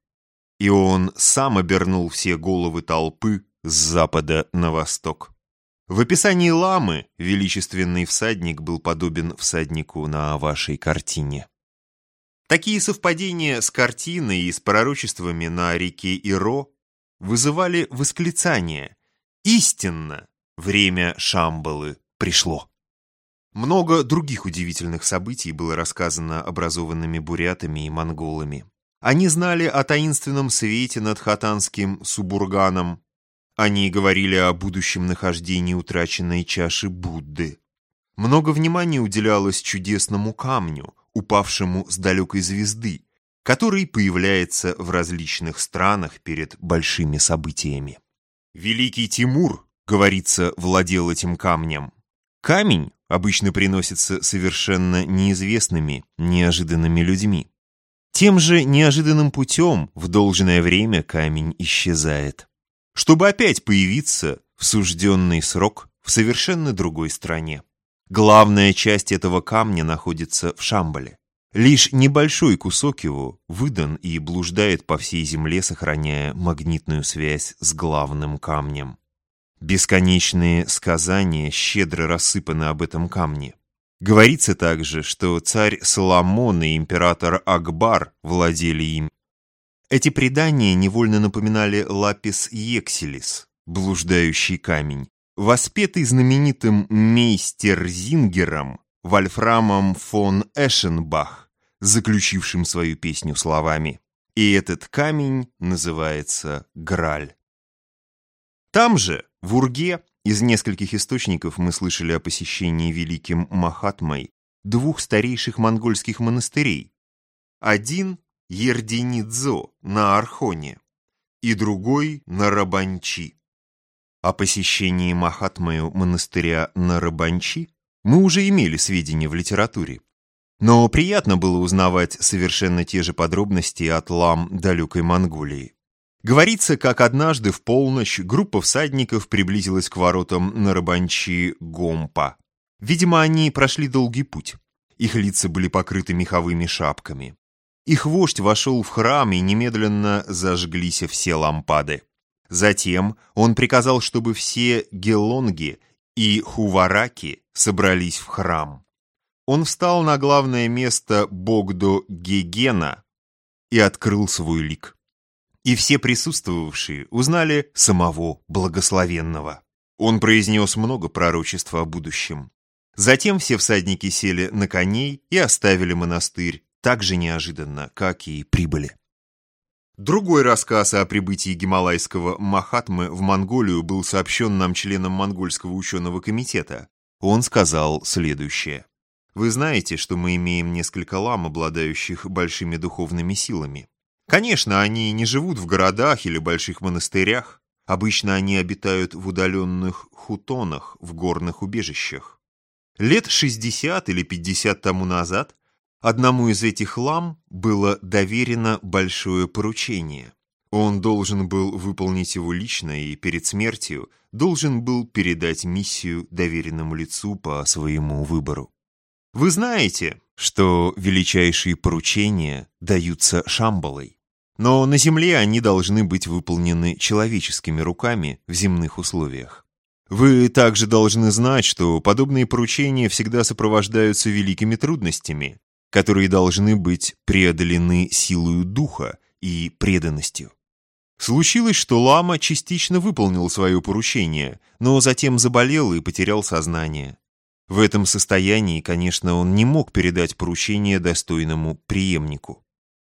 и он сам обернул все головы толпы с запада на восток. В описании ламы величественный всадник был подобен всаднику на вашей картине. Такие совпадения с картиной и с пророчествами на реке Иро вызывали восклицание «Истинно! Время Шамбалы пришло!» Много других удивительных событий было рассказано образованными бурятами и монголами. Они знали о таинственном свете над хатанским Субурганом. Они говорили о будущем нахождении утраченной чаши Будды. Много внимания уделялось чудесному камню, упавшему с далекой звезды, который появляется в различных странах перед большими событиями. Великий Тимур, говорится, владел этим камнем. Камень обычно приносится совершенно неизвестными, неожиданными людьми. Тем же неожиданным путем в должное время камень исчезает, чтобы опять появиться в сужденный срок в совершенно другой стране. Главная часть этого камня находится в Шамбале. Лишь небольшой кусок его выдан и блуждает по всей земле, сохраняя магнитную связь с главным камнем. Бесконечные сказания щедро рассыпаны об этом камне. Говорится также, что царь Соломон и император Акбар владели им. Эти предания невольно напоминали лапис ексилис, блуждающий камень, воспетый знаменитым мейстерзингером Вольфрамом фон Эшенбах, заключившим свою песню словами «И этот камень называется Граль». Там же, в Урге, из нескольких источников мы слышали о посещении великим Махатмой двух старейших монгольских монастырей. Один – Ердинидзо на Архоне, и другой – на Рабанчи. О посещении Махатмою монастыря на Рабанчи мы уже имели сведения в литературе. Но приятно было узнавать совершенно те же подробности от лам далекой Монголии. Говорится, как однажды в полночь группа всадников приблизилась к воротам на Рабанчи Гомпа. Видимо, они прошли долгий путь. Их лица были покрыты меховыми шапками. Их вождь вошел в храм, и немедленно зажглись все лампады. Затем он приказал, чтобы все гелонги и хувараки собрались в храм. Он встал на главное место Богдо Гегена и открыл свой лик. И все присутствовавшие узнали самого благословенного. Он произнес много пророчеств о будущем. Затем все всадники сели на коней и оставили монастырь так же неожиданно, как и прибыли. Другой рассказ о прибытии гималайского Махатмы в Монголию был сообщен нам членом монгольского ученого комитета. Он сказал следующее. Вы знаете, что мы имеем несколько лам, обладающих большими духовными силами. Конечно, они не живут в городах или больших монастырях. Обычно они обитают в удаленных хутонах, в горных убежищах. Лет 60 или 50 тому назад Одному из этих лам было доверено большое поручение. Он должен был выполнить его лично и перед смертью должен был передать миссию доверенному лицу по своему выбору. Вы знаете, что величайшие поручения даются Шамбалой, но на земле они должны быть выполнены человеческими руками в земных условиях. Вы также должны знать, что подобные поручения всегда сопровождаются великими трудностями, которые должны быть преодолены силою духа и преданностью. Случилось, что лама частично выполнил свое поручение, но затем заболел и потерял сознание. В этом состоянии, конечно, он не мог передать поручение достойному преемнику.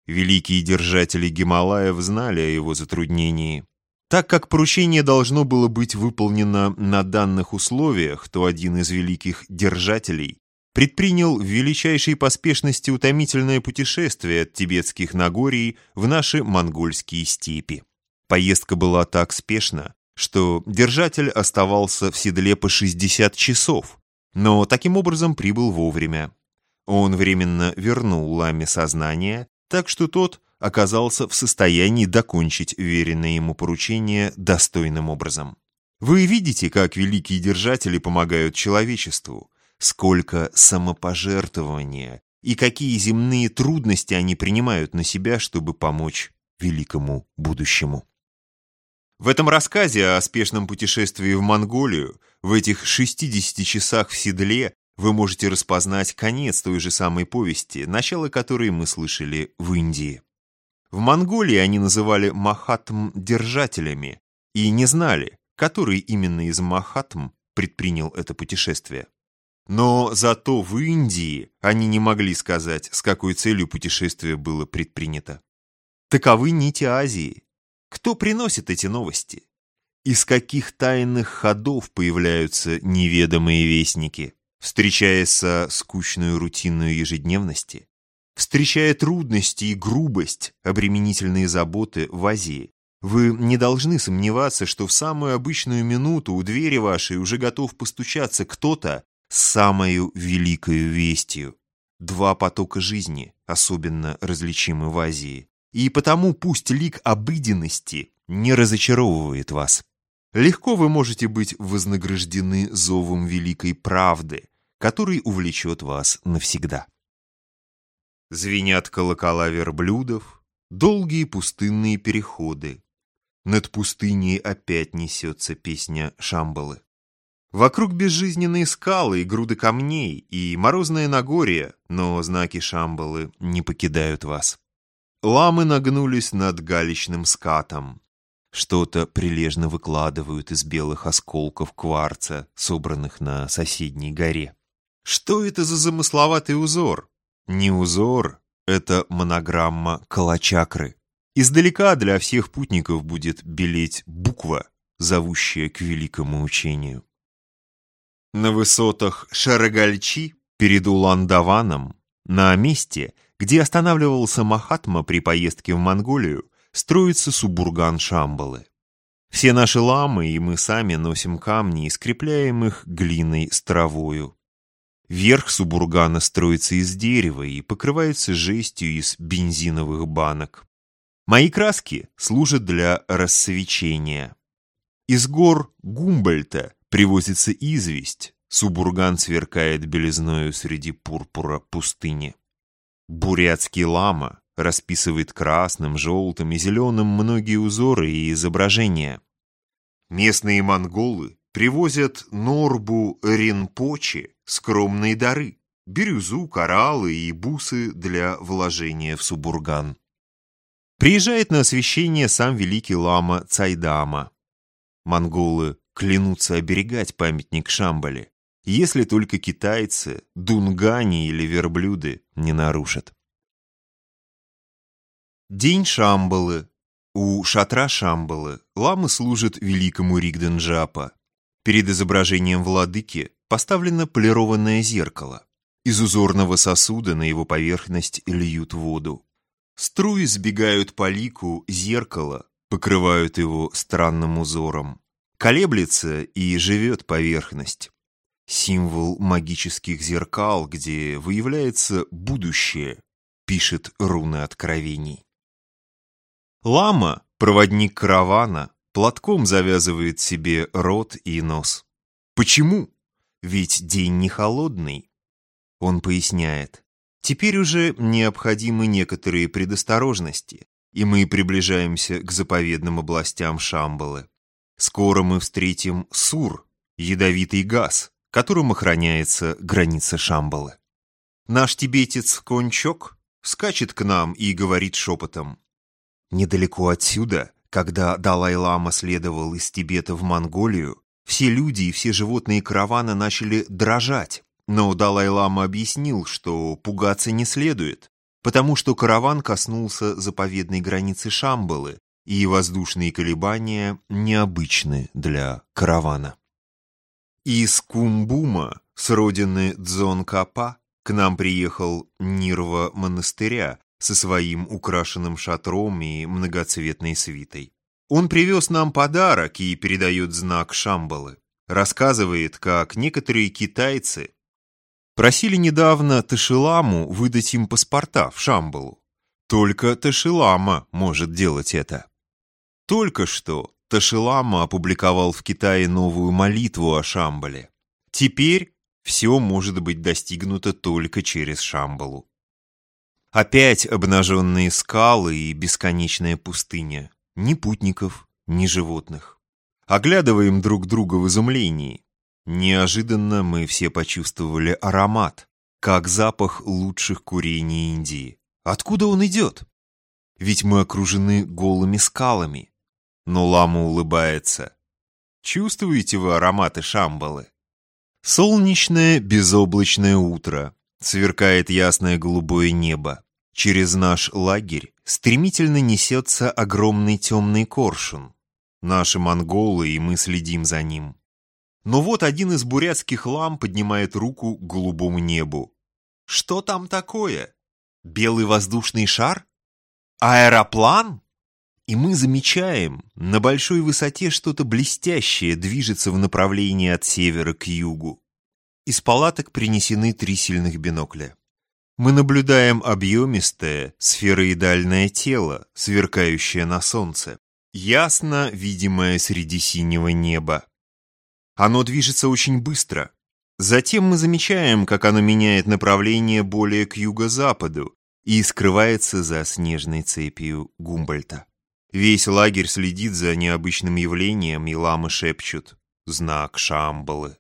Великие держатели Гималаев знали о его затруднении. Так как поручение должно было быть выполнено на данных условиях, то один из великих держателей предпринял в величайшей поспешности утомительное путешествие от тибетских Нагорий в наши монгольские степи. Поездка была так спешна, что держатель оставался в седле по 60 часов, но таким образом прибыл вовремя. Он временно вернул ламе сознание, так что тот оказался в состоянии докончить веренное ему поручение достойным образом. Вы видите, как великие держатели помогают человечеству, сколько самопожертвования и какие земные трудности они принимают на себя, чтобы помочь великому будущему. В этом рассказе о спешном путешествии в Монголию, в этих 60 часах в седле, вы можете распознать конец той же самой повести, начало которой мы слышали в Индии. В Монголии они называли Махатм держателями и не знали, который именно из Махатм предпринял это путешествие. Но зато в Индии они не могли сказать, с какой целью путешествие было предпринято. Таковы нити Азии. Кто приносит эти новости? Из каких тайных ходов появляются неведомые вестники, встречаясь со скучной рутинной ежедневности? Встречая трудности и грубость, обременительные заботы в Азии, вы не должны сомневаться, что в самую обычную минуту у двери вашей уже готов постучаться кто-то, самою великою вестью. Два потока жизни, особенно различимы в Азии. И потому пусть лик обыденности не разочаровывает вас. Легко вы можете быть вознаграждены зовом великой правды, который увлечет вас навсегда. Звенят колокола верблюдов, долгие пустынные переходы. Над пустыней опять несется песня Шамбалы. Вокруг безжизненные скалы и груды камней, и морозное Нагорье, но знаки Шамбалы не покидают вас. Ламы нагнулись над галечным скатом. Что-то прилежно выкладывают из белых осколков кварца, собранных на соседней горе. Что это за замысловатый узор? Не узор, это монограмма калачакры. Издалека для всех путников будет белеть буква, зовущая к великому учению. На высотах Шарагальчи перед Улан-Даваном, на месте, где останавливался Махатма при поездке в Монголию, строится субурган Шамбалы. Все наши ламы и мы сами носим камни и скрепляем их глиной с травою. Верх субургана строится из дерева и покрывается жестью из бензиновых банок. Мои краски служат для рассвечения. Из гор Гумбольта привозится известь, субурган сверкает белизною среди пурпура пустыни. Бурятский лама расписывает красным, желтым и зеленым многие узоры и изображения. Местные монголы привозят Норбу Ринпочи скромные дары, бирюзу, кораллы и бусы для вложения в Субурган. Приезжает на освящение сам великий лама Цайдама. Монголы клянутся оберегать памятник Шамбале, если только китайцы, дунгани или верблюды не нарушат. День Шамбалы. У шатра Шамбалы ламы служат великому Ригденджапа. Перед изображением владыки поставлено полированное зеркало. Из узорного сосуда на его поверхность льют воду. Струи сбегают по лику зеркала, покрывают его странным узором. Колеблется и живет поверхность. Символ магических зеркал, где выявляется будущее, пишет руны откровений. Лама, проводник каравана, платком завязывает себе рот и нос. Почему? Ведь день не холодный. Он поясняет. Теперь уже необходимы некоторые предосторожности, и мы приближаемся к заповедным областям Шамбалы. Скоро мы встретим Сур, ядовитый газ, которым охраняется граница Шамбалы. Наш тибетец Кончок скачет к нам и говорит шепотом. Недалеко отсюда, когда Далай-лама следовал из Тибета в Монголию, все люди и все животные каравана начали дрожать. Но Далай-лама объяснил, что пугаться не следует, потому что караван коснулся заповедной границы Шамбалы, и воздушные колебания необычны для каравана. Из Кумбума, с родины Дзонкапа, к нам приехал Нирва монастыря со своим украшенным шатром и многоцветной свитой. Он привез нам подарок и передает знак Шамбалы. Рассказывает, как некоторые китайцы просили недавно Ташиламу выдать им паспорта в Шамбалу. Только Ташилама может делать это. Только что Ташилама опубликовал в Китае новую молитву о Шамбале. Теперь все может быть достигнуто только через Шамбалу. Опять обнаженные скалы и бесконечная пустыня. Ни путников, ни животных. Оглядываем друг друга в изумлении. Неожиданно мы все почувствовали аромат, как запах лучших курений Индии. Откуда он идет? Ведь мы окружены голыми скалами. Но лама улыбается. Чувствуете вы ароматы шамбалы? Солнечное безоблачное утро. Сверкает ясное голубое небо. Через наш лагерь стремительно несется огромный темный коршун. Наши монголы, и мы следим за ним. Но вот один из бурятских лам поднимает руку к голубому небу. Что там такое? Белый воздушный шар? Аэроплан? И мы замечаем, на большой высоте что-то блестящее движется в направлении от севера к югу. Из палаток принесены три сильных бинокля. Мы наблюдаем объемистое, сфероидальное тело, сверкающее на солнце, ясно видимое среди синего неба. Оно движется очень быстро. Затем мы замечаем, как оно меняет направление более к юго-западу и скрывается за снежной цепью Гумбольта. Весь лагерь следит за необычным явлением, и ламы шепчут «Знак Шамбалы».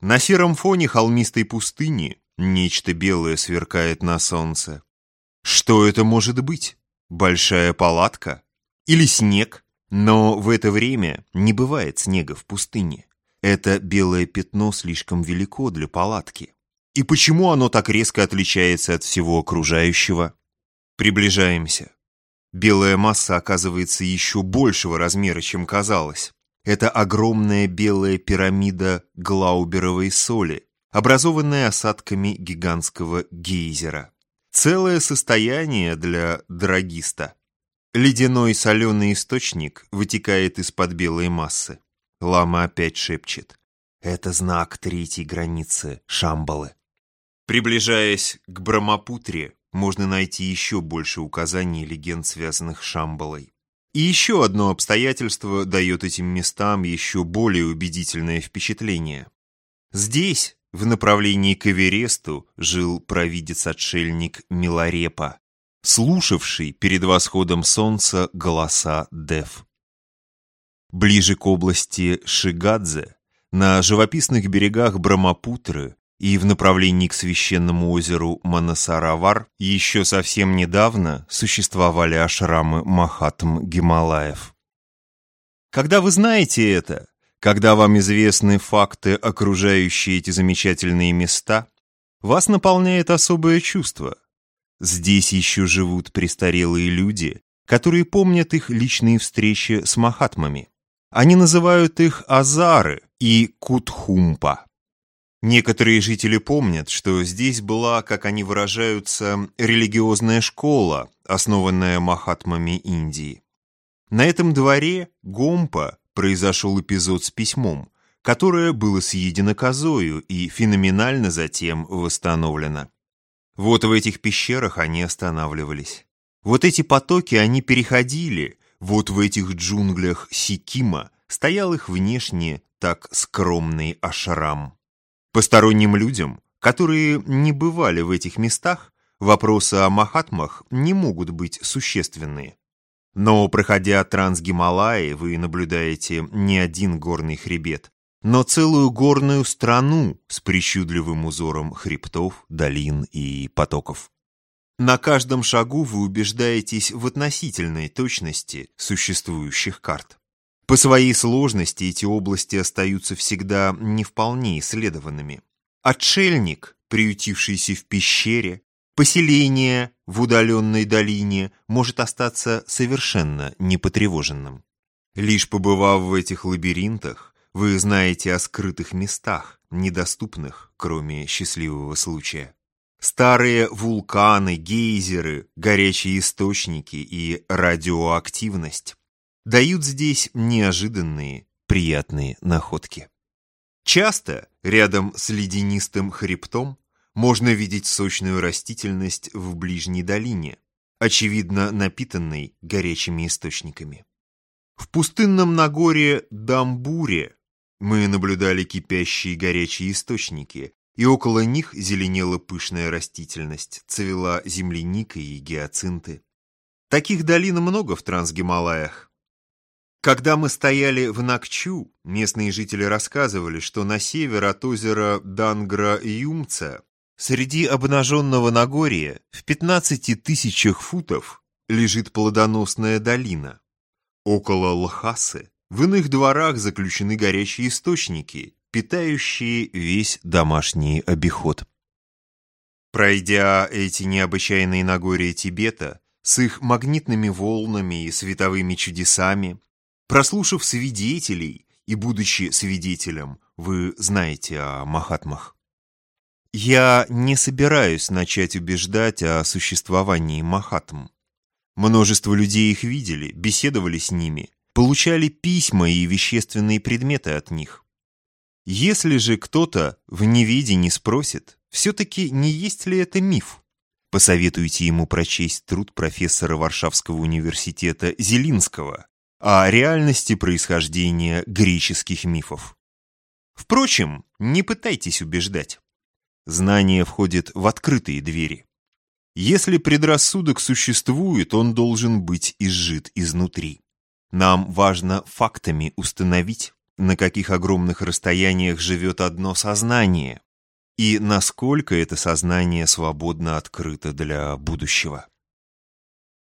На сером фоне холмистой пустыни нечто белое сверкает на солнце. Что это может быть? Большая палатка? Или снег? Но в это время не бывает снега в пустыне. Это белое пятно слишком велико для палатки. И почему оно так резко отличается от всего окружающего? Приближаемся. Белая масса оказывается еще большего размера, чем казалось. Это огромная белая пирамида глауберовой соли, образованная осадками гигантского гейзера. Целое состояние для драгиста. Ледяной соленый источник вытекает из-под белой массы. Лама опять шепчет. Это знак третьей границы Шамбалы. Приближаясь к Брамапутре, можно найти еще больше указаний и легенд, связанных с Шамбалой. И еще одно обстоятельство дает этим местам еще более убедительное впечатление. Здесь, в направлении к Эвересту, жил провидец-отшельник Миларепа, слушавший перед восходом солнца голоса Дев. Ближе к области Шигадзе, на живописных берегах Брамапутры, и в направлении к священному озеру Манасаравар еще совсем недавно существовали ашрамы Махатм Гималаев. Когда вы знаете это, когда вам известны факты, окружающие эти замечательные места, вас наполняет особое чувство. Здесь еще живут престарелые люди, которые помнят их личные встречи с махатмами. Они называют их Азары и Кутхумпа. Некоторые жители помнят, что здесь была, как они выражаются, религиозная школа, основанная махатмами Индии. На этом дворе Гомпа произошел эпизод с письмом, которое было съедено козою и феноменально затем восстановлено. Вот в этих пещерах они останавливались. Вот эти потоки они переходили, вот в этих джунглях Сикима стоял их внешне так скромный ашрам. Посторонним людям, которые не бывали в этих местах, вопросы о Махатмах не могут быть существенные. Но, проходя Трансгималаи, вы наблюдаете не один горный хребет, но целую горную страну с причудливым узором хребтов, долин и потоков. На каждом шагу вы убеждаетесь в относительной точности существующих карт. По своей сложности эти области остаются всегда не вполне исследованными. Отшельник, приютившийся в пещере, поселение в удаленной долине может остаться совершенно непотревоженным. Лишь побывав в этих лабиринтах, вы знаете о скрытых местах, недоступных, кроме счастливого случая. Старые вулканы, гейзеры, горячие источники и радиоактивность дают здесь неожиданные, приятные находки. Часто рядом с ледянистым хребтом можно видеть сочную растительность в ближней долине, очевидно напитанной горячими источниками. В пустынном Нагоре Дамбуре мы наблюдали кипящие горячие источники, и около них зеленела пышная растительность, цвела земляника и гиацинты. Таких долин много в Трансгималаях, когда мы стояли в Накчу, местные жители рассказывали, что на север от озера Дангра-Юмца, среди обнаженного Нагорья, в 15 тысячах футов, лежит плодоносная долина. Около Лхасы в иных дворах заключены горячие источники, питающие весь домашний обиход. Пройдя эти необычайные Нагорья Тибета, с их магнитными волнами и световыми чудесами, Прослушав свидетелей и будучи свидетелем, вы знаете о Махатмах. Я не собираюсь начать убеждать о существовании Махатм. Множество людей их видели, беседовали с ними, получали письма и вещественные предметы от них. Если же кто-то в неведении спросит, все-таки не есть ли это миф, посоветуйте ему прочесть труд профессора Варшавского университета Зелинского о реальности происхождения греческих мифов. Впрочем, не пытайтесь убеждать. Знание входит в открытые двери. Если предрассудок существует, он должен быть изжит изнутри. Нам важно фактами установить, на каких огромных расстояниях живет одно сознание, и насколько это сознание свободно открыто для будущего.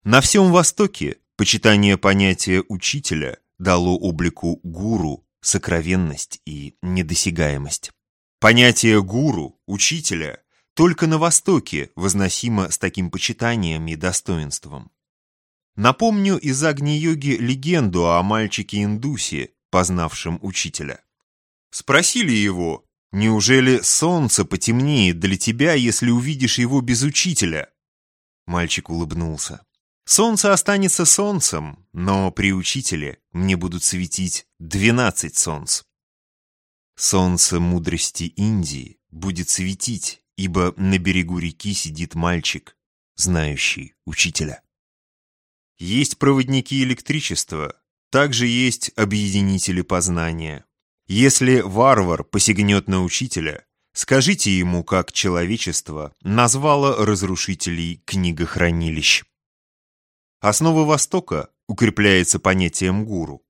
На всем Востоке почитание понятия учителя дало облику гуру сокровенность и недосягаемость. Понятие гуру, учителя, только на Востоке возносимо с таким почитанием и достоинством. Напомню из Агни-йоги легенду о мальчике-индусе, познавшем учителя. Спросили его, неужели солнце потемнеет для тебя, если увидишь его без учителя? Мальчик улыбнулся. Солнце останется солнцем, но при учителе мне будут светить двенадцать солнц. Солнце мудрости Индии будет светить, ибо на берегу реки сидит мальчик, знающий учителя. Есть проводники электричества, также есть объединители познания. Если варвар посягнет на учителя, скажите ему, как человечество назвало разрушителей книгохранилищ. Основа Востока укрепляется понятием гуру.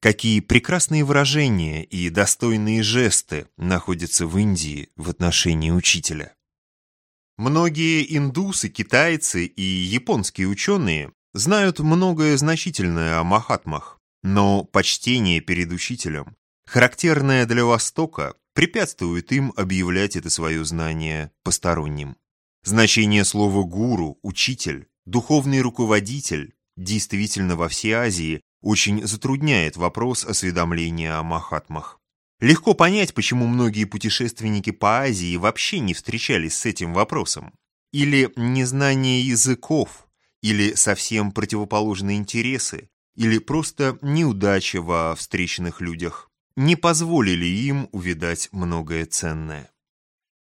Какие прекрасные выражения и достойные жесты находятся в Индии в отношении учителя. Многие индусы, китайцы и японские ученые знают многое значительное о махатмах, но почтение перед учителем, характерное для Востока, препятствует им объявлять это свое знание посторонним. Значение слова «гуру», «учитель», «духовный руководитель» действительно во всей Азии очень затрудняет вопрос осведомления о махатмах. Легко понять, почему многие путешественники по Азии вообще не встречались с этим вопросом. Или незнание языков – или совсем противоположные интересы, или просто неудача во встречных людях, не позволили им увидать многое ценное.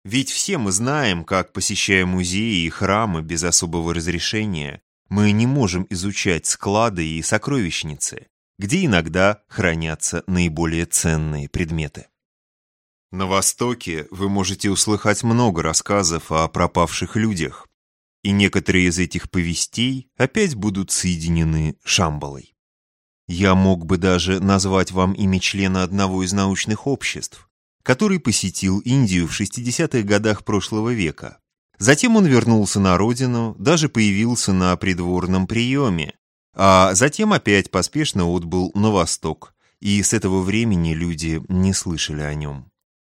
Ведь все мы знаем, как, посещая музеи и храмы без особого разрешения, мы не можем изучать склады и сокровищницы, где иногда хранятся наиболее ценные предметы. На Востоке вы можете услыхать много рассказов о пропавших людях, и некоторые из этих повестей опять будут соединены Шамбалой. Я мог бы даже назвать вам имя члена одного из научных обществ, который посетил Индию в 60-х годах прошлого века. Затем он вернулся на родину, даже появился на придворном приеме, а затем опять поспешно отбыл на восток, и с этого времени люди не слышали о нем.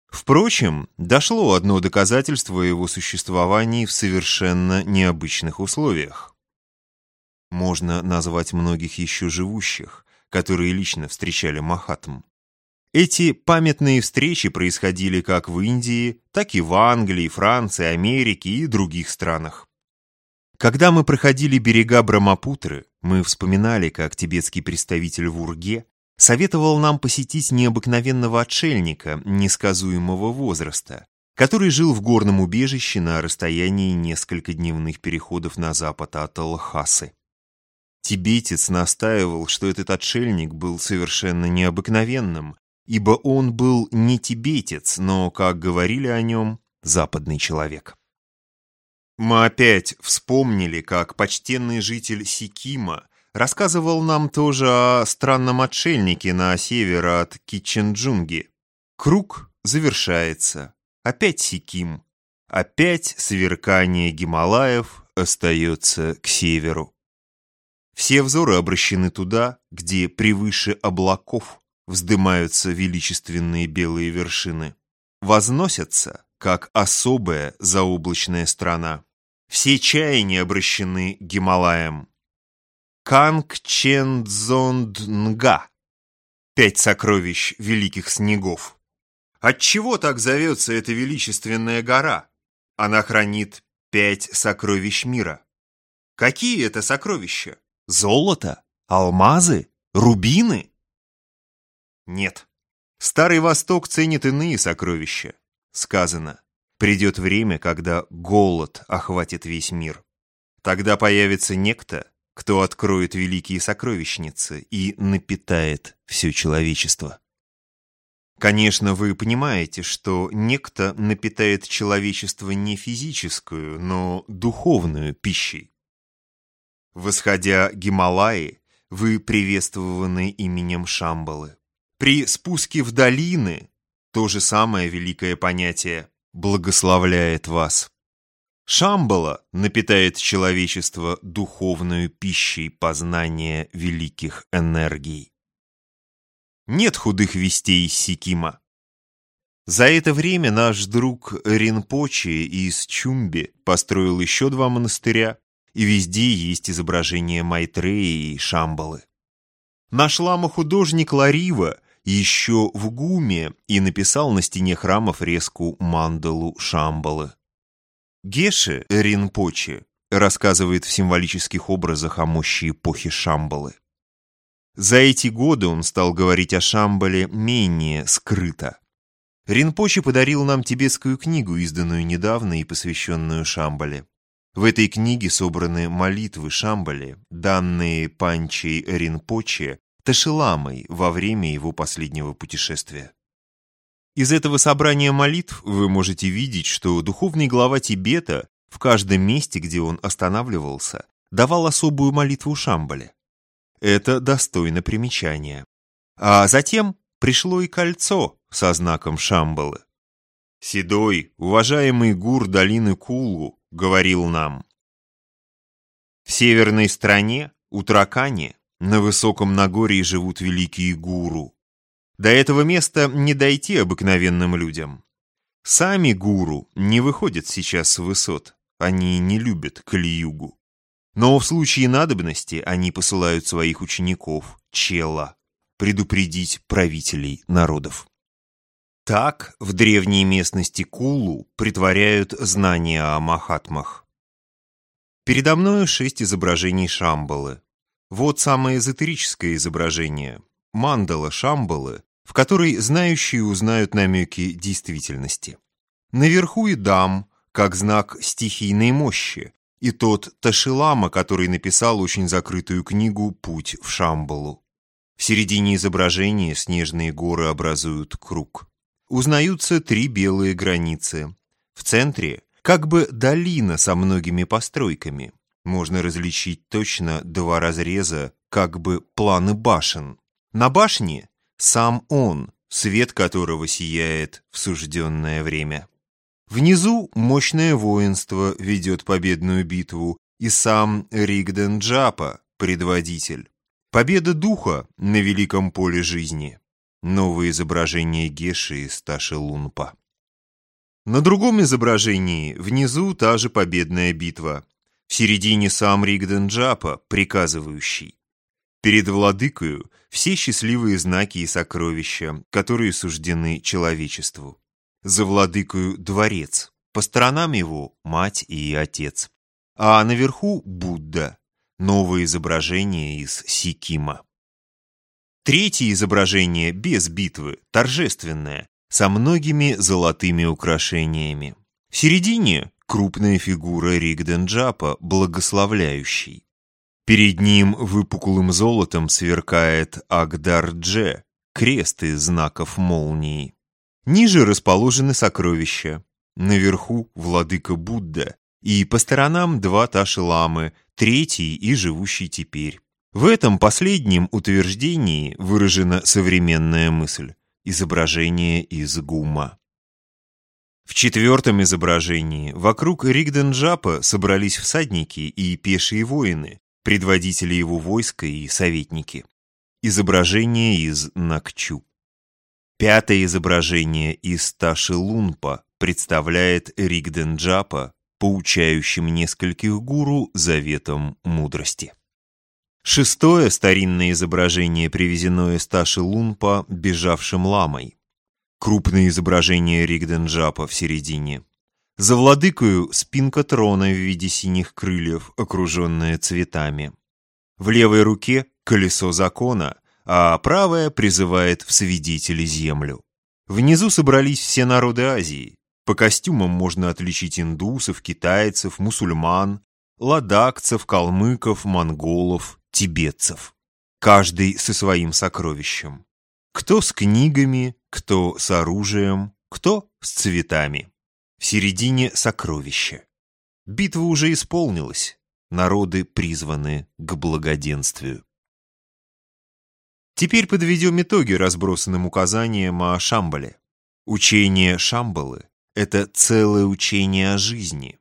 Впрочем, дошло одно доказательство его существования в совершенно необычных условиях. Можно назвать многих еще живущих, которые лично встречали Махатм. Эти памятные встречи происходили как в Индии, так и в Англии, Франции, Америке и других странах. Когда мы проходили берега Брамапутры, мы вспоминали, как тибетский представитель в Урге советовал нам посетить необыкновенного отшельника несказуемого возраста, который жил в горном убежище на расстоянии несколько дневных переходов на запад от Алхасы. Тибетец настаивал, что этот отшельник был совершенно необыкновенным, ибо он был не тибетец, но, как говорили о нем, западный человек. Мы опять вспомнили, как почтенный житель Сикима Рассказывал нам тоже о странном отшельнике на север от Киченджунги. Круг завершается. Опять Сиким. Опять сверкание Гималаев остается к северу. Все взоры обращены туда, где превыше облаков вздымаются величественные белые вершины. Возносятся, как особая заоблачная страна. Все чаяния обращены Гималаем. Кангчендзонднга. Пять сокровищ великих снегов. Отчего так зовется эта величественная гора? Она хранит пять сокровищ мира. Какие это сокровища? Золото? Алмазы? Рубины? Нет. Старый Восток ценит иные сокровища. Сказано, придет время, когда голод охватит весь мир. Тогда появится некто, кто откроет великие сокровищницы и напитает все человечество. Конечно, вы понимаете, что некто напитает человечество не физическую, но духовную пищей. Восходя Гималаи, вы приветствованы именем Шамбалы. При спуске в долины то же самое великое понятие благословляет вас. Шамбала напитает человечество духовную пищей познания великих энергий. Нет худых вестей из Сикима. За это время наш друг Ринпочи из Чумби построил еще два монастыря, и везде есть изображения Майтреи и Шамбалы. Наш лама-художник Ларива еще в Гуме и написал на стене храма фреску мандалу Шамбалы. Геше Ринпочи рассказывает в символических образах о мощи эпохи Шамбалы. За эти годы он стал говорить о Шамбале менее скрыто. Ринпоче подарил нам тибетскую книгу, изданную недавно и посвященную Шамбале. В этой книге собраны молитвы Шамбале, данные Панчей Ринпоче Ташиламой во время его последнего путешествия. Из этого собрания молитв вы можете видеть, что духовный глава Тибета в каждом месте, где он останавливался, давал особую молитву Шамбале. Это достойно примечания. А затем пришло и кольцо со знаком Шамбалы. «Седой, уважаемый гур долины Кулу», — говорил нам. В северной стране, у Тракани, на высоком Нагорье живут великие гуру. До этого места не дойти обыкновенным людям. Сами гуру не выходят сейчас с высот, они не любят Калиюгу. Но в случае надобности они посылают своих учеников, чела, предупредить правителей народов. Так в древней местности Кулу притворяют знания о Махатмах. Передо мною шесть изображений Шамбалы. Вот самое эзотерическое изображение – мандала Шамбалы, в которой знающие узнают намеки действительности. Наверху и дам, как знак стихийной мощи, и тот Ташилама, который написал очень закрытую книгу «Путь в Шамбалу». В середине изображения снежные горы образуют круг. Узнаются три белые границы. В центре как бы долина со многими постройками. Можно различить точно два разреза, как бы планы башен. На башне сам он, свет которого сияет в сужденное время. Внизу мощное воинство ведет победную битву, и сам Ригден Джапа, предводитель. Победа духа на великом поле жизни. Новое изображение Геши из Таши Лунпа. На другом изображении внизу та же победная битва. В середине сам Ригден Джапа, приказывающий. Перед владыкою все счастливые знаки и сокровища, которые суждены человечеству за владыкою дворец, по сторонам его мать и отец, а наверху Будда, новое изображение из Сикима. Третье изображение без битвы, торжественное, со многими золотыми украшениями. В середине крупная фигура Ригденджапа, благословляющий. Перед ним выпуклым золотом сверкает Агдардже, крест из знаков молнии. Ниже расположены сокровища. Наверху владыка Будда, и по сторонам два Таши-ламы, третий и живущий теперь. В этом последнем утверждении выражена современная мысль – изображение из гума. В четвертом изображении вокруг Ригденджапа собрались всадники и пешие воины, предводители его войска и советники. Изображение из Накчу. Пятое изображение из Таши Лунпа представляет Ригденджапа, поучающим нескольких гуру заветом мудрости. Шестое старинное изображение привезено из Таши Лунпа бежавшим ламой. Крупное изображение Ригденджапа в середине. За владыкою спинка трона в виде синих крыльев, окруженная цветами. В левой руке колесо закона, а правая призывает в свидетели землю. Внизу собрались все народы Азии. По костюмам можно отличить индусов, китайцев, мусульман, ладакцев, калмыков, монголов, тибетцев. Каждый со своим сокровищем. Кто с книгами, кто с оружием, кто с цветами. В середине сокровища. Битва уже исполнилась, народы призваны к благоденствию. Теперь подведем итоги разбросанным указаниям о Шамбале. Учение Шамбалы – это целое учение о жизни.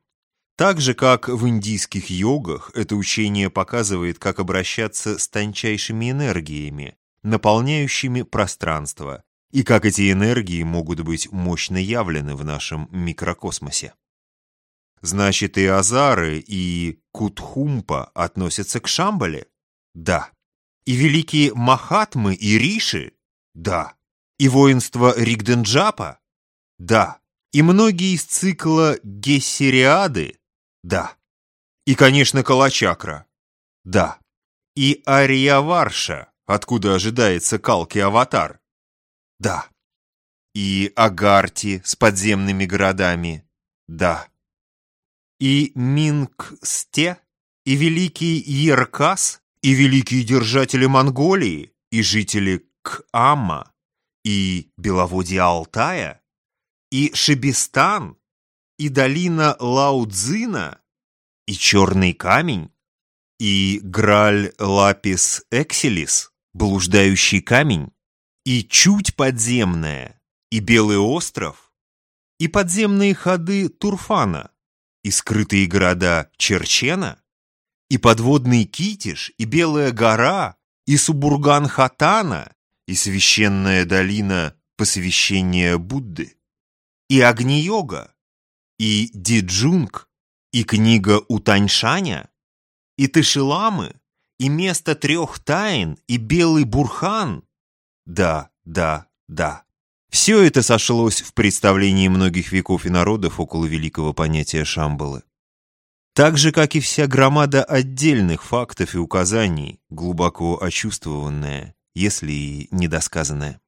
Так же, как в индийских йогах, это учение показывает, как обращаться с тончайшими энергиями, наполняющими пространство, и как эти энергии могут быть мощно явлены в нашем микрокосмосе. Значит, и Азары, и Кутхумпа относятся к Шамбале? Да. И великие Махатмы и Риши? Да. И воинство Ригденджапа? Да. И многие из цикла Гессериады? Да. И, конечно, Калачакра? Да. И Арияварша, откуда ожидается Калки-аватар? Да. И Агарти с подземными городами? Да. И Мингсте, и великий Еркас, и великие держатели Монголии, и жители Кама, и Беловодье Алтая, и Шебестан, и долина Лаудзина, и Черный камень, и Граль Лапис Экселис, блуждающий камень, и чуть подземная, и Белый остров, и подземные ходы Турфана, и скрытые города Черчена, и подводный Китиш, и Белая гора, и Субурган-Хатана, и священная долина посвящения Будды, и Агни-йога, и Диджунг, и книга Утаньшаня, и Тышиламы, и место трех тайн, и Белый Бурхан. Да, да, да. Все это сошлось в представлении многих веков и народов около великого понятия Шамбалы. Так же, как и вся громада отдельных фактов и указаний, глубоко очувствованная, если и недосказанная.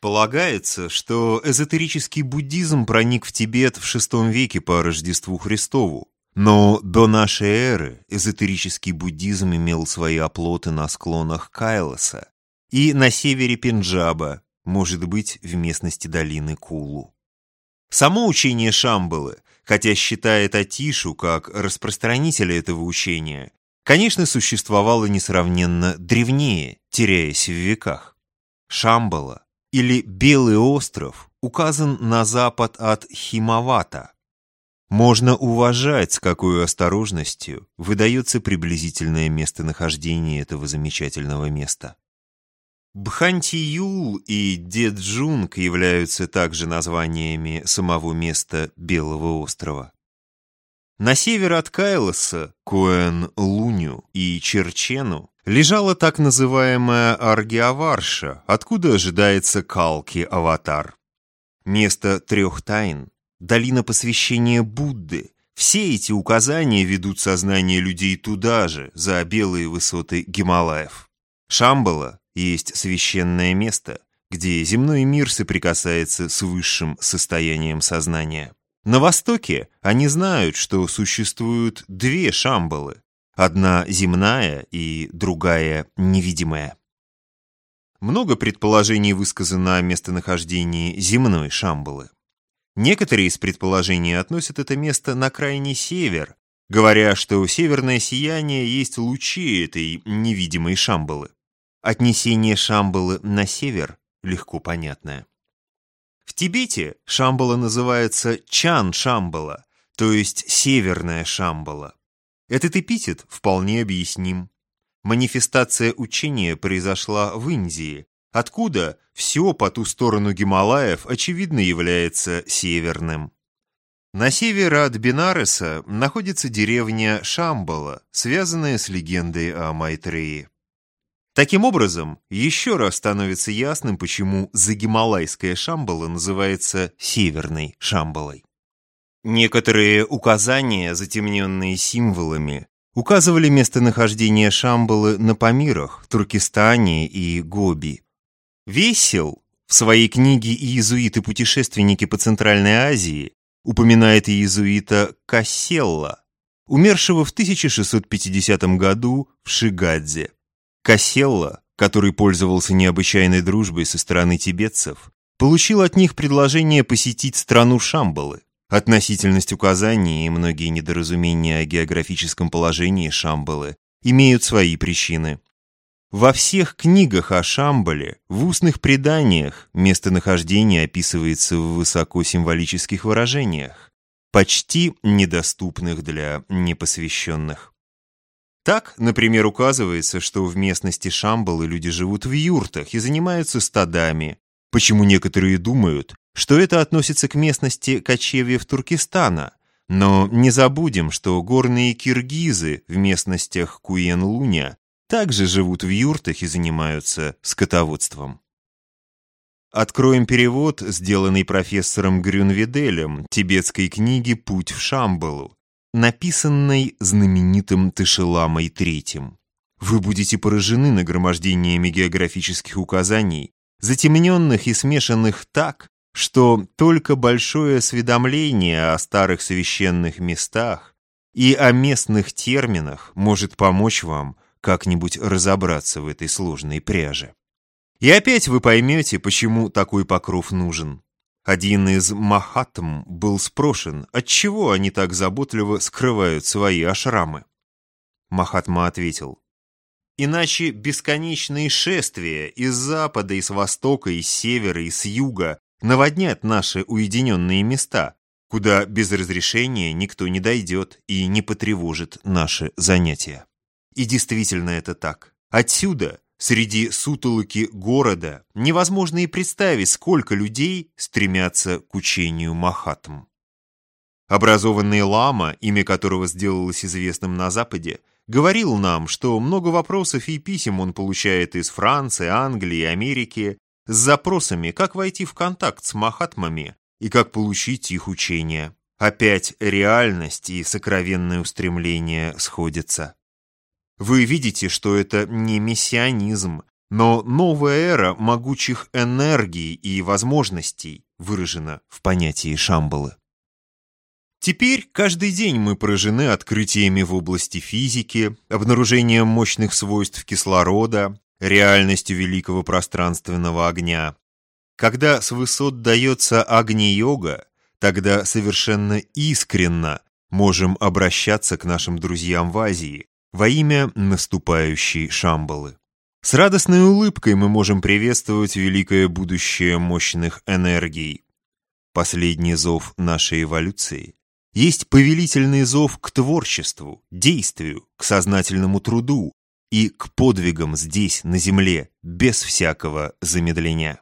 Полагается, что эзотерический буддизм проник в Тибет в VI веке по Рождеству Христову, но до нашей эры эзотерический буддизм имел свои оплоты на склонах Кайласа и на севере Пенджаба, может быть, в местности долины Кулу. Само учение Шамбалы, хотя считает Атишу как распространителя этого учения, конечно, существовало несравненно древнее, теряясь в веках. Шамбала или Белый остров указан на запад от Химавата. Можно уважать, с какой осторожностью выдается приблизительное местонахождение этого замечательного места. Бхантиюл и Деджунг являются также названиями самого места Белого острова. На север от Кайлоса, Куэн-Луню и Черчену лежала так называемая Аргиаварша, откуда ожидается Калки-аватар. Место трех тайн, долина посвящения Будды. Все эти указания ведут сознание людей туда же, за белые высоты Гималаев. Шамбала есть священное место, где земной мир соприкасается с высшим состоянием сознания. На Востоке они знают, что существуют две Шамбалы, одна земная и другая невидимая. Много предположений высказано о местонахождении земной Шамбалы. Некоторые из предположений относят это место на крайний север, говоря, что северное сияние есть лучи этой невидимой Шамбалы. Отнесение Шамбалы на север легко понятное. В Тибете Шамбала называется Чан-Шамбала, то есть Северная Шамбала. Этот эпитет вполне объясним. Манифестация учения произошла в Индии, откуда все по ту сторону Гималаев очевидно является северным. На севере от Бенареса находится деревня Шамбала, связанная с легендой о Майтрее. Таким образом, еще раз становится ясным, почему Загималайская Шамбала называется Северной Шамбалой. Некоторые указания, затемненные символами, указывали местонахождение Шамбалы на Памирах, Туркестане и Гоби. Весел в своей книге «Иезуиты-путешественники по Центральной Азии» упоминает иезуита Касселла, умершего в 1650 году в Шигадзе. Касселла который пользовался необычайной дружбой со стороны тибетцев, получил от них предложение посетить страну Шамбалы. Относительность указаний и многие недоразумения о географическом положении Шамбалы имеют свои причины. Во всех книгах о Шамбале, в устных преданиях, местонахождение описывается в высокосимволических выражениях, почти недоступных для непосвященных. Так, например, указывается, что в местности Шамбалы люди живут в юртах и занимаются стадами, почему некоторые думают, что это относится к местности кочевьев Туркестана. Но не забудем, что горные киргизы в местностях Куен-Луня также живут в юртах и занимаются скотоводством. Откроем перевод, сделанный профессором Грюнведелем тибетской книги «Путь в Шамбалу», написанной знаменитым Тышеламой III. Вы будете поражены нагромождениями географических указаний, затемненных и смешанных так, что только большое осведомление о старых священных местах и о местных терминах может помочь вам как-нибудь разобраться в этой сложной пряже. И опять вы поймете, почему такой покров нужен. Один из махатм был спрошен, отчего они так заботливо скрывают свои ашрамы. Махатма ответил, «Иначе бесконечные шествия из запада, из востока, из севера, из юга наводнят наши уединенные места, куда без разрешения никто не дойдет и не потревожит наши занятия. И действительно это так. Отсюда, среди сутолоки города, невозможно и представить, сколько людей стремятся к учению Махатм. Образованный лама, имя которого сделалось известным на Западе, говорил нам, что много вопросов и писем он получает из Франции, Англии, Америки, с запросами, как войти в контакт с махатмами и как получить их учение. Опять реальность и сокровенное устремление сходятся. Вы видите, что это не мессианизм, но новая эра могучих энергий и возможностей выражена в понятии Шамбалы. Теперь каждый день мы поражены открытиями в области физики, обнаружением мощных свойств кислорода, реальностью великого пространственного огня. Когда с высот дается агни-йога, тогда совершенно искренно можем обращаться к нашим друзьям в Азии во имя наступающей Шамбалы. С радостной улыбкой мы можем приветствовать великое будущее мощных энергий. Последний зов нашей эволюции есть повелительный зов к творчеству, действию, к сознательному труду, и к подвигам здесь, на земле, без всякого замедления.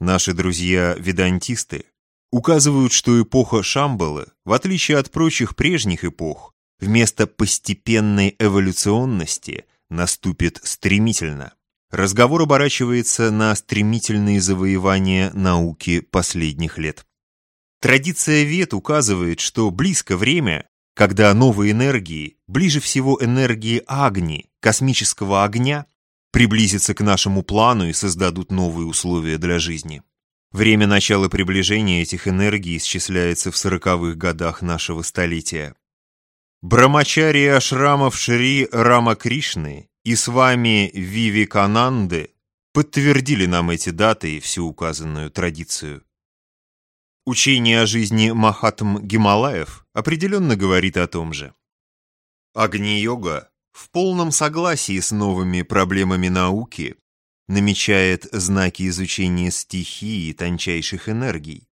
Наши друзья-ведантисты указывают, что эпоха Шамбалы, в отличие от прочих прежних эпох, вместо постепенной эволюционности наступит стремительно. Разговор оборачивается на стремительные завоевания науки последних лет. Традиция вет указывает, что близко время, когда новые энергии, ближе всего энергии Агни, космического огня, приблизятся к нашему плану и создадут новые условия для жизни. Время начала приближения этих энергий исчисляется в сороковых годах нашего столетия. Брамачари Ашрамов Шри Рама Кришны и с вами Виви Кананды подтвердили нам эти даты и всю указанную традицию. Учение о жизни Махатм Гималаев определенно говорит о том же. Агни-йога в полном согласии с новыми проблемами науки намечает знаки изучения стихии и тончайших энергий.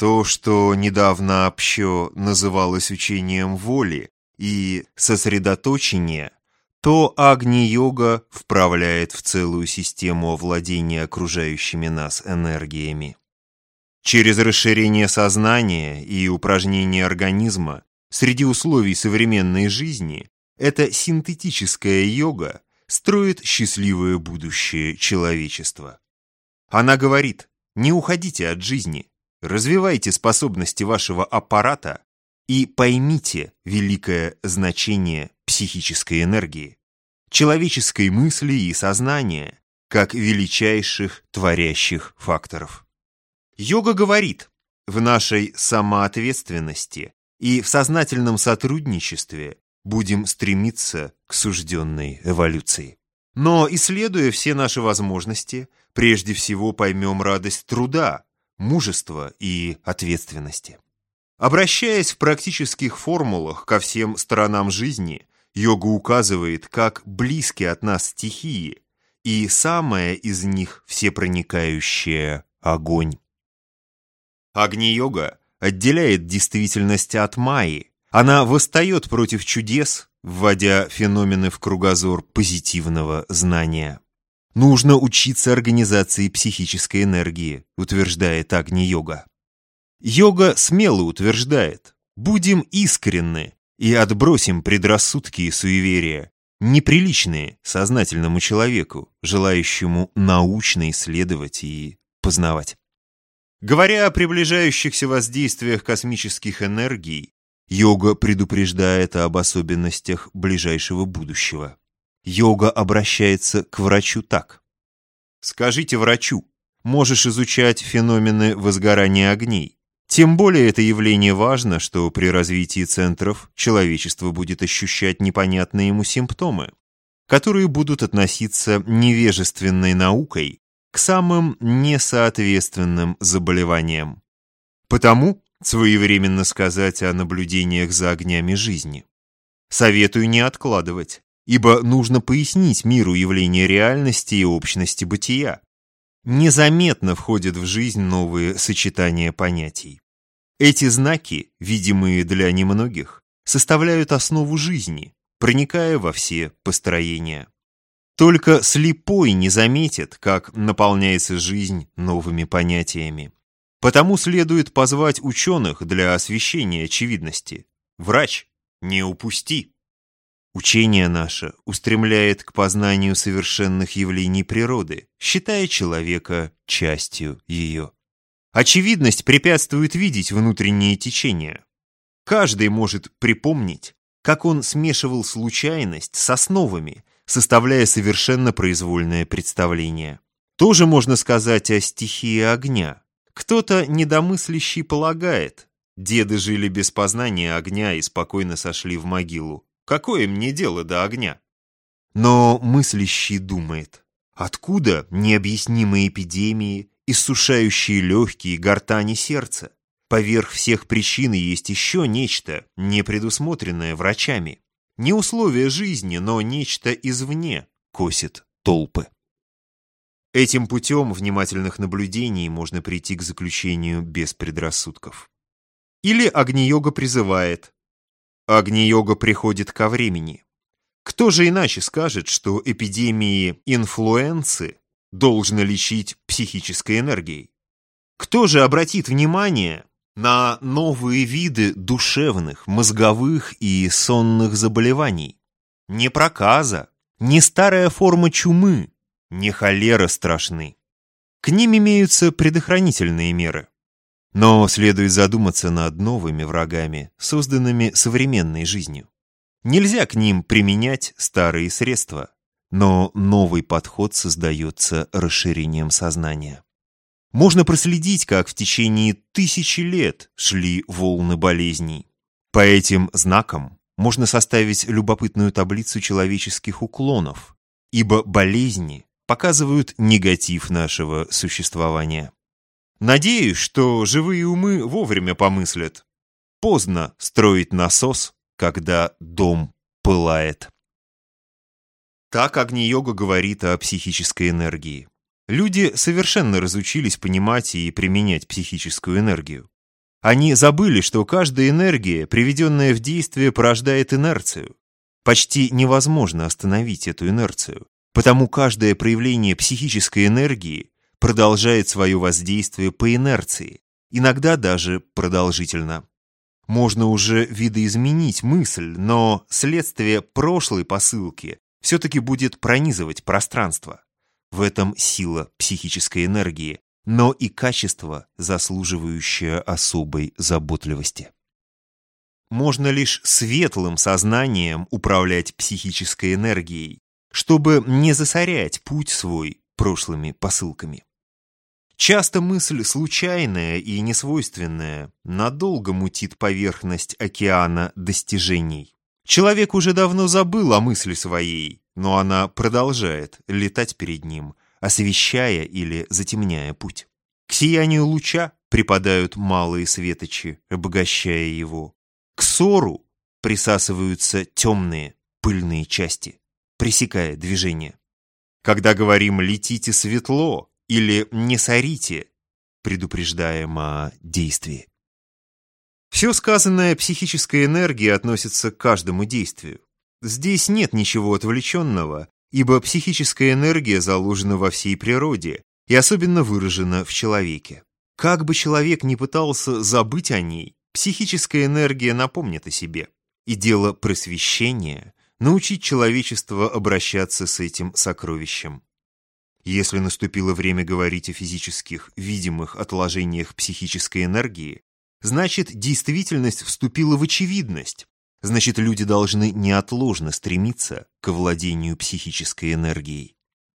То, что недавно общо называлось учением воли и сосредоточения, то Агни-йога вправляет в целую систему овладения окружающими нас энергиями. Через расширение сознания и упражнение организма среди условий современной жизни эта синтетическая йога строит счастливое будущее человечества. Она говорит, не уходите от жизни, развивайте способности вашего аппарата и поймите великое значение психической энергии, человеческой мысли и сознания, как величайших творящих факторов. Йога говорит, в нашей самоответственности и в сознательном сотрудничестве будем стремиться к сужденной эволюции. Но, исследуя все наши возможности, прежде всего поймем радость труда, мужества и ответственности. Обращаясь в практических формулах ко всем сторонам жизни, йога указывает, как близки от нас стихии, и самая из них всепроникающая огонь. Агни-йога отделяет действительность от майи. Она восстает против чудес, вводя феномены в кругозор позитивного знания. Нужно учиться организации психической энергии, утверждает Агни-йога. Йога смело утверждает, будем искренны и отбросим предрассудки и суеверия, неприличные сознательному человеку, желающему научно исследовать и познавать. Говоря о приближающихся воздействиях космических энергий, йога предупреждает об особенностях ближайшего будущего. Йога обращается к врачу так. Скажите врачу, можешь изучать феномены возгорания огней. Тем более это явление важно, что при развитии центров человечество будет ощущать непонятные ему симптомы, которые будут относиться невежественной наукой к самым несоответственным заболеваниям. Потому своевременно сказать о наблюдениях за огнями жизни. Советую не откладывать, ибо нужно пояснить миру явления реальности и общности бытия. Незаметно входят в жизнь новые сочетания понятий. Эти знаки, видимые для немногих, составляют основу жизни, проникая во все построения. Только слепой не заметит, как наполняется жизнь новыми понятиями. Потому следует позвать ученых для освещения очевидности. Врач, не упусти. Учение наше устремляет к познанию совершенных явлений природы, считая человека частью ее. Очевидность препятствует видеть внутренние течения. Каждый может припомнить, как он смешивал случайность с основами, составляя совершенно произвольное представление. Тоже можно сказать о стихии огня. Кто-то недомыслящий полагает, деды жили без познания огня и спокойно сошли в могилу. Какое мне дело до огня? Но мыслящий думает, откуда необъяснимые эпидемии, иссушающие легкие, гортани сердца? Поверх всех причин есть еще нечто, не предусмотренное врачами. Не условия жизни, но нечто извне косит толпы. Этим путем внимательных наблюдений можно прийти к заключению без предрассудков. Или Агни-йога призывает. Агни-йога приходит ко времени. Кто же иначе скажет, что эпидемии инфлуенции должны лечить психической энергией? Кто же обратит внимание на новые виды душевных, мозговых и сонных заболеваний. Не проказа, не старая форма чумы, не холера страшны. К ним имеются предохранительные меры. Но следует задуматься над новыми врагами, созданными современной жизнью. Нельзя к ним применять старые средства, но новый подход создается расширением сознания. Можно проследить, как в течение тысячи лет шли волны болезней. По этим знакам можно составить любопытную таблицу человеческих уклонов, ибо болезни показывают негатив нашего существования. Надеюсь, что живые умы вовремя помыслят. Поздно строить насос, когда дом пылает. Так Агни-йога говорит о психической энергии. Люди совершенно разучились понимать и применять психическую энергию. Они забыли, что каждая энергия, приведенная в действие, порождает инерцию. Почти невозможно остановить эту инерцию, потому каждое проявление психической энергии продолжает свое воздействие по инерции, иногда даже продолжительно. Можно уже видоизменить мысль, но следствие прошлой посылки все-таки будет пронизывать пространство. В этом сила психической энергии, но и качество, заслуживающее особой заботливости. Можно лишь светлым сознанием управлять психической энергией, чтобы не засорять путь свой прошлыми посылками. Часто мысль случайная и несвойственная надолго мутит поверхность океана достижений. Человек уже давно забыл о мысли своей, но она продолжает летать перед ним, освещая или затемняя путь. К сиянию луча припадают малые светочи, обогащая его. К ссору присасываются темные пыльные части, пресекая движение. Когда говорим «летите светло» или «не сорите», предупреждаем о действии. Все сказанное психической энергии относится к каждому действию. Здесь нет ничего отвлеченного, ибо психическая энергия заложена во всей природе и особенно выражена в человеке. Как бы человек ни пытался забыть о ней, психическая энергия напомнит о себе. И дело просвещения – научить человечество обращаться с этим сокровищем. Если наступило время говорить о физических, видимых отложениях психической энергии, значит, действительность вступила в очевидность, значит, люди должны неотложно стремиться к владению психической энергией.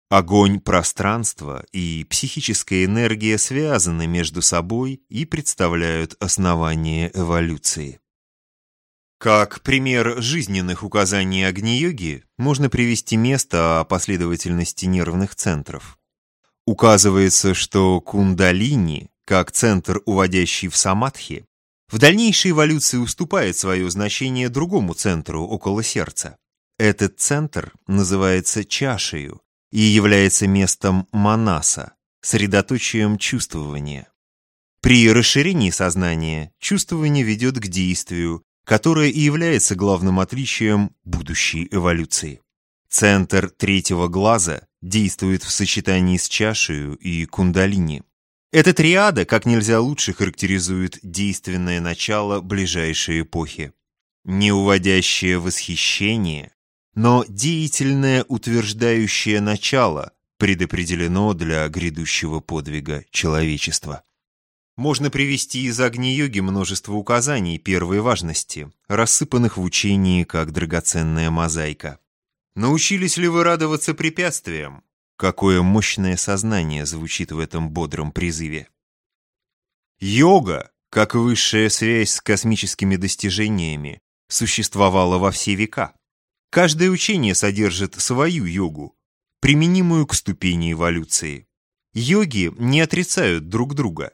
Огонь пространства и психическая энергия связаны между собой и представляют основание эволюции. Как пример жизненных указаний Агни-йоги можно привести место о последовательности нервных центров. Указывается, что кундалини, как центр, уводящий в самадхи, в дальнейшей эволюции уступает свое значение другому центру около сердца. Этот центр называется чашею, и является местом манаса, средоточием чувствования. При расширении сознания чувствование ведет к действию, которое и является главным отличием будущей эволюции. Центр третьего глаза действует в сочетании с чашею и кундалини. Эта триада как нельзя лучше характеризует действенное начало ближайшей эпохи. Неуводящее восхищение но деятельное утверждающее начало предопределено для грядущего подвига человечества. Можно привести из Агни-йоги множество указаний первой важности, рассыпанных в учении как драгоценная мозаика. Научились ли вы радоваться препятствиям? Какое мощное сознание звучит в этом бодром призыве. Йога, как высшая связь с космическими достижениями, существовала во все века. Каждое учение содержит свою йогу, применимую к ступени эволюции. Йоги не отрицают друг друга.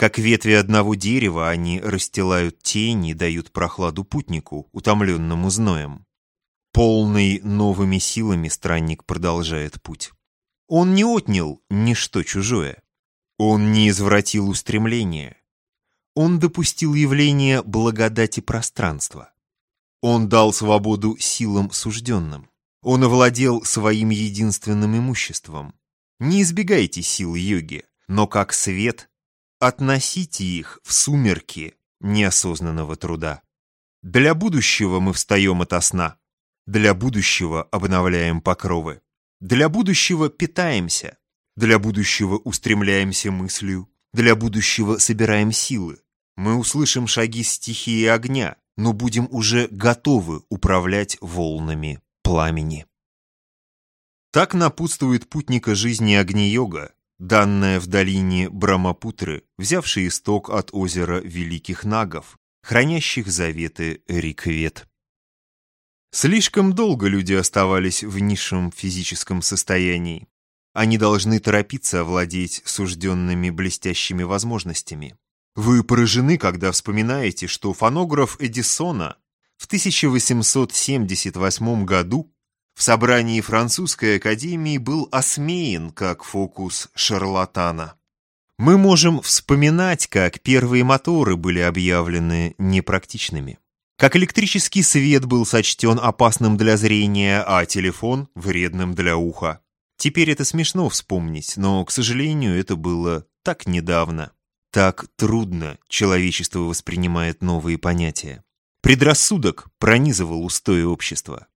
Как ветви одного дерева, они расстилают тени и дают прохладу путнику, утомленному зноем. Полный новыми силами странник продолжает путь. Он не отнял ничто чужое. Он не извратил устремление. Он допустил явление благодати пространства. Он дал свободу силам сужденным. Он овладел своим единственным имуществом. Не избегайте сил йоги, но как свет относите их в сумерки неосознанного труда. Для будущего мы встаем ото сна. Для будущего обновляем покровы. Для будущего питаемся. Для будущего устремляемся мыслью. Для будущего собираем силы. Мы услышим шаги стихии огня, но будем уже готовы управлять волнами пламени. Так напутствует путника жизни Агни-йога, данная в долине Брамапутры, взявшей исток от озера Великих Нагов, хранящих заветы Риквет. Слишком долго люди оставались в низшем физическом состоянии. Они должны торопиться овладеть сужденными блестящими возможностями. Вы поражены, когда вспоминаете, что фонограф Эдисона в 1878 году в собрании французской академии был осмеян как фокус шарлатана. Мы можем вспоминать, как первые моторы были объявлены непрактичными. Как электрический свет был сочтен опасным для зрения, а телефон – вредным для уха. Теперь это смешно вспомнить, но, к сожалению, это было так недавно. Так трудно человечество воспринимает новые понятия. Предрассудок пронизывал устои общества.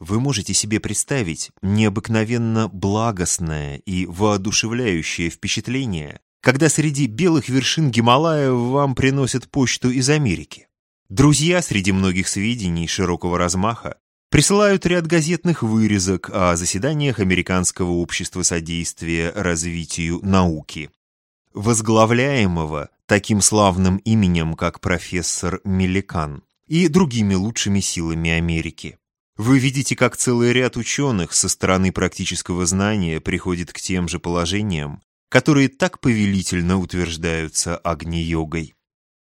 Вы можете себе представить необыкновенно благостное и воодушевляющее впечатление, когда среди белых вершин Гималая вам приносят почту из Америки. Друзья среди многих сведений широкого размаха присылают ряд газетных вырезок о заседаниях Американского общества содействия развитию науки, возглавляемого таким славным именем, как профессор Меликан, и другими лучшими силами Америки. Вы видите, как целый ряд ученых со стороны практического знания приходит к тем же положениям, которые так повелительно утверждаются Агни-йогой.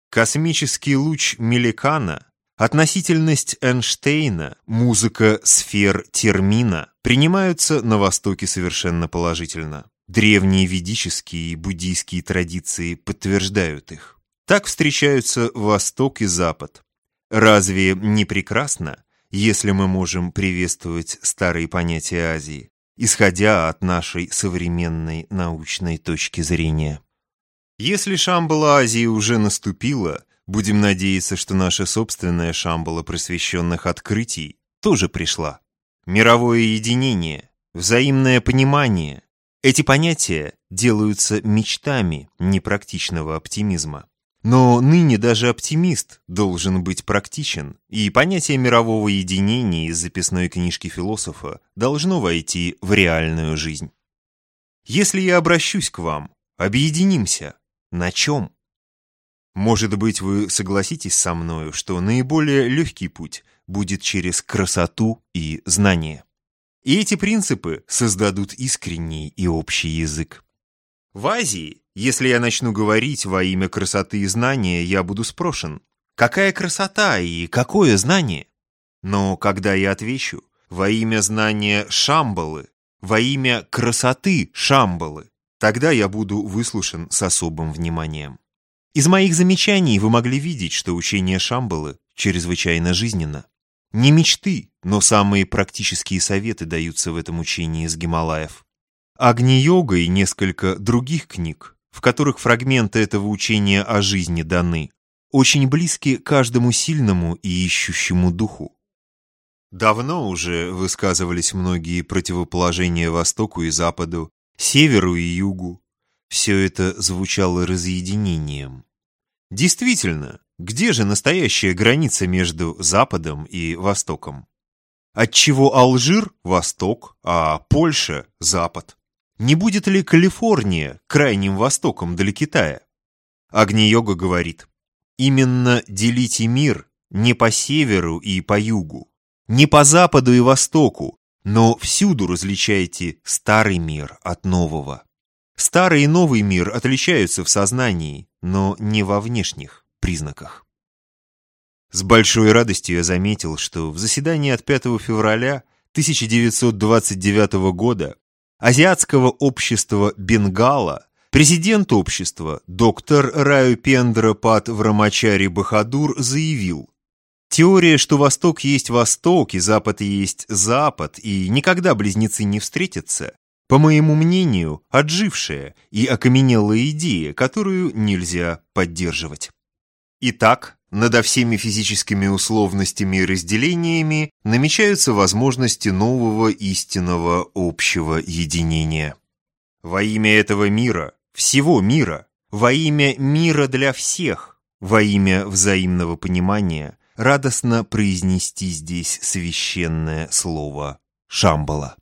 Космический луч Меликана, относительность Эйнштейна, музыка сфер термина принимаются на Востоке совершенно положительно. Древние ведические и буддийские традиции подтверждают их. Так встречаются Восток и Запад. Разве не прекрасно, если мы можем приветствовать старые понятия Азии, исходя от нашей современной научной точки зрения? Если Шамбала Азии уже наступила, будем надеяться, что наша собственная Шамбала просвещенных открытий тоже пришла. Мировое единение, взаимное понимание – эти понятия делаются мечтами непрактичного оптимизма. Но ныне даже оптимист должен быть практичен, и понятие мирового единения из записной книжки философа должно войти в реальную жизнь. Если я обращусь к вам, объединимся. На чем? Может быть, вы согласитесь со мною, что наиболее легкий путь будет через красоту и знание. И эти принципы создадут искренний и общий язык. В Азии если я начну говорить во имя красоты и знания, я буду спрошен, какая красота и какое знание? Но когда я отвечу во имя знания Шамбалы, во имя красоты Шамбалы, тогда я буду выслушан с особым вниманием. Из моих замечаний вы могли видеть, что учение Шамбалы чрезвычайно жизненно. Не мечты, но самые практические советы даются в этом учении из Гималаев. Агни-йога и несколько других книг в которых фрагменты этого учения о жизни даны, очень близки каждому сильному и ищущему духу. Давно уже высказывались многие противоположения Востоку и Западу, Северу и Югу. Все это звучало разъединением. Действительно, где же настоящая граница между Западом и Востоком? Отчего Алжир – Восток, а Польша – Запад? Не будет ли Калифорния крайним востоком для Китая? Агни-йога говорит, именно делите мир не по северу и по югу, не по западу и востоку, но всюду различайте старый мир от нового. Старый и новый мир отличаются в сознании, но не во внешних признаках. С большой радостью я заметил, что в заседании от 5 февраля 1929 года Азиатского общества Бенгала, президент общества доктор Раю Пат Врамачари Бахадур заявил, Теория, что Восток есть Восток и Запад есть Запад, и никогда близнецы не встретятся, по моему мнению, отжившая и окаменелая идея, которую нельзя поддерживать. Итак, надо всеми физическими условностями и разделениями намечаются возможности нового истинного общего единения. Во имя этого мира, всего мира, во имя мира для всех, во имя взаимного понимания, радостно произнести здесь священное слово «Шамбала».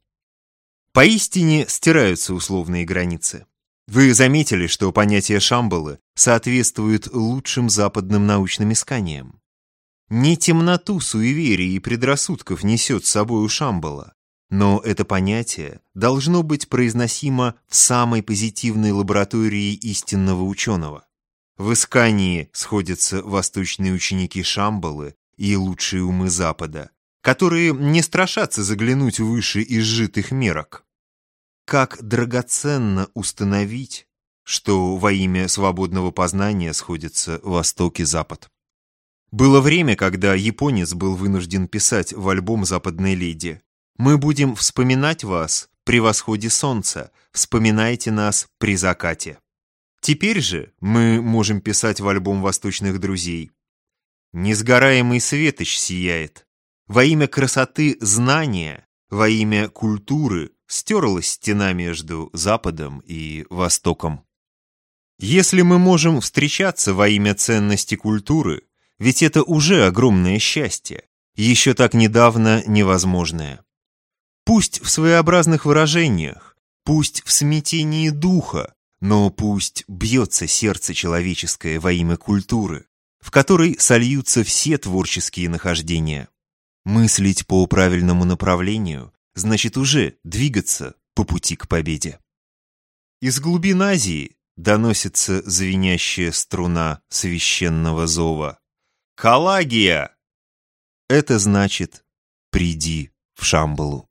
Поистине стираются условные границы. Вы заметили, что понятие Шамбалы соответствует лучшим западным научным исканиям. Не темноту суеверий и предрассудков несет с собой у Шамбала, но это понятие должно быть произносимо в самой позитивной лаборатории истинного ученого. В искании сходятся восточные ученики Шамбалы и лучшие умы Запада, которые не страшатся заглянуть выше изжитых мерок. Как драгоценно установить, что во имя свободного познания сходятся Восток и Запад. Было время, когда японец был вынужден писать в альбом «Западной леди» «Мы будем вспоминать вас при восходе солнца, вспоминайте нас при закате». Теперь же мы можем писать в альбом «Восточных друзей» «Несгораемый светоч сияет, во имя красоты знания, во имя культуры стерлась стена между Западом и Востоком». Если мы можем встречаться во имя ценности культуры, ведь это уже огромное счастье, еще так недавно невозможное. Пусть в своеобразных выражениях, пусть в смятении духа, но пусть бьется сердце человеческое во имя культуры, в которой сольются все творческие нахождения. Мыслить по правильному направлению значит уже двигаться по пути к победе. Из глубин Азии доносится звенящая струна священного зова. «Калагия!» Это значит «приди в Шамбалу».